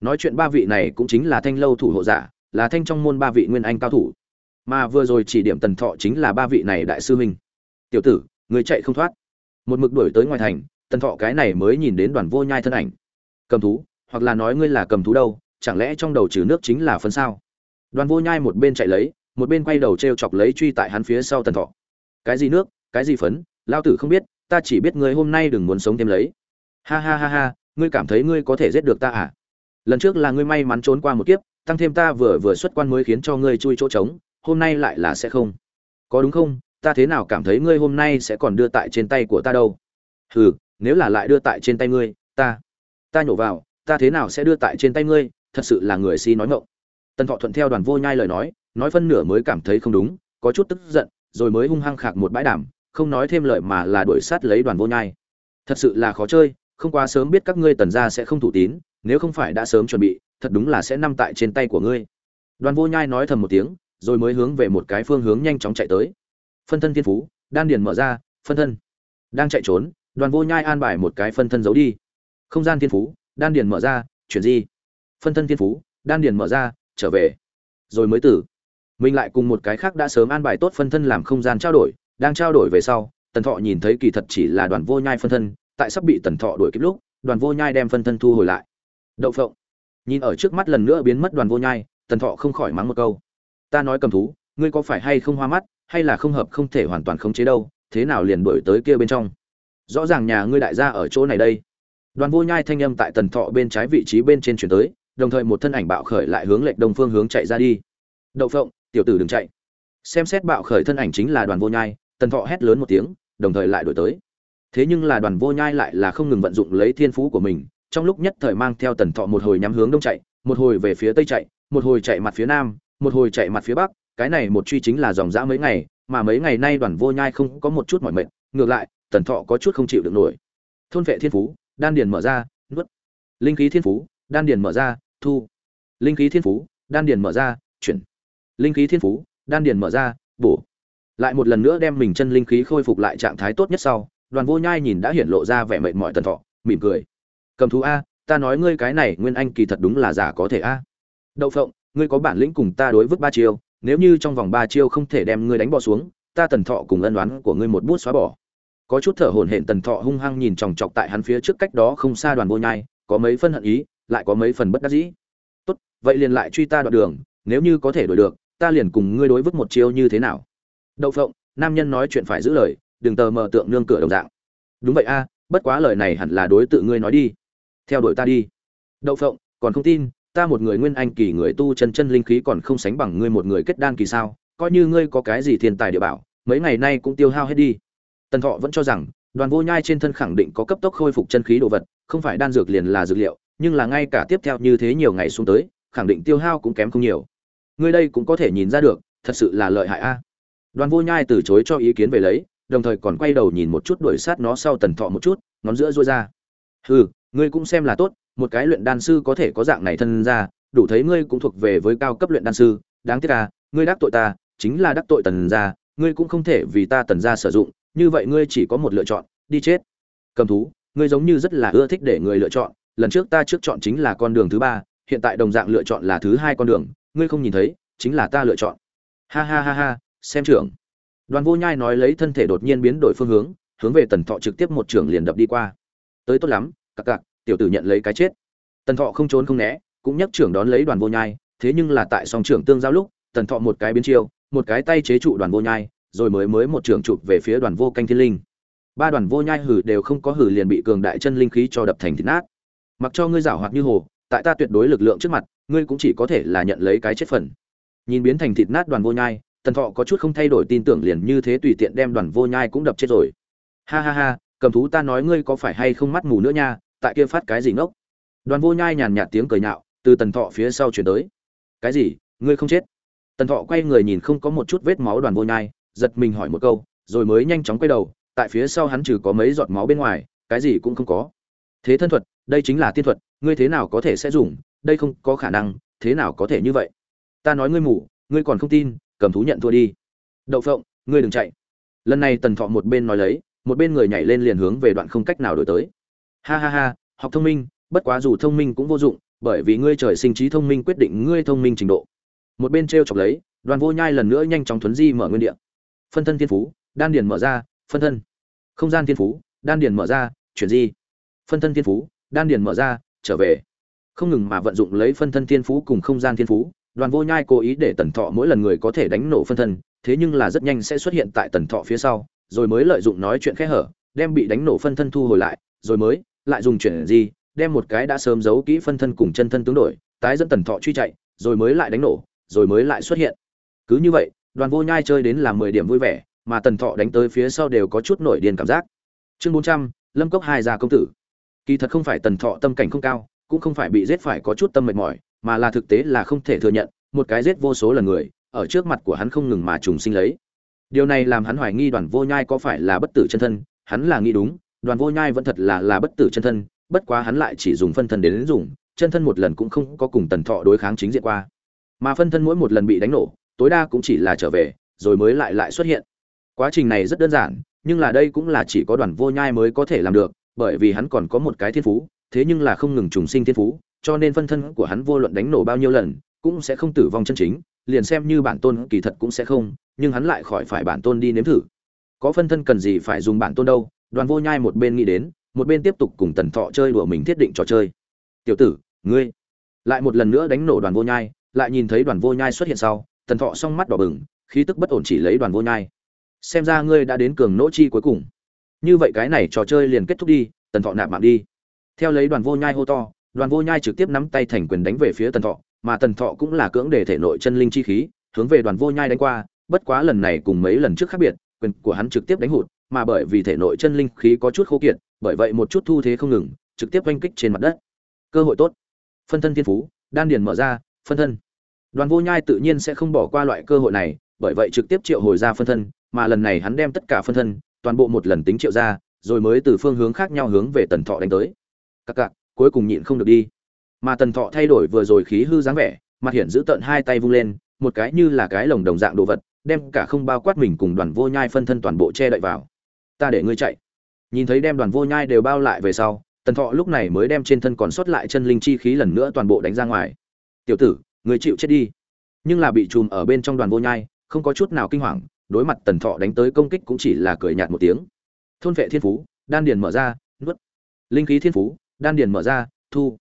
Nói chuyện ba vị này cũng chính là thanh lâu thủ hộ giả là thanh trong môn ba vị nguyên anh cao thủ. Mà vừa rồi chỉ điểm tần thọ chính là ba vị này đại sư huynh. Tiểu tử người chạy không thoát. Một mực đuổi tới ngoài thành, tần thọ cái này mới nhìn đến đoàn vô nhai thân ảnh. Cầm thú, hoặc là nói ngươi là cầm thú đâu, chẳng lẽ trong đầu trừ nước chính là phân sao? Đoàn vô nhai một bên chạy lấy, một bên quay đầu t r e o chọc lấy truy tại hắn phía sau tần thọ. Cái gì nước, cái gì phấn, lao tử không biết, ta chỉ biết ngươi hôm nay đừng muốn sống thêm lấy. Ha ha ha ha, ngươi cảm thấy ngươi có thể giết được ta à? Lần trước là ngươi may mắn trốn qua một kiếp, tăng thêm ta vừa vừa xuất quan mới khiến cho ngươi chui chỗ trống, hôm nay lại là sẽ không. Có đúng không? Ta thế nào cảm thấy ngươi hôm nay sẽ còn đưa tại trên tay của ta đâu? Hừ, nếu là lại đưa tại trên tay ngươi, ta ta nhổ vào, ta thế nào sẽ đưa tại trên tay ngươi? Thật sự là người si nói ngộng tần thọ thuận theo đoàn vô nhai lời nói nói phân nửa mới cảm thấy không đúng, có chút tức giận, rồi mới hung hăng khạc một bãi đảm không nói thêm lời mà là đuổi sát lấy đoàn vô nhai. Thật sự là khó chơi, không quá sớm biết các ngươi tần gia sẽ không thủ tín, nếu không phải đã sớm chuẩn bị, thật đúng là sẽ nằm tại trên tay của ngươi. Đoàn vô nhai nói thầm một tiếng, rồi mới hướng về một cái phương hướng nhanh chóng chạy tới phân thân thiên phú, đan điền mở ra, phân thân. Đang chạy trốn, đoàn vô nhai an bài một cái phân thân giấu đi. Không gian thiên phú, đan điền mở ra, chuyển di. Phân thân thiên phú, đan điền mở ra, trở về. Rồi mới tử. Mình lại cùng một cái khác đã sớm an bài tốt phân thân làm không gian trao đổi, đang trao đổi về sau, tần thọ nhìn thấy kỳ thật chỉ là đoàn vô nhai phân thân, tại sắp bị tần thọ đuổi kịp lúc, đoàn vô nhai đem phân thân thu hồi lại. Đậu phộng. Nhìn ở trước mắt lần nữa biến mất đoàn vô nhai, tần thọ không khỏi mắng một câu. Ta nói cầm thú, ngươi có phải hay không hoa mắt? Hay là không hợp không thể hoàn toàn khống chế đâu, thế nào liền đổi tới kia bên trong? Rõ ràng nhà ngươi đại gia ở chỗ này đây. Đoàn vô nhai thanh âm tại tần thọ bên trái vị trí bên trên chuyển tới, đồng thời một thân ảnh bạo khởi lại hướng lệch đông phương hướng chạy ra đi. Đậu phộng, tiểu tử đừng chạy. Xem xét bạo khởi thân ảnh chính là đoàn vô nhai, tần thọ hét lớn một tiếng, đồng thời lại đổi tới. Thế nhưng là đoàn vô nhai lại là không ngừng vận dụng lấy thiên phú của mình, trong lúc nhất thời mang theo tần thọ một hồi nhắm hướng đông chạy, một hồi về phía tây chạy, một hồi chạy mặt phía nam, một hồi chạy mặt phía bắc cái này một truy chính là dòng dã mấy ngày, mà mấy ngày nay đoàn vô nhai không có một chút mỏi mệt, ngược lại, tần thọ có chút không chịu được nổi. Thôn vệ thiên phú, đan điền mở ra, nuốt. Linh khí thiên phú, đan điền mở ra, thu. Linh khí thiên phú, đan điền mở ra, chuyển. Linh khí thiên phú, đan điền mở ra, bổ. Lại một lần nữa đem mình chân linh khí khôi phục lại trạng thái tốt nhất sau, đoàn vô nhai nhìn đã hiện lộ ra vẻ mệt mỏi tần thọ, mỉm cười. Cầm thú a, ta nói ngươi cái này nguyên anh kỳ thật đúng là giả có thể a. Đậu phộng, ngươi có bản lĩnh cùng ta đối vứt ba chiêu nếu như trong vòng ba chiêu không thể đem ngươi đánh bỏ xuống, ta tần thọ cùng ân đoán của ngươi một bút xóa bỏ. Có chút thở hổn hển tần thọ hung hăng nhìn chòng chọc tại hắn phía trước cách đó không xa đoàn vô nhai, có mấy phân hận ý, lại có mấy phần bất đắc dĩ. Tốt, vậy liền lại truy ta đoạn đường, nếu như có thể đổi được, ta liền cùng ngươi đối vứt một chiêu như thế nào? Đậu phộng, nam nhân nói chuyện phải giữ lời, đừng tờ mờ tượng nương cửa đồng dạng. Đúng vậy a, bất quá lời này hẳn là đối tự ngươi nói đi. Theo đuổi ta đi. Đậu phộng, còn không tin ta một người nguyên anh kỳ người tu chân chân linh khí còn không sánh bằng ngươi một người kết đan kỳ sao, coi như ngươi có cái gì thiên tài địa bảo, mấy ngày nay cũng tiêu hao hết đi. Tần thọ vẫn cho rằng, đoàn vô nhai trên thân khẳng định có cấp tốc khôi phục chân khí đồ vật, không phải đan dược liền là dược liệu, nhưng là ngay cả tiếp theo như thế nhiều ngày xuống tới, khẳng định tiêu hao cũng kém không nhiều. Ngươi đây cũng có thể nhìn ra được, thật sự là lợi hại a. Đoàn vô nhai từ chối cho ý kiến về lấy, đồng thời còn quay đầu nhìn một chút đuổi sát nó sau tần thọ một chút, ngón giữa rối ra. Hừ, ngươi cũng xem là tốt một cái luyện đan sư có thể có dạng này thân ra, đủ thấy ngươi cũng thuộc về với cao cấp luyện đan sư. Đáng tiếc à ngươi đắc tội ta, chính là đắc tội tần gia, ngươi cũng không thể vì ta tần gia sử dụng, như vậy ngươi chỉ có một lựa chọn, đi chết. Cầm thú, ngươi giống như rất là ưa thích để người lựa chọn, lần trước ta trước chọn chính là con đường thứ ba, hiện tại đồng dạng lựa chọn là thứ hai con đường, ngươi không nhìn thấy, chính là ta lựa chọn. Ha ha ha ha, xem trưởng. Đoàn vô nhai nói lấy thân thể đột nhiên biến đổi phương hướng hướng về tần thọ trực tiếp một trường liền đập đi qua. Tới tốt lắm, cặc cặc tiểu tử nhận lấy cái chết. Tần thọ không trốn không né, cũng nhấc trưởng đón lấy đoàn vô nhai, thế nhưng là tại song trưởng tương giao lúc, tần thọ một cái biến chiêu, một cái tay chế trụ đoàn vô nhai, rồi mới mới một trưởng chụp về phía đoàn vô canh thiên linh. Ba đoàn vô nhai hử đều không có hử liền bị cường đại chân linh khí cho đập thành thịt nát. Mặc cho ngươi giảo hoạt như hồ, tại ta tuyệt đối lực lượng trước mặt, ngươi cũng chỉ có thể là nhận lấy cái chết phần. Nhìn biến thành thịt nát đoàn vô nhai, tần thọ có chút không thay đổi tin tưởng liền như thế tùy tiện đem đoàn vô nhai cũng đập chết rồi. Ha ha ha, cầm thú ta nói ngươi có phải hay không mắt mù nữa nha tại kia phát cái gì ngốc? Đoàn vô nhai nhàn nhạt tiếng cười nhạo, từ tần thọ phía sau chuyển tới. Cái gì? Ngươi không chết? Tần thọ quay người nhìn không có một chút vết máu đoàn vô nhai, giật mình hỏi một câu, rồi mới nhanh chóng quay đầu, tại phía sau hắn trừ có mấy giọt máu bên ngoài, cái gì cũng không có. Thế thân thuật, đây chính là tiên thuật, ngươi thế nào có thể sẽ dùng, đây không có khả năng, thế nào có thể như vậy? Ta nói ngươi mù, ngươi còn không tin, cầm thú nhận thua đi. Đậu phộng, ngươi đừng chạy. Lần này tần thọ một bên nói lấy, một bên người nhảy lên liền hướng về đoạn không cách nào đổi tới ha ha ha, học thông minh, bất quá dù thông minh cũng vô dụng, bởi vì ngươi trời sinh trí thông minh quyết định ngươi thông minh trình độ. Một bên t r e o chọc lấy, đoàn vô nhai lần nữa nhanh chóng thuấn di mở nguyên địa. Phân thân thiên phú, đan điền mở ra, phân thân. Không gian thiên phú, đan điền mở ra, chuyển di. Phân thân thiên phú, đan điền mở ra, trở về. Không ngừng mà vận dụng lấy phân thân thiên phú cùng không gian thiên phú, đoàn vô nhai cố ý để tần thọ mỗi lần người có thể đánh nổ phân thân, thế nhưng là rất nhanh sẽ xuất hiện tại tần thọ phía sau, rồi mới lợi dụng nói chuyện khẽ hở, đem bị đánh nổ phân thân thu hồi lại, rồi mới lại dùng chuyển gì, đem một cái đã sớm giấu kỹ phân thân cùng chân thân tướng đổi tái dẫn tần thọ truy chạy rồi mới lại đánh nổ rồi mới lại xuất hiện. Cứ như vậy đoàn vô nhai chơi đến là mười điểm vui vẻ mà tần thọ đánh tới phía sau đều có chút nổi điên cảm giác. Chương bốn trăm lâm cốc hai gia công tử. Kỳ thật không phải tần thọ tâm cảnh không cao cũng không phải bị giết phải có chút tâm mệt mỏi mà là thực tế là không thể thừa nhận một cái giết vô số lần người ở trước mặt của hắn không ngừng mà trùng sinh lấy. Điều này làm hắn hoài nghi đoàn vô nhai có phải là bất tử chân thân hắn là nghĩ đúng đoàn vô nhai vẫn thật là là bất tử chân thân bất quá hắn lại chỉ dùng phân thân đến, đến dùng chân thân một lần cũng không có cùng tần thọ đối kháng chính diện qua. Mà phân thân mỗi một lần bị đánh nổ tối đa cũng chỉ là trở về rồi mới lại lại xuất hiện. Quá trình này rất đơn giản nhưng là đây cũng là chỉ có đoàn vô nhai mới có thể làm được bởi vì hắn còn có một cái thiên phú thế nhưng là không ngừng trùng sinh thiên phú cho nên phân thân của hắn vô luận đánh nổ bao nhiêu lần cũng sẽ không tử vong chân chính liền xem như bản tôn kỳ thật cũng sẽ không nhưng hắn lại khỏi phải bản tôn đi nếm thử. Có phân thân cần gì phải dùng bản tôn đâu đoàn vô nhai một bên nghĩ đến, một bên tiếp tục cùng tần thọ chơi đùa mình thiết định trò chơi. Tiểu tử, ngươi. Lại một lần nữa đánh nổ đoàn vô nhai, lại nhìn thấy đoàn vô nhai xuất hiện sau, tần thọ song mắt đỏ bừng, khí tức bất ổn chỉ lấy đoàn vô nhai. Xem ra ngươi đã đến cường nỗ chi cuối cùng. Như vậy cái này trò chơi liền kết thúc đi, tần thọ nạp mạng đi. Theo lấy đoàn vô nhai hô to, đoàn vô nhai trực tiếp nắm tay thành quyền đánh về phía tần thọ, mà tần thọ cũng là cưỡng để thể nội chân linh chi khí, hướng về đoàn vô nhai đánh qua, bất quá lần này cùng mấy lần trước khác biệt, quyền của hắn trực tiếp đánh hụt mà bởi vì thể nội chân linh khí có chút khô kiệt, bởi vậy một chút thu thế không ngừng, trực tiếp oanh kích trên mặt đất. Cơ hội tốt. Phân thân thiên phú, đan điền mở ra, phân thân. Đoàn vô nhai tự nhiên sẽ không bỏ qua loại cơ hội này, bởi vậy trực tiếp triệu hồi ra phân thân, mà lần này hắn đem tất cả phân thân, toàn bộ một lần tính triệu ra, rồi mới từ phương hướng khác nhau hướng về tần thọ đánh tới. Các cặc cuối cùng nhịn không được đi. Mà tần thọ thay đổi vừa rồi khí hư dáng vẻ, mặt hiện giữ tận hai tay vung lên, một cái như là cái lồng đồng dạng đồ vật, đem cả không bao quát mình cùng đoàn vô nhai phân thân toàn bộ che đậy vào ta để ngươi chạy. Nhìn thấy đem đoàn vô nhai đều bao lại về sau, tần thọ lúc này mới đem trên thân còn sót lại chân linh chi khí lần nữa toàn bộ đánh ra ngoài. Tiểu tử người chịu chết đi. Nhưng là bị chùm ở bên trong đoàn vô nhai, không có chút nào kinh hoàng, đối mặt tần thọ đánh tới công kích cũng chỉ là cười nhạt một tiếng. Thôn vệ thiên phú, đan điền mở ra, nuốt. Linh khí thiên phú, đan điền mở ra, thu.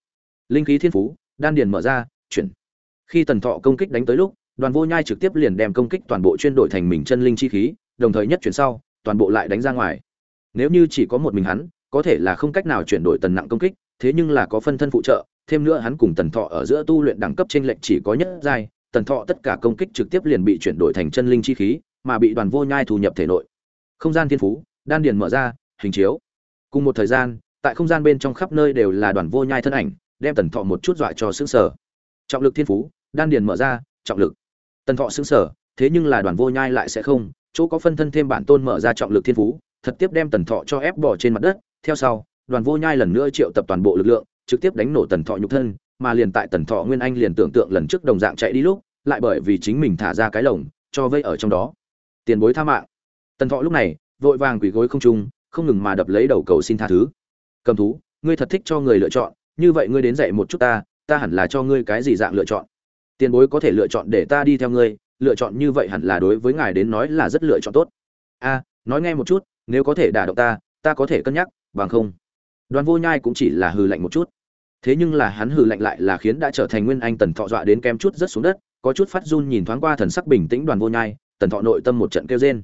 Linh khí thiên phú, đan điền mở ra, chuyển. Khi tần thọ công kích đánh tới lúc, đoàn vô nhai trực tiếp liền đem công kích toàn bộ chuyên đổi thành mình chân linh chi khí, đồng thời nhất chuyển sau toàn bộ lại đánh ra ngoài. Nếu như chỉ có một mình hắn, có thể là không cách nào chuyển đổi tần nặng công kích, thế nhưng là có phân thân phụ trợ, thêm nữa hắn cùng tần thọ ở giữa tu luyện đẳng cấp trên lệnh chỉ có nhất giai, tần thọ tất cả công kích trực tiếp liền bị chuyển đổi thành chân linh chi khí, mà bị đoàn vô nhai thu nhập thể nội. Không gian thiên phú, đan điền mở ra, hình chiếu. Cùng một thời gian, tại không gian bên trong khắp nơi đều là đoàn vô nhai thân ảnh, đem tần thọ một chút dọa cho xứng sở trọng lực thiên phú, đan điền mở ra, trọng lực. Tần thọ xứng sở thế nhưng là đoàn vô nhai lại sẽ không chỗ có phân thân thêm bản tôn mở ra trọng lực thiên phú, thật tiếp đem tần thọ cho ép bỏ trên mặt đất. Theo sau, đoàn vô nhai lần nữa triệu tập toàn bộ lực lượng, trực tiếp đánh nổ tần thọ nhục thân, mà liền tại tần thọ nguyên anh liền tưởng tượng lần trước đồng dạng chạy đi lúc, lại bởi vì chính mình thả ra cái lồng, cho vây ở trong đó. Tiền bối tha mạng. Tần thọ lúc này, vội vàng quỳ gối không trung, không ngừng mà đập lấy đầu cầu xin tha thứ. Cầm thú, ngươi thật thích cho người lựa chọn, như vậy ngươi đến dạy một chút ta ta hẳn là cho ngươi cái gì dạng lựa chọn? Tiền bối có thể lựa chọn để ta đi theo ngươi lựa chọn như vậy hẳn là đối với ngài đến nói là rất lựa chọn tốt. A nói nghe một chút, nếu có thể đả động ta ta có thể cân nhắc, bằng không. Đoàn vô nhai cũng chỉ là hừ lạnh một chút. Thế nhưng là hắn hừ lạnh lại là khiến đã trở thành nguyên anh tần thọ dọa đến kem chút rất xuống đất, có chút phát run nhìn thoáng qua thần sắc bình tĩnh đoàn vô nhai, tần thọ nội tâm một trận kêu rên.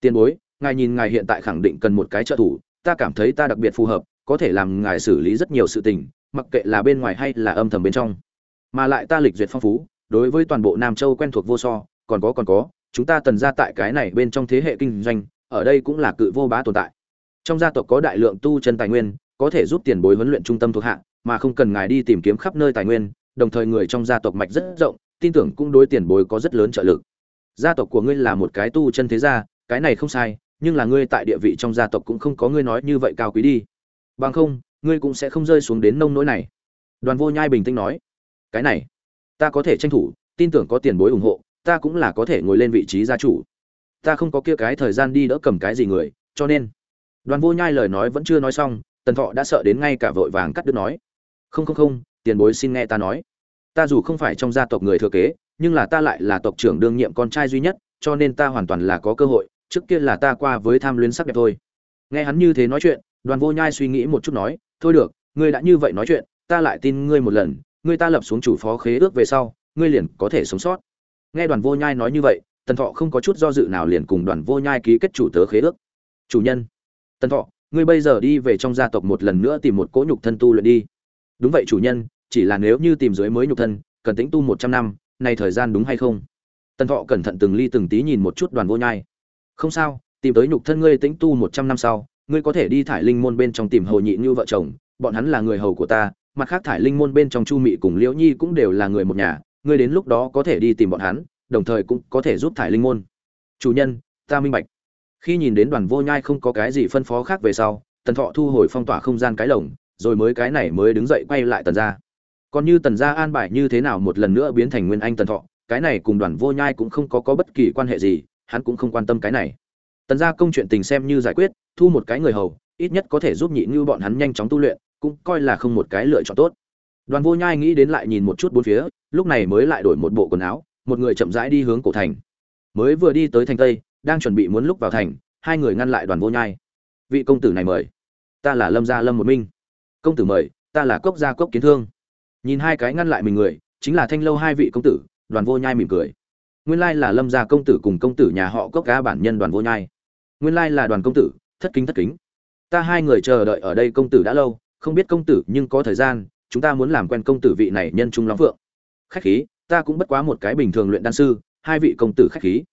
Tiền bối, ngài nhìn ngài hiện tại khẳng định cần một cái trợ thủ, ta cảm thấy ta đặc biệt phù hợp, có thể làm ngài xử lý rất nhiều sự tình, mặc kệ là bên ngoài hay là âm thầm bên trong. Mà lại ta lịch duyệt phong phú đối với toàn bộ nam châu quen thuộc vô so, còn có còn có, chúng ta tần ra tại cái này bên trong thế hệ kinh doanh, ở đây cũng là cự vô bá tồn tại. Trong gia tộc có đại lượng tu chân tài nguyên, có thể giúp tiền bối huấn luyện trung tâm thuộc hạ, mà không cần ngài đi tìm kiếm khắp nơi tài nguyên, đồng thời người trong gia tộc mạch rất rộng, tin tưởng cũng đối tiền bối có rất lớn trợ lực. Gia tộc của ngươi là một cái tu chân thế gia, cái này không sai, nhưng là ngươi tại địa vị trong gia tộc cũng không có ngươi nói như vậy cao quý đi. Bằng không, ngươi cũng sẽ không rơi xuống đến nông nỗi này. Đoàn vô nhai bình tĩnh nói. Cái này ta có thể tranh thủ, tin tưởng có tiền bối ủng hộ, ta cũng là có thể ngồi lên vị trí gia chủ. Ta không có kia cái thời gian đi đỡ cầm cái gì người, cho nên. Đoàn vô nhai lời nói vẫn chưa nói xong, tần thọ đã sợ đến ngay cả vội vàng cắt đứt nói. Không không không, tiền bối xin nghe ta nói. Ta dù không phải trong gia tộc người thừa kế, nhưng là ta lại là tộc trưởng đương nhiệm con trai duy nhất, cho nên ta hoàn toàn là có cơ hội, trước kia là ta qua với tham luyến sắc đẹp thôi. Nghe hắn như thế nói chuyện, đoàn vô nhai suy nghĩ một chút nói, thôi được, ngươi đã như vậy nói chuyện, ta lại tin ngươi một lần ngươi ta lập xuống chủ phó khế ước về sau ngươi liền có thể sống sót. Nghe đoàn vô nhai nói như vậy, tần thọ không có chút do dự nào liền cùng đoàn vô nhai ký kết chủ tớ khế ước. Chủ nhân, tần thọ, ngươi bây giờ đi về trong gia tộc một lần nữa tìm một cỗ nhục thân tu luyện đi. Đúng vậy chủ nhân, chỉ là nếu như tìm dưới mới nhục thân, cần tính tu một trăm năm này thời gian đúng hay không? Tần thọ cẩn thận từng ly từng tí nhìn một chút đoàn vô nhai. Không sao, tìm tới nhục thân ngươi tĩnh tu một trăm năm sau, ngươi có thể đi thải linh môn bên trong tìm hầu nhị như vợ chồng, bọn hắn là người hầu của ta mặt khác thải linh môn bên trong chu mị cùng liễu nhi cũng đều là người một nhà, ngươi đến lúc đó có thể đi tìm bọn hắn, đồng thời cũng có thể giúp thải linh môn. Chủ nhân, ta minh bạch. Khi nhìn đến đoàn vô nhai không có cái gì phân phó khác về sau, tần thọ thu hồi phong tỏa không gian cái lồng, rồi mới cái này mới đứng dậy quay lại tần ra còn như tần gia an bài như thế nào một lần nữa biến thành nguyên anh tần thọ, cái này cùng đoàn vô nhai cũng không có có bất kỳ quan hệ gì, hắn cũng không quan tâm cái này. Tần gia công chuyện tình xem như giải quyết, thu một cái người hầu, ít nhất có thể giúp nhị như bọn hắn nhanh chóng tu luyện cũng coi là không một cái lựa chọn tốt. Đoàn vô nhai nghĩ đến lại nhìn một chút bốn phía, lúc này mới lại đổi một bộ quần áo, một người chậm rãi đi hướng cổ thành. Mới vừa đi tới thành tây, đang chuẩn bị muốn lúc vào thành, hai người ngăn lại đoàn vô nhai. Vị công tử này mời. Ta là lâm gia lâm một minh công tử mời, ta là cốc gia cốc kiến thương. Nhìn hai cái ngăn lại mình người, chính là thanh lâu hai vị công tử, đoàn vô nhai mỉm cười. Nguyên lai là lâm gia công tử cùng công tử nhà họ cốc cá bản nhân đoàn vô nhai. Nguyên lai là đoàn công tử, thất kính thất kính. Ta hai người chờ đợi ở đây công tử đã lâu không biết công tử nhưng có thời gian, chúng ta muốn làm quen công tử vị này nhân trung long phượng. Khách khí, ta cũng bất quá một cái bình thường luyện đan sư, hai vị công tử khách khí.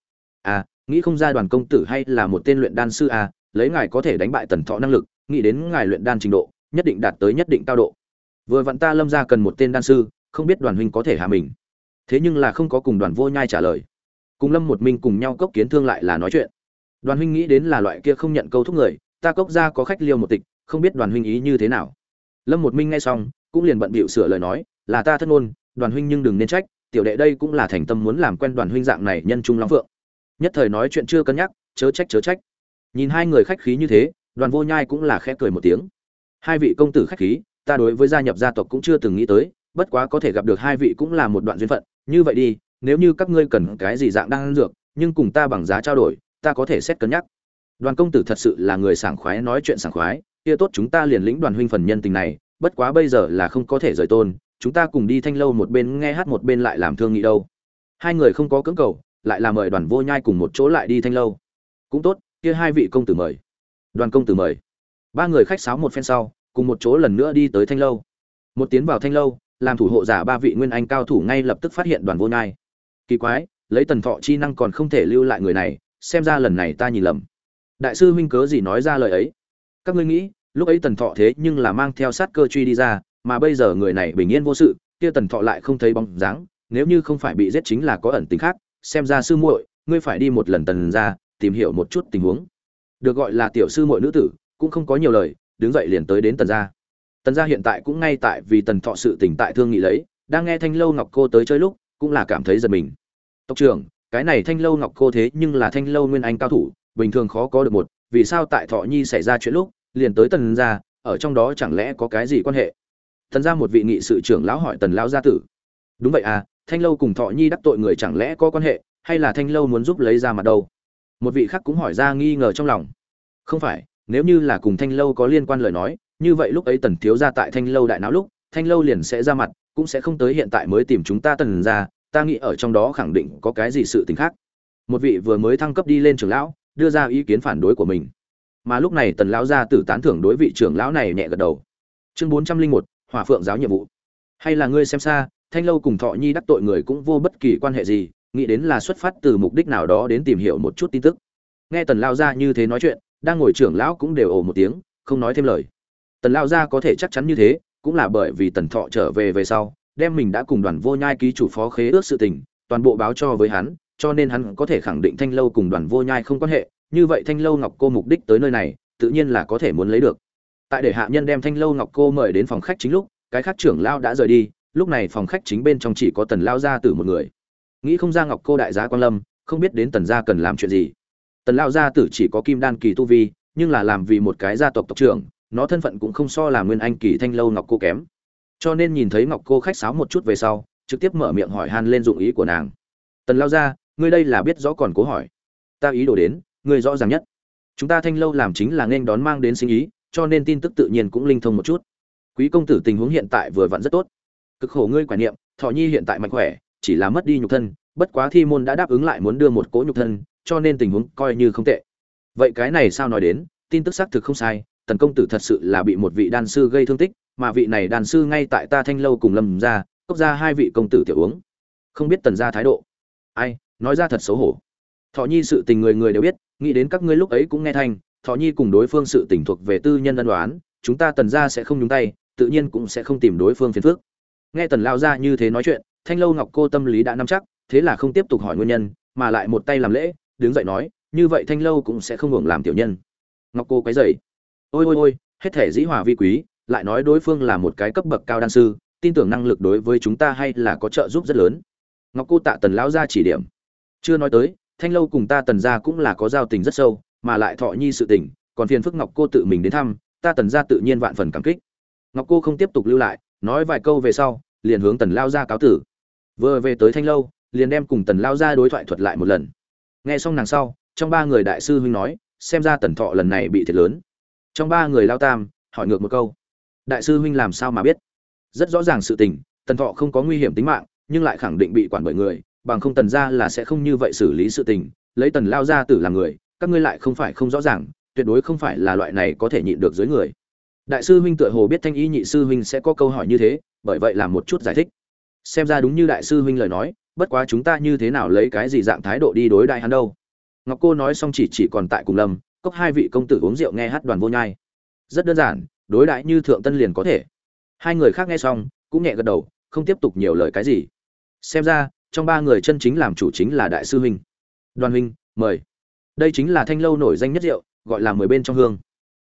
À nghĩ không ra đoàn công tử hay là một tên luyện đan sư à lấy ngài có thể đánh bại tần thọ năng lực, nghĩ đến ngài luyện đan trình độ, nhất định đạt tới nhất định cao độ. Vừa vặn ta lâm ra cần một tên đan sư, không biết đoàn huynh có thể hạ mình. Thế nhưng là không có cùng đoàn vô nhai trả lời. Cùng lâm một mình cùng nhau cốc kiến thương lại là nói chuyện. Đoàn huynh nghĩ đến là loại kia không nhận câu thúc người, ta cốc ra có khách liêu một tịch không biết đoàn huynh ý như thế nào. Lâm một minh nghe xong, cũng liền bận bịu sửa lời nói, là ta thất ngôn, đoàn huynh nhưng đừng nên trách, tiểu đệ đây cũng là thành tâm muốn làm quen đoàn huynh dạng này nhân trung long phượng. Nhất thời nói chuyện chưa cân nhắc, chớ trách chớ trách. Nhìn hai người khách khí như thế, đoàn vô nhai cũng là khẽ cười một tiếng. Hai vị công tử khách khí, ta đối với gia nhập gia tộc cũng chưa từng nghĩ tới, bất quá có thể gặp được hai vị cũng là một đoạn duyên phận, như vậy đi, nếu như các ngươi cần cái gì dạng đang dược, nhưng cùng ta bằng giá trao đổi, ta có thể xét cân nhắc. Đoàn công tử thật sự là người sảng khoái, nói chuyện sảng khoái kia tốt chúng ta liền lĩnh đoàn huynh phần nhân tình này, bất quá bây giờ là không có thể rời tôn, chúng ta cùng đi thanh lâu một bên nghe hát một bên lại làm thương nghị đâu. Hai người không có cưỡng cầu, lại là mời đoàn vô nhai cùng một chỗ lại đi thanh lâu. Cũng tốt, kia hai vị công tử mời. Đoàn công tử mời. Ba người khách sáo một phen sau, cùng một chỗ lần nữa đi tới thanh lâu. Một tiến vào thanh lâu, làm thủ hộ giả ba vị nguyên anh cao thủ ngay lập tức phát hiện đoàn vô nhai. Kỳ quái, lấy tần thọ chi năng còn không thể lưu lại người này, xem ra lần này ta nhìn lầm. Đại sư huynh cớ gì nói ra lời ấy? Các ngươi nghĩ, lúc ấy tần thọ thế nhưng là mang theo sát cơ truy đi ra, mà bây giờ người này bình yên vô sự, kia tần thọ lại không thấy bóng dáng, nếu như không phải bị giết chính là có ẩn tính khác, xem ra sư muội, ngươi phải đi một lần tần ra, tìm hiểu một chút tình huống. Được gọi là tiểu sư muội nữ tử, cũng không có nhiều lời, đứng dậy liền tới đến tần gia. Tần gia hiện tại cũng ngay tại vì tần thọ sự tỉnh tại thương nghị lấy, đang nghe thanh lâu ngọc cô tới chơi lúc, cũng là cảm thấy giật mình. Tộc trưởng, cái này thanh lâu ngọc cô thế nhưng là thanh lâu nguyên anh cao thủ, bình thường khó có được một vì sao tại thọ nhi xảy ra chuyện lúc, liền tới tần gia, ở trong đó chẳng lẽ có cái gì quan hệ? Tần gia một vị nghị sự trưởng lão hỏi tần lão gia tử. Đúng vậy à thanh lâu cùng thọ nhi đắc tội người chẳng lẽ có quan hệ, hay là thanh lâu muốn giúp lấy ra mặt đâu? Một vị khác cũng hỏi ra nghi ngờ trong lòng. Không phải, nếu như là cùng thanh lâu có liên quan lời nói, như vậy lúc ấy tần thiếu gia tại thanh lâu đại não lúc, thanh lâu liền sẽ ra mặt, cũng sẽ không tới hiện tại mới tìm chúng ta tần ra ta nghĩ ở trong đó khẳng định có cái gì sự tình khác. Một vị vừa mới thăng cấp đi lên trưởng lão đưa ra ý kiến phản đối của mình. Mà lúc này tần lão gia tử tán thưởng đối vị trưởng lão này nhẹ gật đầu. Chương bốn trăm linh một, hỏa phượng giáo nhiệm vụ. Hay là ngươi xem xa, thanh lâu cùng thọ nhi đắc tội người cũng vô bất kỳ quan hệ gì, nghĩ đến là xuất phát từ mục đích nào đó đến tìm hiểu một chút tin tức. Nghe tần lao gia như thế nói chuyện, đang ngồi trưởng lão cũng đều ồ một tiếng, không nói thêm lời. Tần lao gia có thể chắc chắn như thế, cũng là bởi vì tần thọ trở về về sau, đem mình đã cùng đoàn vô nhai ký chủ phó khế ước sự tình, toàn bộ báo cho với hắn cho nên hắn có thể khẳng định thanh lâu cùng đoàn vô nhai không quan hệ, như vậy thanh lâu ngọc cô mục đích tới nơi này, tự nhiên là có thể muốn lấy được. Tại để hạ nhân đem thanh lâu ngọc cô mời đến phòng khách chính lúc, cái khác trưởng lao đã rời đi, lúc này phòng khách chính bên trong chỉ có tần lao gia tử một người. Nghĩ không ra ngọc cô đại gia quan lâm, không biết đến tần gia cần làm chuyện gì. Tần lao gia tử chỉ có kim đan kỳ tu vi, nhưng là làm vì một cái gia tộc tộc trưởng, nó thân phận cũng không so là nguyên anh kỳ thanh lâu ngọc cô kém. Cho nên nhìn thấy ngọc cô khách sáo một chút về sau, trực tiếp mở miệng hỏi han lên dụng ý của nàng. Tần lao gia ngươi đây là biết rõ còn cố hỏi. Ta ý đồ đến, ngươi rõ ràng nhất. Chúng ta thanh lâu làm chính là nên đón mang đến sinh ý, cho nên tin tức tự nhiên cũng linh thông một chút. Quý công tử tình huống hiện tại vừa vặn rất tốt. Cực khổ ngươi quả niệm, thọ nhi hiện tại mạnh khỏe, chỉ là mất đi nhục thân, bất quá thi môn đã đáp ứng lại muốn đưa một cỗ nhục thân, cho nên tình huống coi như không tệ. Vậy cái này sao nói đến, tin tức xác thực không sai, tần công tử thật sự là bị một vị đan sư gây thương tích, mà vị này đàn sư ngay tại ta thanh lâu cùng lâm ra cốc ra hai vị công tử tiểu uống. Không biết tần ra thái độ. Ai nói ra thật xấu hổ. Thọ nhi sự tình người người đều biết, nghĩ đến các ngươi lúc ấy cũng nghe thanh, thọ nhi cùng đối phương sự tình thuộc về tư nhân ân đoán chúng ta tần ra sẽ không nhúng tay, tự nhiên cũng sẽ không tìm đối phương phiền phước nghe tần lao ra như thế nói chuyện, thanh lâu ngọc cô tâm lý đã nắm chắc, thế là không tiếp tục hỏi nguyên nhân, mà lại một tay làm lễ, đứng dậy nói, như vậy thanh lâu cũng sẽ không hưởng làm tiểu nhân. Ngọc cô quấy dậy ôi ôi ôi, hết thể dĩ hòa vi quý, lại nói đối phương là một cái cấp bậc cao đan sư, tin tưởng năng lực đối với chúng ta hay là có trợ giúp rất lớn. Ngọc cô tạ tần lão ra chỉ điểm chưa nói tới, thanh lâu cùng ta tần gia cũng là có giao tình rất sâu, mà lại thọ nhi sự tình, còn phiền phức ngọc cô tự mình đến thăm, ta tần gia tự nhiên vạn phần cảm kích. Ngọc cô không tiếp tục lưu lại, nói vài câu về sau, liền hướng tần lao gia cáo tử. Vừa về tới thanh lâu, liền đem cùng tần lao gia đối thoại thuật lại một lần. Nghe xong nàng sau, trong ba người đại sư huynh nói, xem ra tần thọ lần này bị thiệt lớn. Trong ba người lao tam, hỏi ngược một câu. Đại sư huynh làm sao mà biết? Rất rõ ràng sự tình, tần thọ không có nguy hiểm tính mạng, nhưng lại khẳng định bị quản bởi người bằng không tần ra là sẽ không như vậy xử lý sự tình, lấy tần lao ra tử làm người, các ngươi lại không phải không rõ ràng, tuyệt đối không phải là loại này có thể nhịn được dưới người. Đại sư huynh tựa hồ biết thanh ý nhị sư huynh sẽ có câu hỏi như thế, bởi vậy làm một chút giải thích. Xem ra đúng như đại sư huynh lời nói, bất quá chúng ta như thế nào lấy cái gì dạng thái độ đi đối đại hắn đâu. Ngọc cô nói xong chỉ chỉ còn tại cùng lâm, cốc hai vị công tử uống rượu nghe hát đoàn vô nhai. Rất đơn giản, đối đãi như thượng tân liền có thể. Hai người khác nghe xong, cũng nhẹ gật đầu, không tiếp tục nhiều lời cái gì. Xem ra trong ba người chân chính làm chủ chính là đại sư huynh. Đoàn huynh, mời. Đây chính là thanh lâu nổi danh nhất rượu, gọi là mười bên trong hương.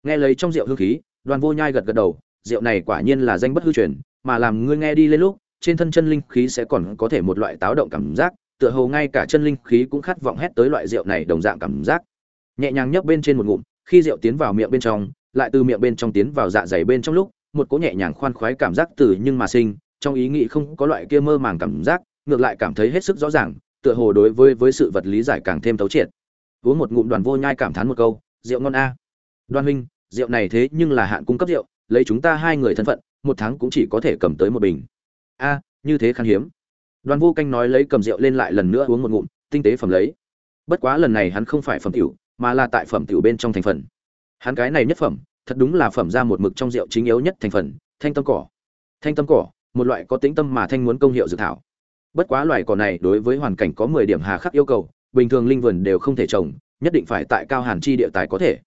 Nghe lấy trong rượu hương khí, đoàn vô nhai gật gật đầu, rượu này quả nhiên là danh bất hư truyền, mà làm ngươi nghe đi lên lúc, trên thân chân linh khí sẽ còn có thể một loại táo động cảm giác, tựa hồ ngay cả chân linh khí cũng khát vọng hét tới loại rượu này đồng dạng cảm giác. Nhẹ nhàng nhấp bên trên một ngụm, khi rượu tiến vào miệng bên trong, lại từ miệng bên trong tiến vào dạ dày bên trong lúc, một cỗ nhẹ nhàng khoan khoái cảm giác từ nhưng mà sinh, trong ý nghĩ không có loại kia mơ màng cảm giác ngược lại cảm thấy hết sức rõ ràng, tựa hồ đối với với sự vật lý giải càng thêm thấu triệt. Uống một ngụm đoàn vô nhai cảm thán một câu, rượu ngon a. Đoan huynh, rượu này thế nhưng là hạn cung cấp rượu, lấy chúng ta hai người thân phận, một tháng cũng chỉ có thể cầm tới một bình. A, như thế khan hiếm. Đoàn vô canh nói lấy cầm rượu lên lại lần nữa uống một ngụm, tinh tế phẩm lấy. Bất quá lần này hắn không phải phẩm tiểu, mà là tại phẩm tiểu bên trong thành phần. Hắn cái này nhất phẩm, thật đúng là phẩm ra một mực trong rượu chính yếu nhất thành phần, thanh tâm cỏ. Thanh tâm cỏ, một loại có tính tâm mà thanh muốn công hiệu dược thảo bất quá loài cỏ này đối với hoàn cảnh có mười điểm hà khắc yêu cầu, bình thường linh vườn đều không thể trồng, nhất định phải tại cao hàn chi địa tài có thể.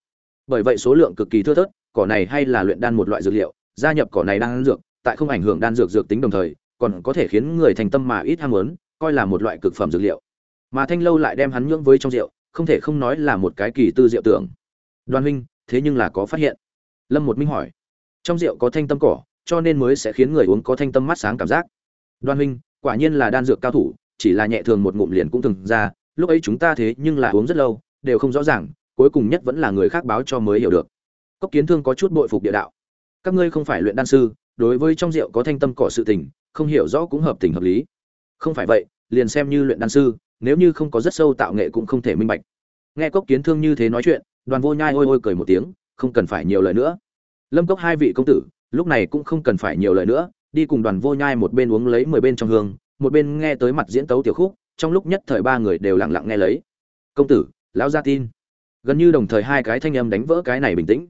Bởi vậy số lượng cực kỳ thưa thớt, cỏ này hay là luyện đan một loại dược liệu, gia nhập cỏ này đan dược, tại không ảnh hưởng đan dược dược tính đồng thời, còn có thể khiến người thành tâm mà ít ham muốn, coi là một loại cực phẩm dược liệu. Mà thanh lâu lại đem hắn nhưỡng với trong rượu, không thể không nói là một cái kỳ tư diệu tưởng. Đoan huynh, thế nhưng là có phát hiện. Lâm một minh hỏi. Trong rượu có thanh tâm cỏ, cho nên mới sẽ khiến người uống có thanh tâm mắt sáng cảm giác. Đoan huynh quả nhiên là đan dược cao thủ, chỉ là nhẹ thường một ngụm liền cũng từng ra, lúc ấy chúng ta thế nhưng là uống rất lâu, đều không rõ ràng, cuối cùng nhất vẫn là người khác báo cho mới hiểu được. Cốc kiến thương có chút bội phục địa đạo. Các ngươi không phải luyện đan sư, đối với trong rượu có thanh tâm cỏ sự tình, không hiểu rõ cũng hợp tình hợp lý. Không phải vậy, liền xem như luyện đan sư, nếu như không có rất sâu tạo nghệ cũng không thể minh bạch. Nghe cốc kiến thương như thế nói chuyện, đoàn vô nhai ôi ôi cười một tiếng, không cần phải nhiều lời nữa. Lâm cốc hai vị công tử, lúc này cũng không cần phải nhiều lời nữa đi cùng đoàn vô nhai một bên uống lấy mười bên trong hương, một bên nghe tới mặt diễn tấu tiểu khúc, trong lúc nhất thời ba người đều lặng lặng nghe lấy. Công tử, lão gia tin. Gần như đồng thời hai cái thanh âm đánh vỡ cái này bình tĩnh.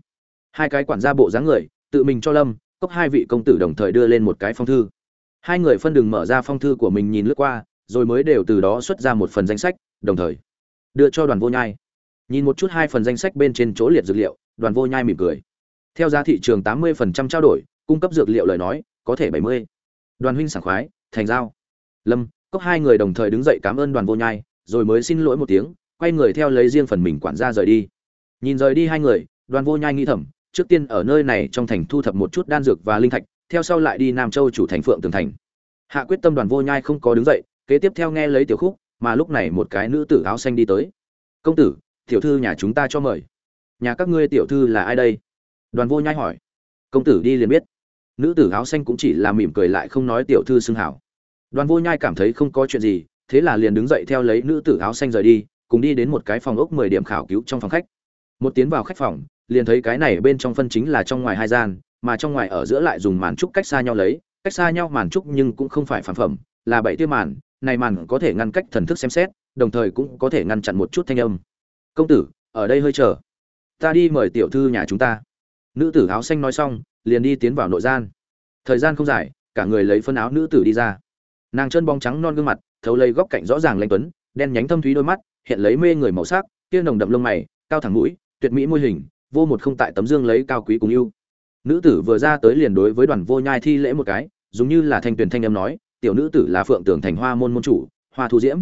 Hai cái quản gia bộ dáng người, tự mình cho lâm, cốc hai vị công tử đồng thời đưa lên một cái phong thư. Hai người phân đường mở ra phong thư của mình nhìn lướt qua, rồi mới đều từ đó xuất ra một phần danh sách, đồng thời đưa cho đoàn vô nhai. Nhìn một chút hai phần danh sách bên trên chỗ liệt dược liệu, đoàn vô nhai mỉm cười. Theo giá thị trường tám mươi phần trăm trao đổi, cung cấp dược liệu lời nói có thể bảy mươi. Đoàn huynh sảng khoái, thành giao. Lâm, cốc hai người đồng thời đứng dậy cảm ơn đoàn vô nhai, rồi mới xin lỗi một tiếng, quay người theo lấy riêng phần mình quản gia rời đi. Nhìn rời đi hai người, đoàn vô nhai nghĩ thầm, trước tiên ở nơi này trong thành thu thập một chút đan dược và linh thạch, theo sau lại đi nam châu chủ thành phượng tường thành. Hạ quyết tâm đoàn vô nhai không có đứng dậy, kế tiếp theo nghe lấy tiểu khúc, mà lúc này một cái nữ tử áo xanh đi tới. Công tử, tiểu thư nhà chúng ta cho mời. Nhà các ngươi tiểu thư là ai đây? Đoàn vô nhai hỏi. Công tử đi liền biết nữ tử áo xanh cũng chỉ là mỉm cười lại không nói tiểu thư xưng hảo. Đoàn vô nhai cảm thấy không có chuyện gì, thế là liền đứng dậy theo lấy nữ tử áo xanh rời đi, cùng đi đến một cái phòng ốc mười điểm khảo cứu trong phòng khách. Một tiến vào khách phòng, liền thấy cái này bên trong phân chính là trong ngoài hai gian, mà trong ngoài ở giữa lại dùng màn trúc cách xa nhau lấy, cách xa nhau màn trúc nhưng cũng không phải phản phẩm, là bảy tia màn, này màn có thể ngăn cách thần thức xem xét, đồng thời cũng có thể ngăn chặn một chút thanh âm. Công tử, ở đây hơi chờ. Ta đi mời tiểu thư nhà chúng ta. Nữ tử áo xanh nói xong liền đi tiến vào nội gian. Thời gian không dài, cả người lấy phân áo nữ tử đi ra. Nàng chân bóng trắng non gương mặt, thấu lấy góc cạnh rõ ràng lanh tuấn, đen nhánh thâm thúy đôi mắt, hiện lấy mê người màu sắc kia nồng đậm lông mày, cao thẳng mũi, tuyệt mỹ môi hình, vô một không tại tấm dương lấy cao quý cùng yêu. Nữ tử vừa ra tới liền đối với đoàn vô nhai thi lễ một cái giống như là thanh tuyền thanh âm nói, tiểu nữ tử là phượng tưởng thành hoa môn môn chủ, hoa thu diễm.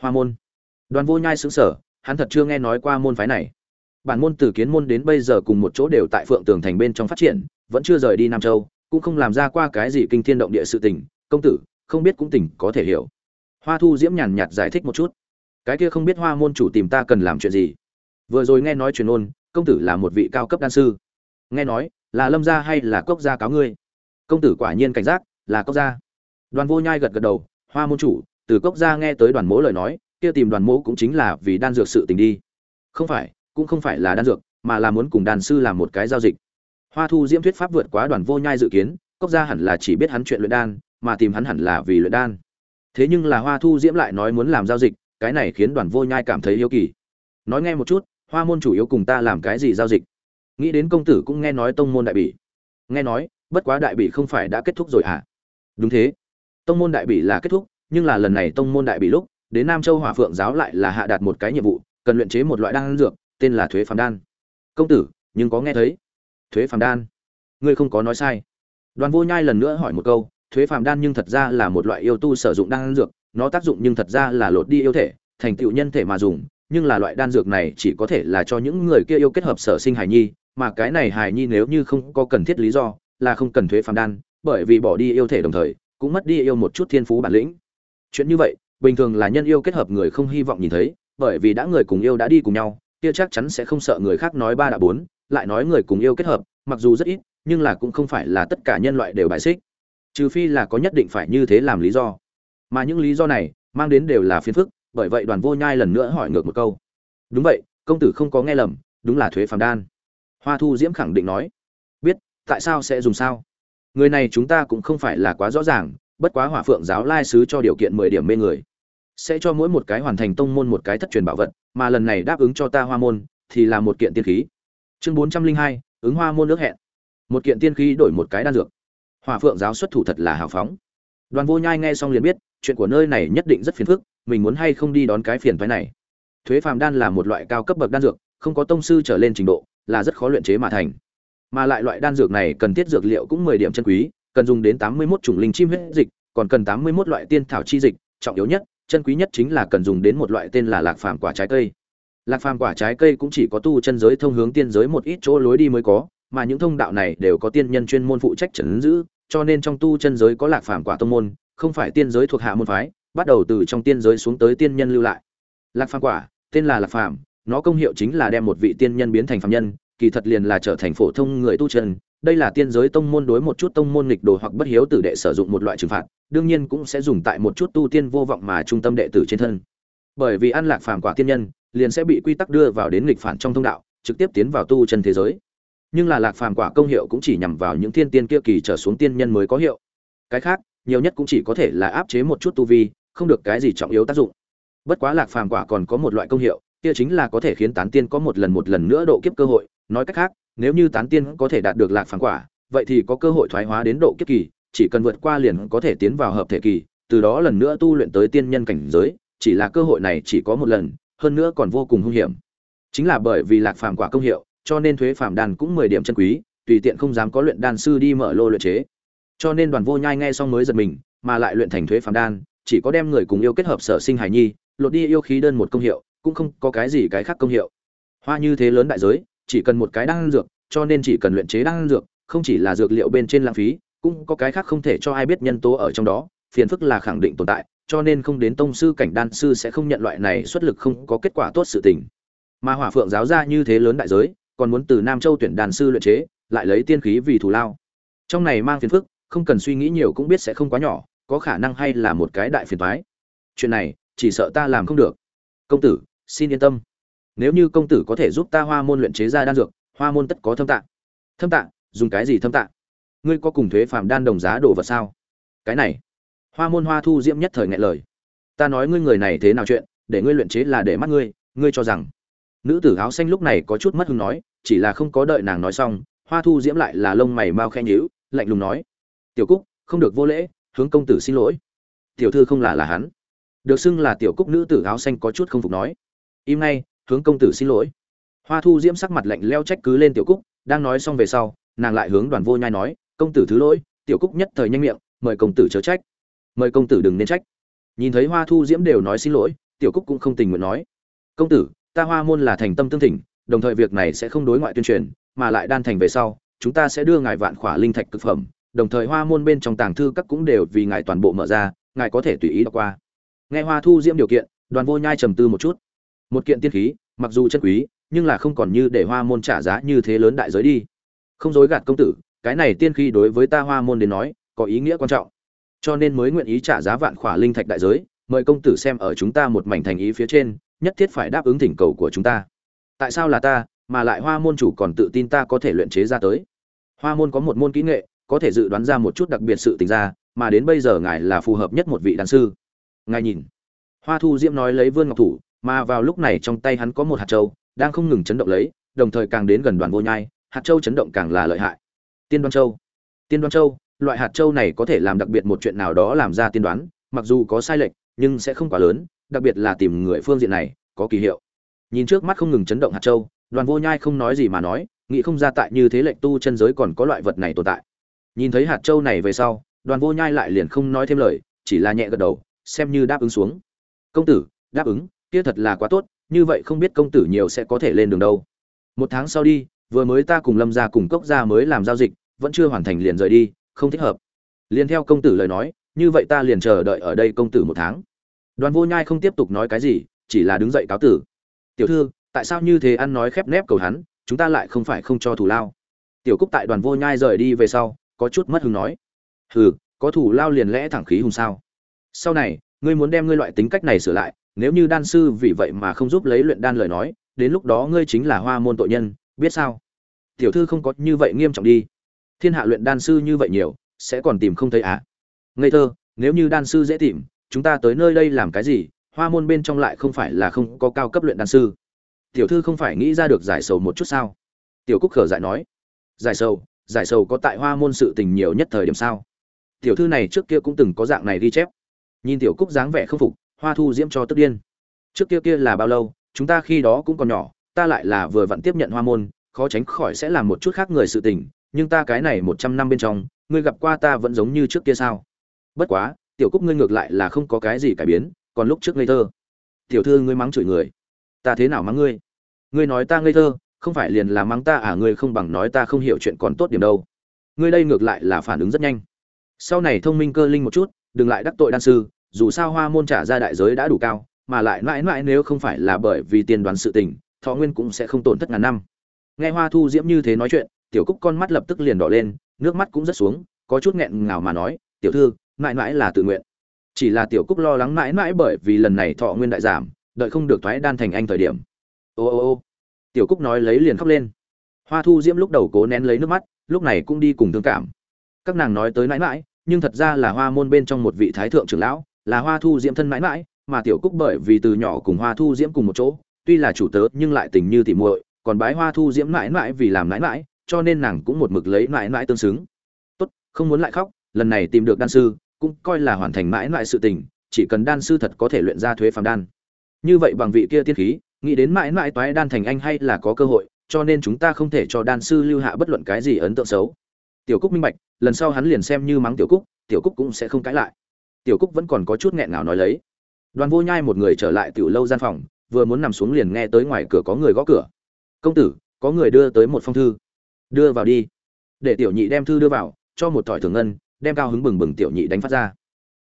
Hoa môn? Đoàn vô nhai xứng sở hắn thật chưa nghe nói qua môn phái này. Bản môn từ kiến môn đến bây giờ cùng một chỗ đều tại phượng tường thành bên trong phát triển vẫn chưa rời đi nam châu, cũng không làm ra qua cái gì kinh thiên động địa sự tình. Công tử, không biết cũng tỉnh có thể hiểu. Hoa thu diễm nhàn nhạt giải thích một chút. Cái kia không biết hoa môn chủ tìm ta cần làm chuyện gì? Vừa rồi nghe nói truyền ôn, công tử là một vị cao cấp đan sư. Nghe nói, là lâm gia hay là cốc gia cáo ngươi? Công tử quả nhiên cảnh giác, là cốc gia. Đoàn vô nhai gật gật đầu, hoa môn chủ, từ cốc gia nghe tới đoàn mỗ lời nói, kia tìm đoàn mỗ cũng chính là vì đan dược sự tình đi. Không phải, cũng không phải là đan dược, mà là muốn cùng đàn sư làm một cái giao dịch hoa thu diễm thuyết pháp vượt quá đoàn vô nhai dự kiến, cốc gia hẳn là chỉ biết hắn chuyện luyện đan, mà tìm hắn hẳn là vì luyện đan. Thế nhưng là hoa thu diễm lại nói muốn làm giao dịch, cái này khiến đoàn vô nhai cảm thấy yêu kỳ. Nói nghe một chút, hoa môn chủ yếu cùng ta làm cái gì giao dịch? Nghĩ đến công tử cũng nghe nói tông môn đại bỉ. Nghe nói, bất quá đại bỉ không phải đã kết thúc rồi hả? Đúng thế. Tông môn đại bỉ là kết thúc, nhưng là lần này tông môn đại bỉ lúc, đến nam châu hỏa phượng giáo lại là hạ đạt một cái nhiệm vụ, cần luyện chế một loại đan dược, tên là thuế phàm đan. Công tử, nhưng có nghe thấy? Thuế phàm đan. Ngươi không có nói sai. Đoàn vô nhai lần nữa hỏi một câu, thuế phàm đan nhưng thật ra là một loại yêu tu sử dụng đan dược, nó tác dụng nhưng thật ra là lột đi yêu thể, thành tựu nhân thể mà dùng, nhưng là loại đan dược này chỉ có thể là cho những người kia yêu kết hợp sở sinh hài nhi, mà cái này hài nhi nếu như không có cần thiết lý do, là không cần thuế phàm đan, bởi vì bỏ đi yêu thể đồng thời, cũng mất đi yêu một chút thiên phú bản lĩnh. Chuyện như vậy, bình thường là nhân yêu kết hợp người không hy vọng nhìn thấy, bởi vì đã người cùng yêu đã đi cùng nhau, kia chắc chắn sẽ không sợ người khác nói ba đã bốn lại nói người cùng yêu kết hợp, mặc dù rất ít, nhưng là cũng không phải là tất cả nhân loại đều bài xích. Trừ phi là có nhất định phải như thế làm lý do. Mà những lý do này, mang đến đều là phiền phức, bởi vậy đoàn vô nhai lần nữa hỏi ngược một câu. Đúng vậy, công tử không có nghe lầm, đúng là thuế phàm đan. Hoa thu diễm khẳng định nói. Biết, tại sao sẽ dùng sao? Người này chúng ta cũng không phải là quá rõ ràng, bất quá hỏa phượng giáo lai sứ cho điều kiện mười điểm mê người. Sẽ cho mỗi một cái hoàn thành tông môn một cái thất truyền bảo vật, mà lần này đáp ứng cho ta hoa môn, thì là một kiện tiên khí chương bốn trăm linh hai, ứng hoa môn nước hẹn. Một kiện tiên khí đổi một cái đan dược. Hòa phượng giáo xuất thủ thật là hào phóng. Đoàn vô nhai nghe xong liền biết, chuyện của nơi này nhất định rất phiền phức, mình muốn hay không đi đón cái phiền phái này. Thuế phàm đan là một loại cao cấp bậc đan dược, không có tông sư trở lên trình độ, là rất khó luyện chế mà thành. Mà lại loại đan dược này cần thiết dược liệu cũng mười điểm chân quý, cần dùng đến tám mươi 81 chủng linh chim huyết dịch, còn cần tám mươi 81 loại tiên thảo chi dịch, trọng yếu nhất, chân quý nhất chính là cần dùng đến một loại tên là lạc phàm quả trái cây lạc phàm quả trái cây cũng chỉ có tu chân giới thông hướng tiên giới một ít chỗ lối đi mới có, mà những thông đạo này đều có tiên nhân chuyên môn phụ trách trấn giữ, cho nên trong tu chân giới có lạc phàm quả tông môn, không phải tiên giới thuộc hạ môn phái, bắt đầu từ trong tiên giới xuống tới tiên nhân lưu lại. Lạc phàm quả, tên là lạc phàm, nó công hiệu chính là đem một vị tiên nhân biến thành phàm nhân, kỳ thật liền là trở thành phổ thông người tu chân. Đây là tiên giới tông môn đối một chút tông môn nghịch đồ hoặc bất hiếu tử đệ sử dụng một loại trừng phạt, đương nhiên cũng sẽ dùng tại một chút tu tiên vô vọng mà trung tâm đệ tử trên thân. Bởi vì ăn lạc phàm quả tiên nhân liền sẽ bị quy tắc đưa vào đến nghịch phản trong thông đạo, trực tiếp tiến vào tu chân thế giới. Nhưng là lạc phàm quả công hiệu cũng chỉ nhằm vào những thiên tiên kia kỳ trở xuống tiên nhân mới có hiệu. Cái khác, nhiều nhất cũng chỉ có thể là áp chế một chút tu vi, không được cái gì trọng yếu tác dụng. Bất quá lạc phàm quả còn có một loại công hiệu, kia chính là có thể khiến tán tiên có một lần một lần nữa độ kiếp cơ hội. Nói cách khác, nếu như tán tiên có thể đạt được lạc phàm quả, vậy thì có cơ hội thoái hóa đến độ kiếp kỳ, chỉ cần vượt qua liền có thể tiến vào hợp thể kỳ, từ đó lần nữa tu luyện tới tiên nhân cảnh giới. Chỉ là cơ hội này chỉ có một lần hơn nữa còn vô cùng hung hiểm. Chính là bởi vì lạc phàm quả công hiệu, cho nên thuế phàm đan cũng mười điểm chân quý, tùy tiện không dám có luyện đan sư đi mở lô luyện chế. Cho nên đoàn vô nhai nghe xong mới giật mình, mà lại luyện thành thuế phàm đan, chỉ có đem người cùng yêu kết hợp sở sinh hải nhi, lột đi yêu khí đơn một công hiệu, cũng không có cái gì cái khác công hiệu. Hoa như thế lớn đại giới, chỉ cần một cái đan dược, cho nên chỉ cần luyện chế đan dược, không chỉ là dược liệu bên trên lãng phí, cũng có cái khác không thể cho ai biết nhân tố ở trong đó, phiền phức là khẳng định tồn tại cho nên không đến tông sư cảnh đan sư sẽ không nhận loại này xuất lực không có kết quả tốt sự tình. Mà hỏa phượng giáo ra như thế lớn đại giới, còn muốn từ nam châu tuyển đàn sư luyện chế, lại lấy tiên khí vì thù lao. Trong này mang phiền phức, không cần suy nghĩ nhiều cũng biết sẽ không quá nhỏ, có khả năng hay là một cái đại phiền toái. Chuyện này, chỉ sợ ta làm không được. Công tử, xin yên tâm. Nếu như công tử có thể giúp ta hoa môn luyện chế ra đan dược, hoa môn tất có thâm tạng thâm tạng dùng cái gì thâm tạng ngươi có cùng thuế phàm đan đồng giá đồ vật sao? Cái này hoa môn hoa thu diễm nhất thời ngại lời. Ta nói ngươi người này thế nào chuyện, để ngươi luyện chế là để mắt ngươi ngươi cho rằng. Nữ tử áo xanh lúc này có chút mất hứng nói, chỉ là không có đợi nàng nói xong, hoa thu diễm lại là lông mày mau khe nhíu, lạnh lùng nói. Tiểu cúc, không được vô lễ, hướng công tử xin lỗi. Tiểu thư không là là hắn. Được xưng là tiểu cúc nữ tử áo xanh có chút không phục nói. Im ngay, hướng công tử xin lỗi. Hoa thu diễm sắc mặt lạnh leo trách cứ lên tiểu cúc, đang nói xong về sau, nàng lại hướng đoàn vô nhai nói, công tử thứ lỗi, tiểu cúc nhất thời nhanh miệng, mời công tử chớ trách mời công tử đừng nên trách. Nhìn thấy hoa thu diễm đều nói xin lỗi, tiểu cúc cũng không tình nguyện nói. Công tử, ta hoa môn là thành tâm tương thỉnh, đồng thời việc này sẽ không đối ngoại tuyên truyền, mà lại đan thành về sau, chúng ta sẽ đưa ngài vạn khỏa linh thạch cực phẩm, đồng thời hoa môn bên trong tàng thư các cũng đều vì ngài toàn bộ mở ra, ngài có thể tùy ý đọc qua. Nghe hoa thu diễm điều kiện, đoàn vô nhai trầm tư một chút. Một kiện tiên khí, mặc dù chân quý, nhưng là không còn như để hoa môn trả giá như thế lớn đại giới đi. Không dối gạt công tử, cái này tiên khí đối với ta hoa môn đến nói, có ý nghĩa quan trọng cho nên mới nguyện ý trả giá vạn khỏa linh thạch đại giới, mời công tử xem ở chúng ta một mảnh thành ý phía trên, nhất thiết phải đáp ứng thỉnh cầu của chúng ta. Tại sao là ta, mà lại hoa môn chủ còn tự tin ta có thể luyện chế ra tới? Hoa môn có một môn kỹ nghệ, có thể dự đoán ra một chút đặc biệt sự tình ra, mà đến bây giờ ngài là phù hợp nhất một vị đàn sư. Ngài nhìn. Hoa thu diễm nói lấy vương ngọc thủ, mà vào lúc này trong tay hắn có một hạt châu, đang không ngừng chấn động lấy, đồng thời càng đến gần đoàn vô nhai, hạt châu chấn động càng là lợi hại. Tiên đoan châu. Tiên đoan châu loại hạt châu này có thể làm đặc biệt một chuyện nào đó làm ra tiên đoán, mặc dù có sai lệch, nhưng sẽ không quá lớn, đặc biệt là tìm người phương diện này, có kỳ hiệu. Nhìn trước mắt không ngừng chấn động hạt châu, đoàn vô nhai không nói gì mà nói, nghĩ không ra tại như thế lệnh tu chân giới còn có loại vật này tồn tại. Nhìn thấy hạt châu này về sau, đoàn vô nhai lại liền không nói thêm lời, chỉ là nhẹ gật đầu, xem như đáp ứng xuống. Công tử, đáp ứng, kia thật là quá tốt, như vậy không biết công tử nhiều sẽ có thể lên đường đâu. Một tháng sau đi, vừa mới ta cùng lâm gia cùng cốc gia mới làm giao dịch, vẫn chưa hoàn thành liền rời đi không thích hợp. Liền theo công tử lời nói, như vậy ta liền chờ đợi ở đây công tử một tháng. Đoàn vô nhai không tiếp tục nói cái gì, chỉ là đứng dậy cáo tử. Tiểu thư, tại sao như thế ăn nói khép nép cầu hắn, chúng ta lại không phải không cho thủ lao? Tiểu cúc tại đoàn vô nhai rời đi về sau, có chút mất hứng nói. Hừ, có thủ lao liền lẽ thẳng khí hùng sao? Sau này, ngươi muốn đem ngươi loại tính cách này sửa lại, nếu như đan sư vì vậy mà không giúp lấy luyện đan lời nói, đến lúc đó ngươi chính là hoa môn tội nhân, biết sao? Tiểu thư không có như vậy nghiêm trọng đi thiên hạ luyện đan sư như vậy nhiều, sẽ còn tìm không thấy á. Ngây thơ, nếu như đan sư dễ tìm, chúng ta tới nơi đây làm cái gì? Hoa môn bên trong lại không phải là không có cao cấp luyện đan sư. Tiểu thư không phải nghĩ ra được giải sầu một chút sao? Tiểu cúc khở dại nói. Giải sầu giải sầu có tại hoa môn sự tình nhiều nhất thời điểm sao? Tiểu thư này trước kia cũng từng có dạng này ghi chép. Nhìn tiểu cúc dáng vẻ không phục, hoa thu diễm cho tức điên. Trước kia kia là bao lâu? Chúng ta khi đó cũng còn nhỏ, ta lại là vừa vặn tiếp nhận hoa môn, khó tránh khỏi sẽ làm một chút khác người sự tình nhưng ta cái này một trăm năm bên trong, ngươi gặp qua ta vẫn giống như trước kia sao? Bất quá, tiểu cúc ngươi ngược lại là không có cái gì cải biến, còn lúc trước ngây thơ. Tiểu thư ngươi mắng chửi người. Ta thế nào mắng ngươi? Ngươi nói ta ngây thơ, không phải liền là mắng ta à? Ngươi không bằng nói ta không hiểu chuyện còn tốt điểm đâu. Ngươi đây ngược lại là phản ứng rất nhanh. Sau này thông minh cơ linh một chút, đừng lại đắc tội đan sư, dù sao hoa môn trả ra đại giới đã đủ cao, mà lại mãi mãi nếu không phải là bởi vì tiền đoán sự tình, thọ nguyên cũng sẽ không tổn thất ngàn năm. Nghe hoa thu diễm như thế nói chuyện tiểu cúc con mắt lập tức liền đỏ lên, nước mắt cũng rất xuống, có chút nghẹn ngào mà nói, tiểu thư, mãi mãi là tự nguyện. Chỉ là tiểu cúc lo lắng mãi mãi bởi vì lần này thọ nguyên đại giảm, đợi không được thoái đan thành anh thời điểm. Ô ô ô. Tiểu cúc nói lấy liền khóc lên. Hoa thu diễm lúc đầu cố nén lấy nước mắt, lúc này cũng đi cùng thương cảm. Các nàng nói tới mãi mãi, nhưng thật ra là hoa môn bên trong một vị thái thượng trưởng lão, là hoa thu diễm thân mãi mãi, mà tiểu cúc bởi vì từ nhỏ cùng hoa thu diễm cùng một chỗ, tuy là chủ tớ nhưng lại tình như tỉ muội, còn bái hoa thu diễm mãi mãi vì làm mãi mãi cho nên nàng cũng một mực lấy mãi mãi tương xứng. Tốt, không muốn lại khóc, lần này tìm được đan sư, cũng coi là hoàn thành mãi mãi sự tình, chỉ cần đan sư thật có thể luyện ra thuế phàm đan. Như vậy bằng vị kia tiên khí, nghĩ đến mãi mãi toái đan thành anh hay là có cơ hội, cho nên chúng ta không thể cho đan sư lưu hạ bất luận cái gì ấn tượng xấu. Tiểu cúc minh bạch, lần sau hắn liền xem như mắng tiểu cúc tiểu cúc cũng sẽ không cãi lại. Tiểu cúc vẫn còn có chút nghẹn ngào nói lấy. Đoàn vô nhai một người trở lại tiểu lâu gian phòng, vừa muốn nằm xuống liền nghe tới ngoài cửa có người gõ cửa. Công tử, có người đưa tới một phong thư đưa vào đi. Để tiểu nhị đem thư đưa vào, cho một thỏi thường ngân, đem cao hứng bừng bừng tiểu nhị đánh phát ra.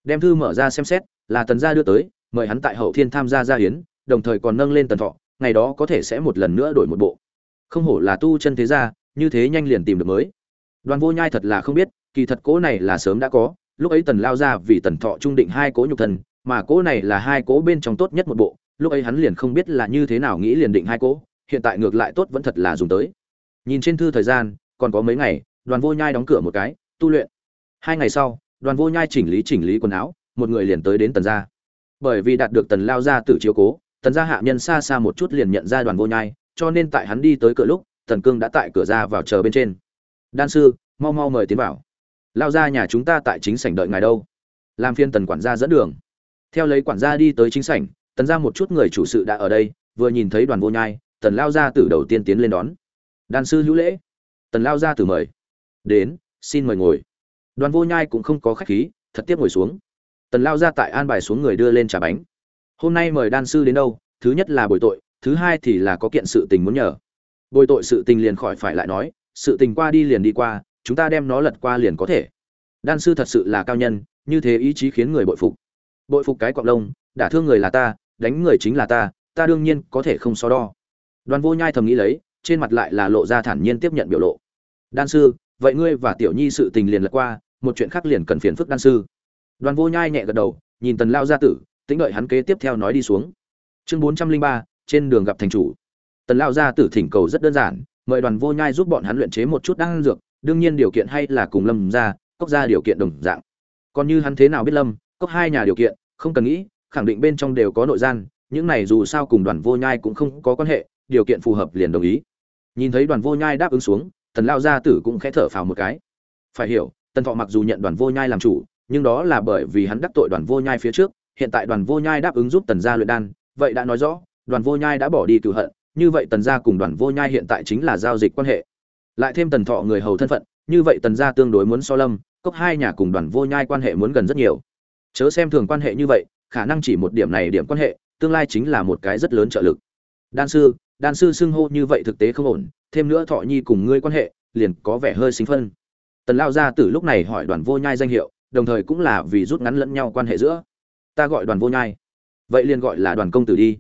Đem thư mở ra xem xét, là tần gia đưa tới, mời hắn tại hậu thiên tham gia gia hiến, đồng thời còn nâng lên tần thọ, ngày đó có thể sẽ một lần nữa đổi một bộ. Không hổ là tu chân thế gia, như thế nhanh liền tìm được mới. Đoàn vô nhai thật là không biết, kỳ thật cố này là sớm đã có, lúc ấy tần lao ra vì tần thọ trung định hai cố nhục thần mà cố này là hai cố bên trong tốt nhất một bộ, lúc ấy hắn liền không biết là như thế nào nghĩ liền định hai cố, hiện tại ngược lại tốt vẫn thật là dùng tới nhìn trên thư thời gian, còn có mấy ngày, đoàn vô nhai đóng cửa một cái, tu luyện. Hai ngày sau, đoàn vô nhai chỉnh lý chỉnh lý quần áo, một người liền tới đến tần gia. Bởi vì đạt được tần lao gia tử chiếu cố, tần gia hạ nhân xa xa một chút liền nhận ra đoàn vô nhai, cho nên tại hắn đi tới cửa lúc, tần cương đã tại cửa ra vào chờ bên trên. Đan sư, mau mau mời tiến vào. Lao ra nhà chúng ta tại chính sảnh đợi ngài đâu. Làm phiên tần quản gia dẫn đường. Theo lấy quản gia đi tới chính sảnh, tần ra một chút người chủ sự đã ở đây, vừa nhìn thấy đoàn vô nhai, tần lao gia tử đầu tiên tiến lên đón đan sư hữu lễ. Tần lao gia từ mời. Đến, xin mời ngồi. Đoàn vô nhai cũng không có khách khí, thật tiếp ngồi xuống. Tần lao gia tại an bài xuống người đưa lên trà bánh. Hôm nay mời đan sư đến đâu? Thứ nhất là bồi tội, thứ hai thì là có kiện sự tình muốn nhờ. Bồi tội sự tình liền khỏi phải lại nói, sự tình qua đi liền đi qua, chúng ta đem nó lật qua liền có thể. Đan sư thật sự là cao nhân, như thế ý chí khiến người bội phục. Bội phục cái cọng lông, đả thương người là ta, đánh người chính là ta ta đương nhiên có thể không so đo. Đoàn vô nhai thầm nghĩ lấy trên mặt lại là lộ ra thản nhiên tiếp nhận biểu lộ. Đan sư, vậy ngươi và tiểu nhi sự tình liền lật qua, một chuyện khác liền cần phiền phức đan sư. Đoàn vô nhai nhẹ gật đầu, nhìn tần lao gia tử, tính đợi hắn kế tiếp theo nói đi xuống. Chương bốn trăm linh ba, trên đường gặp thành chủ. Tần lao gia tử thỉnh cầu rất đơn giản, mời đoàn vô nhai giúp bọn hắn luyện chế một chút đan dược, đương nhiên điều kiện hay là cùng lâm ra cốc ra điều kiện đồng dạng. Còn như hắn thế nào biết lâm, cốc hai nhà điều kiện, không cần nghĩ, khẳng định bên trong đều có nội gian, những này dù sao cùng đoàn vô nhai cũng không có quan hệ, điều kiện phù hợp liền đồng ý nhìn thấy đoàn vô nhai đáp ứng xuống, tần lao gia tử cũng khẽ thở phào một cái. Phải hiểu, tần thọ mặc dù nhận đoàn vô nhai làm chủ, nhưng đó là bởi vì hắn đắc tội đoàn vô nhai phía trước, hiện tại đoàn vô nhai đáp ứng giúp tần gia luyện đan, vậy đã nói rõ, đoàn vô nhai đã bỏ đi cựu hận, như vậy tần gia cùng đoàn vô nhai hiện tại chính là giao dịch quan hệ. Lại thêm tần thọ người hầu thân phận, như vậy tần gia tương đối muốn so lâm, cốc hai nhà cùng đoàn vô nhai quan hệ muốn gần rất nhiều. Chớ xem thường quan hệ như vậy, khả năng chỉ một điểm này điểm quan hệ, tương lai chính là một cái rất lớn trợ lực. Đan sư đan sư xưng hô như vậy thực tế không ổn, thêm nữa thọ nhi cùng ngươi quan hệ, liền có vẻ hơi sinh phân. Tần lao gia tử lúc này hỏi đoàn vô nhai danh hiệu, đồng thời cũng là vì rút ngắn lẫn nhau quan hệ giữa. Ta gọi đoàn vô nhai. Vậy liền gọi là đoàn công tử đi.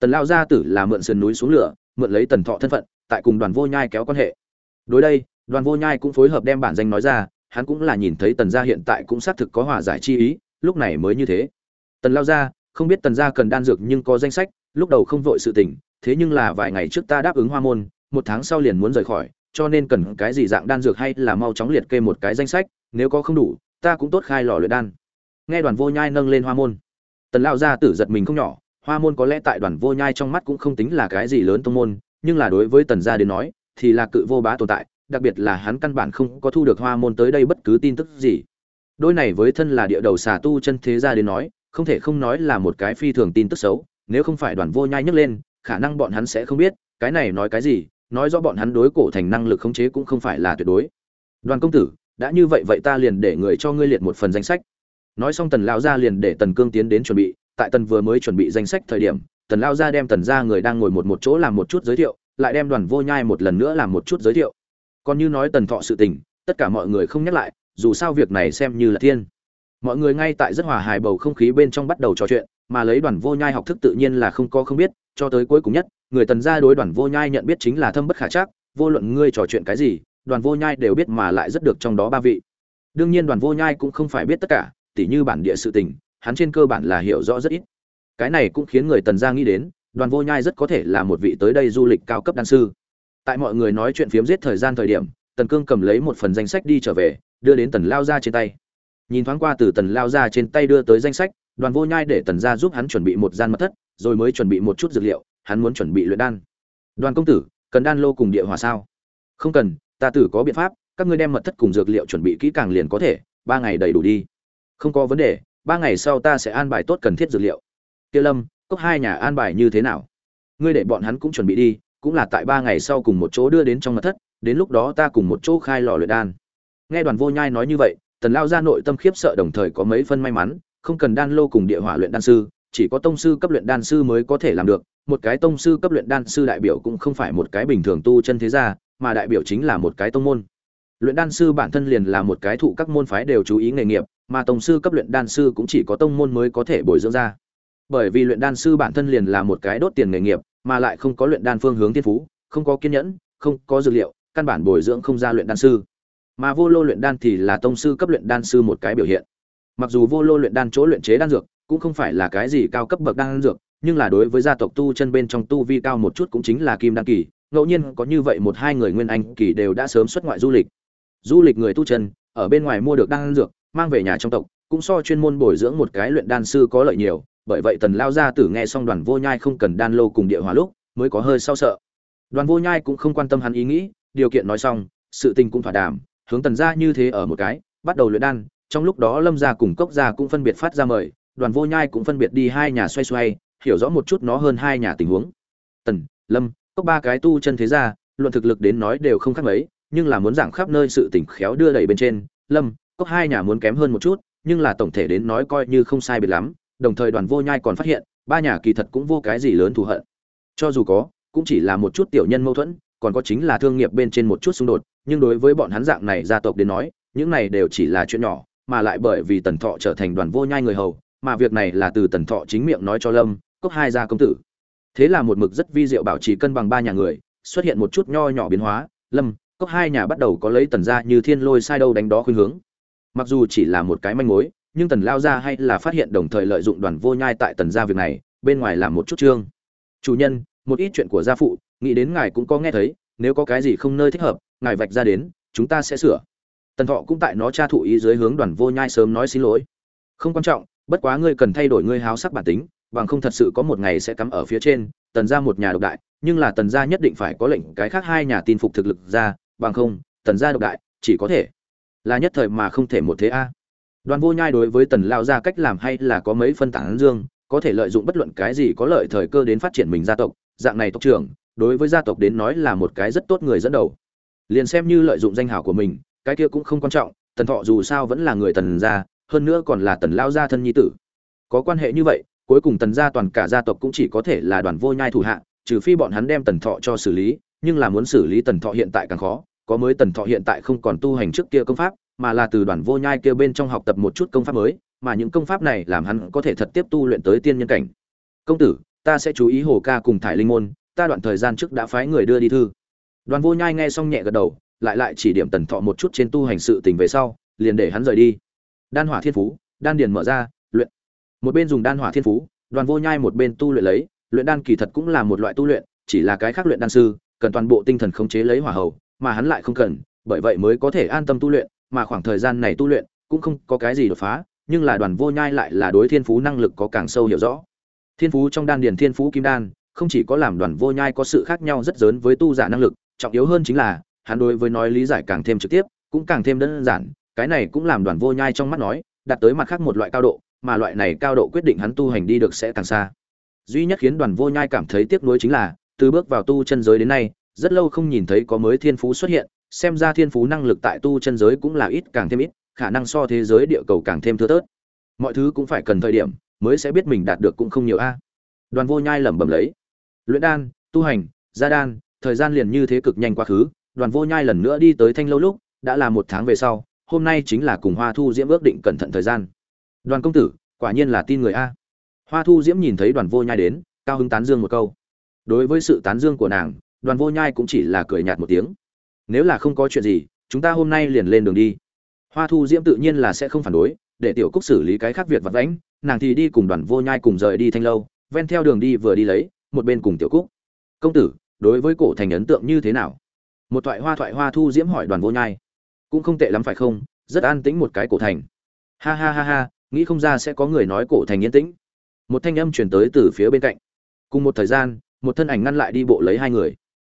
Tần lao gia tử là mượn sườn núi xuống lửa, mượn lấy tần thọ thân phận, tại cùng đoàn vô nhai kéo quan hệ. Đối đây, đoàn vô nhai cũng phối hợp đem bản danh nói ra, hắn cũng là nhìn thấy tần gia hiện tại cũng xác thực có hòa giải chi ý, lúc này mới như thế. Tần lao gia, không biết tần gia cần đan dược nhưng có danh sách, lúc đầu không vội sự tình thế nhưng là vài ngày trước ta đáp ứng hoa môn, một tháng sau liền muốn rời khỏi, cho nên cần cái gì dạng đan dược hay là mau chóng liệt kê một cái danh sách, nếu có không đủ, ta cũng tốt khai lò luyện đan. Nghe đoàn vô nhai nâng lên hoa môn. Tần lao gia tử giật mình không nhỏ, hoa môn có lẽ tại đoàn vô nhai trong mắt cũng không tính là cái gì lớn tông môn, nhưng là đối với tần gia đến nói, thì là cự vô bá tồn tại, đặc biệt là hắn căn bản không có thu được hoa môn tới đây bất cứ tin tức gì. Đôi này với thân là địa đầu xà tu chân thế gia đến nói, không thể không nói là một cái phi thường tin tức xấu, nếu không phải đoàn vô nhai nhấc lên khả năng bọn hắn sẽ không biết, cái này nói cái gì, nói rõ bọn hắn đối cổ thành năng lực khống chế cũng không phải là tuyệt đối. Đoàn công tử, đã như vậy vậy ta liền để người cho ngươi liệt một phần danh sách. Nói xong tần lão gia liền để tần cương tiến đến chuẩn bị, tại tần vừa mới chuẩn bị danh sách thời điểm, tần lao gia đem tần gia người đang ngồi một một chỗ làm một chút giới thiệu, lại đem đoàn vô nhai một lần nữa làm một chút giới thiệu. Còn như nói tần thọ sự tình, tất cả mọi người không nhắc lại, dù sao việc này xem như là thiên. Mọi người ngay tại rất hòa hài bầu không khí bên trong bắt đầu trò chuyện, mà lấy đoàn vô nhai học thức tự nhiên là không có không biết cho tới cuối cùng nhất, người tần gia đối đoàn vô nhai nhận biết chính là thâm bất khả chắc, vô luận ngươi trò chuyện cái gì, đoàn vô nhai đều biết mà lại rất được trong đó ba vị. Đương nhiên đoàn vô nhai cũng không phải biết tất cả, tỉ như bản địa sự tình, hắn trên cơ bản là hiểu rõ rất ít. Cái này cũng khiến người tần gia nghĩ đến, đoàn vô nhai rất có thể là một vị tới đây du lịch cao cấp đan sư. Tại mọi người nói chuyện phiếm giết thời gian thời điểm, tần cương cầm lấy một phần danh sách đi trở về, đưa đến tần lao ra trên tay. Nhìn thoáng qua từ tần lao ra trên tay đưa tới danh sách đoàn vô nhai để tần gia giúp hắn chuẩn bị một gian mật thất, rồi mới chuẩn bị một chút dược liệu, hắn muốn chuẩn bị luyện đan. Đoàn công tử, cần đan lô cùng địa hòa sao? Không cần, ta tử có biện pháp, các ngươi đem mật thất cùng dược liệu chuẩn bị kỹ càng liền có thể, ba ngày đầy đủ đi. Không có vấn đề, ba ngày sau ta sẽ an bài tốt cần thiết dược liệu. Tiêu lâm, cốc hai nhà an bài như thế nào? Ngươi để bọn hắn cũng chuẩn bị đi, cũng là tại ba ngày sau cùng một chỗ đưa đến trong mật thất, đến lúc đó ta cùng một chỗ khai lò luyện đan. Nghe đoàn vô nhai nói như vậy, tần lao ra nội tâm khiếp sợ đồng thời có mấy phân may mắn không cần đan lô cùng địa hỏa luyện đan sư, chỉ có tông sư cấp luyện đan sư mới có thể làm được. Một cái tông sư cấp luyện đan sư đại biểu cũng không phải một cái bình thường tu chân thế gia, mà đại biểu chính là một cái tông môn. Luyện đan sư bản thân liền là một cái thụ các môn phái đều chú ý nghề nghiệp, mà tông sư cấp luyện đan sư cũng chỉ có tông môn mới có thể bồi dưỡng ra. Bởi vì luyện đan sư bản thân liền là một cái đốt tiền nghề nghiệp, mà lại không có luyện đan phương hướng thiên phú, không có kiên nhẫn, không có dược liệu, căn bản bồi dưỡng không ra luyện đan sư. Mà vô lô luyện đan thì là tông sư cấp luyện đan sư một cái biểu hiện mặc dù vô lô luyện đan chỗ luyện chế đan dược cũng không phải là cái gì cao cấp bậc đan dược, nhưng là đối với gia tộc tu chân bên trong tu vi cao một chút cũng chính là kim đan kỳ, ngẫu nhiên có như vậy một hai người nguyên anh kỳ đều đã sớm xuất ngoại du lịch. Du lịch người tu chân, ở bên ngoài mua được đan dược, mang về nhà trong tộc, cũng so chuyên môn bồi dưỡng một cái luyện đan sư có lợi nhiều, bởi vậy tần lao gia tử nghe xong đoàn vô nhai không cần đan lô cùng địa hòa lúc, mới có hơi sao sợ. Đoàn vô nhai cũng không quan tâm hắn ý nghĩ, điều kiện nói xong, sự tình cũng thỏa đàm, hướng tần gia như thế ở một cái, bắt đầu luyện đan trong lúc đó lâm gia cùng cốc gia cũng phân biệt phát ra mời, đoàn vô nhai cũng phân biệt đi hai nhà xoay xoay, hiểu rõ một chút nó hơn hai nhà tình huống. Tần, lâm, cốc ba cái tu chân thế gia, luận thực lực đến nói đều không khác mấy, nhưng là muốn giảng khắp nơi sự tỉnh khéo đưa đẩy bên trên, lâm, cốc hai nhà muốn kém hơn một chút, nhưng là tổng thể đến nói coi như không sai biệt lắm, đồng thời đoàn vô nhai còn phát hiện, ba nhà kỳ thật cũng vô cái gì lớn thù hận. Cho dù có, cũng chỉ là một chút tiểu nhân mâu thuẫn, còn có chính là thương nghiệp bên trên một chút xung đột, nhưng đối với bọn hắn dạng này gia tộc đến nói, những này đều chỉ là chuyện nhỏ mà lại bởi vì tần thọ trở thành đoàn vô nhai người hầu, mà việc này là từ tần thọ chính miệng nói cho lâm, cốc hai gia công tử. Thế là một mực rất vi diệu bảo trì cân bằng ba nhà người, xuất hiện một chút nho nhỏ biến hóa, lâm, cốc hai nhà bắt đầu có lấy tần gia như thiên lôi sai đâu đánh đó khuyên hướng. Mặc dù chỉ là một cái manh mối, nhưng tần lao gia hay là phát hiện đồng thời lợi dụng đoàn vô nhai tại tần gia việc này, bên ngoài làm một chút chương. Chủ nhân, một ít chuyện của gia phụ, nghĩ đến ngài cũng có nghe thấy, nếu có cái gì không nơi thích hợp, ngài vạch ra đến, chúng ta sẽ sửa tần thọ cũng tại nó tra thụ ý dưới hướng đoàn vô nhai sớm nói xin lỗi. Không quan trọng, bất quá ngươi cần thay đổi ngươi háo sắc bản tính, bằng không thật sự có một ngày sẽ cắm ở phía trên, tần gia một nhà độc đại, nhưng là tần gia nhất định phải có lệnh cái khác hai nhà tin phục thực lực ra, bằng không, tần gia độc đại, chỉ có thể là nhất thời mà không thể một thế a. Đoàn vô nhai đối với tần lao gia cách làm hay là có mấy phân tảng dương, có thể lợi dụng bất luận cái gì có lợi thời cơ đến phát triển mình gia tộc, dạng này tộc trưởng, đối với gia tộc đến nói là một cái rất tốt người dẫn đầu. Liền xem như lợi dụng danh hảo của mình cái kia cũng không quan trọng, tần thọ dù sao vẫn là người tần gia, hơn nữa còn là tần lao gia thân nhi tử. Có quan hệ như vậy, cuối cùng tần gia toàn cả gia tộc cũng chỉ có thể là đoàn vô nhai thủ hạ, trừ phi bọn hắn đem tần thọ cho xử lý, nhưng là muốn xử lý tần thọ hiện tại càng khó, có mới tần thọ hiện tại không còn tu hành trước kia công pháp, mà là từ đoàn vô nhai kia bên trong học tập một chút công pháp mới, mà những công pháp này làm hắn có thể thật tiếp tu luyện tới tiên nhân cảnh. Công tử, ta sẽ chú ý hồ ca cùng thải linh môn, ta đoạn thời gian trước đã phái người đưa đi thư. Đoàn vô nhai nghe xong nhẹ gật đầu lại lại chỉ điểm tần thọ một chút trên tu hành sự tình về sau, liền để hắn rời đi. Đan hỏa thiên phú, đan điền mở ra, luyện. Một bên dùng đan hỏa thiên phú, đoàn vô nhai một bên tu luyện lấy, luyện đan kỳ thật cũng là một loại tu luyện, chỉ là cái khác luyện đan sư, cần toàn bộ tinh thần khống chế lấy hỏa hầu, mà hắn lại không cần, bởi vậy mới có thể an tâm tu luyện, mà khoảng thời gian này tu luyện cũng không có cái gì đột phá, nhưng là đoàn vô nhai lại là đối thiên phú năng lực có càng sâu hiểu rõ. Thiên phú trong đan điền thiên phú kim đan, không chỉ có làm đoàn vô nhai có sự khác nhau rất lớn với tu giả năng lực, trọng yếu hơn chính là hắn đối với nói lý giải càng thêm trực tiếp, cũng càng thêm đơn giản, cái này cũng làm đoàn vô nhai trong mắt nói đạt tới mặt khác một loại cao độ, mà loại này cao độ quyết định hắn tu hành đi được sẽ càng xa. Duy nhất khiến đoàn vô nhai cảm thấy tiếc nuối chính là, từ bước vào tu chân giới đến nay, rất lâu không nhìn thấy có mới thiên phú xuất hiện, xem ra thiên phú năng lực tại tu chân giới cũng là ít càng thêm ít, khả năng so thế giới địa cầu càng thêm thưa thớt. Mọi thứ cũng phải cần thời điểm, mới sẽ biết mình đạt được cũng không nhiều a. Đoàn vô nhai lẩm bẩm lấy. Luyện đan, tu hành, gia đan, thời gian liền như thế cực nhanh quá khứ đoàn vô nhai lần nữa đi tới thanh lâu lúc, đã là một tháng về sau, hôm nay chính là cùng hoa thu diễm ước định cẩn thận thời gian. Đoàn công tử, quả nhiên là tin người a. Hoa thu diễm nhìn thấy đoàn vô nhai đến, cao hứng tán dương một câu. Đối với sự tán dương của nàng, đoàn vô nhai cũng chỉ là cười nhạt một tiếng. Nếu là không có chuyện gì, chúng ta hôm nay liền lên đường đi. Hoa thu diễm tự nhiên là sẽ không phản đối, để tiểu cúc xử lý cái khác việc vặt vãnh, nàng thì đi cùng đoàn vô nhai cùng rời đi thanh lâu, ven theo đường đi vừa đi lấy, một bên cùng tiểu cúc công tử, đối với cổ thành ấn tượng như thế nào? Một thoại hoa thoại hoa thu diễm hỏi đoàn vô nhai. Cũng không tệ lắm phải không? Rất an tĩnh một cái cổ thành. Ha ha ha ha, nghĩ không ra sẽ có người nói cổ thành yên tĩnh. Một thanh âm chuyển tới từ phía bên cạnh. Cùng một thời gian, một thân ảnh ngăn lại đi bộ lấy hai người.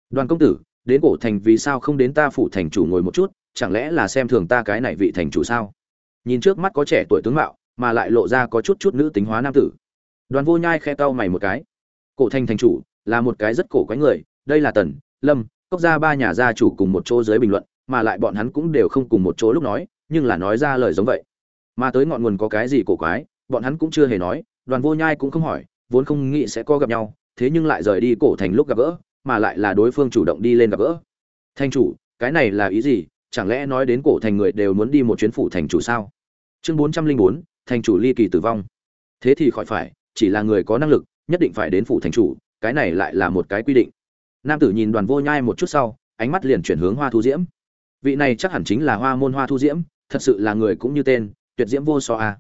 Đoàn công tử, đến cổ thành vì sao không đến ta phủ thành chủ ngồi một chút? Chẳng lẽ là xem thường ta cái này vị thành chủ sao? Nhìn trước mắt có trẻ tuổi tướng mạo, mà lại lộ ra có chút chút nữ tính hóa nam tử. Đoàn vô nhai khe cau mày một cái. Cổ thành thành chủ là một cái rất cổ quái người, đây là tần, lâm cốc gia ba nhà gia chủ cùng một chỗ dưới bình luận, mà lại bọn hắn cũng đều không cùng một chỗ lúc nói, nhưng là nói ra lời giống vậy. Mà tới ngọn nguồn có cái gì cổ quái, bọn hắn cũng chưa hề nói, đoàn vô nhai cũng không hỏi, vốn không nghĩ sẽ có gặp nhau, thế nhưng lại rời đi cổ thành lúc gặp gỡ, mà lại là đối phương chủ động đi lên gặp gỡ. Thanh chủ, cái này là ý gì? Chẳng lẽ nói đến cổ thành người đều muốn đi một chuyến phủ thành chủ sao? Chương bốn trăm linh bốn, thành chủ ly kỳ tử vong. Thế thì khỏi phải, chỉ là người có năng lực, nhất định phải đến phủ thành chủ, cái này lại là một cái quy định nam tử nhìn đoàn vô nhai một chút sau, ánh mắt liền chuyển hướng hoa thu diễm. Vị này chắc hẳn chính là hoa môn hoa thu diễm, thật sự là người cũng như tên, tuyệt diễm vô so a.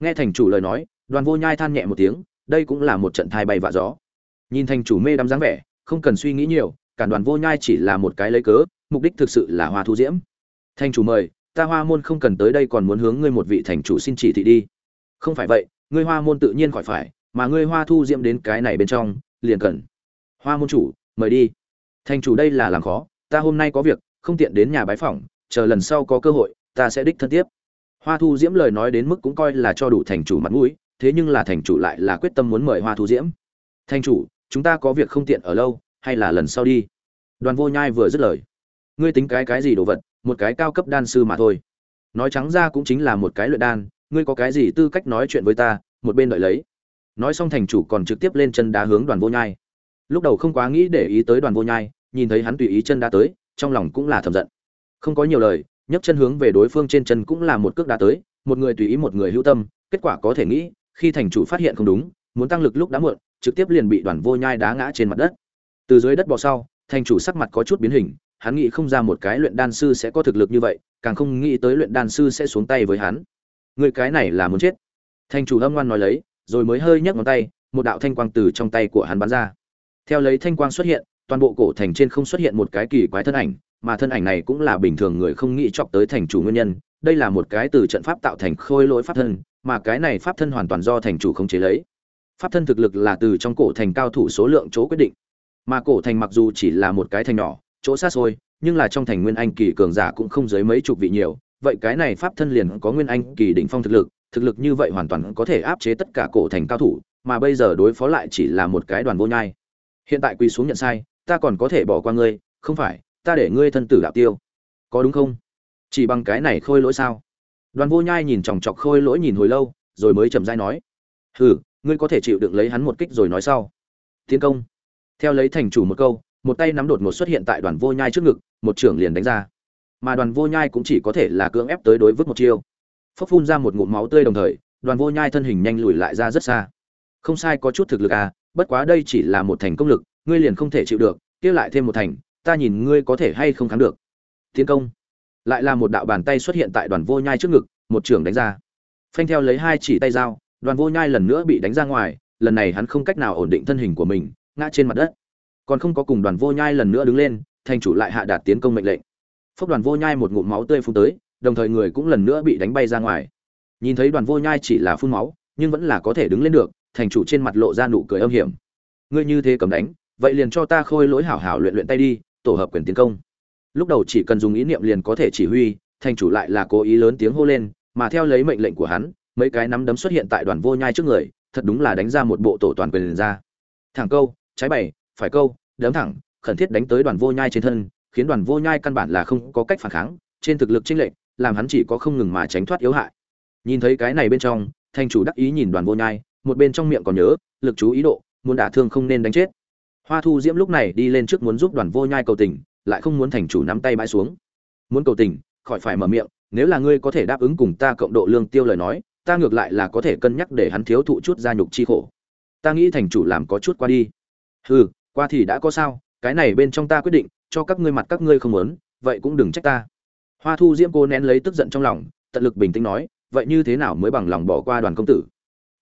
Nghe thành chủ lời nói, đoàn vô nhai than nhẹ một tiếng, đây cũng là một trận thai bay vạ gió. Nhìn thành chủ mê đắm dáng vẻ, không cần suy nghĩ nhiều, cả đoàn vô nhai chỉ là một cái lấy cớ, mục đích thực sự là hoa thu diễm. Thành chủ mời, ta hoa môn không cần tới đây còn muốn hướng ngươi một vị thành chủ xin chỉ thị đi. Không phải vậy, ngươi hoa môn tự nhiên khỏi phải, mà ngươi hoa thu diễm đến cái này bên trong, liền cần. Hoa môn chủ mời đi. Thành chủ đây là làm khó, ta hôm nay có việc, không tiện đến nhà bái phỏng, chờ lần sau có cơ hội, ta sẽ đích thân tiếp. Hoa thu diễm lời nói đến mức cũng coi là cho đủ thành chủ mặt mũi, thế nhưng là thành chủ lại là quyết tâm muốn mời hoa thu diễm. Thành chủ, chúng ta có việc không tiện ở lâu, hay là lần sau đi? Đoàn vô nhai vừa dứt lời. Ngươi tính cái cái gì đồ vật, một cái cao cấp đan sư mà thôi. Nói trắng ra cũng chính là một cái luyện đan, ngươi có cái gì tư cách nói chuyện với ta, một bên đợi lấy. Nói xong thành chủ còn trực tiếp lên chân đá hướng đoàn vô nhai lúc đầu không quá nghĩ để ý tới đoàn vô nhai, nhìn thấy hắn tùy ý chân đá tới, trong lòng cũng là thầm giận. Không có nhiều lời, nhấc chân hướng về đối phương trên chân cũng là một cước đá tới, một người tùy ý một người hữu tâm, kết quả có thể nghĩ, khi thành chủ phát hiện không đúng, muốn tăng lực lúc đã muộn, trực tiếp liền bị đoàn vô nhai đá ngã trên mặt đất. Từ dưới đất bò sau, thành chủ sắc mặt có chút biến hình, hắn nghĩ không ra một cái luyện đan sư sẽ có thực lực như vậy, càng không nghĩ tới luyện đan sư sẽ xuống tay với hắn. Người cái này là muốn chết. Thành chủ hâm ngoan nói lấy, rồi mới hơi nhấc ngón tay, một đạo thanh quang từ trong tay của hắn bắn ra theo lấy thanh quang xuất hiện, toàn bộ cổ thành trên không xuất hiện một cái kỳ quái thân ảnh, mà thân ảnh này cũng là bình thường người không nghĩ chọc tới thành chủ nguyên nhân. Đây là một cái từ trận pháp tạo thành khôi lỗi pháp thân, mà cái này pháp thân hoàn toàn do thành chủ khống chế lấy. Pháp thân thực lực là từ trong cổ thành cao thủ số lượng chỗ quyết định. Mà cổ thành mặc dù chỉ là một cái thành nhỏ, chỗ xa xôi, nhưng là trong thành nguyên anh kỳ cường giả cũng không dưới mấy chục vị nhiều. Vậy cái này pháp thân liền có nguyên anh kỳ đỉnh phong thực lực thực lực như vậy hoàn toàn có thể áp chế tất cả cổ thành cao thủ, mà bây giờ đối phó lại chỉ là một cái đoàn vô nhai hiện tại quỳ xuống nhận sai, ta còn có thể bỏ qua ngươi, không phải, ta để ngươi thân tử đạo tiêu. Có đúng không? Chỉ bằng cái này khôi lỗi sao? Đoàn vô nhai nhìn chòng chọc khôi lỗi nhìn hồi lâu, rồi mới chậm dai nói. Hừ, ngươi có thể chịu đựng lấy hắn một kích rồi nói sau. Tiến công. Theo lấy thành chủ một câu, một tay nắm đột ngột xuất hiện tại đoàn vô nhai trước ngực, một trưởng liền đánh ra. Mà đoàn vô nhai cũng chỉ có thể là cưỡng ép tới đối vứt một chiêu. Phốc phun ra một ngụm máu tươi đồng thời, đoàn vô nhai thân hình nhanh lùi lại ra rất xa. Không sai, có chút thực lực à bất quá đây chỉ là một thành công lực, ngươi liền không thể chịu được, kia lại thêm một thành, ta nhìn ngươi có thể hay không kháng được. Tiến công. Lại là một đạo bàn tay xuất hiện tại đoàn vô nhai trước ngực, một trưởng đánh ra. Phanh theo lấy hai chỉ tay dao, đoàn vô nhai lần nữa bị đánh ra ngoài, lần này hắn không cách nào ổn định thân hình của mình, ngã trên mặt đất. Còn không có cùng đoàn vô nhai lần nữa đứng lên, thành chủ lại hạ đạt tiến công mệnh lệnh. Phốc đoàn vô nhai một ngụm máu tươi phun tới, đồng thời người cũng lần nữa bị đánh bay ra ngoài. Nhìn thấy đoàn vô nhai chỉ là phun máu, nhưng vẫn là có thể đứng lên được thành chủ trên mặt lộ ra nụ cười âm hiểm. Ngươi như thế cầm đánh, vậy liền cho ta khôi lỗi hảo hảo luyện luyện tay đi, tổ hợp quyền tiến công. Lúc đầu chỉ cần dùng ý niệm liền có thể chỉ huy, thành chủ lại là cố ý lớn tiếng hô lên, mà theo lấy mệnh lệnh của hắn, mấy cái nắm đấm xuất hiện tại đoàn vô nhai trước người, thật đúng là đánh ra một bộ tổ toàn quyền ra. Thẳng câu, trái bảy phải câu, đấm thẳng, khẩn thiết đánh tới đoàn vô nhai trên thân, khiến đoàn vô nhai căn bản là không có cách phản kháng, trên thực lực chênh lệch, làm hắn chỉ có không ngừng mà tránh thoát yếu hại. Nhìn thấy cái này bên trong, thành chủ đắc ý nhìn đoàn vô nhai một bên trong miệng còn nhớ, lực chú ý độ, muốn đả thương không nên đánh chết. Hoa thu diễm lúc này đi lên trước muốn giúp đoàn vô nhai cầu tình, lại không muốn thành chủ nắm tay bãi xuống. Muốn cầu tình, khỏi phải mở miệng, nếu là ngươi có thể đáp ứng cùng ta cộng độ lương tiêu lời nói, ta ngược lại là có thể cân nhắc để hắn thiếu thụ chút gia nhục chi khổ. Ta nghĩ thành chủ làm có chút qua đi. Hừ, qua thì đã có sao, cái này bên trong ta quyết định, cho các ngươi mặt các ngươi không muốn, vậy cũng đừng trách ta. Hoa thu diễm cô nén lấy tức giận trong lòng, tận lực bình tĩnh nói, vậy như thế nào mới bằng lòng bỏ qua đoàn công tử?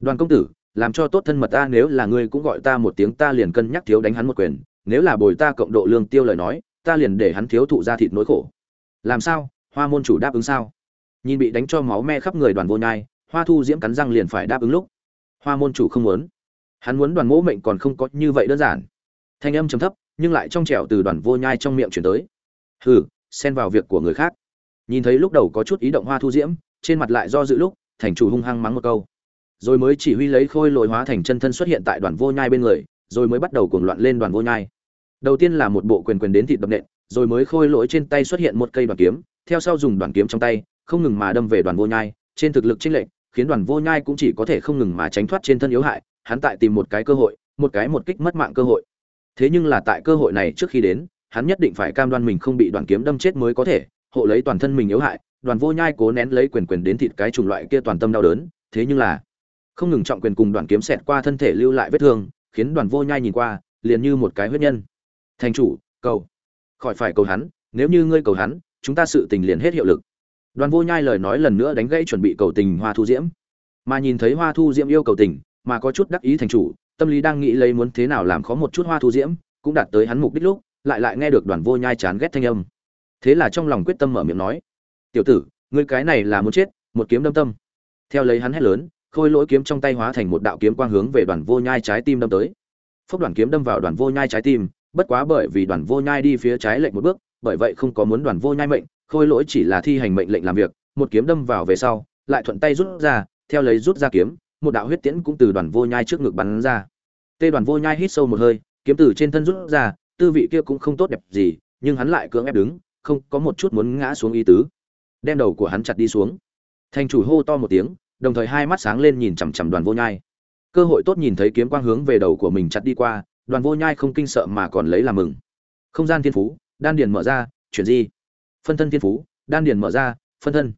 Đoàn công tử, làm cho tốt thân mật ta nếu là ngươi cũng gọi ta một tiếng ta liền cân nhắc thiếu đánh hắn một quyền, nếu là bồi ta cộng độ lương tiêu lời nói, ta liền để hắn thiếu thụ ra thịt nỗi khổ. Làm sao? Hoa môn chủ đáp ứng sao? Nhìn bị đánh cho máu me khắp người đoàn vô nhai, hoa thu diễm cắn răng liền phải đáp ứng lúc. Hoa môn chủ không muốn. Hắn muốn đoàn mỗ mệnh còn không có như vậy đơn giản. Thanh âm chấm thấp, nhưng lại trong trẻo từ đoàn vô nhai trong miệng chuyển tới. Hừ, xen vào việc của người khác. Nhìn thấy lúc đầu có chút ý động hoa thu diễm, trên mặt lại do dự lúc, thành chủ hung hăng mắng một câu rồi mới chỉ huy lấy khôi lội hóa thành chân thân xuất hiện tại đoàn vô nhai bên người, rồi mới bắt đầu cuồng loạn lên đoàn vô nhai. Đầu tiên là một bộ quyền quyền đến thịt đập nện, rồi mới khôi lỗi trên tay xuất hiện một cây đoàn kiếm, theo sau dùng đoàn kiếm trong tay, không ngừng mà đâm về đoàn vô nhai, trên thực lực chênh lệch, khiến đoàn vô nhai cũng chỉ có thể không ngừng mà tránh thoát trên thân yếu hại, hắn tại tìm một cái cơ hội, một cái một kích mất mạng cơ hội. Thế nhưng là tại cơ hội này trước khi đến, hắn nhất định phải cam đoan mình không bị đoàn kiếm đâm chết mới có thể, hộ lấy toàn thân mình yếu hại, đoàn vô nhai cố nén lấy quyền quyền đến thịt cái chủng loại kia toàn tâm đau đớn, thế nhưng là không ngừng trọng quyền cùng đoàn kiếm xẹt qua thân thể lưu lại vết thương, khiến đoàn vô nhai nhìn qua, liền như một cái huyết nhân. Thành chủ, cầu. Khỏi phải cầu hắn, nếu như ngươi cầu hắn, chúng ta sự tình liền hết hiệu lực. Đoàn vô nhai lời nói lần nữa đánh gãy chuẩn bị cầu tình hoa thu diễm. Mà nhìn thấy hoa thu diễm yêu cầu tình, mà có chút đắc ý thành chủ, tâm lý đang nghĩ lấy muốn thế nào làm khó một chút hoa thu diễm, cũng đạt tới hắn mục đích lúc, lại lại nghe được đoàn vô nhai chán ghét thanh âm. Thế là trong lòng quyết tâm mở miệng nói, tiểu tử, ngươi cái này là muốn chết, một kiếm đâm tâm. Theo lấy hắn hét lớn khôi lỗi kiếm trong tay hóa thành một đạo kiếm quang hướng về đoàn vô nhai trái tim đâm tới. Phốc đoàn kiếm đâm vào đoàn vô nhai trái tim, bất quá bởi vì đoàn vô nhai đi phía trái lệnh một bước, bởi vậy không có muốn đoàn vô nhai mệnh, khôi lỗi chỉ là thi hành mệnh lệnh làm việc, một kiếm đâm vào về sau, lại thuận tay rút ra, theo lấy rút ra kiếm, một đạo huyết tiễn cũng từ đoàn vô nhai trước ngực bắn ra. Tê đoàn vô nhai hít sâu một hơi, kiếm từ trên thân rút ra, tư vị kia cũng không tốt đẹp gì, nhưng hắn lại cưỡng ép đứng, không có một chút muốn ngã xuống ý tứ. Đem đầu của hắn chặt đi xuống. Thành chủ hô to một tiếng đồng thời hai mắt sáng lên nhìn chằm chằm đoàn vô nhai. Cơ hội tốt nhìn thấy kiếm quang hướng về đầu của mình chặt đi qua, đoàn vô nhai không kinh sợ mà còn lấy làm mừng. Không gian thiên phú, đan điền mở ra, chuyển di. Phân thân thiên phú, đan điền mở ra, phân thân.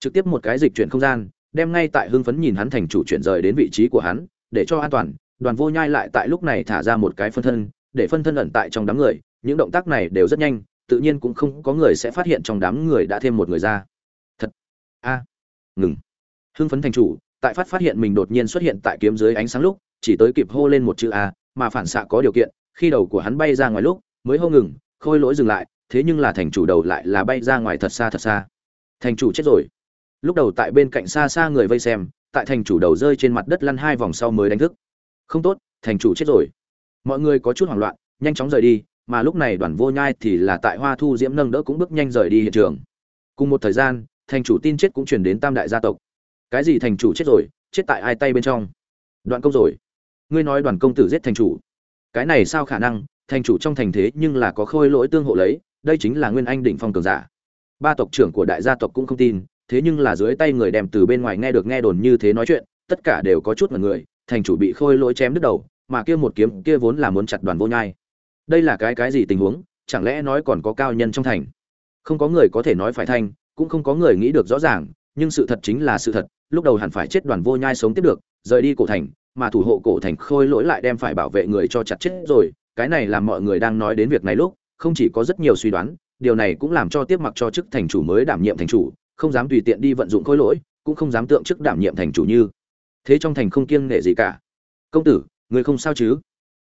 Trực tiếp một cái dịch chuyển không gian, đem ngay tại hưng phấn nhìn hắn thành chủ chuyển rời đến vị trí của hắn, để cho an toàn, đoàn vô nhai lại tại lúc này thả ra một cái phân thân, để phân thân ẩn tại trong đám người. Những động tác này đều rất nhanh, tự nhiên cũng không có người sẽ phát hiện trong đám người đã thêm một người ra. Thật. A. Ngừng hưng phấn thành chủ, tại phát phát hiện mình đột nhiên xuất hiện tại kiếm dưới ánh sáng lúc, chỉ tới kịp hô lên một chữ a, mà phản xạ có điều kiện, khi đầu của hắn bay ra ngoài lúc, mới hô ngừng, khôi lỗi dừng lại, thế nhưng là thành chủ đầu lại là bay ra ngoài thật xa thật xa. Thành chủ chết rồi. Lúc đầu tại bên cạnh xa xa người vây xem, tại thành chủ đầu rơi trên mặt đất lăn hai vòng sau mới đánh thức. Không tốt, thành chủ chết rồi. Mọi người có chút hoảng loạn, nhanh chóng rời đi, mà lúc này đoàn vô nhai thì là tại hoa thu diễm nâng đỡ cũng bước nhanh rời đi hiện trường. Cùng một thời gian, thành chủ tin chết cũng truyền đến tam đại gia tộc cái gì thành chủ chết rồi, chết tại ai tay bên trong? Đoạn công rồi. Ngươi nói đoàn công tử giết thành chủ. Cái này sao khả năng? Thành chủ trong thành thế nhưng là có khôi lỗi tương hộ lấy, đây chính là nguyên anh đỉnh phong cường giả. Ba tộc trưởng của đại gia tộc cũng không tin, thế nhưng là dưới tay người đem từ bên ngoài nghe được nghe đồn như thế nói chuyện, tất cả đều có chút mật người, thành chủ bị khôi lỗi chém đứt đầu, mà kia một kiếm kia vốn là muốn chặt đoàn vô nhai. Đây là cái cái gì tình huống? Chẳng lẽ nói còn có cao nhân trong thành? Không có người có thể nói phải thanh cũng không có người nghĩ được rõ ràng nhưng sự thật chính là sự thật, lúc đầu hẳn phải chết đoàn vô nhai sống tiếp được, rời đi cổ thành, mà thủ hộ cổ thành khôi lỗi lại đem phải bảo vệ người cho chặt chết rồi, cái này làm mọi người đang nói đến việc này lúc, không chỉ có rất nhiều suy đoán, điều này cũng làm cho tiếp mặc cho chức thành chủ mới đảm nhiệm thành chủ, không dám tùy tiện đi vận dụng khôi lỗi, cũng không dám tượng chức đảm nhiệm thành chủ như thế trong thành không kiêng nể gì cả. Công tử, người không sao chứ?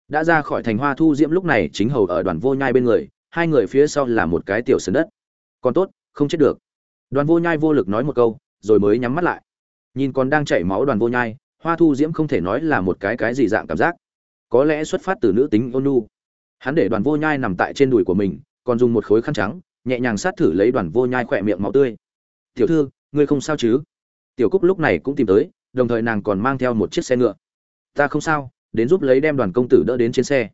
Đã ra khỏi thành hoa thu diễm lúc này chính hầu ở đoàn vô nhai bên người, hai người phía sau là một cái tiểu sân đất. Còn tốt, không chết được đoàn vô nhai vô lực nói một câu, rồi mới nhắm mắt lại. Nhìn còn đang chảy máu đoàn vô nhai, hoa thu diễm không thể nói là một cái cái gì dạng cảm giác. Có lẽ xuất phát từ nữ tính ôn nu hắn để đoàn vô nhai nằm tại trên đùi của mình, còn dùng một khối khăn trắng, nhẹ nhàng sát thử lấy đoàn vô nhai khỏe miệng máu tươi. Tiểu thư, ngươi không sao chứ? Tiểu cúc lúc này cũng tìm tới, đồng thời nàng còn mang theo một chiếc xe ngựa. Ta không sao, đến giúp lấy đem đoàn công tử đỡ đến trên xe.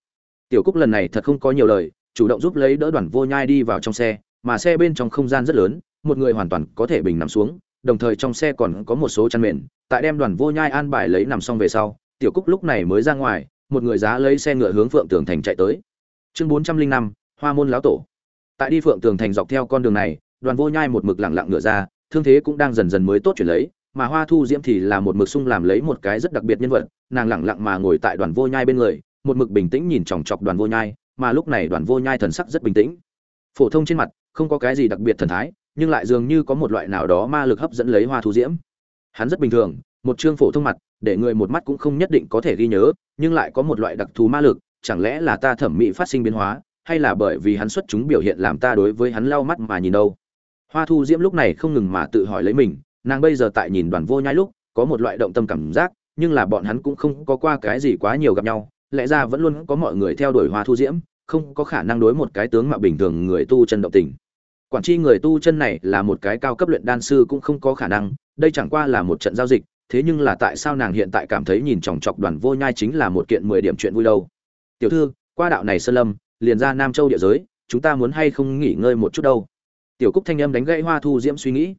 Tiểu cúc lần này thật không có nhiều lời, chủ động giúp lấy đỡ đoàn vô nhai đi vào trong xe, mà xe bên trong không gian rất lớn một người hoàn toàn có thể bình nằm xuống, đồng thời trong xe còn có một số chăn mền. Tại đem đoàn vô nhai an bài lấy nằm xong về sau, tiểu cúc lúc này mới ra ngoài, một người giá lấy xe ngựa hướng phượng tường thành chạy tới. Chương bốn trăm linh năm, hoa môn lão tổ. Tại đi phượng tường thành dọc theo con đường này, đoàn vô nhai một mực lặng lặng ngựa ra, thương thế cũng đang dần dần mới tốt chuyển lấy, mà hoa thu diễm thì là một mực sung làm lấy một cái rất đặc biệt nhân vật, nàng lặng lặng mà ngồi tại đoàn vô nhai bên người, một mực bình tĩnh nhìn chòng chọc đoàn vô nhai, mà lúc này đoàn vô nhai thần sắc rất bình tĩnh. Phổ thông trên mặt, không có cái gì đặc biệt thần thái nhưng lại dường như có một loại nào đó ma lực hấp dẫn lấy hoa thu diễm. Hắn rất bình thường, một chương phổ thông mặt, để người một mắt cũng không nhất định có thể ghi nhớ, nhưng lại có một loại đặc thù ma lực, chẳng lẽ là ta thẩm mỹ phát sinh biến hóa, hay là bởi vì hắn xuất chúng biểu hiện làm ta đối với hắn lau mắt mà nhìn đâu? Hoa thu diễm lúc này không ngừng mà tự hỏi lấy mình, nàng bây giờ tại nhìn đoàn vô nhai lúc, có một loại động tâm cảm giác, nhưng là bọn hắn cũng không có qua cái gì quá nhiều gặp nhau, lẽ ra vẫn luôn có mọi người theo đuổi hoa thu diễm, không có khả năng đối một cái tướng mạo bình thường người tu chân động tình quản tri người tu chân này là một cái cao cấp luyện đan sư cũng không có khả năng, đây chẳng qua là một trận giao dịch, thế nhưng là tại sao nàng hiện tại cảm thấy nhìn chòng chọc đoàn vô nhai chính là một kiện mười điểm chuyện vui đâu? Tiểu thư, qua đạo này sơn lâm, liền ra nam châu địa giới, chúng ta muốn hay không nghỉ ngơi một chút đâu? Tiểu cúc thanh âm đánh gãy hoa thu diễm suy nghĩ.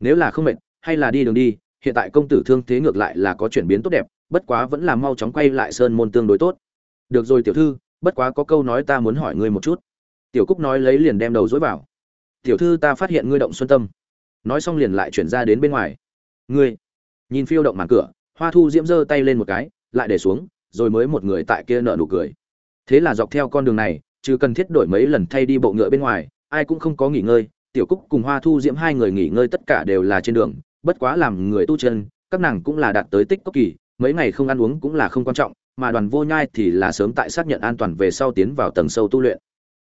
Nếu là không mệt, hay là đi đường đi, hiện tại công tử thương thế ngược lại là có chuyển biến tốt đẹp, bất quá vẫn là mau chóng quay lại sơn môn tương đối tốt. Được rồi tiểu thư, bất quá có câu nói ta muốn hỏi ngươi một chút. Tiểu cúc nói lấy liền đem đầu dối vào tiểu thư ta phát hiện ngươi động xuân tâm. Nói xong liền lại chuyển ra đến bên ngoài. Ngươi, nhìn phiêu động màn cửa, hoa thu diễm giơ tay lên một cái, lại để xuống, rồi mới một người tại kia nợ nụ cười. Thế là dọc theo con đường này chứ cần thiết đổi mấy lần thay đi bộ ngựa bên ngoài, ai cũng không có nghỉ ngơi, tiểu cúc cùng hoa thu diễm hai người nghỉ ngơi tất cả đều là trên đường, bất quá làm người tu chân, các nàng cũng là đạt tới tích cốc kỳ, mấy ngày không ăn uống cũng là không quan trọng, mà đoàn vô nhai thì là sớm tại xác nhận an toàn về sau tiến vào tầng sâu tu luyện.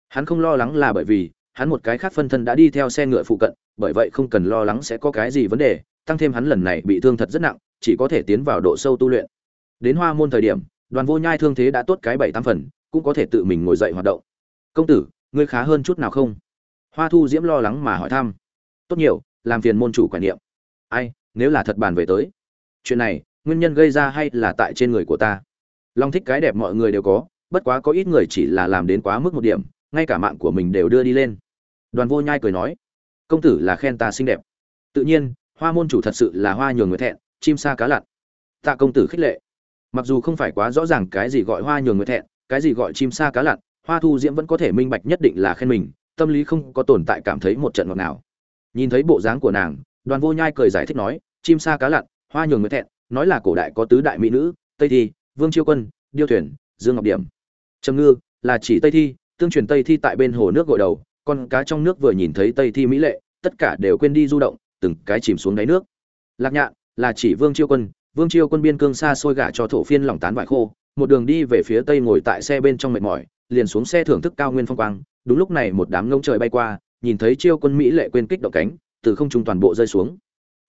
Hắn không lo lắng là bởi vì hắn một cái khác phân thân đã đi theo xe ngựa phụ cận, bởi vậy không cần lo lắng sẽ có cái gì vấn đề, tăng thêm hắn lần này bị thương thật rất nặng, chỉ có thể tiến vào độ sâu tu luyện. Đến hoa môn thời điểm, đoàn vô nhai thương thế đã tốt cái bảy tám phần, cũng có thể tự mình ngồi dậy hoạt động. Công tử, ngươi khá hơn chút nào không? Hoa thu diễm lo lắng mà hỏi thăm. Tốt nhiều, làm phiền môn chủ quản niệm. Ai, nếu là thật bàn về tới. Chuyện này, nguyên nhân gây ra hay là tại trên người của ta? Long thích cái đẹp mọi người đều có, bất quá có ít người chỉ là làm đến quá mức một điểm ngay cả mạng của mình đều đưa đi lên. Đoàn vô nhai cười nói, công tử là khen ta xinh đẹp. Tự nhiên, hoa môn chủ thật sự là hoa nhường người thẹn, chim sa cá lặn. Tạ công tử khích lệ. Mặc dù không phải quá rõ ràng cái gì gọi hoa nhường người thẹn, cái gì gọi chim sa cá lặn, hoa thu diễm vẫn có thể minh bạch nhất định là khen mình, tâm lý không có tồn tại cảm thấy một trận ngọt nào nhìn thấy bộ dáng của nàng, đoàn vô nhai cười giải thích nói, chim sa cá lặn, hoa nhường người thẹn, nói là cổ đại có tứ đại mỹ nữ, tây thi, vương chiêu quân, điêu thuyền, dương ngọc điểm. Trầm ngư, là chỉ tây thi tương truyền tây thi tại bên hồ nước gội đầu, con cá trong nước vừa nhìn thấy tây thi mỹ lệ, tất cả đều quên đi du động, từng cái chìm xuống đáy nước. Lạc nhạn, là chỉ vương chiêu quân, vương chiêu quân biên cương xa xôi gả cho thổ phiên lỏng tán vải khô, một đường đi về phía tây ngồi tại xe bên trong mệt mỏi, liền xuống xe thưởng thức cao nguyên phong quang, đúng lúc này một đám ngông trời bay qua, nhìn thấy chiêu quân mỹ lệ quên kích động cánh, từ không trung toàn bộ rơi xuống.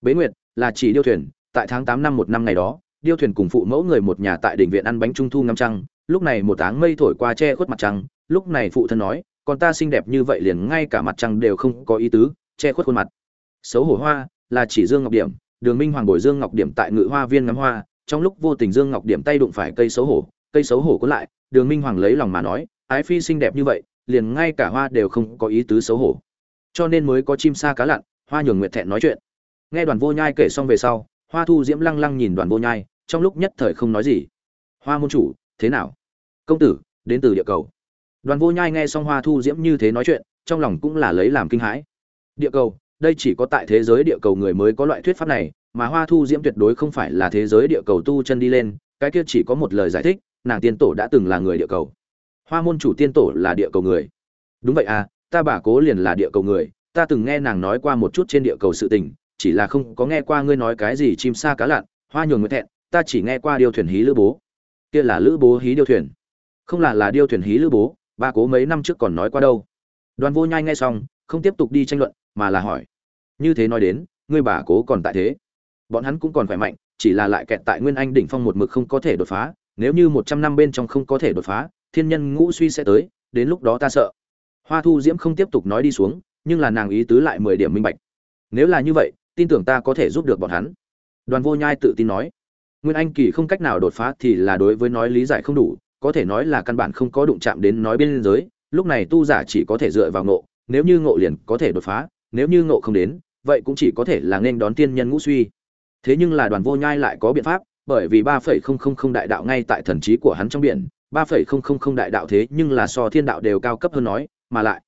Bế nguyệt, là chỉ điêu thuyền, tại tháng tám năm một năm ngày đó, điêu thuyền cùng phụ mẫu người một nhà tại đỉnh viện ăn bánh trung thu ngắm trăng, lúc này một áng mây thổi qua che khuất mặt trăng lúc này phụ thân nói, con ta xinh đẹp như vậy liền ngay cả mặt trăng đều không có ý tứ, che khuất khuôn mặt. Xấu hổ hoa là chỉ dương ngọc điểm, đường minh hoàng bồi dương ngọc điểm tại ngự hoa viên ngắm hoa, trong lúc vô tình dương ngọc điểm tay đụng phải cây xấu hổ, cây xấu hổ cuốn lại, đường minh hoàng lấy lòng mà nói, ái phi xinh đẹp như vậy, liền ngay cả hoa đều không có ý tứ xấu hổ. Cho nên mới có chim sa cá lặn, hoa nhường nguyệt thẹn nói chuyện. Nghe đoàn vô nhai kể xong về sau, hoa thu diễm lăng lăng nhìn đoàn vô nhai, trong lúc nhất thời không nói gì. Hoa môn chủ, thế nào? Công tử, đến từ địa cầu đoàn vô nhai nghe xong hoa thu diễm như thế nói chuyện, trong lòng cũng là lấy làm kinh hãi. Địa cầu, đây chỉ có tại thế giới địa cầu người mới có loại thuyết pháp này, mà hoa thu diễm tuyệt đối không phải là thế giới địa cầu tu chân đi lên, cái kia chỉ có một lời giải thích, nàng tiên tổ đã từng là người địa cầu. Hoa môn chủ tiên tổ là địa cầu người. Đúng vậy à ta bà cố liền là địa cầu người, ta từng nghe nàng nói qua một chút trên địa cầu sự tình, chỉ là không có nghe qua ngươi nói cái gì chim sa cá lặn, hoa nhường nguyệt thẹn, ta chỉ nghe qua điêu thuyền hí lữ bố. Kia là lữ bố hí điêu thuyền. Không là là điêu thuyền hí lữ bố ba cố mấy năm trước còn nói qua đâu. Đoàn vô nhai nghe xong, không tiếp tục đi tranh luận, mà là hỏi. Như thế nói đến, ngươi bà cố còn tại thế. Bọn hắn cũng còn khỏe mạnh, chỉ là lại kẹt tại nguyên anh đỉnh phong một mực không có thể đột phá. Nếu như một trăm năm bên trong không có thể đột phá, thiên nhân ngũ suy sẽ tới, đến lúc đó ta sợ. Hoa thu diễm không tiếp tục nói đi xuống, nhưng là nàng ý tứ lại mười điểm minh bạch. Nếu là như vậy, tin tưởng ta có thể giúp được bọn hắn. Đoàn vô nhai tự tin nói. Nguyên anh kỳ không cách nào đột phá thì là đối với nói lý giải không đủ có thể nói là căn bản không có đụng chạm đến nói bên giới, lúc này tu giả chỉ có thể dựa vào ngộ, nếu như ngộ liền có thể đột phá, nếu như ngộ không đến, vậy cũng chỉ có thể là nên đón tiên nhân ngũ suy. Thế nhưng là đoàn vô nhai lại có biện pháp, bởi vì ba phẩy không không không đại đạo ngay tại thần trí của hắn trong biển, ba phẩy không không không đại đạo thế nhưng là so thiên đạo đều cao cấp hơn nói, mà lại,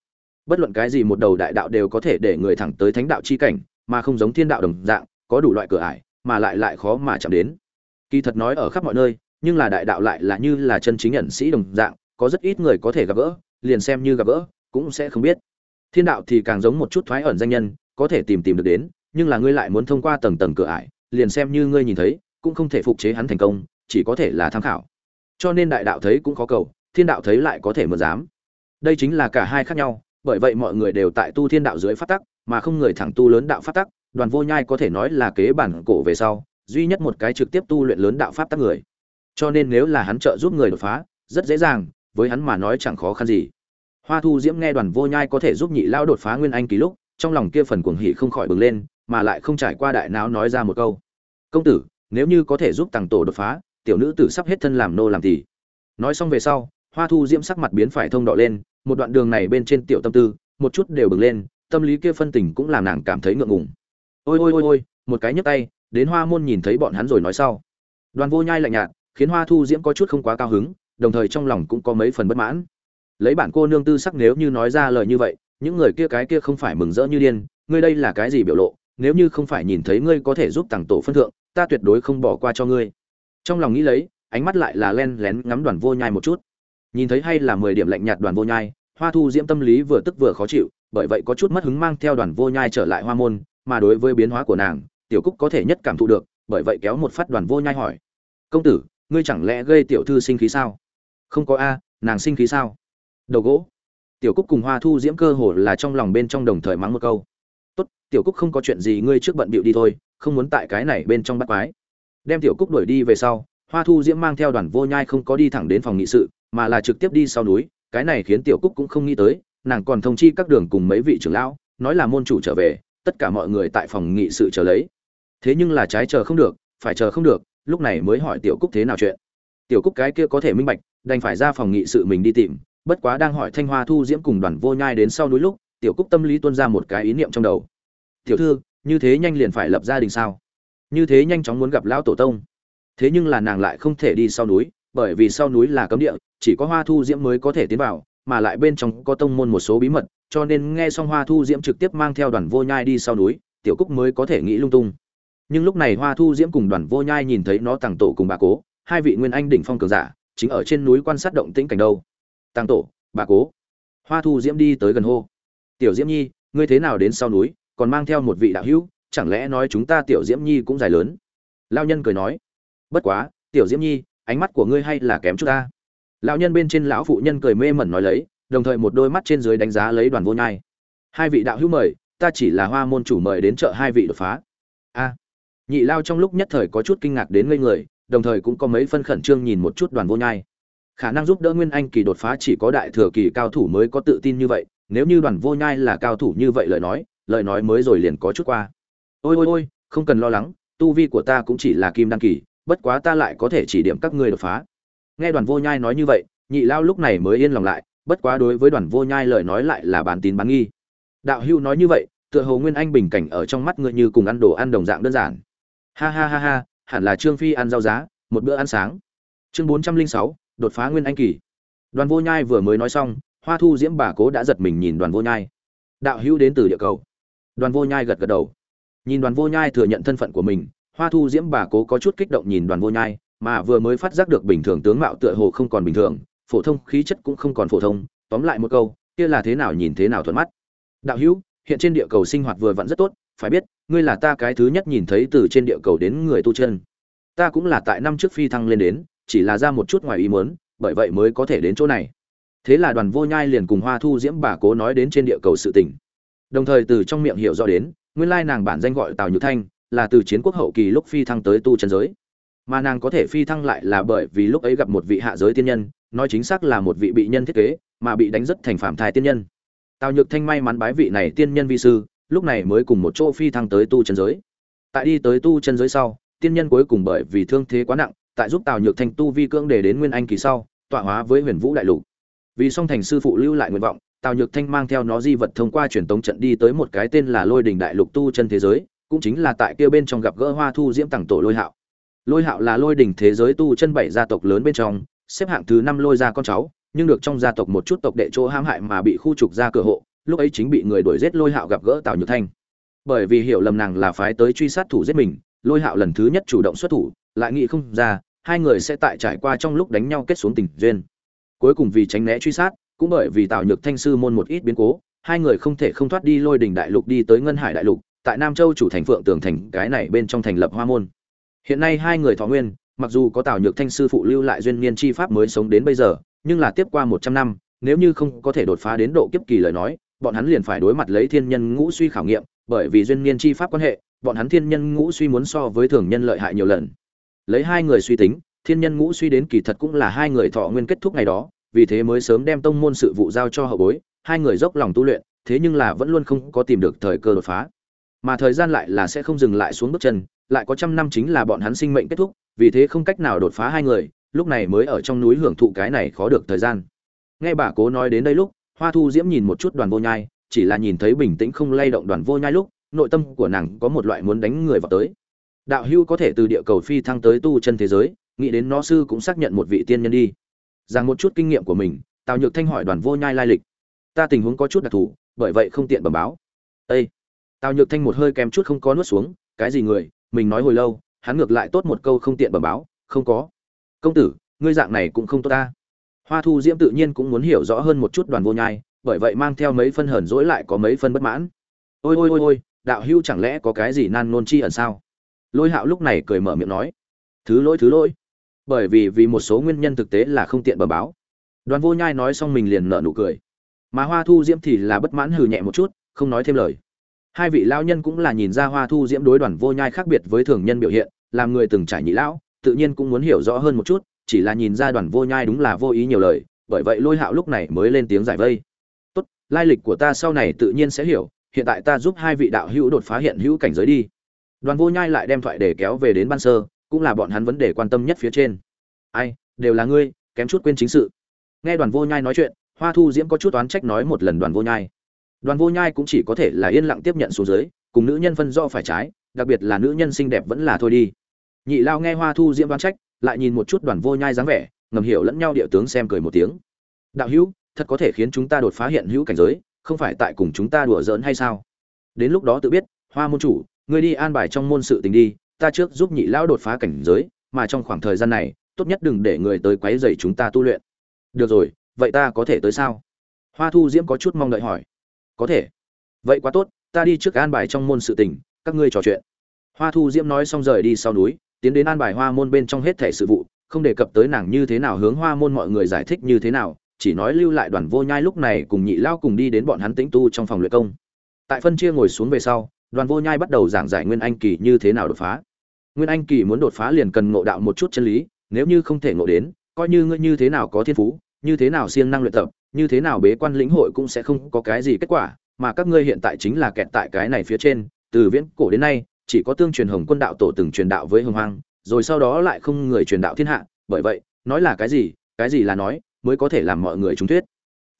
bất luận cái gì một đầu đại đạo đều có thể để người thẳng tới thánh đạo chi cảnh, mà không giống thiên đạo đồng dạng, có đủ loại cửa ải, mà lại lại khó mà chạm đến. Kỳ thật nói ở khắp mọi nơi nhưng là đại đạo lại là như là chân chính nhận sĩ đồng dạng, có rất ít người có thể gặp gỡ, liền xem như gặp gỡ, cũng sẽ không biết. Thiên đạo thì càng giống một chút thoái ẩn danh nhân, có thể tìm tìm được đến, nhưng là ngươi lại muốn thông qua tầng tầng cửa ải, liền xem như ngươi nhìn thấy, cũng không thể phục chế hắn thành công, chỉ có thể là tham khảo. Cho nên đại đạo thấy cũng khó cầu, thiên đạo thấy lại có thể mờ dám đây chính là cả hai khác nhau, bởi vậy mọi người đều tại tu thiên đạo dưới phát tắc, mà không người thẳng tu lớn đạo pháp tắc, đoàn vô nhai có thể nói là kế bản cổ về sau, duy nhất một cái trực tiếp tu luyện lớn đạo pháp tắc người cho nên nếu là hắn trợ giúp người đột phá, rất dễ dàng, với hắn mà nói chẳng khó khăn gì. Hoa thu diễm nghe đoàn vô nhai có thể giúp nhị lão đột phá nguyên anh ký lúc, trong lòng kia phần cuồng hỉ không khỏi bừng lên, mà lại không trải qua đại não nói ra một câu. Công tử, nếu như có thể giúp tàng tổ đột phá, tiểu nữ tử sắp hết thân làm nô làm tỷ nói xong về sau, hoa thu diễm sắc mặt biến phải thông đỏ lên, một đoạn đường này bên trên tiểu tâm tư, một chút đều bừng lên, tâm lý kia phân tình cũng làm nàng cảm thấy ngượng ngùng. Ôi ôi ôi ôi, một cái nhấc tay, đến hoa môn nhìn thấy bọn hắn rồi nói sau. Đoàn vô nhai lạnh nhạt khiến hoa thu diễm có chút không quá cao hứng, đồng thời trong lòng cũng có mấy phần bất mãn. Lấy bản cô nương tư sắc nếu như nói ra lời như vậy, những người kia cái kia không phải mừng rỡ như điên, ngươi đây là cái gì biểu lộ, nếu như không phải nhìn thấy ngươi có thể giúp tàng tổ phân thượng, ta tuyệt đối không bỏ qua cho ngươi. Trong lòng nghĩ lấy, ánh mắt lại là len lén ngắm đoàn vô nhai một chút. Nhìn thấy hay là mười điểm lạnh nhạt đoàn vô nhai, hoa thu diễm tâm lý vừa tức vừa khó chịu, bởi vậy có chút mất hứng mang theo đoàn vô nhai trở lại hoa môn, mà đối với biến hóa của nàng, tiểu cúc có thể nhất cảm thụ được, bởi vậy kéo một phát đoàn vô nhai hỏi. Công tử ngươi chẳng lẽ gây tiểu thư sinh khí sao? Không có a, nàng sinh khí sao? Đầu gỗ. Tiểu cúc cùng hoa thu diễm cơ hồ là trong lòng bên trong đồng thời mắng một câu. Tốt, tiểu cúc không có chuyện gì, ngươi trước bận bịu đi thôi, không muốn tại cái này bên trong bắt quái. Đem tiểu cúc đuổi đi về sau, hoa thu diễm mang theo đoàn vô nhai không có đi thẳng đến phòng nghị sự, mà là trực tiếp đi sau núi, cái này khiến tiểu cúc cũng không nghĩ tới, nàng còn thông chi các đường cùng mấy vị trưởng lão, nói là môn chủ trở về, tất cả mọi người tại phòng nghị sự chờ lấy. Thế nhưng là trái chờ không được, phải chờ không được lúc này mới hỏi tiểu cúc thế nào chuyện. Tiểu cúc cái kia có thể minh bạch, đành phải ra phòng nghị sự mình đi tìm, bất quá đang hỏi thanh hoa thu diễm cùng đoàn vô nhai đến sau núi lúc, tiểu cúc tâm lý tuôn ra một cái ý niệm trong đầu. Tiểu thư, như thế nhanh liền phải lập gia đình sao? Như thế nhanh chóng muốn gặp lão tổ tông. Thế nhưng là nàng lại không thể đi sau núi, bởi vì sau núi là cấm địa, chỉ có hoa thu diễm mới có thể tiến vào, mà lại bên trong có tông môn một số bí mật, cho nên nghe xong hoa thu diễm trực tiếp mang theo đoàn vô nhai đi sau núi, tiểu cúc mới có thể nghĩ lung tung nhưng lúc này hoa thu diễm cùng đoàn vô nhai nhìn thấy nó tàng tổ cùng bà cố, hai vị nguyên anh đỉnh phong cường giả, chính ở trên núi quan sát động tĩnh cảnh đâu. Tàng tổ, bà cố. Hoa thu diễm đi tới gần hô. Tiểu diễm nhi, ngươi thế nào đến sau núi, còn mang theo một vị đạo hữu, chẳng lẽ nói chúng ta tiểu diễm nhi cũng dài lớn? Lao nhân cười nói. Bất quá, tiểu diễm nhi, ánh mắt của ngươi hay là kém chút ta. Lão nhân bên trên lão phụ nhân cười mê mẩn nói lấy, đồng thời một đôi mắt trên dưới đánh giá lấy đoàn vô nhai. Hai vị đạo hữu mời, ta chỉ là hoa môn chủ mời đến chợ hai vị đột phá. A nhị lao trong lúc nhất thời có chút kinh ngạc đến ngây người, đồng thời cũng có mấy phân khẩn trương nhìn một chút đoàn vô nhai. Khả năng giúp đỡ nguyên anh kỳ đột phá chỉ có đại thừa kỳ cao thủ mới có tự tin như vậy, nếu như đoàn vô nhai là cao thủ như vậy lời nói lời nói mới rồi liền có chút qua. Ôi ôi ôi, không cần lo lắng, tu vi của ta cũng chỉ là kim đăng kỳ, bất quá ta lại có thể chỉ điểm các ngươi đột phá. Nghe đoàn vô nhai nói như vậy, nhị lao lúc này mới yên lòng lại, bất quá đối với đoàn vô nhai lời nói lại là bán tín bán nghi. Đạo hưu nói như vậy, tựa hồ nguyên anh bình cảnh ở trong mắt ngươi như cùng ăn đồ ăn đồng dạng đơn giản ha ha ha ha, hẳn là trương phi ăn rau giá, một bữa ăn sáng. Chương bốn trăm linh sáu, đột phá nguyên anh kỳ. Đoàn vô nhai vừa mới nói xong, hoa thu diễm bà cố đã giật mình nhìn đoàn vô nhai. Đạo hữu đến từ địa cầu. Đoàn vô nhai gật gật đầu. Nhìn đoàn vô nhai thừa nhận thân phận của mình, hoa thu diễm bà cố có chút kích động nhìn đoàn vô nhai, mà vừa mới phát giác được bình thường tướng mạo tựa hồ không còn bình thường, phổ thông khí chất cũng không còn phổ thông, tóm lại một câu, kia là thế nào nhìn thế nào thuận mắt. Đạo hữu, hiện trên địa cầu sinh hoạt vừa vặn rất tốt phải biết, ngươi là ta cái thứ nhất nhìn thấy từ trên địa cầu đến người tu chân. Ta cũng là tại năm trước phi thăng lên đến, chỉ là ra một chút ngoài ý muốn, bởi vậy mới có thể đến chỗ này. Thế là đoàn vô nhai liền cùng hoa thu diễm bà cố nói đến trên địa cầu sự tình. Đồng thời từ trong miệng hiểu rõ đến, nguyên lai nàng bản danh gọi tào nhược thanh, là từ chiến quốc hậu kỳ lúc phi thăng tới tu chân giới. Mà nàng có thể phi thăng lại là bởi vì lúc ấy gặp một vị hạ giới tiên nhân, nói chính xác là một vị bị nhân thiết kế, mà bị đánh rất thành phạm thai tiên nhân. Tào nhược thanh may mắn bái vị này tiên nhân vi sư lúc này mới cùng một chỗ phi thăng tới tu chân giới. Tại đi tới tu chân giới sau, tiên nhân cuối cùng bởi vì thương thế quá nặng, tại giúp tào nhược thanh tu vi cưỡng để đến nguyên anh kỳ sau, tọa hóa với huyền vũ đại lục. Vì song thành sư phụ lưu lại nguyện vọng, tào nhược thanh mang theo nó di vật thông qua truyền tống trận đi tới một cái tên là lôi đình đại lục tu chân thế giới, cũng chính là tại kia bên trong gặp gỡ hoa thu diễm tặng tổ lôi hạo. Lôi hạo là lôi đình thế giới tu chân bảy gia tộc lớn bên trong, xếp hạng thứ năm lôi ra con cháu, nhưng được trong gia tộc một chút tộc đệ chỗ hãm hại mà bị khu trục ra cửa hộ lúc ấy chính bị người đuổi giết lôi hạo gặp gỡ tào nhược thanh. Bởi vì hiểu lầm nàng là phái tới truy sát thủ giết mình, lôi hạo lần thứ nhất chủ động xuất thủ, lại nghĩ không ra, hai người sẽ tại trải qua trong lúc đánh nhau kết xuống tình duyên. Cuối cùng vì tránh né truy sát, cũng bởi vì tào nhược thanh sư môn một ít biến cố, hai người không thể không thoát đi lôi đình đại lục đi tới ngân hải đại lục, tại nam châu chủ thành phượng tường thành, cái này bên trong thành lập hoa môn. Hiện nay hai người thọ nguyên, mặc dù có tào nhược thanh sư phụ lưu lại duyên niên chi pháp mới sống đến bây giờ, nhưng là tiếp qua một trăm năm, nếu như không có thể đột phá đến độ kiếp kỳ lời nói bọn hắn liền phải đối mặt lấy thiên nhân ngũ suy khảo nghiệm, bởi vì duyên niên chi pháp quan hệ, bọn hắn thiên nhân ngũ suy muốn so với thường nhân lợi hại nhiều lần. Lấy hai người suy tính, thiên nhân ngũ suy đến kỳ thật cũng là hai người thọ nguyên kết thúc ngày đó, vì thế mới sớm đem tông môn sự vụ giao cho hậu bối, hai người dốc lòng tu luyện, thế nhưng là vẫn luôn không có tìm được thời cơ đột phá. Mà thời gian lại là sẽ không dừng lại xuống bước chân, lại có trăm năm chính là bọn hắn sinh mệnh kết thúc, vì thế không cách nào đột phá hai người, lúc này mới ở trong núi hưởng thụ cái này khó được thời gian. Nghe bà cố nói đến đây lúc hoa thu diễm nhìn một chút đoàn vô nhai, chỉ là nhìn thấy bình tĩnh không lay động đoàn vô nhai lúc, nội tâm của nàng có một loại muốn đánh người vào tới. Đạo hưu có thể từ địa cầu phi thăng tới tu chân thế giới, nghĩ đến nó sư cũng xác nhận một vị tiên nhân đi. Rằng một chút kinh nghiệm của mình, tào nhược thanh hỏi đoàn vô nhai lai lịch. Ta tình huống có chút đặc thù, bởi vậy không tiện bẩm báo. Â tào nhược thanh một hơi kèm chút không có nuốt xuống, cái gì người, mình nói hồi lâu, hắn ngược lại tốt một câu không tiện bẩm báo, không có. Công tử, ngươi dạng này cũng không tốt ta hoa thu diễm tự nhiên cũng muốn hiểu rõ hơn một chút đoàn vô nhai, bởi vậy mang theo mấy phân hờn dỗi lại có mấy phân bất mãn. Ôi ôi ôi ôi, đạo hưu chẳng lẽ có cái gì nan nôn chi ẩn sao? Lôi hạo lúc này cười mở miệng nói, thứ lỗi thứ lỗi. Bởi vì vì một số nguyên nhân thực tế là không tiện bờ báo. Đoàn vô nhai nói xong mình liền nở nụ cười. Mà hoa thu diễm thì là bất mãn hừ nhẹ một chút, không nói thêm lời. Hai vị lao nhân cũng là nhìn ra hoa thu diễm đối đoàn vô nhai khác biệt với thường nhân biểu hiện, làm người từng trải nhị lão, tự nhiên cũng muốn hiểu rõ hơn một chút chỉ là nhìn ra đoàn vô nhai đúng là vô ý nhiều lời, bởi vậy lôi hạo lúc này mới lên tiếng giải vây. Tốt, lai lịch của ta sau này tự nhiên sẽ hiểu, hiện tại ta giúp hai vị đạo hữu đột phá hiện hữu cảnh giới đi. Đoàn vô nhai lại đem thoại để kéo về đến ban sơ, cũng là bọn hắn vấn đề quan tâm nhất phía trên. Ai, đều là ngươi, kém chút quên chính sự. Nghe đoàn vô nhai nói chuyện, hoa thu diễm có chút oán trách nói một lần đoàn vô nhai. Đoàn vô nhai cũng chỉ có thể là yên lặng tiếp nhận xuống dưới, cùng nữ nhân phân do phải trái, đặc biệt là nữ nhân xinh đẹp vẫn là thôi đi. Nhị lao nghe hoa thu diễm oán trách lại nhìn một chút đoàn vô nhai dáng vẻ, ngầm hiểu lẫn nhau địa tướng xem cười một tiếng. Đạo hữu, thật có thể khiến chúng ta đột phá hiện hữu cảnh giới, không phải tại cùng chúng ta đùa giỡn hay sao? Đến lúc đó tự biết, hoa môn chủ, ngươi đi an bài trong môn sự tình đi, ta trước giúp nhị lão đột phá cảnh giới, mà trong khoảng thời gian này, tốt nhất đừng để người tới quấy rầy chúng ta tu luyện. Được rồi, vậy ta có thể tới sao? Hoa thu diễm có chút mong đợi hỏi. Có thể. Vậy quá tốt, ta đi trước an bài trong môn sự tình, các ngươi trò chuyện. Hoa thu diễm nói xong rời đi sau núi tiến đến an bài hoa môn bên trong hết thể sự vụ, không đề cập tới nàng như thế nào hướng hoa môn mọi người giải thích như thế nào, chỉ nói lưu lại đoàn vô nhai lúc này cùng nhị lao cùng đi đến bọn hắn tĩnh tu trong phòng luyện công. Tại phân chia ngồi xuống về sau, đoàn vô nhai bắt đầu giảng giải nguyên anh kỳ như thế nào đột phá. Nguyên anh kỳ muốn đột phá liền cần ngộ đạo một chút chân lý, nếu như không thể ngộ đến, coi như ngươi như thế nào có thiên phú, như thế nào siêng năng luyện tập, như thế nào bế quan lĩnh hội cũng sẽ không có cái gì kết quả, mà các ngươi hiện tại chính là kẹt tại cái này phía trên, từ viễn cổ đến nay chỉ có tương truyền hồng quân đạo tổ từng truyền đạo với hồng hoang, rồi sau đó lại không người truyền đạo thiên hạ, bởi vậy, nói là cái gì cái gì là nói, mới có thể làm mọi người trúng thuyết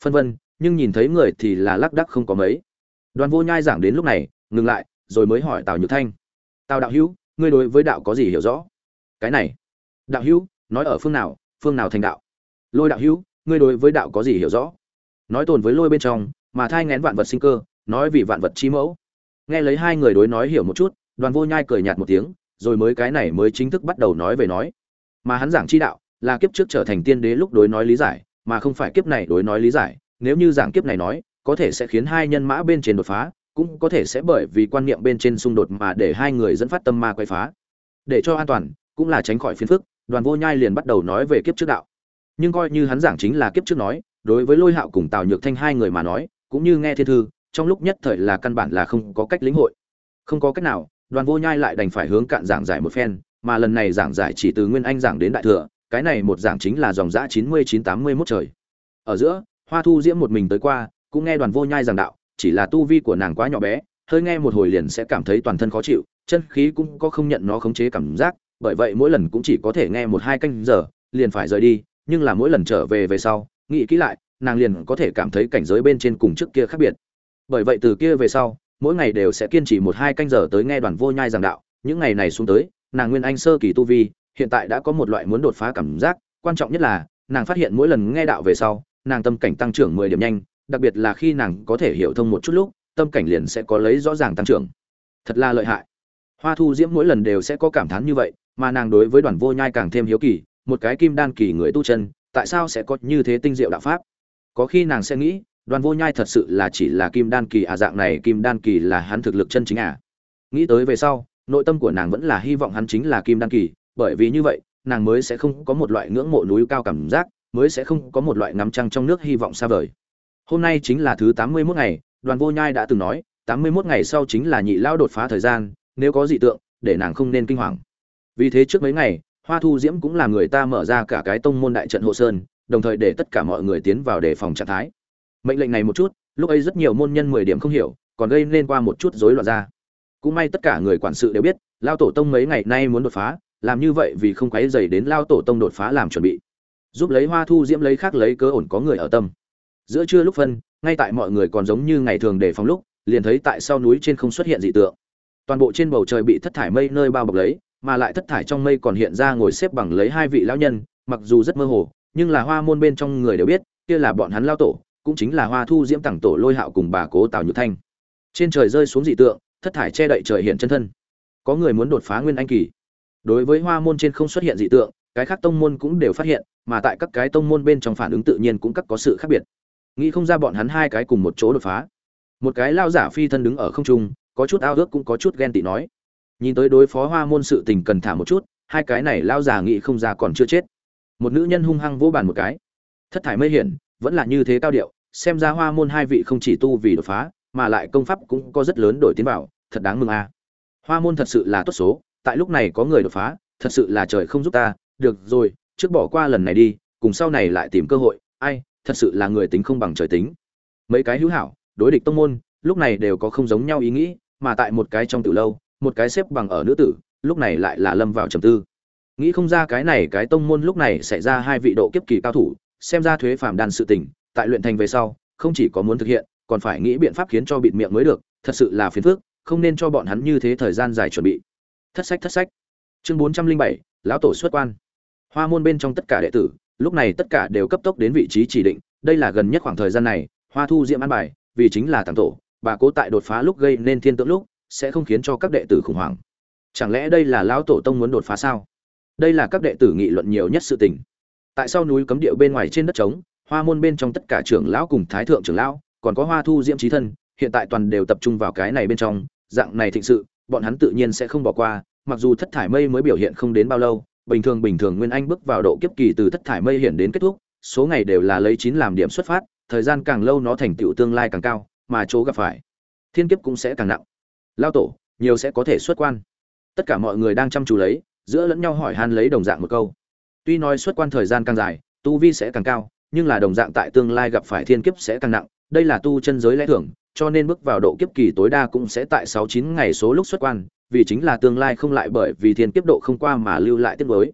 phân vân, nhưng nhìn thấy người thì là lác đắc không có mấy. Đoàn vô nhai giảng đến lúc này, ngừng lại, rồi mới hỏi tào nhược thanh. Tào đạo hữu, ngươi đối với đạo có gì hiểu rõ? Cái này. Đạo hữu, nói ở phương nào phương nào thành đạo? Lôi đạo hữu, ngươi đối với đạo có gì hiểu rõ? Nói tồn với lôi bên trong, mà thai ngén vạn vật sinh cơ, nói vì vạn vật chi mẫu. Nghe lấy hai người đối nói hiểu một chút đoàn vô nhai cười nhạt một tiếng, rồi mới cái này mới chính thức bắt đầu nói về nói. Mà hắn giảng chi đạo, là kiếp trước trở thành tiên đế lúc đối nói lý giải, mà không phải kiếp này đối nói lý giải. Nếu như giảng kiếp này nói, có thể sẽ khiến hai nhân mã bên trên đột phá, cũng có thể sẽ bởi vì quan niệm bên trên xung đột mà để hai người dẫn phát tâm ma quay phá. Để cho an toàn, cũng là tránh khỏi phiền phức, đoàn vô nhai liền bắt đầu nói về kiếp trước đạo. Nhưng coi như hắn giảng chính là kiếp trước nói, đối với lôi hạo cùng tào nhược thanh hai người mà nói, cũng như nghe thiên thư, trong lúc nhất thời là căn bản là không có cách lĩnh hội. Không có cách nào đoàn vô nhai lại đành phải hướng cạn giảng giải một phen, mà lần này giảng giải chỉ từ nguyên anh giảng đến đại thừa, cái này một giảng chính là dòng giã chín mươi chín tám mươi mốt trời. Ở giữa, hoa thu diễm một mình tới qua, cũng nghe đoàn vô nhai giảng đạo, chỉ là tu vi của nàng quá nhỏ bé, hơi nghe một hồi liền sẽ cảm thấy toàn thân khó chịu, chân khí cũng có không nhận nó khống chế cảm giác, bởi vậy mỗi lần cũng chỉ có thể nghe một hai canh giờ, liền phải rời đi, nhưng là mỗi lần trở về về sau, nghĩ kỹ lại, nàng liền có thể cảm thấy cảnh giới bên trên cùng trước kia khác biệt. Bởi vậy từ kia về sau mỗi ngày đều sẽ kiên trì một hai canh giờ tới nghe đoàn vô nhai giảng đạo. Những ngày này xuống tới, nàng nguyên anh sơ kỳ tu vi, hiện tại đã có một loại muốn đột phá cảm giác. Quan trọng nhất là, nàng phát hiện mỗi lần nghe đạo về sau, nàng tâm cảnh tăng trưởng mười điểm nhanh, đặc biệt là khi nàng có thể hiểu thông một chút lúc, tâm cảnh liền sẽ có lấy rõ ràng tăng trưởng. Thật là lợi hại. Hoa thu diễm mỗi lần đều sẽ có cảm thán như vậy, mà nàng đối với đoàn vô nhai càng thêm hiếu kỳ, một cái kim đan kỳ người tu chân, tại sao sẽ có như thế tinh diệu đạo pháp? Có khi nàng sẽ nghĩ đoàn vô nhai thật sự là chỉ là kim đan kỳ à dạng này kim đan kỳ là hắn thực lực chân chính à. Nghĩ tới về sau, nội tâm của nàng vẫn là hy vọng hắn chính là kim đan kỳ, bởi vì như vậy, nàng mới sẽ không có một loại ngưỡng mộ núi cao cảm giác, mới sẽ không có một loại ngắm trăng trong nước hy vọng xa vời. Hôm nay chính là thứ tám mươi 81 ngày, đoàn vô nhai đã từng nói, tám mươi 81 ngày sau chính là nhị lao đột phá thời gian, nếu có dị tượng, để nàng không nên kinh hoàng. Vì thế trước mấy ngày, hoa thu diễm cũng là người ta mở ra cả cái tông môn đại trận hộ sơn, đồng thời để tất cả mọi người tiến vào đề phòng trạng thái mệnh lệnh này một chút, lúc ấy rất nhiều môn nhân mười điểm không hiểu, còn gây nên qua một chút rối loạn ra. Cũng may tất cả người quản sự đều biết, lao tổ tông mấy ngày nay muốn đột phá, làm như vậy vì không quấy dày đến lao tổ tông đột phá làm chuẩn bị. Giúp lấy hoa thu diễm lấy khác lấy cớ ổn có người ở tâm. Giữa trưa lúc phân, ngay tại mọi người còn giống như ngày thường để phòng lúc, liền thấy tại sau núi trên không xuất hiện dị tượng. Toàn bộ trên bầu trời bị thất thải mây nơi bao bọc lấy, mà lại thất thải trong mây còn hiện ra ngồi xếp bằng lấy hai vị lão nhân, mặc dù rất mơ hồ, nhưng là hoa môn bên trong người đều biết, kia là bọn hắn lao tổ cũng chính là hoa thu diễm tặng tổ lôi hạo cùng bà cố tào nhược thanh. Trên trời rơi xuống dị tượng, thất thải che đậy trời hiện chân thân. Có người muốn đột phá nguyên anh kỳ. Đối với hoa môn trên không xuất hiện dị tượng, cái khác tông môn cũng đều phát hiện, mà tại các cái tông môn bên trong phản ứng tự nhiên cũng các có sự khác biệt. Nghĩ không ra bọn hắn hai cái cùng một chỗ đột phá. Một cái lao giả phi thân đứng ở không trung, có chút ao ước cũng có chút ghen tị nói. Nhìn tới đối phó hoa môn sự tình cần thả một chút, hai cái này lao giả nghĩ không ra còn chưa chết. Một nữ nhân hung hăng vỗ bàn một cái. Thất thải mây hiển vẫn là như thế cao điệu, xem ra hoa môn hai vị không chỉ tu vì đột phá, mà lại công pháp cũng có rất lớn đổi tiến vào, thật đáng mừng a. Hoa môn thật sự là tốt số, tại lúc này có người đột phá, thật sự là trời không giúp ta, được rồi, trước bỏ qua lần này đi, cùng sau này lại tìm cơ hội, ai, thật sự là người tính không bằng trời tính. Mấy cái hữu hảo, đối địch tông môn, lúc này đều có không giống nhau ý nghĩ, mà tại một cái trong từ lâu, một cái xếp bằng ở nữ tử, lúc này lại là lâm vào trầm tư. Nghĩ không ra cái này cái tông môn lúc này xảy ra hai vị độ kiếp kỳ cao thủ xem ra thuế phàm đan sự tình, tại luyện thành về sau, không chỉ có muốn thực hiện, còn phải nghĩ biện pháp khiến cho bịt miệng mới được, thật sự là phiền phức, không nên cho bọn hắn như thế thời gian dài chuẩn bị. Thất sách thất sách. Chương bốn trăm linh bảy, lão tổ xuất quan. Hoa môn bên trong tất cả đệ tử, lúc này tất cả đều cấp tốc đến vị trí chỉ định, đây là gần nhất khoảng thời gian này, hoa thu diễm an bài, vì chính là tàng tổ, bà cố tại đột phá lúc gây nên thiên tượng lúc, sẽ không khiến cho các đệ tử khủng hoảng. Chẳng lẽ đây là lão tổ tông muốn đột phá sao? Đây là các đệ tử nghị luận nhiều nhất sự tình tại sao núi cấm địa bên ngoài trên đất trống, hoa môn bên trong tất cả trưởng lão cùng thái thượng trưởng lão, còn có hoa thu diễm trí thân, hiện tại toàn đều tập trung vào cái này bên trong, dạng này thịnh sự, bọn hắn tự nhiên sẽ không bỏ qua, mặc dù thất thải mây mới biểu hiện không đến bao lâu, bình thường bình thường nguyên anh bước vào độ kiếp kỳ từ thất thải mây hiện đến kết thúc, số ngày đều là lấy chín làm điểm xuất phát, thời gian càng lâu nó thành tựu tương lai càng cao, mà chỗ gặp phải, thiên kiếp cũng sẽ càng nặng. Lao tổ, nhiều sẽ có thể xuất quan. Tất cả mọi người đang chăm chú lấy, giữa lẫn nhau hỏi han lấy đồng dạng một câu tuy nói xuất quan thời gian càng dài, tu vi sẽ càng cao, nhưng là đồng dạng tại tương lai gặp phải thiên kiếp sẽ càng nặng, đây là tu chân giới lẽ thường, cho nên bước vào độ kiếp kỳ tối đa cũng sẽ tại sáu chín ngày số lúc xuất quan, vì chính là tương lai không lại bởi vì thiên kiếp độ không qua mà lưu lại tiết nuối.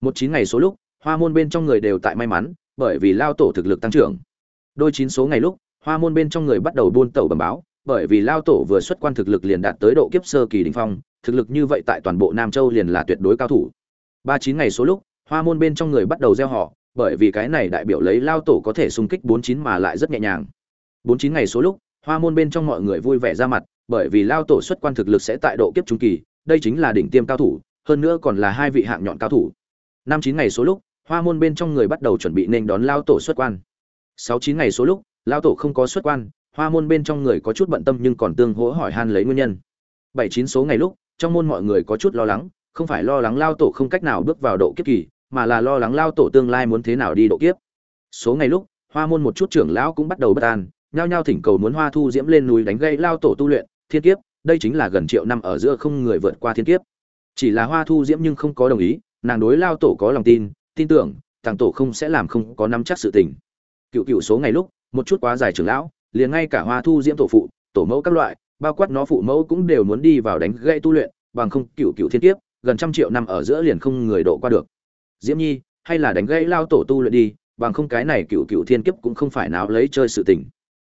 một chín ngày số lúc, hoa môn bên trong người đều tại may mắn, bởi vì lao tổ thực lực tăng trưởng đôi chín số ngày lúc, hoa môn bên trong người bắt đầu buôn tẩu bẩm báo, bởi vì lao tổ vừa xuất quan thực lực liền đạt tới độ kiếp sơ kỳ đỉnh phong, thực lực như vậy tại toàn bộ nam châu liền là tuyệt đối cao thủ ba chín ngày số lúc hoa môn bên trong người bắt đầu gieo họ, bởi vì cái này đại biểu lấy lao tổ có thể xung kích bốn chín mà lại rất nhẹ nhàng. bốn chín ngày số lúc, hoa môn bên trong mọi người vui vẻ ra mặt, bởi vì lao tổ xuất quan thực lực sẽ tại độ kiếp trung kỳ, đây chính là đỉnh tiêm cao thủ, hơn nữa còn là hai vị hạng nhọn cao thủ. năm chín ngày số lúc, hoa môn bên trong người bắt đầu chuẩn bị nên đón lao tổ xuất quan. sáu chín ngày số lúc, lao tổ không có xuất quan, hoa môn bên trong người có chút bận tâm nhưng còn tương hỗ hỏi han lấy nguyên nhân. bảy chín số ngày lúc, trong môn mọi người có chút lo lắng, không phải lo lắng lao tổ không cách nào bước vào độ kiếp kỳ mà là lo lắng lao tổ tương lai muốn thế nào đi độ kiếp. Số ngày lúc, hoa môn một chút trưởng lão cũng bắt đầu bất an, nhao nhao thỉnh cầu muốn hoa thu diễm lên núi đánh gây lao tổ tu luyện, thiên kiếp, đây chính là gần triệu năm ở giữa không người vượt qua thiên kiếp. Chỉ là hoa thu diễm nhưng không có đồng ý, nàng đối lao tổ có lòng tin tin tưởng thằng tổ không sẽ làm không có nắm chắc sự tình. Cựu cựu số ngày lúc, một chút quá dài trưởng lão, liền ngay cả hoa thu diễm tổ phụ, tổ mẫu các loại, bao quát nó phụ mẫu cũng đều muốn đi vào đánh gây tu luyện, bằng không cựu cựu thiên kiếp, gần trăm triệu năm ở giữa liền không người độ qua được diễm nhi, hay là đánh gãy lao tổ tu luyện đi, bằng không cái này cựu cựu thiên kiếp cũng không phải nào lấy chơi sự tình.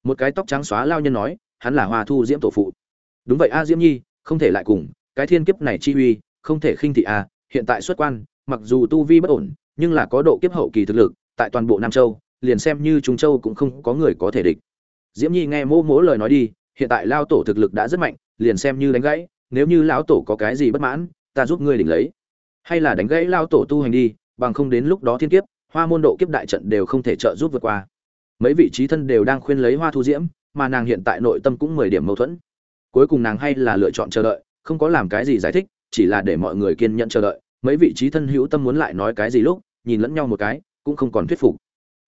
Một cái tóc trắng xóa lao nhân nói, hắn là hoa thu diễm tổ phụ. Đúng vậy a, diễm nhi, không thể lại cùng, cái thiên kiếp này chi uy, không thể khinh thị a, hiện tại xuất quan, mặc dù tu vi bất ổn, nhưng là có độ kiếp hậu kỳ thực lực, tại toàn bộ nam châu, liền xem như trung châu cũng không có người có thể địch. Diễm nhi nghe mô mố lời nói đi, hiện tại lao tổ thực lực đã rất mạnh, liền xem như đánh gãy, nếu như lão tổ có cái gì bất mãn, ta giúp ngươi đỉnh lấy hay là đánh gãy lao tổ tu hành đi, bằng không đến lúc đó thiên kiếp, hoa môn độ kiếp đại trận đều không thể trợ giúp vượt qua. Mấy vị trí thân đều đang khuyên lấy hoa thu diễm, mà nàng hiện tại nội tâm cũng mười điểm mâu thuẫn. Cuối cùng nàng hay là lựa chọn chờ đợi, không có làm cái gì giải thích, chỉ là để mọi người kiên nhẫn chờ đợi. Mấy vị trí thân hữu tâm muốn lại nói cái gì lúc, nhìn lẫn nhau một cái, cũng không còn thuyết phục.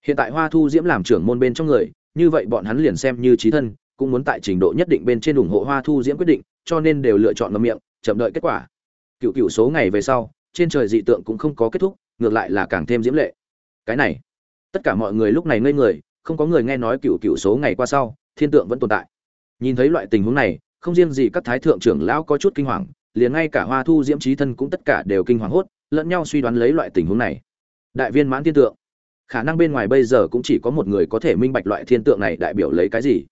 Hiện tại hoa thu diễm làm trưởng môn bên trong người, như vậy bọn hắn liền xem như trí thân, cũng muốn tại trình độ nhất định bên trên ủng hộ hoa thu diễm quyết định, cho nên đều lựa chọn ngâm miệng, chậm đợi kết quả. Cựu cựu số ngày về sau trên trời dị tượng cũng không có kết thúc, ngược lại là càng thêm diễm lệ. Cái này, tất cả mọi người lúc này ngây người, không có người nghe nói cựu cựu số ngày qua sau, thiên tượng vẫn tồn tại. Nhìn thấy loại tình huống này, không riêng gì các thái thượng trưởng lão có chút kinh hoàng, liền ngay cả hoa thu diễm trí thân cũng tất cả đều kinh hoàng hốt, lẫn nhau suy đoán lấy loại tình huống này. Đại viên mãn thiên tượng. Khả năng bên ngoài bây giờ cũng chỉ có một người có thể minh bạch loại thiên tượng này đại biểu lấy cái gì.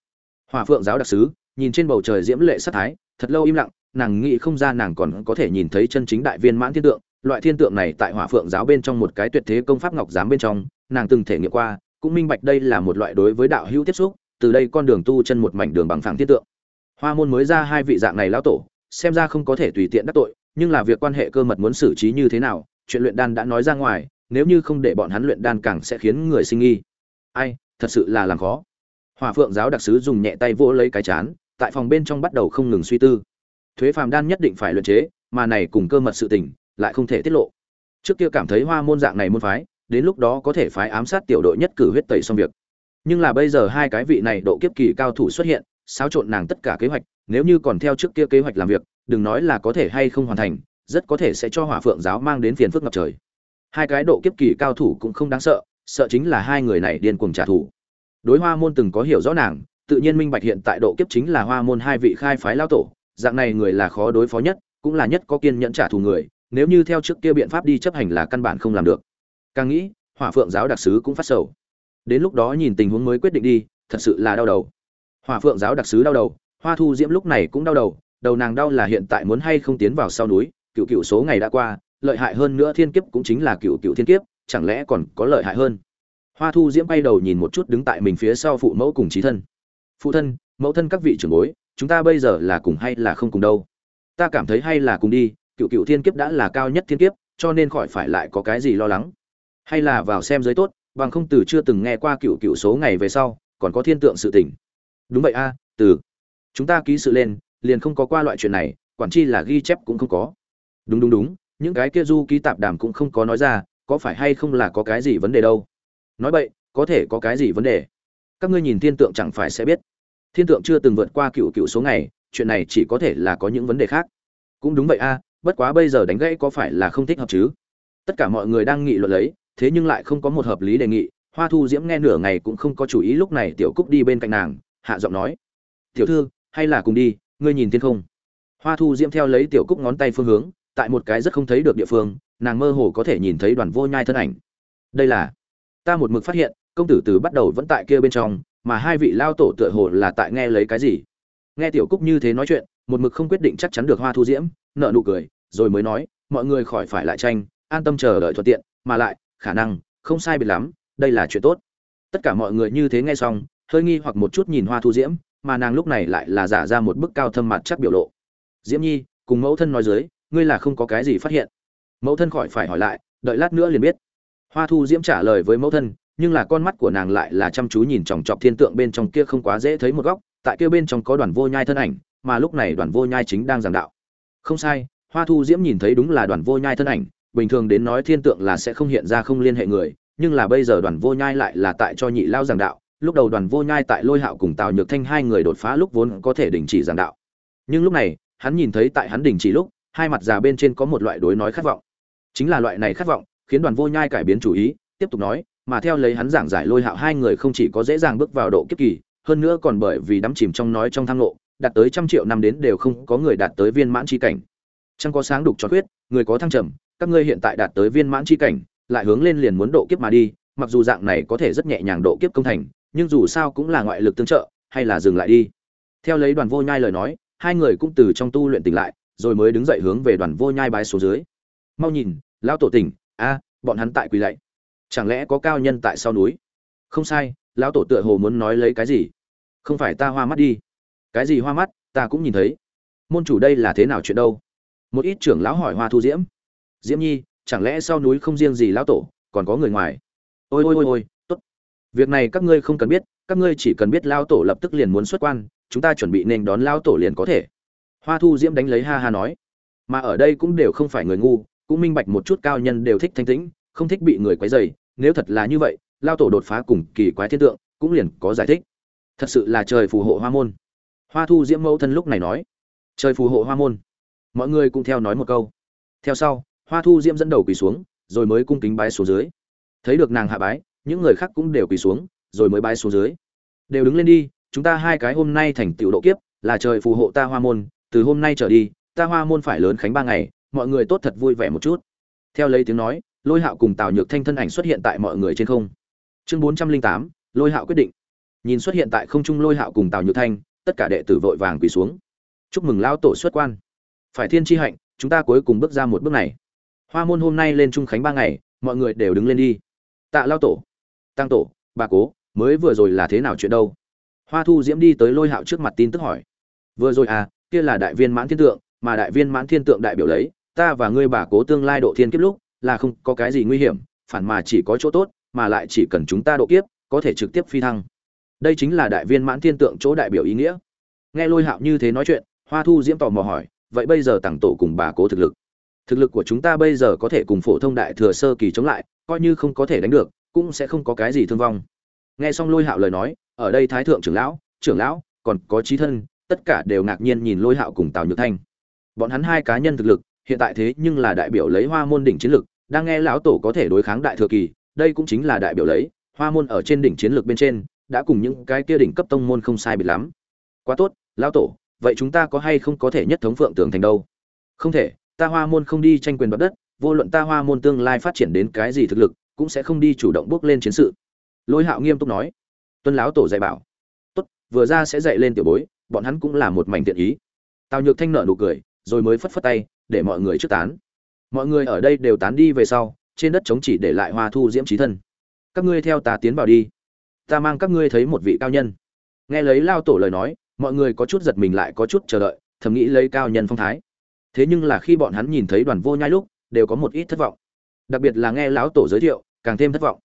Hòa phượng giáo đặc sứ, nhìn trên bầu trời diễm lệ sát thái, thật lâu im lặng, nàng nghĩ không ra nàng còn có thể nhìn thấy chân chính đại viên mãn thiên tượng loại thiên tượng này tại hỏa phượng giáo bên trong một cái tuyệt thế công pháp ngọc giám bên trong, nàng từng thể nghiệm qua, cũng minh bạch đây là một loại đối với đạo hữu tiếp xúc, từ đây con đường tu chân một mảnh đường bằng phẳng thiên tượng. Hoa môn mới ra hai vị dạng này lão tổ, xem ra không có thể tùy tiện đắc tội, nhưng là việc quan hệ cơ mật muốn xử trí như thế nào, chuyện luyện đan đã nói ra ngoài, nếu như không để bọn hắn luyện đan càng sẽ khiến người sinh nghi. Ai, thật sự là làm khó. Hòa phượng giáo đặc sứ dùng nhẹ tay vỗ lấy cái chán, tại phòng bên trong bắt đầu không ngừng suy tư. Thuế phàm đan nhất định phải luyện chế, mà này cùng cơ mật sự tình lại không thể tiết lộ. Trước kia cảm thấy hoa môn dạng này môn phái, đến lúc đó có thể phái ám sát tiểu đội nhất cử huyết tẩy xong việc. Nhưng là bây giờ hai cái vị này độ kiếp kỳ cao thủ xuất hiện, xáo trộn nàng tất cả kế hoạch, nếu như còn theo trước kia kế hoạch làm việc, đừng nói là có thể hay không hoàn thành, rất có thể sẽ cho hỏa phượng giáo mang đến phiền phức ngập trời. Hai cái độ kiếp kỳ cao thủ cũng không đáng sợ sợ chính là hai người này điên cuồng trả thù. Đối hoa môn từng có hiểu rõ nàng, tự nhiên minh bạch hiện tại độ kiếp chính là hoa môn hai vị khai phái lao tổ, dạng này người là khó đối phó nhất, cũng là nhất có kiên nhẫn trả thù người nếu như theo trước kia biện pháp đi chấp hành là căn bản không làm được. Càng nghĩ, hỏa phượng giáo đặc sứ cũng phát sầu. Đến lúc đó nhìn tình huống mới quyết định đi, thật sự là đau đầu. Hỏa phượng giáo đặc sứ đau đầu, hoa thu diễm lúc này cũng đau đầu đầu nàng đau là hiện tại muốn hay không tiến vào sau núi, cựu cựu số ngày đã qua, lợi hại hơn nữa thiên kiếp cũng chính là cựu cựu thiên kiếp, chẳng lẽ còn có lợi hại hơn? Hoa thu diễm bay đầu nhìn một chút đứng tại mình phía sau phụ mẫu cùng trí thân. Phụ thân, mẫu thân các vị trưởng bối, chúng ta bây giờ là cùng hay là không cùng đâu? Ta cảm thấy hay là cùng đi cựu cựu thiên kiếp đã là cao nhất thiên kiếp, cho nên khỏi phải lại có cái gì lo lắng. Hay là vào xem giới tốt, bằng không từ chưa từng nghe qua cựu cựu số ngày về sau, còn có thiên tượng sự tình. Đúng vậy a, từ. Chúng ta ký sự lên, liền không có qua loại chuyện này, quản chi là ghi chép cũng không có. Đúng đúng đúng, những cái kia du ký tạp đàm cũng không có nói ra, có phải hay không là có cái gì vấn đề đâu? Nói vậy có thể có cái gì vấn đề? Các ngươi nhìn thiên tượng chẳng phải sẽ biết. Thiên tượng chưa từng vượt qua cựu cựu số ngày, chuyện này chỉ có thể là có những vấn đề khác. Cũng đúng vậy a bất quá bây giờ đánh gãy có phải là không thích hợp chứ? Tất cả mọi người đang nghị luận lấy, thế nhưng lại không có một hợp lý đề nghị. Hoa thu diễm nghe nửa ngày cũng không có chủ ý lúc này tiểu cúc đi bên cạnh nàng, hạ giọng nói, tiểu thư, hay là cùng đi, ngươi nhìn thiên không? Hoa thu diễm theo lấy tiểu cúc ngón tay phương hướng, tại một cái rất không thấy được địa phương, nàng mơ hồ có thể nhìn thấy đoàn vô nhai thân ảnh. Đây là, ta một mực phát hiện, công tử từ bắt đầu vẫn tại kia bên trong, mà hai vị lao tổ tựa hồ là tại nghe lấy cái gì? Nghe tiểu cúc như thế nói chuyện một mực không quyết định chắc chắn được hoa thu diễm, nợ nụ cười, rồi mới nói, mọi người khỏi phải lại tranh, an tâm chờ đợi thuận tiện, mà lại, khả năng, không sai biệt lắm, đây là chuyện tốt. Tất cả mọi người như thế nghe xong, hơi nghi hoặc một chút nhìn hoa thu diễm, mà nàng lúc này lại là giả ra một bức cao thâm mặt chắc biểu lộ. Diễm nhi, cùng mẫu thân nói dưới, ngươi là không có cái gì phát hiện. Mẫu thân khỏi phải hỏi lại, đợi lát nữa liền biết. Hoa thu diễm trả lời với mẫu thân, nhưng là con mắt của nàng lại là chăm chú nhìn chòng chọc thiên tượng bên trong kia không quá dễ thấy một góc, tại kia bên trong có đoàn vô nhai thân ảnh mà lúc này đoàn vô nhai chính đang giảng đạo. Không sai, hoa thu diễm nhìn thấy đúng là đoàn vô nhai thân ảnh, bình thường đến nói thiên tượng là sẽ không hiện ra không liên hệ người, nhưng là bây giờ đoàn vô nhai lại là tại cho nhị lao giảng đạo, lúc đầu đoàn vô nhai tại lôi hạo cùng tào nhược thanh hai người đột phá lúc vốn có thể đình chỉ giảng đạo. Nhưng lúc này, hắn nhìn thấy tại hắn đình chỉ lúc, hai mặt già bên trên có một loại đối nói khát vọng. Chính là loại này khát vọng, khiến đoàn vô nhai cải biến chủ ý, tiếp tục nói, mà theo lấy hắn giảng giải lôi hạo hai người không chỉ có dễ dàng bước vào độ kiếp kỳ, hơn nữa còn bởi vì đắm chìm trong nói trong thang lộ đạt tới trăm triệu năm đến đều không có người đạt tới viên mãn chi cảnh. Chẳng có sáng đục cho quyết người có thăng trầm, các ngươi hiện tại đạt tới viên mãn chi cảnh, lại hướng lên liền muốn độ kiếp mà đi, mặc dù dạng này có thể rất nhẹ nhàng độ kiếp công thành, nhưng dù sao cũng là ngoại lực tương trợ, hay là dừng lại đi. Theo lấy đoàn vô nhai lời nói, hai người cũng từ trong tu luyện tỉnh lại, rồi mới đứng dậy hướng về đoàn vô nhai bái xuống dưới. Mau nhìn, lão tổ tỉnh, a, bọn hắn tại quỳ lạy. Chẳng lẽ có cao nhân tại sau núi? Không sai, lão tổ tựa hồ muốn nói lấy cái gì? Không phải ta hoa mắt đi cái gì hoa mắt, ta cũng nhìn thấy. Môn chủ đây là thế nào chuyện đâu? Một ít trưởng lão hỏi hoa thu diễm. Diễm nhi, chẳng lẽ sau núi không riêng gì lão tổ, còn có người ngoài? Ôi ôi ôi ôi, tốt. Việc này các ngươi không cần biết, các ngươi chỉ cần biết lão tổ lập tức liền muốn xuất quan, chúng ta chuẩn bị nên đón lão tổ liền có thể. Hoa thu diễm đánh lấy ha ha nói. Mà ở đây cũng đều không phải người ngu, cũng minh bạch một chút cao nhân đều thích thanh tĩnh, không thích bị người quấy rầy. Nếu thật là như vậy lao tổ đột phá cùng kỳ quái thiên tượng, cũng liền có giải thích. Thật sự là trời phù hộ hoa môn hoa thu diễm mẫu thân lúc này nói, trời phù hộ hoa môn. Mọi người cũng theo nói một câu. Theo sau, hoa thu diễm dẫn đầu quỳ xuống, rồi mới cung kính bái xuống dưới. Thấy được nàng hạ bái, những người khác cũng đều quỳ xuống, rồi mới bái xuống dưới. Đều đứng lên đi, chúng ta hai cái hôm nay thành tựu độ kiếp, là trời phù hộ ta hoa môn, từ hôm nay trở đi, ta hoa môn phải lớn khánh ba ngày, mọi người tốt thật vui vẻ một chút. Theo lấy tiếng nói, lôi hạo cùng tào nhược thanh thân ảnh xuất hiện tại mọi người trên không. Chương bốn trăm linh tám, lôi hạo quyết định. Nhìn xuất hiện tại không trung lôi hạo cùng tào nhược thanh tất cả đệ tử vội vàng quỳ xuống. Chúc mừng Lão tổ xuất quan. Phải thiên tri hạnh, chúng ta cuối cùng bước ra một bước này. Hoa môn hôm nay lên trung khánh ba ngày, mọi người đều đứng lên đi. Tạ lao tổ, tăng tổ, bà cố, mới vừa rồi là thế nào chuyện đâu? Hoa thu diễm đi tới lôi hạo trước mặt tin tức hỏi. Vừa rồi à kia là đại viên mãn thiên tượng, mà đại viên mãn thiên tượng đại biểu lấy, ta và ngươi bà cố tương lai độ thiên kiếp lúc, là không có cái gì nguy hiểm, phản mà chỉ có chỗ tốt, mà lại chỉ cần chúng ta độ kiếp, có thể trực tiếp phi thăng đây chính là đại viên mãn thiên tượng chỗ đại biểu ý nghĩa. Nghe lôi hạo như thế nói chuyện, hoa thu diễm tò mò hỏi, vậy bây giờ tặng tổ cùng bà cố thực lực. Thực lực của chúng ta bây giờ có thể cùng phổ thông đại thừa sơ kỳ chống lại, coi như không có thể đánh được, cũng sẽ không có cái gì thương vong. Nghe xong lôi hạo lời nói, ở đây thái thượng trưởng lão trưởng lão, còn có trí thân, tất cả đều ngạc nhiên nhìn lôi hạo cùng tào nhược thanh. Bọn hắn hai cá nhân thực lực, hiện tại thế nhưng là đại biểu lấy hoa môn đỉnh chiến lực, đang nghe lão tổ có thể đối kháng đại thừa kỳ, đây cũng chính là đại biểu lấy hoa môn ở trên đỉnh chiến lược bên trên đã cùng những cái kia đỉnh cấp tông môn không sai biệt lắm. Quá tốt, lão tổ, vậy chúng ta có hay không có thể nhất thống phượng tường thành đâu? Không thể, ta hoa môn không đi tranh quyền đoạt đất, vô luận ta hoa môn tương lai phát triển đến cái gì thực lực, cũng sẽ không đi chủ động bước lên chiến sự. Lôi hạo nghiêm túc nói. Tuân lão tổ dạy bảo. Tốt, vừa ra sẽ dạy lên tiểu bối, bọn hắn cũng là một mảnh thiện ý. Tào nhược thanh nở nụ cười, rồi mới phất phất tay, để mọi người trước tán. Mọi người ở đây đều tán đi về sau, trên đất trống chỉ để lại hoa thu diễm chí thân. Các ngươi theo ta tiến vào đi ta mang các ngươi thấy một vị cao nhân. Nghe lấy lao tổ lời nói, mọi người có chút giật mình lại có chút chờ đợi, thầm nghĩ lấy cao nhân phong thái. Thế nhưng là khi bọn hắn nhìn thấy đoàn vô nhai lúc, đều có một ít thất vọng. Đặc biệt là nghe lão tổ giới thiệu, càng thêm thất vọng.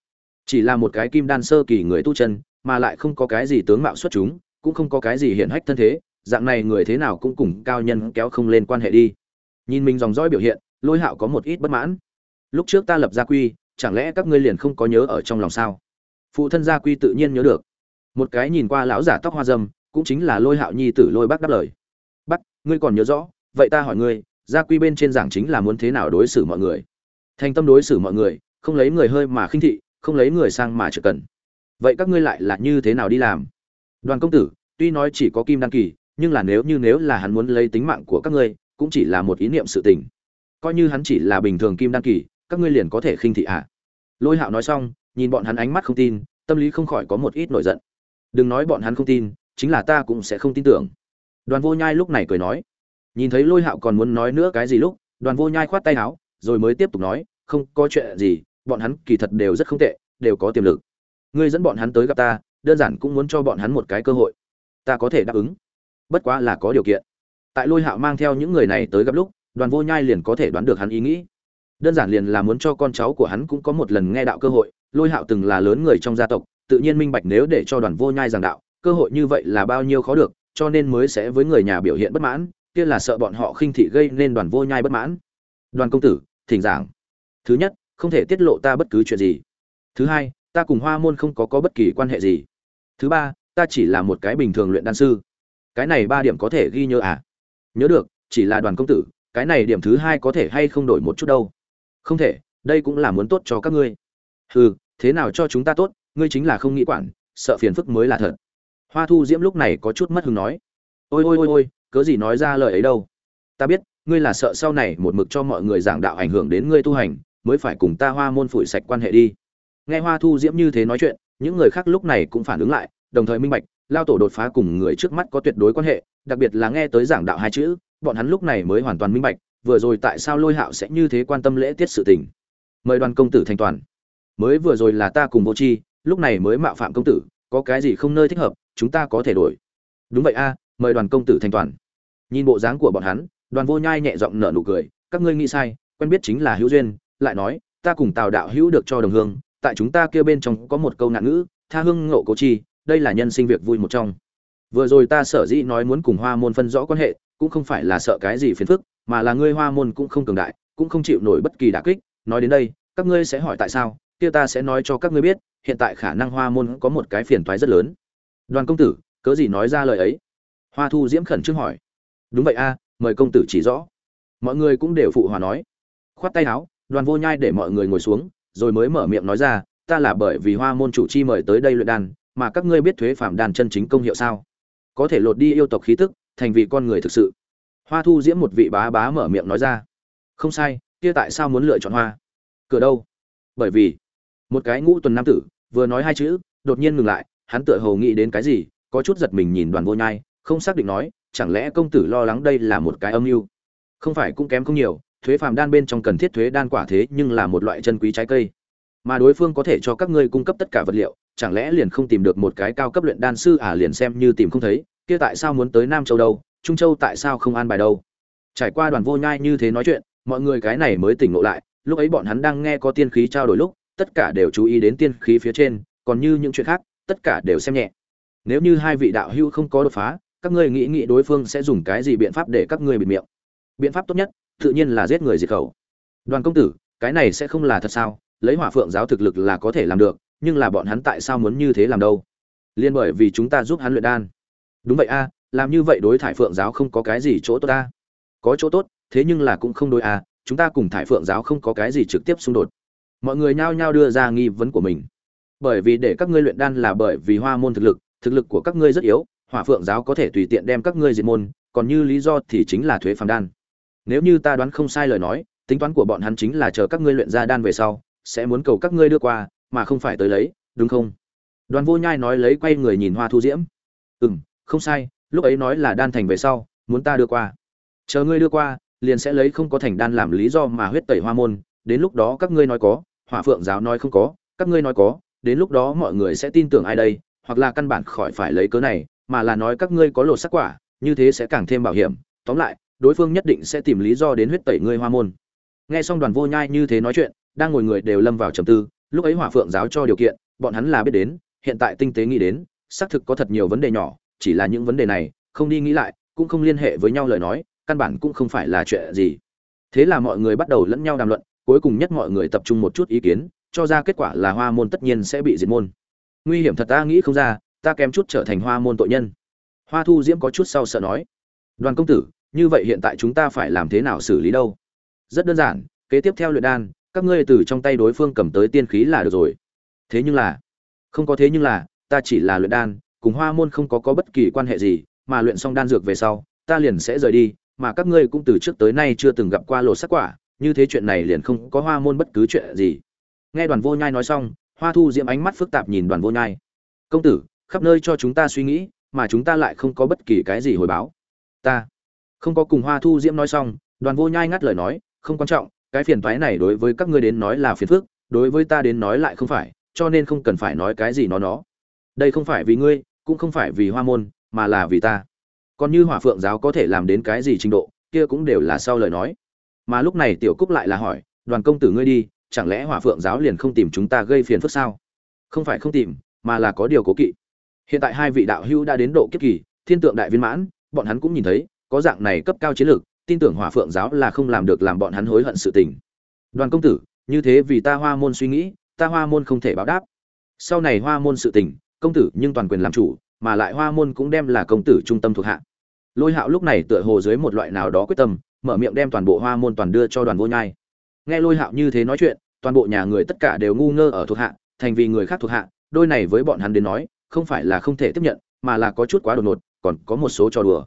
Chỉ là một cái kim đan sơ kỳ người tu chân, mà lại không có cái gì tướng mạo xuất chúng, cũng không có cái gì hiển hách thân thế, dạng này người thế nào cũng cùng cao nhân kéo không lên quan hệ đi. Nhìn mình dòng dõi biểu hiện, lôi hạo có một ít bất mãn. Lúc trước ta lập gia quy, chẳng lẽ các ngươi liền không có nhớ ở trong lòng sao? Phụ thân gia quy tự nhiên nhớ được. Một cái nhìn qua lão giả tóc hoa dâm cũng chính là lôi hạo nhi tử lôi bác đáp lời. Bắt, ngươi còn nhớ rõ vậy ta hỏi ngươi gia quy bên trên giảng chính là muốn thế nào đối xử mọi người? Thành tâm đối xử mọi người không lấy người hơi mà khinh thị không lấy người sang mà trực cần. Vậy các ngươi lại là như thế nào đi làm? Đoàn công tử tuy nói chỉ có kim đăng kỳ nhưng là nếu như nếu là hắn muốn lấy tính mạng của các ngươi cũng chỉ là một ý niệm sự tình. Coi như hắn chỉ là bình thường kim đăng kỳ các ngươi liền có thể khinh thị ạ à. lôi hạo nói xong nhìn bọn hắn ánh mắt không tin, tâm lý không khỏi có một ít nổi giận. Đừng nói bọn hắn không tin, chính là ta cũng sẽ không tin tưởng. Đoàn vô nhai lúc này cười nói. Nhìn thấy lôi hạo còn muốn nói nữa cái gì lúc, đoàn vô nhai khoát tay áo, rồi mới tiếp tục nói, không có chuyện gì, bọn hắn kỳ thật đều rất không tệ, đều có tiềm lực. Ngươi dẫn bọn hắn tới gặp ta, đơn giản cũng muốn cho bọn hắn một cái cơ hội. Ta có thể đáp ứng. Bất quá là có điều kiện. Tại lôi hạo mang theo những người này tới gặp lúc, đoàn vô nhai liền có thể đoán được hắn ý nghĩ. Đơn giản liền là muốn cho con cháu của hắn cũng có một lần nghe đạo cơ hội lôi hạo từng là lớn người trong gia tộc, tự nhiên minh bạch nếu để cho đoàn vô nhai giảng đạo, cơ hội như vậy là bao nhiêu khó được, cho nên mới sẽ với người nhà biểu hiện bất mãn, kia là sợ bọn họ khinh thị gây nên đoàn vô nhai bất mãn. Đoàn công tử, thỉnh giảng. Thứ nhất, không thể tiết lộ ta bất cứ chuyện gì. Thứ hai, ta cùng hoa môn không có có bất kỳ quan hệ gì. Thứ ba, ta chỉ là một cái bình thường luyện đan sư. Cái này ba điểm có thể ghi nhớ à? Nhớ được, chỉ là đoàn công tử, cái này điểm thứ hai có thể hay không đổi một chút đâu? Không thể, đây cũng là muốn tốt cho các ngươi. Ừ thế nào cho chúng ta tốt, ngươi chính là không nghĩ quản, sợ phiền phức mới là thật. Hoa thu diễm lúc này có chút mất hứng nói. Ôi ôi ôi ôi, cớ gì nói ra lời ấy đâu? Ta biết, ngươi là sợ sau này một mực cho mọi người giảng đạo ảnh hưởng đến ngươi tu hành, mới phải cùng ta hoa môn phủi sạch quan hệ đi. Nghe hoa thu diễm như thế nói chuyện, những người khác lúc này cũng phản ứng lại, đồng thời minh bạch, lao tổ đột phá cùng người trước mắt có tuyệt đối quan hệ, đặc biệt là nghe tới giảng đạo hai chữ, bọn hắn lúc này mới hoàn toàn minh bạch, vừa rồi tại sao lôi hạo sẽ như thế quan tâm lễ tiết sự tình. Mời đoàn công tử thành toàn mới vừa rồi là ta cùng vô chi lúc này mới mạo phạm công tử, có cái gì không nơi thích hợp, chúng ta có thể đổi. Đúng vậy a, mời đoàn công tử thành toàn. Nhìn bộ dáng của bọn hắn, đoàn vô nhai nhẹ giọng nở nụ cười, các ngươi nghĩ sai, quen biết chính là hữu duyên, lại nói, ta cùng tào đạo hữu được cho đồng hương, tại chúng ta kia bên trong có một câu nạn ngữ, tha hương ngộ cố chi, đây là nhân sinh việc vui một trong. Vừa rồi ta sở dĩ nói muốn cùng hoa môn phân rõ quan hệ, cũng không phải là sợ cái gì phiền phức, mà là ngươi hoa môn cũng không cường đại, cũng không chịu nổi bất kỳ đả kích, nói đến đây, các ngươi sẽ hỏi tại sao kia ta sẽ nói cho các ngươi biết, hiện tại khả năng hoa môn có một cái phiền toái rất lớn. Đoàn công tử, cớ gì nói ra lời ấy? Hoa thu diễm khẩn trương hỏi. Đúng vậy a, mời công tử chỉ rõ. Mọi người cũng đều phụ hòa nói. Khoát tay áo, đoàn vô nhai để mọi người ngồi xuống, rồi mới mở miệng nói ra, ta là bởi vì hoa môn chủ chi mời tới đây luyện đan, mà các ngươi biết thuế phạm đan chân chính công hiệu sao? Có thể lột đi yêu tộc khí tức, thành vì con người thực sự. Hoa thu diễm một vị bá bá mở miệng nói ra. Không sai, kia tại sao muốn lựa chọn hoa? Cửa đâu? Bởi vì một cái ngũ tuần nam tử, vừa nói hai chữ, đột nhiên ngừng lại, hắn tựa hồ nghĩ đến cái gì, có chút giật mình nhìn đoàn vô nhai, không xác định nói, chẳng lẽ công tử lo lắng đây là một cái âm mưu? Không phải cũng kém không nhiều, thuế phàm đan bên trong cần thiết thuế đan quả thế nhưng là một loại chân quý trái cây. Mà đối phương có thể cho các ngươi cung cấp tất cả vật liệu, chẳng lẽ liền không tìm được một cái cao cấp luyện đan sư à liền xem như tìm không thấy, kia tại sao muốn tới nam châu đâu, trung châu tại sao không an bài đâu? Trải qua đoàn vô nhai như thế nói chuyện, mọi người cái này mới tỉnh ngộ lại, lúc ấy bọn hắn đang nghe có tiên khí trao đổi lúc tất cả đều chú ý đến tiên khí phía trên, còn như những chuyện khác, tất cả đều xem nhẹ. Nếu như hai vị đạo hữu không có đột phá, các ngươi nghĩ nghĩ đối phương sẽ dùng cái gì biện pháp để các ngươi bịt miệng. Biện pháp tốt nhất, tự nhiên là giết người diệt khẩu. Đoàn công tử, cái này sẽ không là thật sao? Lấy hỏa phượng giáo thực lực là có thể làm được, nhưng là bọn hắn tại sao muốn như thế làm đâu? Liên bởi vì chúng ta giúp hắn luyện đan. Đúng vậy a, làm như vậy đối thải phượng giáo không có cái gì chỗ tốt ta. Có chỗ tốt, thế nhưng là cũng không đối a, chúng ta cùng thải phượng giáo không có cái gì trực tiếp xung đột mọi người nhao nhao đưa ra nghi vấn của mình. Bởi vì để các ngươi luyện đan là bởi vì hoa môn thực lực thực lực của các ngươi rất yếu, hỏa phượng giáo có thể tùy tiện đem các ngươi diệt môn, còn như lý do thì chính là thuế phàm đan. Nếu như ta đoán không sai lời nói, tính toán của bọn hắn chính là chờ các ngươi luyện ra đan về sau, sẽ muốn cầu các ngươi đưa qua, mà không phải tới lấy, đúng không? Đoàn vô nhai nói lấy quay người nhìn hoa thu diễm. Ừ m không sai, lúc ấy nói là đan thành về sau, muốn ta đưa qua. Chờ ngươi đưa qua, liền sẽ lấy không có thành đan làm lý do mà huyết tẩy hoa môn, đến lúc đó các ngươi nói có hỏa phượng giáo nói không có, các ngươi nói có, đến lúc đó mọi người sẽ tin tưởng ai đây, hoặc là căn bản khỏi phải lấy cớ này, mà là nói các ngươi có lột sắc quả, như thế sẽ càng thêm bảo hiểm. Tóm lại, đối phương nhất định sẽ tìm lý do đến huyết tẩy ngươi hoa môn. Nghe xong đoàn vô nhai như thế nói chuyện, đang ngồi người đều lâm vào trầm tư, lúc ấy hỏa phượng giáo cho điều kiện, bọn hắn là biết đến, hiện tại tinh tế nghĩ đến, xác thực có thật nhiều vấn đề nhỏ, chỉ là những vấn đề này, không đi nghĩ lại, cũng không liên hệ với nhau lời nói, căn bản cũng không phải là chuyện gì. Thế là mọi người bắt đầu lẫn nhau đàm luận cuối cùng nhất mọi người tập trung một chút ý kiến, cho ra kết quả là hoa môn tất nhiên sẽ bị diệt môn. Nguy hiểm thật ta nghĩ không ra, ta kém chút trở thành hoa môn tội nhân. Hoa thu diễm có chút sau sợ nói. Đoàn công tử, như vậy hiện tại chúng ta phải làm thế nào xử lý đâu? Rất đơn giản, kế tiếp theo luyện đan, các ngươi từ trong tay đối phương cầm tới tiên khí là được rồi. Thế nhưng là, không có thế nhưng là, ta chỉ là luyện đan, cùng hoa môn không có có bất kỳ quan hệ gì, mà luyện xong đan dược về sau, ta liền sẽ rời đi, mà các ngươi cũng từ trước tới nay chưa từng gặp qua lột sắc quả như thế chuyện này liền không có hoa môn bất cứ chuyện gì. Nghe đoàn vô nhai nói xong, hoa thu diễm ánh mắt phức tạp nhìn đoàn vô nhai. Công tử, khắp nơi cho chúng ta suy nghĩ, mà chúng ta lại không có bất kỳ cái gì hồi báo. Ta không có cùng hoa thu diễm nói xong, đoàn vô nhai ngắt lời nói, không quan trọng, cái phiền toái này đối với các ngươi đến nói là phiền phức, đối với ta đến nói lại không phải, cho nên không cần phải nói cái gì nó nó. Đây không phải vì ngươi, cũng không phải vì hoa môn, mà là vì ta. Còn như hỏa phượng giáo có thể làm đến cái gì trình độ, kia cũng đều là sau lời nói mà lúc này tiểu cúc lại là hỏi, đoàn công tử ngươi đi, chẳng lẽ hỏa phượng giáo liền không tìm chúng ta gây phiền phức sao? Không phải không tìm, mà là có điều cố kỵ. Hiện tại hai vị đạo hữu đã đến độ kiếp kỳ, thiên tượng đại viên mãn, bọn hắn cũng nhìn thấy, có dạng này cấp cao chiến lược, tin tưởng hỏa phượng giáo là không làm được làm bọn hắn hối hận sự tình. Đoàn công tử, như thế vì ta hoa môn suy nghĩ, ta hoa môn không thể báo đáp. Sau này hoa môn sự tình, công tử nhưng toàn quyền làm chủ, mà lại hoa môn cũng đem là công tử trung tâm thuộc hạ. Lôi hạo lúc này tựa hồ dưới một loại nào đó quyết tâm mở miệng đem toàn bộ hoa môn toàn đưa cho đoàn vô nhai. Nghe lôi hạo như thế nói chuyện, toàn bộ nhà người tất cả đều ngu ngơ ở thuộc hạ, thành vì người khác thuộc hạ, đôi này với bọn hắn đến nói, không phải là không thể tiếp nhận, mà là có chút quá đột ngột, còn có một số trò đùa.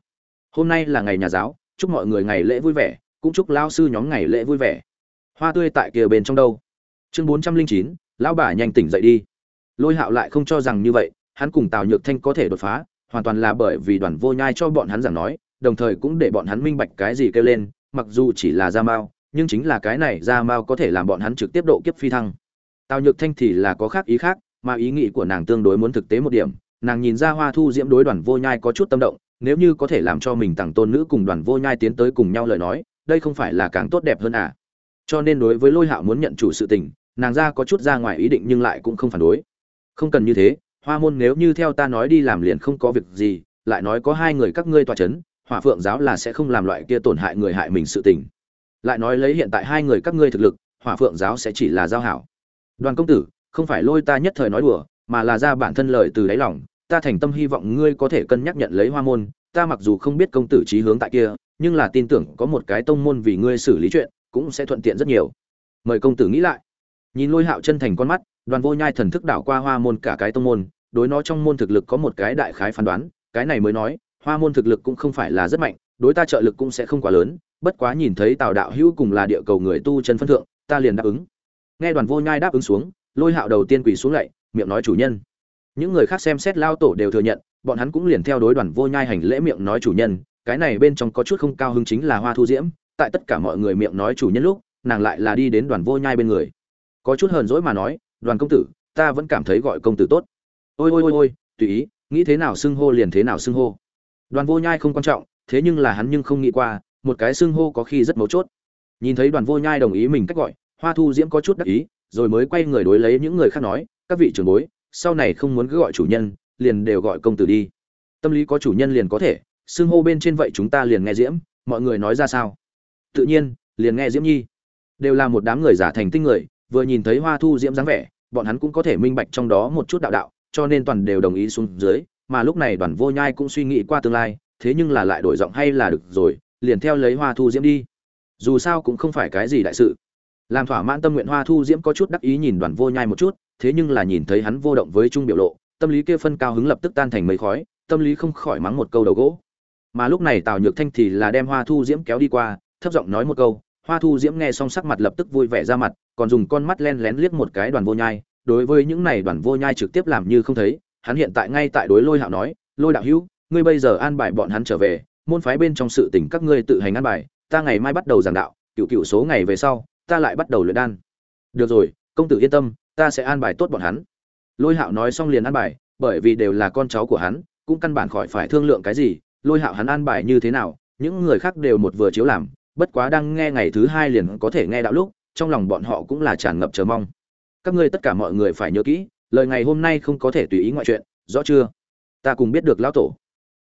Hôm nay là ngày nhà giáo, chúc mọi người ngày lễ vui vẻ, cũng chúc lao sư nhóm ngày lễ vui vẻ. Hoa tươi tại kia bên trong đâu? Chương bốn trăm linh chín, lão bà nhanh tỉnh dậy đi. Lôi hạo lại không cho rằng như vậy, hắn cùng tào nhược thanh có thể đột phá, hoàn toàn là bởi vì đoàn vô nhai cho bọn hắn giảng nói đồng thời cũng để bọn hắn minh bạch cái gì kêu lên mặc dù chỉ là da mao nhưng chính là cái này da mao có thể làm bọn hắn trực tiếp độ kiếp phi thăng. Tào nhược thanh thì là có khác ý khác mà ý nghĩ của nàng tương đối muốn thực tế một điểm nàng nhìn ra hoa thu diễm đối đoàn vô nhai có chút tâm động nếu như có thể làm cho mình tặng tôn nữ cùng đoàn vô nhai tiến tới cùng nhau lời nói đây không phải là càng tốt đẹp hơn à? Cho nên đối với lôi hạo muốn nhận chủ sự tình nàng ra có chút ra ngoài ý định nhưng lại cũng không phản đối. Không cần như thế hoa môn nếu như theo ta nói đi làm liền không có việc gì lại nói có hai người các ngươi tọa chấn, hỏa phượng giáo là sẽ không làm loại kia tổn hại người hại mình sự tình. Lại nói lấy hiện tại hai người các ngươi thực lực, hỏa phượng giáo sẽ chỉ là giao hảo. Đoàn công tử, không phải lôi ta nhất thời nói đùa, mà là ra bản thân lời từ đáy lòng, ta thành tâm hy vọng ngươi có thể cân nhắc nhận lấy hoa môn, ta mặc dù không biết công tử trí hướng tại kia, nhưng là tin tưởng có một cái tông môn vì ngươi xử lý chuyện, cũng sẽ thuận tiện rất nhiều. Mời công tử nghĩ lại. Nhìn lôi hạo chân thành con mắt, đoàn vô nhai thần thức đảo qua hoa môn cả cái tông môn, đối nó trong môn thực lực có một cái đại khái phán đoán, cái này mới nói hoa môn thực lực cũng không phải là rất mạnh, đối ta trợ lực cũng sẽ không quá lớn, bất quá nhìn thấy tào đạo hữu cùng là địa cầu người tu chân phân thượng, ta liền đáp ứng. Nghe đoàn vô nhai đáp ứng xuống, lôi hạo đầu tiên quỳ xuống lạy, miệng nói chủ nhân. Những người khác xem xét lao tổ đều thừa nhận, bọn hắn cũng liền theo đối đoàn vô nhai hành lễ miệng nói chủ nhân, cái này bên trong có chút không cao hứng chính là hoa thu diễm, tại tất cả mọi người miệng nói chủ nhân lúc, nàng lại là đi đến đoàn vô nhai bên người. Có chút hờn dỗi mà nói, đoàn công tử, ta vẫn cảm thấy gọi công tử tốt. Ôi ôi ôi ôi, tùy ý, nghĩ thế nào xưng hô liền thế nào xưng hô đoàn vô nhai không quan trọng, thế nhưng là hắn nhưng không nghĩ qua, một cái xưng hô có khi rất mấu chốt. Nhìn thấy đoàn vô nhai đồng ý mình cách gọi, hoa thu diễm có chút đắc ý, rồi mới quay người đối lấy những người khác nói, các vị trưởng bối, sau này không muốn cứ gọi chủ nhân, liền đều gọi công tử đi. Tâm lý có chủ nhân liền có thể, xưng hô bên trên vậy chúng ta liền nghe diễm, mọi người nói ra sao? Tự nhiên, liền nghe diễm nhi. Đều là một đám người giả thành tinh người, vừa nhìn thấy hoa thu diễm dáng vẻ, bọn hắn cũng có thể minh bạch trong đó một chút đạo đạo, cho nên toàn đều đồng ý xuống dưới mà lúc này đoàn vô nhai cũng suy nghĩ qua tương lai, thế nhưng là lại đổi giọng hay là được rồi, liền theo lấy hoa thu diễm đi. Dù sao cũng không phải cái gì đại sự. Làm thỏa mãn tâm nguyện hoa thu diễm có chút đắc ý nhìn đoàn vô nhai một chút, thế nhưng là nhìn thấy hắn vô động với trung biểu lộ, tâm lý kia phân cao hứng lập tức tan thành mấy khói, tâm lý không khỏi mắng một câu đầu gỗ. Mà lúc này tào nhược thanh thì là đem hoa thu diễm kéo đi qua, thấp giọng nói một câu, hoa thu diễm nghe xong sắc mặt lập tức vui vẻ ra mặt, còn dùng con mắt len lén liếc một cái đoàn vô nhai, đối với những này đoàn vô nhai trực tiếp làm như không thấy hắn hiện tại ngay tại đối lôi hạo nói, lôi đạo hữu, ngươi bây giờ an bài bọn hắn trở về, môn phái bên trong sự tình các ngươi tự hành an bài, ta ngày mai bắt đầu giảng đạo, cựu cựu số ngày về sau, ta lại bắt đầu luyện đan. Được rồi, công tử yên tâm, ta sẽ an bài tốt bọn hắn. Lôi hạo nói xong liền an bài, bởi vì đều là con cháu của hắn, cũng căn bản khỏi phải thương lượng cái gì, lôi hạo hắn an bài như thế nào, những người khác đều một vừa chiếu làm, bất quá đang nghe ngày thứ hai liền có thể nghe đạo lúc, trong lòng bọn họ cũng là tràn ngập chờ mong. Các ngươi tất cả mọi người phải nhớ kỹ lời ngày hôm nay không có thể tùy ý ngoại chuyện, rõ chưa? Ta cùng biết được lão tổ.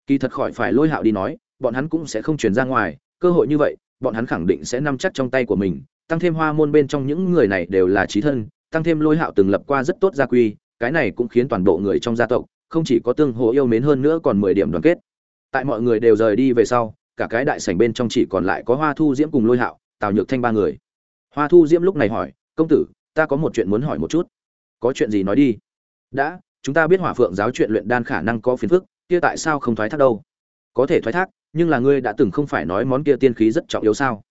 Kỳ thật khỏi phải lôi hạo đi nói, bọn hắn cũng sẽ không chuyển ra ngoài, cơ hội như vậy, bọn hắn khẳng định sẽ nắm chắc trong tay của mình, tăng thêm hoa môn bên trong những người này đều là trí thân, tăng thêm lôi hạo từng lập qua rất tốt gia quy, cái này cũng khiến toàn bộ người trong gia tộc, không chỉ có tương hồ yêu mến hơn nữa còn mười điểm đoàn kết. Tại mọi người đều rời đi về sau, cả cái đại sảnh bên trong chỉ còn lại có hoa thu diễm cùng lôi hạo, tào nhược thanh ba người. Hoa thu diễm lúc này hỏi, công tử, ta có một chuyện muốn hỏi một chút có chuyện gì nói đi. Đã, chúng ta biết hỏa phượng giáo chuyện luyện đan khả năng có phiền phức, kia tại sao không thoái thác đâu? Có thể thoái thác, nhưng là ngươi đã từng không phải nói món kia tiên khí rất trọng yếu sao?